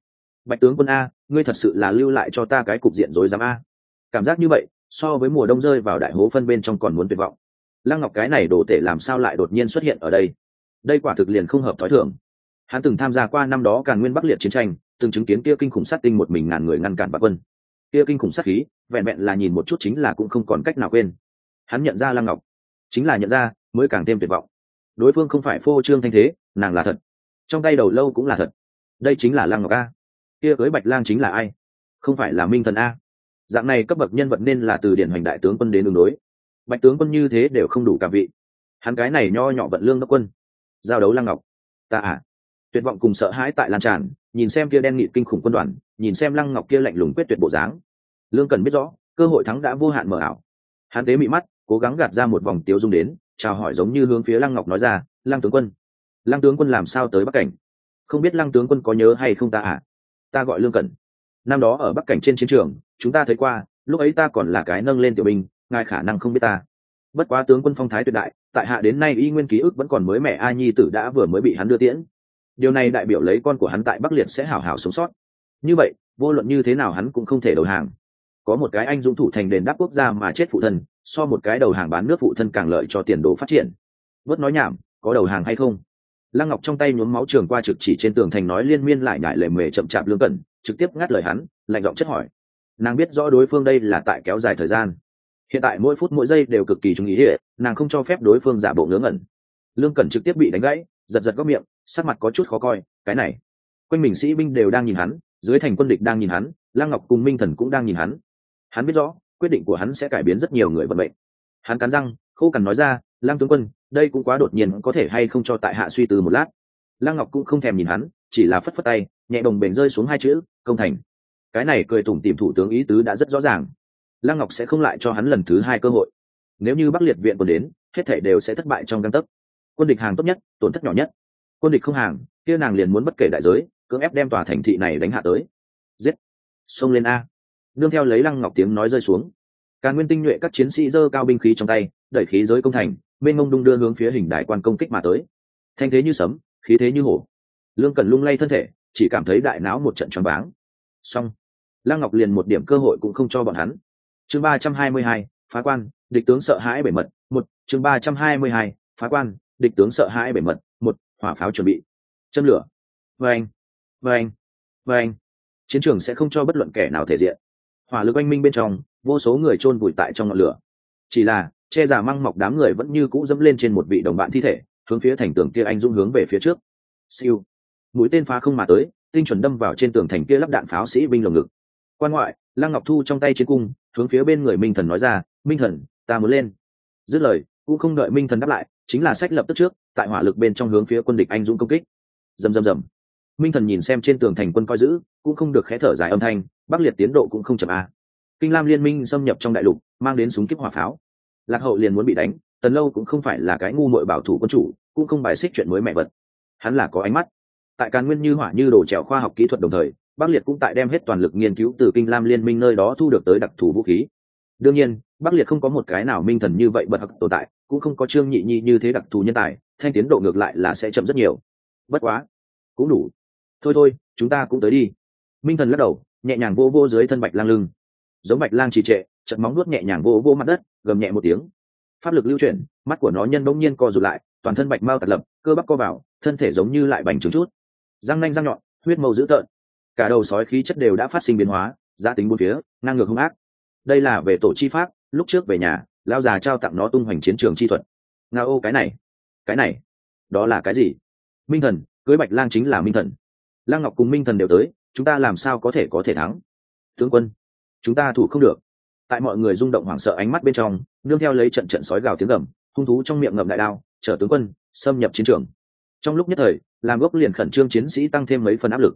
Bạch tướng quân a, ngươi thật sự là lưu lại cho ta cái cục diện rối rắm a. Cảm giác như vậy so với mùa đông rơi vào đại hố phân bên trong còn muốn tuyệt vọng. Lăng ngọc cái này đồ tể làm sao lại đột nhiên xuất hiện ở đây? Đây quả thực liền không hợp thói thường. Hắn từng tham gia qua năm đó càn nguyên bắc liệt chiến tranh, từng chứng kiến kia kinh khủng sát tinh một mình ngàn người ngăn cản bạc quân. Kia kinh khủng sát khí, vẹn vẹn là nhìn một chút chính là cũng không còn cách nào quên. Hắn nhận ra lăng ngọc, chính là nhận ra, mới càng thêm tuyệt vọng. Đối phương không phải phô trương thanh thế, nàng là thật. Trong tay đầu lâu cũng là thật. Đây chính là lăng ngọc a. Kia cưới bạch lang chính là ai? Không phải là minh thần a dạng này cấp bậc nhân vật nên là từ điển hoành đại tướng quân đến đường đối. Bạch tướng quân như thế đều không đủ cả vị. Hắn cái này nho nhỏ vận lương đốc quân. Giao đấu lăng ngọc. Ta à. Tuyệt vọng cùng sợ hãi tại lan tràn, nhìn xem kia đen nghị kinh khủng quân đoàn, nhìn xem lăng ngọc kia lạnh lùng quyết tuyệt bộ dáng. Lương cần biết rõ, cơ hội thắng đã vô hạn mở ảo. Hắn tế mị mắt, cố gắng gạt ra một vòng tiếu dung đến, chào hỏi giống như hướng phía lăng ngọc nói ra, lăng tướng quân, lăng tướng quân làm sao tới bắc cảnh? Không biết lăng tướng quân có nhớ hay không ta à? Ta gọi lương cẩn năm đó ở bắc cảnh trên chiến trường chúng ta thấy qua, lúc ấy ta còn là cái nâng lên tiểu binh, ngài khả năng không biết ta. Bất quá tướng quân phong thái tuyệt đại, tại hạ đến nay y nguyên ký ức vẫn còn mới mẹ a nhi tử đã vừa mới bị hắn đưa tiễn. Điều này đại biểu lấy con của hắn tại bắc liệt sẽ hảo hảo sống sót. Như vậy, vô luận như thế nào hắn cũng không thể đầu hàng. Có một cái anh dũng thủ thành đền đáp quốc gia mà chết phụ thân, so một cái đầu hàng bán nước phụ thân càng lợi cho tiền đồ phát triển. Bớt nói nhảm, có đầu hàng hay không? Lăng ngọc trong tay nhuốm máu trường qua trực chỉ trên tường thành nói liên miên lại ngại lề mề chậm chạp lương cẩn, trực tiếp ngắt lời hắn, lạnh giọng chất hỏi nàng biết rõ đối phương đây là tại kéo dài thời gian. Hiện tại mỗi phút mỗi giây đều cực kỳ trung ý hệ nàng không cho phép đối phương giả bộ ngớ ngẩn. Lương cẩn trực tiếp bị đánh gãy, giật giật góc miệng, sắc mặt có chút khó coi, cái này. Quanh mình sĩ binh đều đang nhìn hắn, dưới thành quân địch đang nhìn hắn, lăng ngọc cùng minh thần cũng đang nhìn hắn. Hắn biết rõ, quyết định của hắn sẽ cải biến rất nhiều người vận mệnh. Hắn cắn răng, khô cằn nói ra, lăng tướng quân, đây cũng quá đột nhiên, có thể hay không cho tại hạ suy từ một lát? Lăng ngọc cũng không thèm nhìn hắn, chỉ là phất phất tay, nhẹ đồng bền rơi xuống hai chữ, công thành cái này cười tủm tìm thủ tướng ý tứ đã rất rõ ràng. Lăng ngọc sẽ không lại cho hắn lần thứ hai cơ hội. Nếu như bắc liệt viện còn đến, hết thể đều sẽ thất bại trong găng tấc. Quân địch hàng tốt nhất, tổn thất nhỏ nhất. Quân địch không hàng, kia nàng liền muốn bất kể đại giới, cưỡng ép đem tòa thành thị này đánh hạ tới. Giết! Xông lên a. Nương theo lấy lăng ngọc tiếng nói rơi xuống. Càng nguyên tinh nhuệ các chiến sĩ giơ cao binh khí trong tay, đẩy khí giới công thành, bên ngông đung đưa hướng phía hình đại quan công kích mà tới. Thanh thế như sấm, khí thế như hổ. Lương cần lung lay thân thể, chỉ cảm thấy đại não một trận choáng váng. Xong lăng ngọc liền một điểm cơ hội cũng không cho bọn hắn. Chương ba trăm hai mươi hai, phá quan, địch tướng sợ hãi bể mật, một, chương ba trăm hai mươi hai, phá quan, địch tướng sợ hãi bể mật, một, hỏa pháo chuẩn bị. Châm lửa. Vâng vâng vâng. Chiến trường sẽ không cho bất luận kẻ nào thể diện. Hỏa lực oanh minh bên trong, vô số người chôn vùi tại trong ngọn lửa. Chỉ là, che giả măng mọc đám người vẫn như cũ dẫm lên trên một vị đồng bạn thi thể, hướng phía thành tường kia anh dũng hướng về phía trước. Siêu. Mũi tên phá không mà tới, tinh chuẩn đâm vào trên tường thành kia lắp đạn pháo sĩ binh lồng ngực quan ngoại, lăng ngọc thu trong tay chiến cung, hướng phía bên người minh thần nói ra, minh thần, ta muốn lên. Dứt lời, cũng không đợi minh thần đáp lại, chính là sách lập tức trước, tại hỏa lực bên trong hướng phía quân địch anh dũng công kích. Rầm rầm rầm. Minh thần nhìn xem trên tường thành quân coi giữ, cũng không được khé thở dài âm thanh, bắc liệt tiến độ cũng không chậm a kinh lam liên minh xâm nhập trong đại lục, mang đến súng kíp hỏa pháo. Lạc hậu liền muốn bị đánh, tần lâu cũng không phải là cái ngu muội bảo thủ quân chủ, cũng không bài xích chuyện mới mẹ vật. Hắn là có ánh mắt. Tại càn nguyên như hỏa như đồ trèo khoa học kỹ thuật đồng thời bắc liệt cũng tại đem hết toàn lực nghiên cứu từ kinh lam liên minh nơi đó thu được tới đặc thù vũ khí. Đương nhiên bắc liệt không có một cái nào minh thần như vậy bật hặc tồn tại, cũng không có trương nhị nhi như thế đặc thù nhân tài, thanh tiến độ ngược lại là sẽ chậm rất nhiều. Bất quá, cũng đủ. Thôi thôi, chúng ta cũng tới đi. Minh thần lắc đầu, nhẹ nhàng vô vô dưới thân bạch lang lưng. Giống bạch lang trì trệ chật móng nuốt nhẹ nhàng vô vô mặt đất, gầm nhẹ một tiếng. Pháp lực lưu chuyển, mắt của nó nhân bỗng nhiên co rụt lại, toàn thân bạch mau tạt lập, cơ bắp co vào, thân thể giống như lại bành trướng chút. Răng nanh răng nhọn, huyết màu dữ tợn cả đầu sói khí chất đều đã phát sinh biến hóa, giá tính bốn phía, ngang ngược hung ác. Đây là về tổ chi pháp, lúc trước về nhà lao già trao tặng nó tung hoành chiến trường chi thuật. Nga ô, cái này cái này, đó là cái gì? Minh thần, cưới bạch lang chính là minh thần. Lang ngọc cùng minh thần đều tới, chúng ta làm sao có thể có thể thắng? Tướng quân, chúng ta thủ không được. Tại mọi người rung động hoảng sợ ánh mắt bên trong, nương theo lấy trận trận sói gào tiếng gầm, hung thú trong miệng ngậm đại đao, chở tướng quân, xâm nhập chiến trường. Trong lúc nhất thời, làm gốc liền khẩn trương chiến sĩ tăng thêm mấy phần áp lực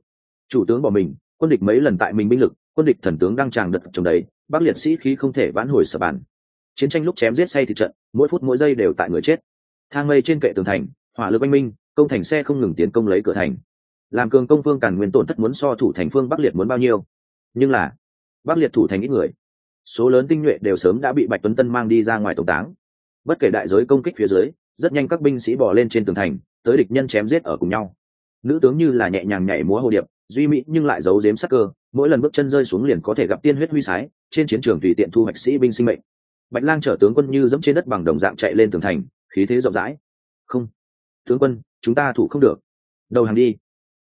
chủ tướng bỏ mình, quân địch mấy lần tại mình binh lực, quân địch thần tướng đang tràng đợt trong đấy bác liệt sĩ khí không thể vãn hồi sập bàn chiến tranh lúc chém giết say thịt trận, mỗi phút mỗi giây đều tại người chết. Thang mây trên kệ tường thành, hỏa lực oanh minh, công thành xe không ngừng tiến công lấy cửa thành. Làm cường công phương càn nguyên tổn thất muốn so thủ thành phương bắc liệt muốn bao nhiêu? Nhưng là, bắc liệt thủ thành ít người. Số lớn tinh nhuệ đều sớm đã bị bạch tuấn tân mang đi ra ngoài tổng táng. Bất kể đại giới công kích phía dưới, rất nhanh các binh sĩ bỏ lên trên tường thành, tới địch nhân chém giết ở cùng nhau nữ tướng như là nhẹ nhàng nhảy múa hồ điệp, duy mỹ nhưng lại giấu giếm sắc cơ, mỗi lần bước chân rơi xuống liền có thể gặp tiên huyết huy sái, trên chiến trường tùy tiện thu hoạch sĩ binh sinh mệnh. Bạch lang chở tướng quân như dẫm trên đất bằng đồng dạng chạy lên tường thành, khí thế rộng rãi. Không, tướng quân, chúng ta thủ không được. Đầu hàng đi.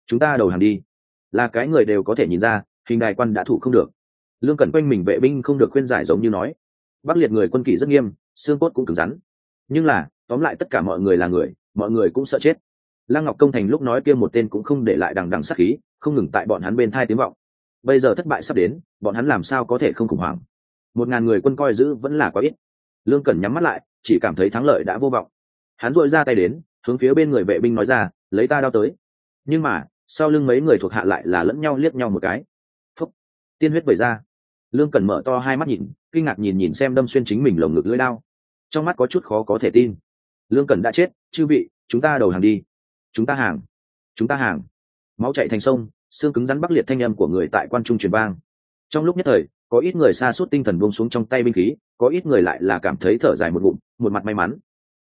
Chúng ta đầu hàng đi. Là cái người đều có thể nhìn ra, hình đài quan đã thủ không được. Lương cẩn quanh mình vệ binh không được khuyên giải giống như nói. Bắc liệt người quân kỷ rất nghiêm, xương cốt cũng cứng rắn. Nhưng là, tóm lại tất cả mọi người là người, mọi người cũng sợ chết lăng ngọc công thành lúc nói kia một tên cũng không để lại đằng đằng sắc khí, không ngừng tại bọn hắn bên thai tiếng vọng. Bây giờ thất bại sắp đến, bọn hắn làm sao có thể không khủng hoảng? Một ngàn người quân coi giữ vẫn là quá ít. Lương cẩn nhắm mắt lại, chỉ cảm thấy thắng lợi đã vô vọng. Hắn dội ra tay đến, hướng phía bên người vệ binh nói ra, lấy ta đao tới. Nhưng mà, sau lưng mấy người thuộc hạ lại là lẫn nhau liếc nhau một cái. Phúc! Tiên huyết vẩy ra. Lương cẩn mở to hai mắt nhìn, kinh ngạc nhìn nhìn xem đâm xuyên chính mình lồng ngực lưỡi đao. Trong mắt có chút khó có thể tin. Lương cẩn đã chết, chư vị, chúng ta đầu hàng đi chúng ta hàng. Chúng ta hàng. Máu chạy thành sông, xương cứng rắn bắc liệt thanh âm của người tại quan trung truyền vang. Trong lúc nhất thời, có ít người xa suốt tinh thần buông xuống trong tay binh khí, có ít người lại là cảm thấy thở dài một bụng một mặt may mắn.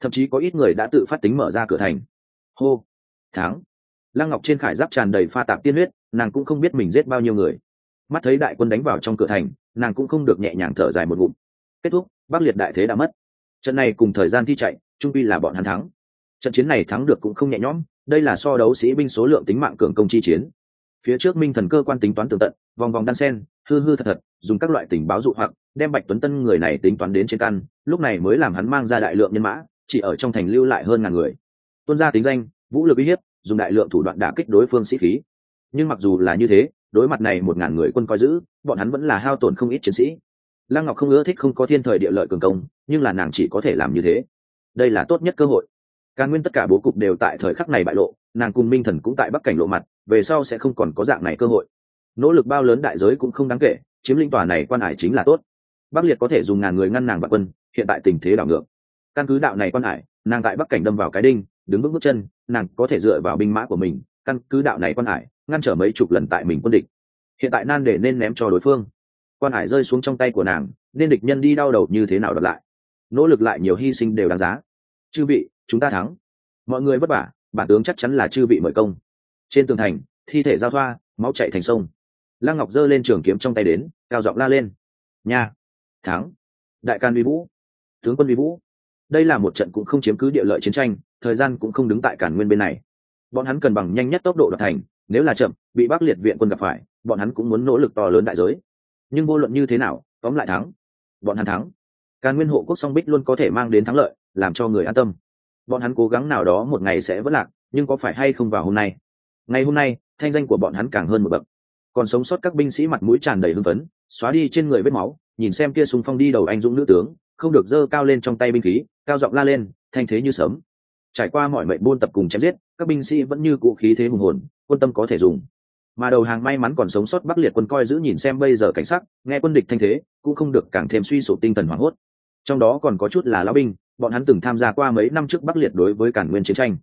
Thậm chí có ít người đã tự phát tính mở ra cửa thành. Hô. Tháng lăng ngọc trên khải giáp tràn đầy pha tạp tiên huyết, nàng cũng không biết mình giết bao nhiêu người. Mắt thấy đại quân đánh vào trong cửa thành, nàng cũng không được nhẹ nhàng thở dài một bụng kết thúc, bắc liệt đại thế đã mất. Trận này cùng thời gian thi chạy, trung pi là bọn hắn thắng. Trận chiến này thắng được cũng không nhẹ nhõm đây là so đấu sĩ binh số lượng tính mạng cường công chi chiến. Phía trước minh thần cơ quan tính toán tường tận, vòng vòng đan sen, hư hư thật thật, dùng các loại tình báo dụ hoặc, đem bạch tuấn tân người này tính toán đến trên căn, lúc này mới làm hắn mang ra đại lượng nhân mã, chỉ ở trong thành lưu lại hơn ngàn người. Tuân gia tính danh, vũ lực uy hiếp, dùng đại lượng thủ đoạn đả kích đối phương sĩ khí. Nhưng mặc dù là như thế, đối mặt này một ngàn người quân coi giữ, bọn hắn vẫn là hao tổn không ít chiến sĩ. Lăng ngọc không ưa thích không có thiên thời địa lợi cường công, nhưng là nàng chỉ có thể làm như thế. Đây là tốt nhất cơ hội càng nguyên tất cả bố cục đều tại thời khắc này bại lộ, nàng cùng minh thần cũng tại bắc cảnh lộ mặt, về sau sẽ không còn có dạng này cơ hội. Nỗ lực bao lớn đại giới cũng không đáng kể, chiếm lĩnh tòa này quan hải chính là tốt. Bắc liệt có thể dùng ngàn người ngăn nàng bạc quân, hiện tại tình thế đảo ngược. Căn cứ đạo này quan hải, nàng tại bắc cảnh đâm vào cái đinh, đứng bước bước chân, nàng có thể dựa vào binh mã của mình, căn cứ đạo này quan hải, ngăn trở mấy chục lần tại mình quân địch. Hiện tại nan để nên ném cho đối phương. Quan hải rơi xuống trong tay của nàng, nên địch nhân đi đau đầu như thế nào đợt lại. Nỗ lực lại nhiều hy sinh đều đáng giá. Chư vị chúng ta thắng. Mọi người vất vả, bản tướng chắc chắn là chư vị mời công. Trên tường thành, thi thể giao thoa, máu chạy thành sông. Lăng ngọc giơ lên trường kiếm trong tay đến, cao giọng la lên. Nha! Thắng! Đại can vi vũ! Tướng quân vi vũ! Đây là một trận cũng không chiếm cứ địa lợi chiến tranh, thời gian cũng không đứng tại cản nguyên bên này. Bọn hắn cần bằng nhanh nhất tốc độ đoạt thành, nếu là chậm, bị bắc liệt viện quân gặp phải, bọn hắn cũng muốn nỗ lực to lớn đại giới. Nhưng vô luận như thế nào, tóm lại thắng. Bọn hắn thắng. Càn nguyên hộ quốc song bích luôn có thể mang đến thắng lợi, làm cho người an tâm bọn hắn cố gắng nào đó một ngày sẽ vất lạc, nhưng có phải hay không vào hôm nay? Ngày hôm nay, thanh danh của bọn hắn càng hơn một bậc. Còn sống sót các binh sĩ mặt mũi tràn đầy hưng phấn, xóa đi trên người vết máu, nhìn xem kia súng phong đi đầu anh dũng nữ tướng, không được dơ cao lên trong tay binh khí, cao giọng la lên, thanh thế như sớm. Trải qua mọi mệnh buôn tập cùng chém giết, các binh sĩ vẫn như cụ khí thế hùng hồn, quân tâm có thể dùng. Mà đầu hàng may mắn còn sống sót bắc liệt quân coi giữ nhìn xem bây giờ cảnh sắc, nghe quân địch thanh thế, cũng không được càng thêm suy sụp tinh thần hoảng hốt. Trong đó còn có chút là lão binh bọn hắn từng tham gia qua mấy năm trước bắc liệt đối với cản nguyên chiến tranh.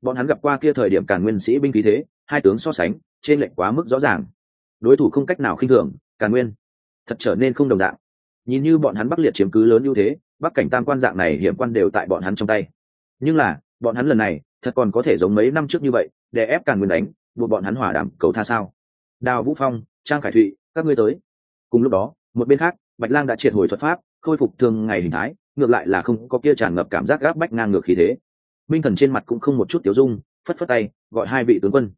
Bọn hắn gặp qua kia thời điểm cản nguyên sĩ binh khí thế, hai tướng so sánh, trên lệnh quá mức rõ ràng. Đối thủ không cách nào khinh thường cản nguyên. Thật trở nên không đồng dạng. Nhìn như bọn hắn bắc liệt chiếm cứ lớn ưu thế, bắc cảnh tam quan dạng này hiểm quan đều tại bọn hắn trong tay. Nhưng là, bọn hắn lần này, thật còn có thể giống mấy năm trước như vậy để ép càn nguyên đánh, buộc bọn hắn hỏa đảm cầu tha sao? Đào vũ phong, trang khải thụy, các ngươi tới. Cùng lúc đó, một bên khác, bạch lang đã triệt hồi thuật pháp, khôi phục thường ngày hình thái ngược lại là không có kia tràn ngập cảm giác gáp bách ngang ngược khí thế. Minh thần trên mặt cũng không một chút tiếu dung, phất phất tay, gọi hai vị tướng quân.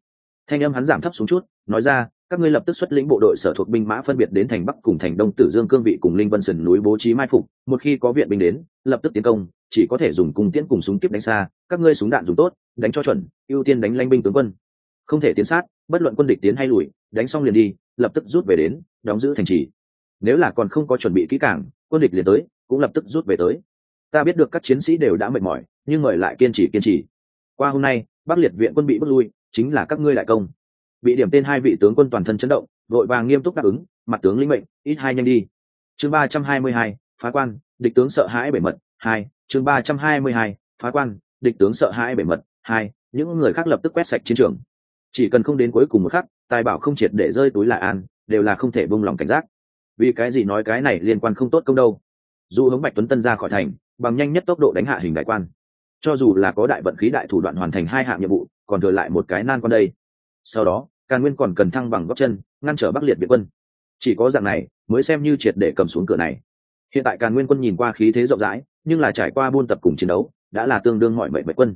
Thanh âm hắn giảm thấp xuống chút, nói ra, các ngươi lập tức xuất lĩnh bộ đội sở thuộc binh mã phân biệt đến thành bắc cùng thành đông tử dương cương vị cùng linh vân sườn núi bố trí mai phục, một khi có viện binh đến, lập tức tiến công, chỉ có thể dùng cung tiễn cùng súng kiếp đánh xa, các ngươi súng đạn dùng tốt, đánh cho chuẩn, ưu tiên đánh lanh binh tướng quân. Không thể tiến sát, bất luận quân địch tiến hay lùi, đánh xong liền đi, lập tức rút về đến, đóng giữ thành trì. Nếu là còn không có chuẩn bị kỹ càng, quân địch liền tới cũng lập tức rút về tới. Ta biết được các chiến sĩ đều đã mệt mỏi, nhưng mời lại kiên trì kiên trì. Qua hôm nay, bắc liệt viện quân bị bước lui, chính là các ngươi đại công. Bị điểm tên hai vị tướng quân toàn thân chấn động, vội vàng nghiêm túc đáp ứng, mặt tướng lĩnh mệnh, ít hai nhanh đi. Chương ba trăm hai mươi hai, phá quan, địch tướng sợ hãi bể mật, hai, chương ba trăm hai mươi hai, phá quan, địch tướng sợ hãi bể mật, hai, những người khác lập tức quét sạch chiến trường. Chỉ cần không đến cuối cùng một khắc, tài bảo không triệt để rơi túi là an, đều là không thể bông lòng cảnh giác. Vì cái gì nói cái này liên quan không tốt công đâu? Dù hướng bạch tuấn tân ra khỏi thành, bằng nhanh nhất tốc độ đánh hạ hình đại quan. Cho dù là có đại vận khí đại thủ đoạn hoàn thành hai hạng nhiệm vụ, còn thừa lại một cái nan quan đây. Sau đó, càn nguyên còn cần thăng bằng góc chân, ngăn trở bắc liệt biệt quân. Chỉ có dạng này, mới xem như triệt để cầm xuống cửa này. Hiện tại càn nguyên quân nhìn qua khí thế rộng rãi, nhưng là trải qua buôn tập cùng chiến đấu, đã là tương đương mọi mệnh mệnh quân.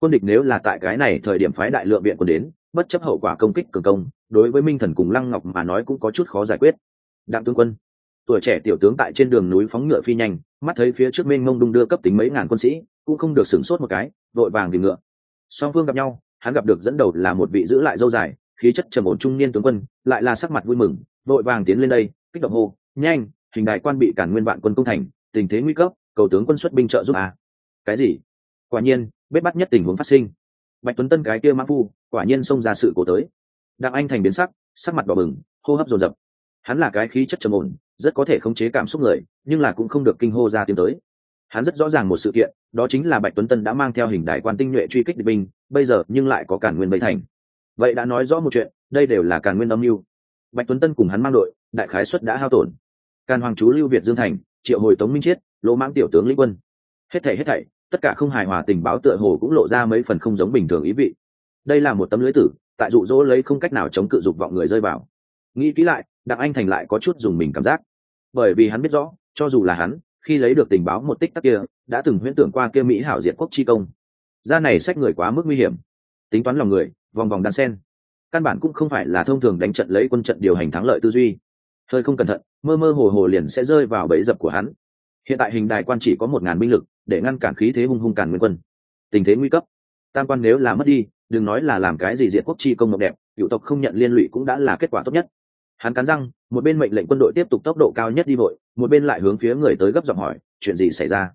Quân địch nếu là tại cái này thời điểm phái đại lượng viện quân đến, bất chấp hậu quả công kích cường công, đối với minh thần cùng lăng ngọc mà nói cũng có chút khó giải quyết. Đặng tướng quân tuổi trẻ tiểu tướng tại trên đường núi phóng ngựa phi nhanh, mắt thấy phía trước mênh mông đung đưa cấp tính mấy ngàn quân sĩ, cũng không được sửng sốt một cái, vội vàng tìm ngựa. Song phương gặp nhau, hắn gặp được dẫn đầu là một vị giữ lại dâu dài, khí chất trầm ổn trung niên tướng quân, lại là sắc mặt vui mừng, vội vàng tiến lên đây, kích động hô, nhanh, hình đại quan bị cản nguyên vạn quân công thành, tình thế nguy cấp, cầu tướng quân xuất binh trợ giúp à. cái gì? Quả nhiên, bết bắt nhất tình huống phát sinh. Bạch tuấn tân cái kia mã phu, quả nhiên xông ra sự cổ tới. Đặng anh thành biến sắc sắc mặt đỏ bừng, hô hấp dồn dập. Hắn là cái khí chất trầm ổn rất có thể khống chế cảm xúc người, nhưng là cũng không được kinh hô ra tiến tới. Hắn rất rõ ràng một sự kiện, đó chính là bạch tuấn tân đã mang theo hình đại quan tinh nhuệ truy kích địch binh, bây giờ nhưng lại có cản nguyên bấy thành. Vậy đã nói rõ một chuyện, đây đều là càn nguyên âm mưu. Bạch tuấn tân cùng hắn mang đội, đại khái xuất đã hao tổn. Càn hoàng chú lưu việt dương thành, triệu hồi tống minh chiết, lỗ mãng tiểu tướng lĩnh quân. Hết thảy hết thảy, tất cả không hài hòa tình báo tựa hồ cũng lộ ra mấy phần không giống bình thường ý vị. Đây là một tấm lưới tử, tại dụ dỗ lấy không cách nào chống cự dục vọng người rơi vào. Nghĩ kỹ lại, đặng anh thành lại có chút dùng mình cảm giác bởi vì hắn biết rõ, cho dù là hắn, khi lấy được tình báo một tích tắc kia, đã từng huyễn tưởng qua kia mỹ hảo diệt quốc chi công. Ra này sách người quá mức nguy hiểm. Tính toán lòng người, vòng vòng đan sen. Căn bản cũng không phải là thông thường đánh trận lấy quân trận điều hành thắng lợi tư duy. Hơi không cẩn thận, mơ mơ hồ hồ liền sẽ rơi vào bẫy dập của hắn. Hiện tại hình đài quan chỉ có một ngàn binh lực, để ngăn cản khí thế hung hung cản nguyên quân. Tình thế nguy cấp. Tam quan nếu là mất đi, đừng nói là làm cái gì diện quốc chi công mộng đẹp, cựu tộc không nhận liên lụy cũng đã là kết quả tốt nhất. Hắn cắn răng một bên mệnh lệnh quân đội tiếp tục tốc độ cao nhất đi vội, một bên lại hướng phía người tới gấp giọng hỏi, chuyện gì xảy ra?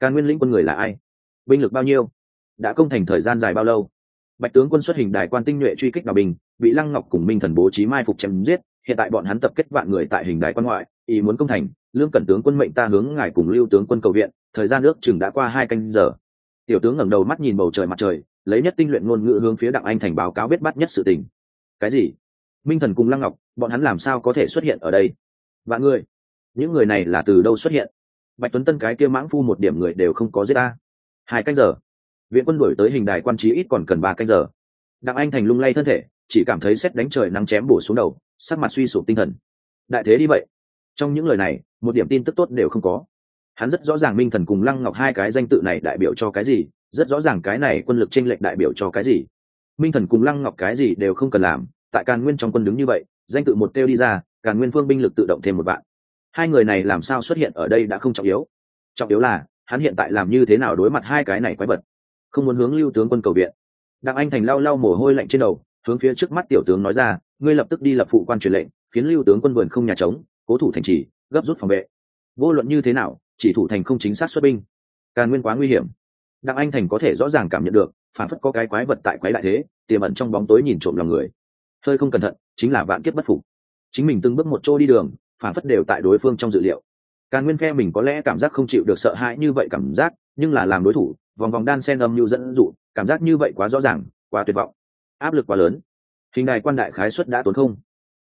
Càn nguyên lĩnh quân người là ai? Binh lực bao nhiêu? Đã công thành thời gian dài bao lâu? Bạch tướng quân xuất hình đài quan tinh nhuệ truy kích đào bình, bị lăng ngọc cùng minh thần bố trí mai phục chém giết, hiện tại bọn hắn tập kết vạn người tại hình đài quan ngoại, ý muốn công thành, lương cẩn tướng quân mệnh ta hướng ngài cùng lưu tướng quân cầu viện, thời gian nước chừng đã qua hai canh giờ. Tiểu tướng ngẩng đầu mắt nhìn bầu trời mặt trời, lấy nhất tinh luyện ngôn ngữ hướng phía đặng anh thành báo cáo biết bắt nhất sự tình. Cái gì? Minh thần cùng lăng ngọc, bọn hắn làm sao có thể xuất hiện ở đây? Vạn người, những người này là từ đâu xuất hiện? Bạch tuấn tân cái kia mãng phu một điểm người đều không có giết ta. Hai canh giờ. Viện quân đổi tới hình đài quan trí ít còn cần ba canh giờ. Đặng anh thành lung lay thân thể, chỉ cảm thấy xét đánh trời nắng chém bổ xuống đầu, sắc mặt suy sụp tinh thần. Đại thế đi vậy. Trong những lời này, một điểm tin tức tốt đều không có. Hắn rất rõ ràng minh thần cùng lăng ngọc hai cái danh tự này đại biểu cho cái gì, rất rõ ràng cái này quân lực tranh lệch đại biểu cho cái gì. Minh thần cùng lăng ngọc cái gì đều không cần làm tại càn nguyên trong quân đứng như vậy, danh tự một kêu đi ra, càn nguyên phương binh lực tự động thêm một bạn hai người này làm sao xuất hiện ở đây đã không trọng yếu. Trọng yếu là, hắn hiện tại làm như thế nào đối mặt hai cái này quái vật? Không muốn hướng lưu tướng quân cầu viện. Đặng anh thành lau lau mồ hôi lạnh trên đầu, hướng phía trước mắt tiểu tướng nói ra, ngươi lập tức đi lập phụ quan truyền lệnh, khiến lưu tướng quân vườn không nhà trống, cố thủ thành trì, gấp rút phòng vệ. Vô luận như thế nào, chỉ thủ thành không chính xác xuất binh. Càn nguyên quá nguy hiểm. Đặng anh thành có thể rõ ràng cảm nhận được, phản phất có cái quái vật tại quái đại thế, tiềm ẩn trong bóng tối nhìn trộm lòng người hơi không cẩn thận, chính là vạn kiếp bất phục. Chính mình từng bước một chỗ đi đường, phản phất đều tại đối phương trong dự liệu. Càng nguyên phe mình có lẽ cảm giác không chịu được sợ hãi như vậy cảm giác, nhưng là làm đối thủ, vòng vòng đan sen âm như dẫn dụ, cảm giác như vậy quá rõ ràng, quá tuyệt vọng. Áp lực quá lớn. Hình đài quan đại khái suất đã tốn không.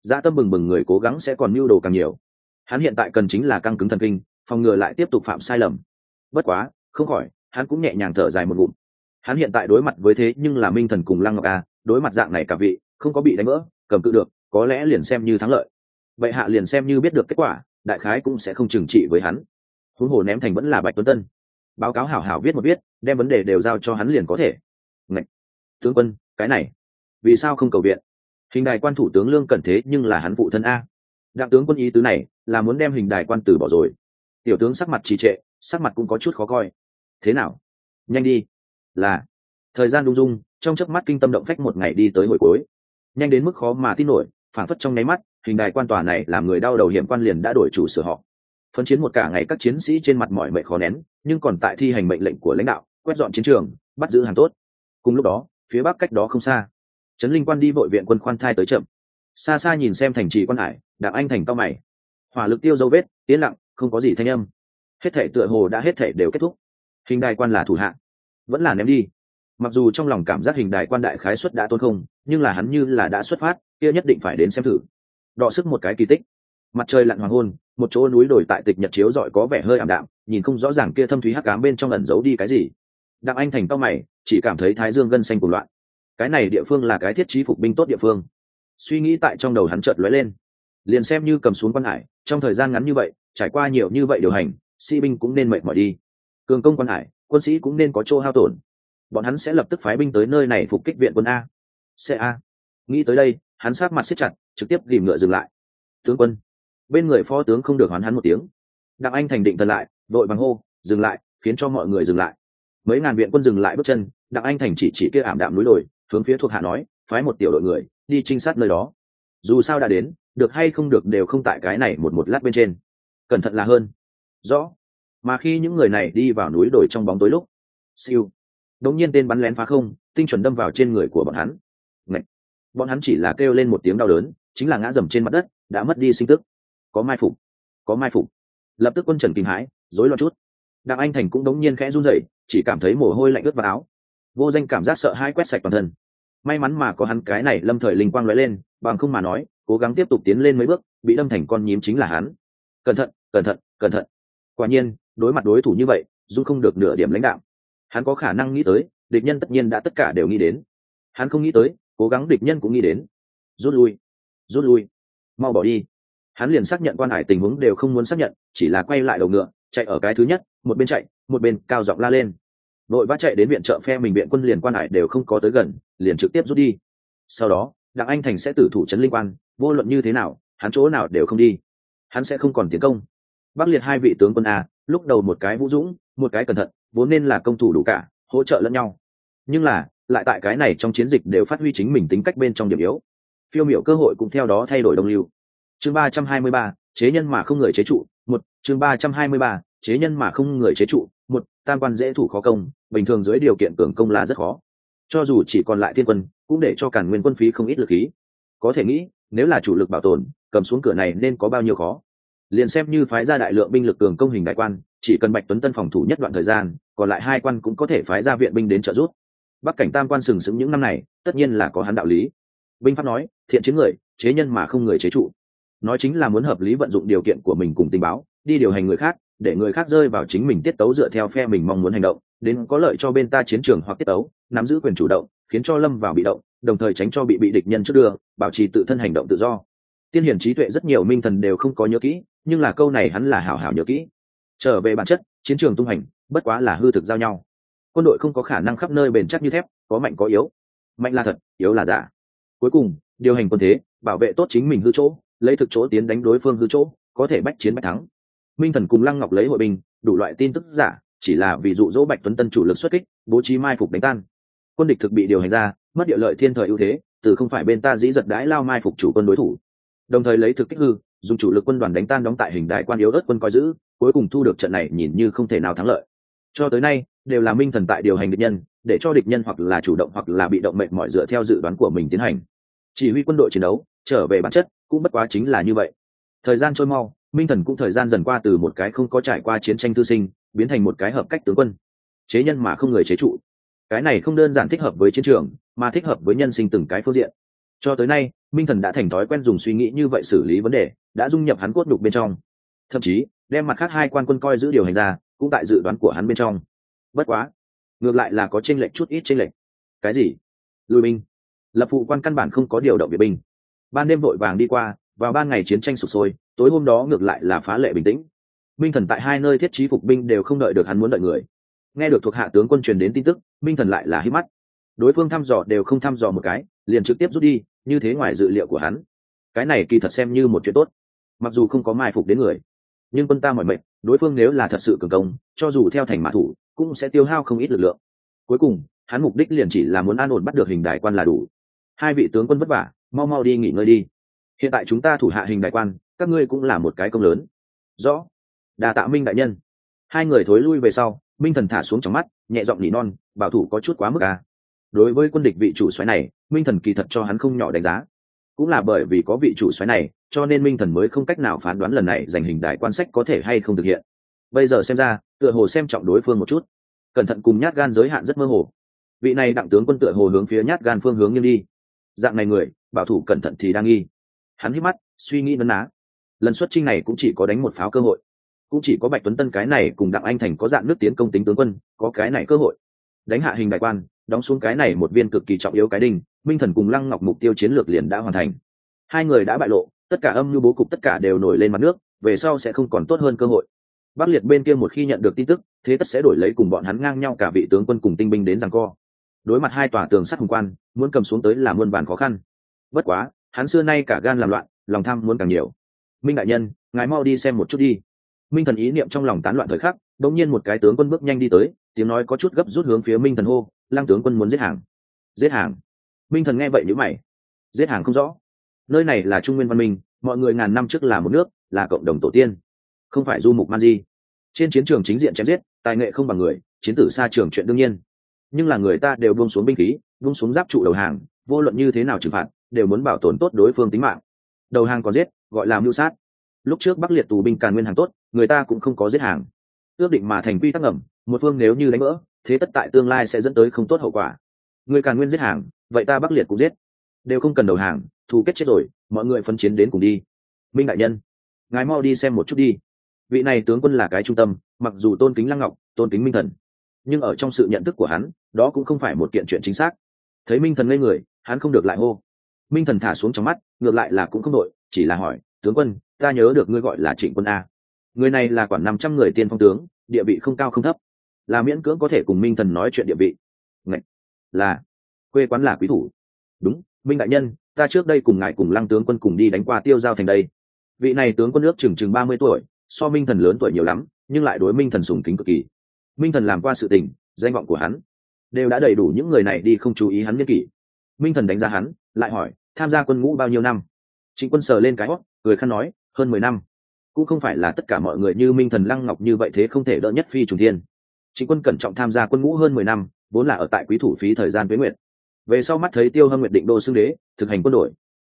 Dã tâm bừng bừng người cố gắng sẽ còn mưu đồ càng nhiều. Hắn hiện tại cần chính là căng cứng thần kinh, phòng ngừa lại tiếp tục phạm sai lầm. Bất quá, không khỏi, hắn cũng nhẹ nhàng thở dài một ngụm. Hắn hiện tại đối mặt với thế nhưng là minh thần cùng lăng ngọc a, đối mặt dạng này cả vị không có bị đánh vỡ, cầm cự được, có lẽ liền xem như thắng lợi. Vậy hạ liền xem như biết được kết quả, đại khái cũng sẽ không trừng trị với hắn. Huống hồ ném thành vẫn là bạch tuấn tân. Báo cáo hảo hảo viết một viết, đem vấn đề đều giao cho hắn liền có thể. Ngạch! tướng quân, cái này, vì sao không cầu viện? Hình đài quan thủ tướng lương cần thế nhưng là hắn phụ thân a. Đặng tướng quân ý tứ này, là muốn đem hình đài quan tử bỏ rồi. Tiểu tướng sắc mặt trì trệ, sắc mặt cũng có chút khó coi. Thế nào? Nhanh đi. Là, thời gian đung dung, trong chớp mắt kinh tâm động phách một ngày đi tới hồi cuối nhanh đến mức khó mà tin nổi phản phất trong nháy mắt, hình đài quan tòa này làm người đau đầu hiểm quan liền đã đổi chủ sửa họ. Phân chiến một cả ngày các chiến sĩ trên mặt mọi mệnh khó nén, nhưng còn tại thi hành mệnh lệnh của lãnh đạo, quét dọn chiến trường, bắt giữ hàng tốt. Cùng lúc đó, phía bắc cách đó không xa, trấn linh quan đi vội viện quân khoan thai tới chậm. Xa xa nhìn xem thành trì quan hải đặng anh thành cao mày. Hỏa lực tiêu dấu vết tiến lặng, không có gì thanh âm. Hết thể tựa hồ đã hết thể đều kết thúc. Hình đài quan là thủ hạ, vẫn là ném đi. Mặc dù trong lòng cảm giác hình đài quan đại khái xuất đã tôn không nhưng là hắn như là đã xuất phát, kia nhất định phải đến xem thử. Đọ sức một cái kỳ tích. Mặt trời lặn hoàng hôn, một chỗ núi đồi tại tịch nhật chiếu rọi có vẻ hơi ảm đạm, nhìn không rõ ràng kia thâm thúy hắc cám bên trong ẩn giấu đi cái gì. Đặng anh thành tao mày, chỉ cảm thấy thái dương gân xanh cùng loạn. Cái này địa phương là cái thiết trí phục binh tốt địa phương. Suy nghĩ tại trong đầu hắn chợt lóe lên. Liền xem như cầm xuống quan hải, trong thời gian ngắn như vậy, trải qua nhiều như vậy điều hành, sĩ binh cũng nên mệt mỏi đi. Cường công quan hải, quân sĩ cũng nên có chỗ hao tổn. Bọn hắn sẽ lập tức phái binh tới nơi này phục kích viện quân a xe a. Nghĩ tới đây, hắn sát mặt siết chặt, trực tiếp ghìm ngựa dừng lại. Tướng quân. Bên người phó tướng không được hoán hắn một tiếng. Đặng anh thành định thần lại, đội bằng hô, dừng lại, khiến cho mọi người dừng lại. Mấy ngàn viện quân dừng lại bước chân, đặng anh thành chỉ chỉ kia ảm đạm núi đồi, hướng phía thuộc hạ nói, phái một tiểu đội người, đi trinh sát nơi đó. Dù sao đã đến, được hay không được đều không tại cái này một một lát bên trên. Cẩn thận là hơn. Rõ. Mà khi những người này đi vào núi đồi trong bóng tối lúc, siêu. Đống nhiên tên bắn lén phá không, tinh chuẩn đâm vào trên người của bọn hắn bọn hắn chỉ là kêu lên một tiếng đau đớn, chính là ngã dầm trên mặt đất, đã mất đi sinh tức. Có mai phục, có mai phục. Lập tức quân trần kinh hãi, rối loạn chút. Đặng anh thành cũng đống nhiên khẽ run rẩy, chỉ cảm thấy mồ hôi lạnh ướt vào áo. Vô danh cảm giác sợ hãi quét sạch toàn thân. May mắn mà có hắn cái này lâm thời linh quang lóe lên, bằng không mà nói, cố gắng tiếp tục tiến lên mấy bước, bị đâm thành con nhím chính là hắn. Cẩn thận cẩn thận cẩn thận. Quả nhiên, đối mặt đối thủ như vậy, dù không được nửa điểm lãnh đạo, hắn có khả năng nghĩ tới, địch nhân tất nhiên đã tất cả đều nghĩ đến. Hắn không nghĩ tới cố gắng địch nhân cũng nghĩ đến. Rút lui rút lui, mau bỏ đi. Hắn liền xác nhận quan hải tình huống đều không muốn xác nhận, chỉ là quay lại đầu ngựa, chạy ở cái thứ nhất, một bên chạy, một bên cao giọng la lên. Đội vã chạy đến viện trợ phe mình viện quân liền quan hải đều không có tới gần, liền trực tiếp rút đi. Sau đó, đặng anh thành sẽ tử thủ trấn linh quan, vô luận như thế nào, hắn chỗ nào đều không đi. Hắn sẽ không còn tiến công. Bắc liệt hai vị tướng quân a, lúc đầu một cái vũ dũng, một cái cẩn thận, vốn nên là công thủ đủ cả, hỗ trợ lẫn nhau. Nhưng là lại tại cái này trong chiến dịch đều phát huy chính mình tính cách bên trong điểm yếu. Phiêu miểu cơ hội cũng theo đó thay đổi đồng lưu. Chương ba trăm hai mươi ba, chế nhân mà không người chế trụ, một, chương ba trăm hai mươi ba, chế nhân mà không người chế trụ, một, tam quan dễ thủ khó công, bình thường dưới điều kiện cường công là rất khó. Cho dù chỉ còn lại thiên quân, cũng để cho cản nguyên quân phí không ít lực khí. Có thể nghĩ, nếu là chủ lực bảo tồn, cầm xuống cửa này nên có bao nhiêu khó. Liền xem như phái ra đại lượng binh lực cường công hình đại quan, chỉ cần bạch tuấn tân phòng thủ nhất đoạn thời gian, còn lại hai quan cũng có thể phái ra viện binh đến trợ giúp bắc cảnh tam quan sừng sững những năm này, tất nhiên là có hắn đạo lý. Binh pháp nói, thiện chiến người, chế nhân mà không người chế trụ. Nói chính là muốn hợp lý vận dụng điều kiện của mình cùng tình báo, đi điều hành người khác, để người khác rơi vào chính mình tiết tấu dựa theo phe mình mong muốn hành động, đến có lợi cho bên ta chiến trường hoặc tiết tấu, nắm giữ quyền chủ động, khiến cho lâm vào bị động, đồng thời tránh cho bị bị địch nhân trước đưa, bảo trì tự thân hành động tự do. Tiên hiển trí tuệ rất nhiều minh thần đều không có nhớ kỹ, nhưng là câu này hắn là hảo hảo nhớ kỹ. Trở về bản chất, chiến trường tung hành, bất quá là hư thực giao nhau quân đội không có khả năng khắp nơi bền chắc như thép có mạnh có yếu. Mạnh là thật yếu là giả. Cuối cùng điều hành quân thế bảo vệ tốt chính mình hư chỗ lấy thực chỗ tiến đánh đối phương hư chỗ có thể bách chiến bách thắng. Minh thần cùng lăng ngọc lấy hội bình, đủ loại tin tức giả chỉ là vì dụ dỗ bạch tuấn tân chủ lực xuất kích bố trí mai phục đánh tan. Quân địch thực bị điều hành ra mất địa lợi thiên thời ưu thế từ không phải bên ta dĩ giật đãi lao mai phục chủ quân đối thủ. Đồng thời lấy thực kích hư dùng chủ lực quân đoàn đánh tan đóng tại hình đại quan yếu ớt quân coi giữ cuối cùng thu được trận này nhìn như không thể nào thắng lợi. Cho tới nay đều là minh thần tại điều hành địch nhân, để cho địch nhân hoặc là chủ động hoặc là bị động mệnh mọi dựa theo dự đoán của mình tiến hành. Chỉ huy quân đội chiến đấu, trở về bản chất, cũng bất quá chính là như vậy. Thời gian trôi mau, minh thần cũng thời gian dần qua từ một cái không có trải qua chiến tranh tư sinh, biến thành một cái hợp cách tướng quân. Chế nhân mà không người chế trụ. Cái này không đơn giản thích hợp với chiến trường, mà thích hợp với nhân sinh từng cái phương diện. Cho tới nay, minh thần đã thành thói quen dùng suy nghĩ như vậy xử lý vấn đề, đã dung nhập hắn cốt đục bên trong. Thậm chí, đem mặt khác hai quan quân coi giữ điều hành ra, cũng tại dự đoán của hắn bên trong bất quá, ngược lại là có tranh lệch chút ít tranh lệch. Cái gì? Lùi binh. Lập phụ quan căn bản không có điều động viện binh. Ban đêm vội vàng đi qua, vào ban ngày chiến tranh sụp sôi, tối hôm đó ngược lại là phá lệ bình tĩnh. Minh thần tại hai nơi thiết trí phục binh đều không đợi được hắn muốn đợi người. Nghe được thuộc hạ tướng quân truyền đến tin tức, minh thần lại là hít mắt. Đối phương thăm dò đều không thăm dò một cái, liền trực tiếp rút đi, như thế ngoài dự liệu của hắn. Cái này kỳ thật xem như một chuyện tốt. Mặc dù không có mai phục đến người, nhưng quân ta mọi mệnh đối phương nếu là thật sự cường công, cho dù theo thành mã thủ cũng sẽ tiêu hao không ít lực lượng. Cuối cùng, hắn mục đích liền chỉ là muốn an ổn bắt được hình đại quan là đủ. Hai vị tướng quân vất vả, mau mau đi nghỉ ngơi đi. Hiện tại chúng ta thủ hạ hình đại quan, các ngươi cũng là một cái công lớn. Rõ. Đà tạ minh đại nhân. Hai người thối lui về sau, minh thần thả xuống trong mắt, nhẹ giọng nỉ non, bảo thủ có chút quá mức à. đối với quân địch vị chủ xoáy này, minh thần kỳ thật cho hắn không nhỏ đánh giá. Cũng là bởi vì có vị chủ xoáy này, cho nên minh thần mới không cách nào phán đoán lần này giành hình đại quan sách có thể hay không thực hiện bây giờ xem ra, tựa hồ xem trọng đối phương một chút. Cẩn thận cùng nhát gan giới hạn rất mơ hồ. Vị này đặng tướng quân tựa hồ hướng phía nhát gan phương hướng nghiêng đi. Dạng này người, bảo thủ cẩn thận thì đang nghi. Hắn hít mắt, suy nghĩ nấn ná. Lần xuất trinh này cũng chỉ có đánh một pháo cơ hội. Cũng chỉ có bạch tuấn tân cái này cùng đặng anh thành có dạng nước tiến công tính tướng quân, có cái này cơ hội. Đánh hạ hình đại quan, đóng xuống cái này một viên cực kỳ trọng yếu cái đinh, minh thần cùng lăng ngọc mục tiêu chiến lược liền đã hoàn thành. Hai người đã bại lộ, tất cả âm như bố cục tất cả đều nổi lên mặt nước, về sau sẽ không còn tốt hơn cơ hội bắc liệt bên kia một khi nhận được tin tức, thế tất sẽ đổi lấy cùng bọn hắn ngang nhau cả vị tướng quân cùng tinh binh đến rằng co. Đối mặt hai tòa tường sắt hùng quan, muốn cầm xuống tới là muôn bản khó khăn. Bất quá, hắn xưa nay cả gan làm loạn, lòng tham muốn càng nhiều. Minh đại nhân, ngài mau đi xem một chút đi. Minh thần ý niệm trong lòng tán loạn thời khắc, đột nhiên một cái tướng quân bước nhanh đi tới, tiếng nói có chút gấp rút hướng phía minh thần hô, lăng tướng quân muốn giết hàng. Giết hàng? Minh thần nghe vậy nhữ mày. Giết hàng không rõ. Nơi này là trung nguyên văn minh, mọi người ngàn năm trước là một nước, là cộng đồng tổ tiên. Không phải du mục man di trên chiến trường chính diện chém giết, tài nghệ không bằng người, chiến tử xa trường chuyện đương nhiên. Nhưng là người ta đều buông xuống binh khí, buông xuống giáp trụ đầu hàng, vô luận như thế nào trừng phạt, đều muốn bảo tồn tốt đối phương tính mạng. Đầu hàng còn giết, gọi là mưu sát. Lúc trước bắc liệt tù binh càn nguyên hàng tốt, người ta cũng không có giết hàng. Ước định mà thành quy tắc ngầm, một phương nếu như đánh vỡ, thế tất tại tương lai sẽ dẫn tới không tốt hậu quả. Người càn nguyên giết hàng, vậy ta bắc liệt cũng giết. Đều không cần đầu hàng, thù kết chết rồi, mọi người phân chiến đến cùng đi. Minh đại nhân, ngài mau đi xem một chút đi vị này tướng quân là cái trung tâm, mặc dù tôn kính lăng ngọc, tôn kính minh thần, nhưng ở trong sự nhận thức của hắn, đó cũng không phải một kiện chuyện chính xác. Thấy minh thần ngây người, hắn không được lại hô. Minh thần thả xuống trong mắt, ngược lại là cũng không đội, chỉ là hỏi, tướng quân, ta nhớ được ngươi gọi là trịnh quân a. Người này là quản năm trăm người tiên phong tướng, địa vị không cao không thấp. Là miễn cưỡng có thể cùng minh thần nói chuyện địa vị. Ngậy! là, quê quán là quý thủ. Đúng, minh đại nhân, ta trước đây cùng ngài cùng lăng tướng quân cùng đi đánh qua tiêu giao thành đây. Vị này tướng quân nước chừng chừng ba mươi tuổi so minh thần lớn tuổi nhiều lắm, nhưng lại đối minh thần sùng kính cực kỳ. Minh thần làm qua sự tình, danh vọng của hắn đều đã đầy đủ những người này đi không chú ý hắn nghiên kỷ. Minh thần đánh giá hắn, lại hỏi, tham gia quân ngũ bao nhiêu năm? Trịnh quân sờ lên cái hót người khăn nói, hơn mười năm. Cũng không phải là tất cả mọi người như minh thần lăng ngọc như vậy thế không thể đỡ nhất phi trùng thiên. Trịnh quân cẩn trọng tham gia quân ngũ hơn mười năm, vốn là ở tại quý thủ phí thời gian tuế nguyện về sau mắt thấy tiêu hâm nguyện định đô xưng đế, thực hành quân đội.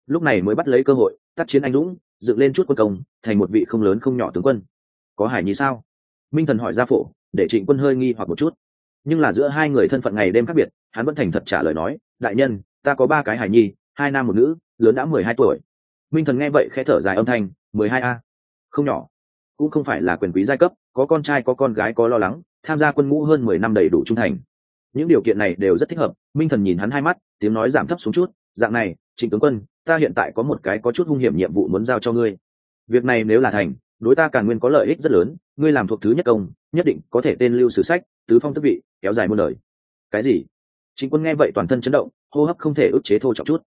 Lúc này mới bắt lấy cơ hội, tác chiến anh dũng dựng lên chút quân công, thành một vị không lớn không nhỏ tướng quân. Có hải nhi sao? Minh thần hỏi gia phổ, để trịnh quân hơi nghi hoặc một chút. Nhưng là giữa hai người thân phận ngày đêm khác biệt, hắn vẫn thành thật trả lời nói, đại nhân, ta có ba cái hải nhi, hai nam một nữ, lớn đã mười hai tuổi. Minh thần nghe vậy khẽ thở dài âm thanh, mười hai a, không nhỏ. Cũng không phải là quyền quý giai cấp, có con trai có con gái có lo lắng, tham gia quân ngũ hơn mười năm đầy đủ trung thành. Những điều kiện này đều rất thích hợp, minh thần nhìn hắn hai mắt, tiếng nói giảm thấp xuống chút, dạng này, trịnh tướng quân ta hiện tại có một cái có chút hung hiểm nhiệm vụ muốn giao cho ngươi. Việc này nếu là thành, đối ta càng nguyên có lợi ích rất lớn, ngươi làm thuộc thứ nhất công, nhất định có thể tên lưu sử sách, tứ phong tức vị, kéo dài muôn đời. Cái gì? Chính quân nghe vậy toàn thân chấn động, hô hấp không thể ức chế thô trọng chút.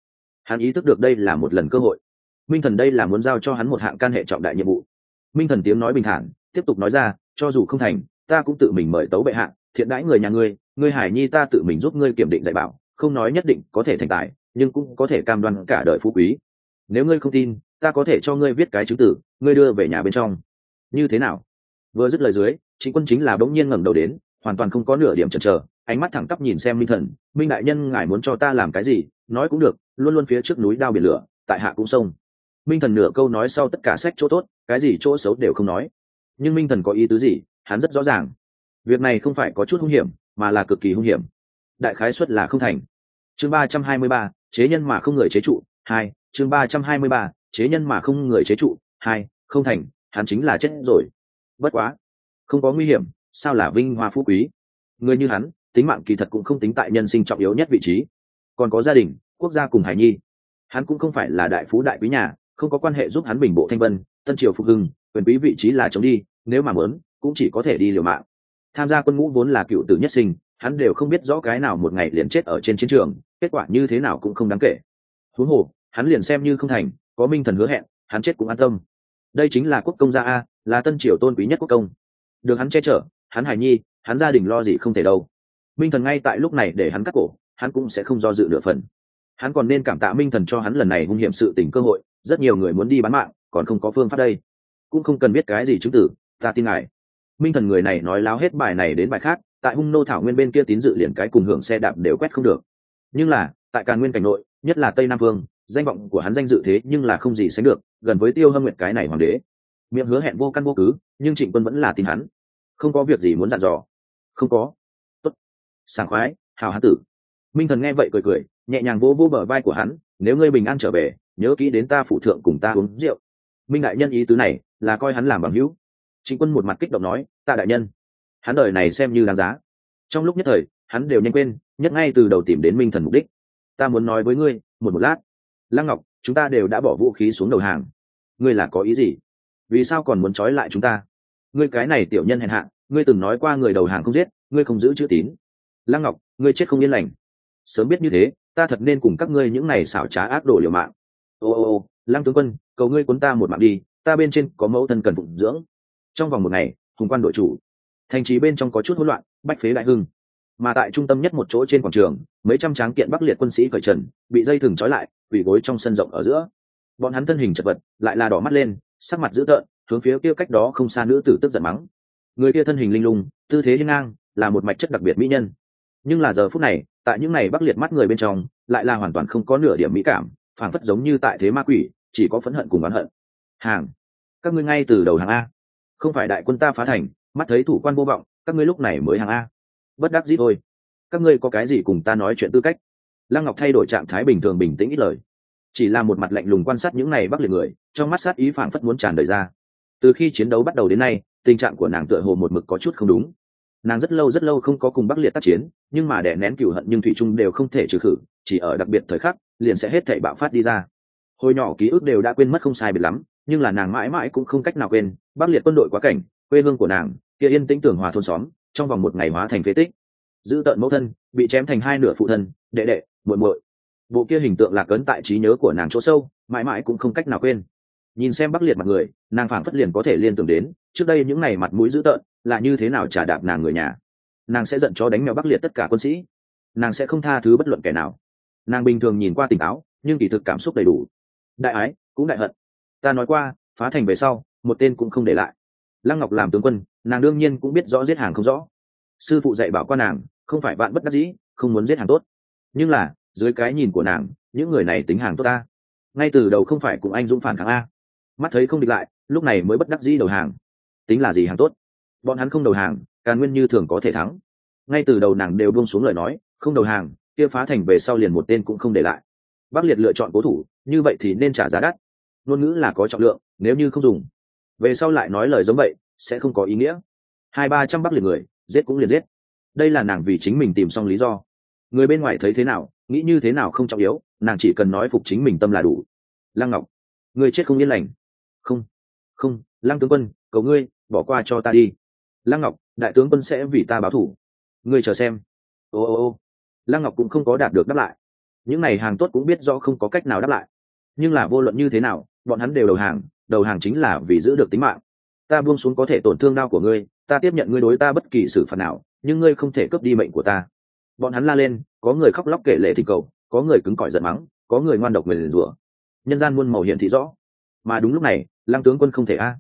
Hắn ý thức được đây là một lần cơ hội. Minh thần đây là muốn giao cho hắn một hạng can hệ trọng đại nhiệm vụ. Minh thần tiếng nói bình thản, tiếp tục nói ra, cho dù không thành, ta cũng tự mình mời tấu bệ hạ, thiện đãi người nhà ngươi ngươi hải nhi ta tự mình giúp ngươi kiểm định dạy bảo, không nói nhất định có thể thành tài nhưng cũng có thể cam đoan cả đời phú quý. Nếu ngươi không tin, ta có thể cho ngươi viết cái chứng tử, ngươi đưa về nhà bên trong. Như thế nào? Vừa dứt lời dưới, chính quân chính là bỗng nhiên ngẩng đầu đến, hoàn toàn không có nửa điểm chần chờ, ánh mắt thẳng tắp nhìn xem minh thần. Minh đại nhân, ngài muốn cho ta làm cái gì? Nói cũng được, luôn luôn phía trước núi đao biển lửa, tại hạ cũng sông. Minh thần nửa câu nói sau tất cả sách chỗ tốt, cái gì chỗ xấu đều không nói. Nhưng minh thần có ý tứ gì? Hắn rất rõ ràng. Việc này không phải có chút hung hiểm, mà là cực kỳ hung hiểm. Đại khái xuất là không thành. Chương ba trăm hai mươi ba chế nhân mà không người chế trụ, hai, chương ba trăm hai mươi ba, chế nhân mà không người chế trụ, hai, không thành, hắn chính là chết rồi. Bất quá, không có nguy hiểm, sao là vinh hoa phú quý? Người như hắn, tính mạng kỳ thật cũng không tính tại nhân sinh trọng yếu nhất vị trí. Còn có gia đình, quốc gia cùng hải nhi. Hắn cũng không phải là đại phú đại quý nhà, không có quan hệ giúp hắn bình bộ thanh vân, tân triều phục hưng, quyền quý vị trí là chống đi, nếu mà muốn, cũng chỉ có thể đi liều mạng. Tham gia quân ngũ vốn là cựu tử nhất sinh hắn đều không biết rõ cái nào một ngày liền chết ở trên chiến trường, kết quả như thế nào cũng không đáng kể. Huống hồ, hắn liền xem như không thành, có minh thần hứa hẹn, hắn chết cũng an tâm. Đây chính là quốc công gia a, là tân triều tôn quý nhất quốc công. Được hắn che chở, hắn hài nhi, hắn gia đình lo gì không thể đâu. Minh thần ngay tại lúc này để hắn cắt cổ, hắn cũng sẽ không do dự nửa phần. Hắn còn nên cảm tạ minh thần cho hắn lần này hung hiểm sự tình cơ hội, rất nhiều người muốn đi bán mạng, còn không có phương pháp đây. Cũng không cần biết cái gì chứng tử, ta tin ngài. Minh thần người này nói láo hết bài này đến bài khác tại hung nô thảo nguyên bên kia tín dự liền cái cùng hưởng xe đạp đều quét không được. Nhưng là, tại càn nguyên cảnh nội, nhất là tây nam vương, danh vọng của hắn danh dự thế nhưng là không gì sánh được, gần với tiêu hâm nguyệt cái này hoàng đế. Miệng hứa hẹn vô căn vô cứ, nhưng trịnh quân vẫn là tin hắn. Không có việc gì muốn dặn dò. Không có. Tốt. Sảng khoái, hào hán tử. Minh thần nghe vậy cười cười, nhẹ nhàng vô vô bờ vai của hắn, nếu ngươi bình an trở về, nhớ kỹ đến ta phụ thượng cùng ta uống rượu. Minh đại nhân ý tứ này là coi hắn làm bằng hữu. Trịnh quân một mặt kích động nói, ta đại nhân hắn đời này xem như đáng giá. Trong lúc nhất thời, hắn đều nhanh quên, nhất ngay từ đầu tìm đến minh thần mục đích. Ta muốn nói với ngươi, một một lát. Lăng ngọc, chúng ta đều đã bỏ vũ khí xuống đầu hàng. Ngươi là có ý gì? Vì sao còn muốn trói lại chúng ta? Ngươi cái này tiểu nhân hèn hạ, ngươi từng nói qua người đầu hàng không giết, ngươi không giữ chữ tín. Lăng ngọc, ngươi chết không yên lành. Sớm biết như thế, ta thật nên cùng các ngươi những này xảo trá ác đổ liều mạng. Ô ô ô, lăng tướng quân, cầu ngươi cuốn ta một mạng đi, ta bên trên có mẫu thân cần phụng dưỡng. Trong vòng một ngày, hùng quan đội chủ thành trì bên trong có chút hỗn loạn, bách phế đại hưng. Mà tại trung tâm nhất một chỗ trên quảng trường, mấy trăm tráng kiện bắc liệt quân sĩ cởi trần, bị dây thừng trói lại, quỳ gối trong sân rộng ở giữa. Bọn hắn thân hình chật vật, lại là đỏ mắt lên, sắc mặt dữ tợn, hướng phía kia cách đó không xa nữ tử tức giận mắng. Người kia thân hình linh lung, tư thế hiên ngang, là một mạch chất đặc biệt mỹ nhân. Nhưng là giờ phút này, tại những này bắc liệt mắt người bên trong, lại là hoàn toàn không có nửa điểm mỹ cảm, phảng phất giống như tại thế ma quỷ, chỉ có phẫn hận cùng oán hận. Hàng, các ngươi ngay từ đầu hàng a. Không phải đại quân ta phá thành mắt thấy thủ quan vô vọng, các ngươi lúc này mới hàng a. Bất đắc dĩ thôi. Các ngươi có cái gì cùng ta nói chuyện tư cách? Lăng ngọc thay đổi trạng thái bình thường bình tĩnh ít lời. Chỉ là một mặt lạnh lùng quan sát những này bắc liệt người, trong mắt sát ý phảng phất muốn tràn đời ra. Từ khi chiến đấu bắt đầu đến nay, tình trạng của nàng tựa hồ một mực có chút không đúng. Nàng rất lâu rất lâu không có cùng bắc liệt tác chiến, nhưng mà đè nén cựu hận nhưng thủy trung đều không thể trừ khử, chỉ ở đặc biệt thời khắc, liền sẽ hết thảy bạo phát đi ra. Hồi nhỏ ký ức đều đã quên mất không sai biệt lắm, nhưng là nàng mãi mãi cũng không cách nào quên, bắc liệt quân đội quá cảnh quê hương của nàng, kia yên tĩnh tưởng hòa thôn xóm, trong vòng một ngày hóa thành phế tích. Giữ tợn mẫu thân, bị chém thành hai nửa phụ thân, đệ đệ, muội muội. Bộ kia hình tượng lạc ấn tại trí nhớ của nàng chỗ sâu, mãi mãi cũng không cách nào quên. Nhìn xem bắc liệt mặt người, nàng phảng phất liền có thể liên tưởng đến, trước đây những ngày mặt mũi dữ tợn, là như thế nào trả đạp nàng người nhà. Nàng sẽ giận cho đánh mèo bắc liệt tất cả quân sĩ. Nàng sẽ không tha thứ bất luận kẻ nào. Nàng bình thường nhìn qua tỉnh táo, nhưng kỳ thực cảm xúc đầy đủ. Đại ái, cũng đại hận. Ta nói qua, phá thành về sau, một tên cũng không để lại lăng ngọc làm tướng quân, nàng đương nhiên cũng biết rõ giết hàng không rõ. Sư phụ dạy bảo qua nàng, không phải bạn bất đắc dĩ, không muốn giết hàng tốt. Nhưng là, dưới cái nhìn của nàng, những người này tính hàng tốt ta. Ngay từ đầu không phải cùng anh dũng phản kháng a. Mắt thấy không địch lại, lúc này mới bất đắc dĩ đầu hàng. Tính là gì hàng tốt? Bọn hắn không đầu hàng, càn nguyên như thường có thể thắng. Ngay từ đầu nàng đều buông xuống lời nói, không đầu hàng, kia phá thành về sau liền một tên cũng không để lại. Bắc liệt lựa chọn cố thủ, như vậy thì nên trả giá đắt. Ngôn ngữ là có trọng lượng, nếu như không dùng về sau lại nói lời giống vậy, sẽ không có ý nghĩa. Hai ba trăm bắc liền người, giết cũng liền giết. Đây là nàng vì chính mình tìm xong lý do. Người bên ngoài thấy thế nào, nghĩ như thế nào không trọng yếu, nàng chỉ cần nói phục chính mình tâm là đủ. Lăng ngọc người chết không yên lành. Không không, lăng tướng quân, cầu ngươi, bỏ qua cho ta đi. Lăng ngọc, đại tướng quân sẽ vì ta báo thủ. Ngươi chờ xem. Ô ô ô. Lăng ngọc cũng không có đạt được đáp lại. Những n à y hàng tốt cũng biết do không có cách nào đáp lại. Nhưng là vô luận như thế nào bọn hắn đều đầu hàng đầu hàng chính là vì giữ được tính mạng. Ta buông xuống có thể tổn thương đau của ngươi, ta tiếp nhận ngươi đối ta bất kỳ xử phạt nào, nhưng ngươi không thể cướp đi mệnh của ta. Bọn hắn la lên, có người khóc lóc kể lệ thỉnh cầu, có người cứng cỏi giận mắng, có người ngoan độc người liền rủa. Nhân gian muôn màu hiện thị rõ. Mà đúng lúc này, lăng tướng quân không thể a. À.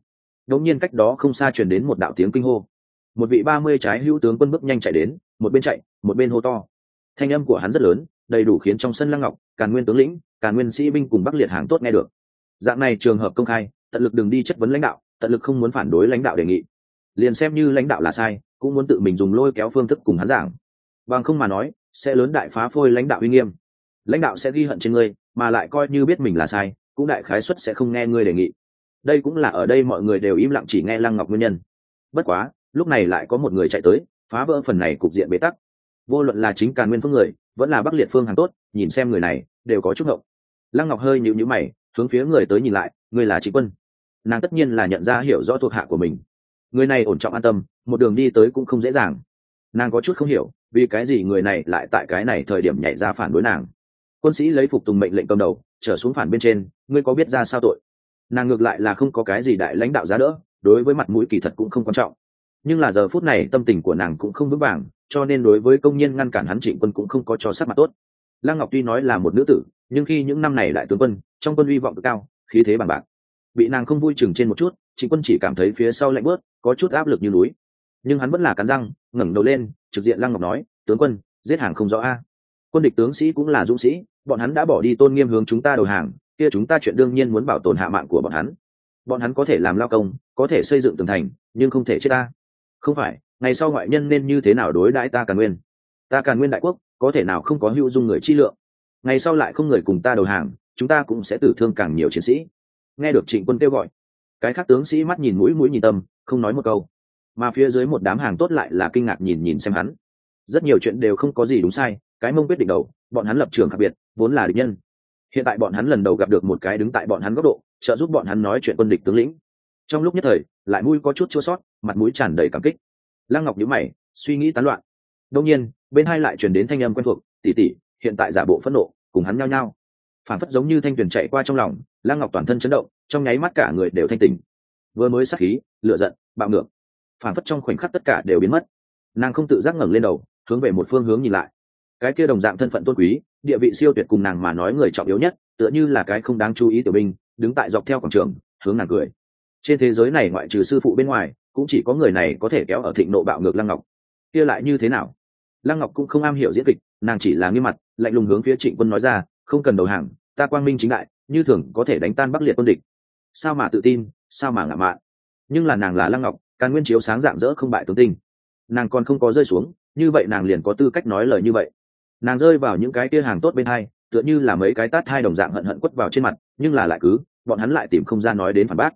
đống nhiên cách đó không xa truyền đến một đạo tiếng kinh hô. Một vị ba mươi trái hữu tướng quân bước nhanh chạy đến, một bên chạy, một bên hô to. Thanh âm của hắn rất lớn, đầy đủ khiến trong sân lăng ngọc, càn nguyên tướng lĩnh, càn nguyên sĩ binh cùng bắc liệt hàng tốt nghe được dạng này trường hợp công khai, tận lực đừng đi chất vấn lãnh đạo, tận lực không muốn phản đối lãnh đạo đề nghị. Liền xem như lãnh đạo là sai, cũng muốn tự mình dùng lôi kéo phương thức cùng hắn giảng. Bằng không mà nói, sẽ lớn đại phá phôi lãnh đạo uy nghiêm. Lãnh đạo sẽ ghi hận trên ngươi, mà lại coi như biết mình là sai, cũng đại khái suất sẽ không nghe ngươi đề nghị. Đây cũng là ở đây mọi người đều im lặng chỉ nghe lăng ngọc nguyên nhân. Bất quá, lúc này lại có một người chạy tới, phá vỡ phần này cục diện bế tắc. Vô luận là chính càn nguyên phương người, vẫn là bắc liệt phương hàng tốt, nhìn xem người này, đều có chút ngộng. Lăng ngọc hơi nhịu nhữ mày hướng phía người tới nhìn lại người là trịnh quân. Nàng tất nhiên là nhận ra, hiểu rõ thuộc hạ của mình. Người này ổn trọng an tâm, một đường đi tới cũng không dễ dàng. Nàng có chút không hiểu, vì cái gì người này lại tại cái này thời điểm nhảy ra phản đối nàng. Quân sĩ lấy phục tùng mệnh lệnh cầm đầu, trở xuống phản bên trên, ngươi có biết ra sao tội? Nàng ngược lại là không có cái gì đại lãnh đạo giá đỡ, đối với mặt mũi kỳ thật cũng không quan trọng. Nhưng là giờ phút này tâm tình của nàng cũng không vững vàng, cho nên đối với công nhân ngăn cản hắn trịnh quân cũng không có cho sắc mặt tốt lăng ngọc tuy nói là một nữ tử, nhưng khi những năm này lại tướng quân, trong quân uy vọng cực cao, khí thế bằng bạc. Bị nàng không vui chừng trên một chút, trịnh quân chỉ cảm thấy phía sau lạnh bớt, có chút áp lực như núi. Nhưng hắn vẫn là cắn răng, ngẩng đầu lên, trực diện lăng ngọc nói, tướng quân, giết hàng không rõ a. Quân địch tướng sĩ cũng là dũng sĩ, bọn hắn đã bỏ đi tôn nghiêm hướng chúng ta đầu hàng, kia chúng ta chuyện đương nhiên muốn bảo tồn hạ mạng của bọn hắn. Bọn hắn có thể làm lao công, có thể xây dựng tường thành, nhưng không thể chết ta. Không phải, ngày sau ngoại nhân nên như thế nào đối đãi ta càn nguyên? Ta càn nguyên đại quốc có thể nào không có hữu dung người chi lượng? Ngày sau lại không người cùng ta đầu hàng, chúng ta cũng sẽ tử thương càng nhiều chiến sĩ. Nghe được trịnh quân kêu gọi, cái khác tướng sĩ mắt nhìn mũi mũi nhìn tâm, không nói một câu. Mà phía dưới một đám hàng tốt lại là kinh ngạc nhìn nhìn xem hắn. Rất nhiều chuyện đều không có gì đúng sai, cái mông quyết định đầu, bọn hắn lập trường khác biệt, vốn là địch nhân. Hiện tại bọn hắn lần đầu gặp được một cái đứng tại bọn hắn góc độ, trợ giúp bọn hắn nói chuyện quân địch tướng lĩnh. Trong lúc nhất thời, lại mũi có chút chua sót, mặt mũi tràn đầy cảm kích. Lăng ngọc nhíu mày, suy nghĩ tán loạn. Đông nhiên bên hai lại truyền đến thanh âm quen thuộc tỉ tỉ hiện tại giả bộ phẫn nộ, cùng hắn nhao nhao. Phản phất giống như thanh tuyển chạy qua trong lòng lan ngọc toàn thân chấn động, trong nháy mắt cả người đều thanh tình vừa mới sắc khí lựa giận, bạo ngược. Phản phất trong khoảnh khắc tất cả đều biến mất. Nàng không tự giác ngẩng lên đầu, hướng về một phương hướng nhìn lại. Cái kia đồng dạng thân phận tôn quý, địa vị siêu tuyệt cùng nàng mà nói người trọng yếu nhất, tựa như là cái không đáng chú ý tiểu binh, đứng tại dọc theo quảng trường, hướng nàng cười. Trên thế giới này ngoại trừ sư phụ bên ngoài, cũng chỉ có người này có thể kéo ở thịnh nộ bạo ngược lăng ngọc. Kia lại như thế nào? Lăng ngọc cũng không am hiểu diễn kịch, nàng chỉ là nghiêm mặt, lạnh lùng hướng phía trịnh quân nói ra, không cần đầu hàng, ta quang minh chính đại, như thường có thể đánh tan bắc liệt quân địch. Sao mà tự tin, sao mà ngạo mạn? Nhưng là nàng là lăng ngọc, càn nguyên chiếu sáng dạng dỡ không bại tướng tinh. Nàng còn không có rơi xuống, như vậy nàng liền có tư cách nói lời như vậy. Nàng rơi vào những cái kia hàng tốt bên hai, tựa như là mấy cái tát hai đồng dạng hận hận quất vào trên mặt, nhưng là lại cứ, bọn hắn lại tìm không ra nói đến phản bác.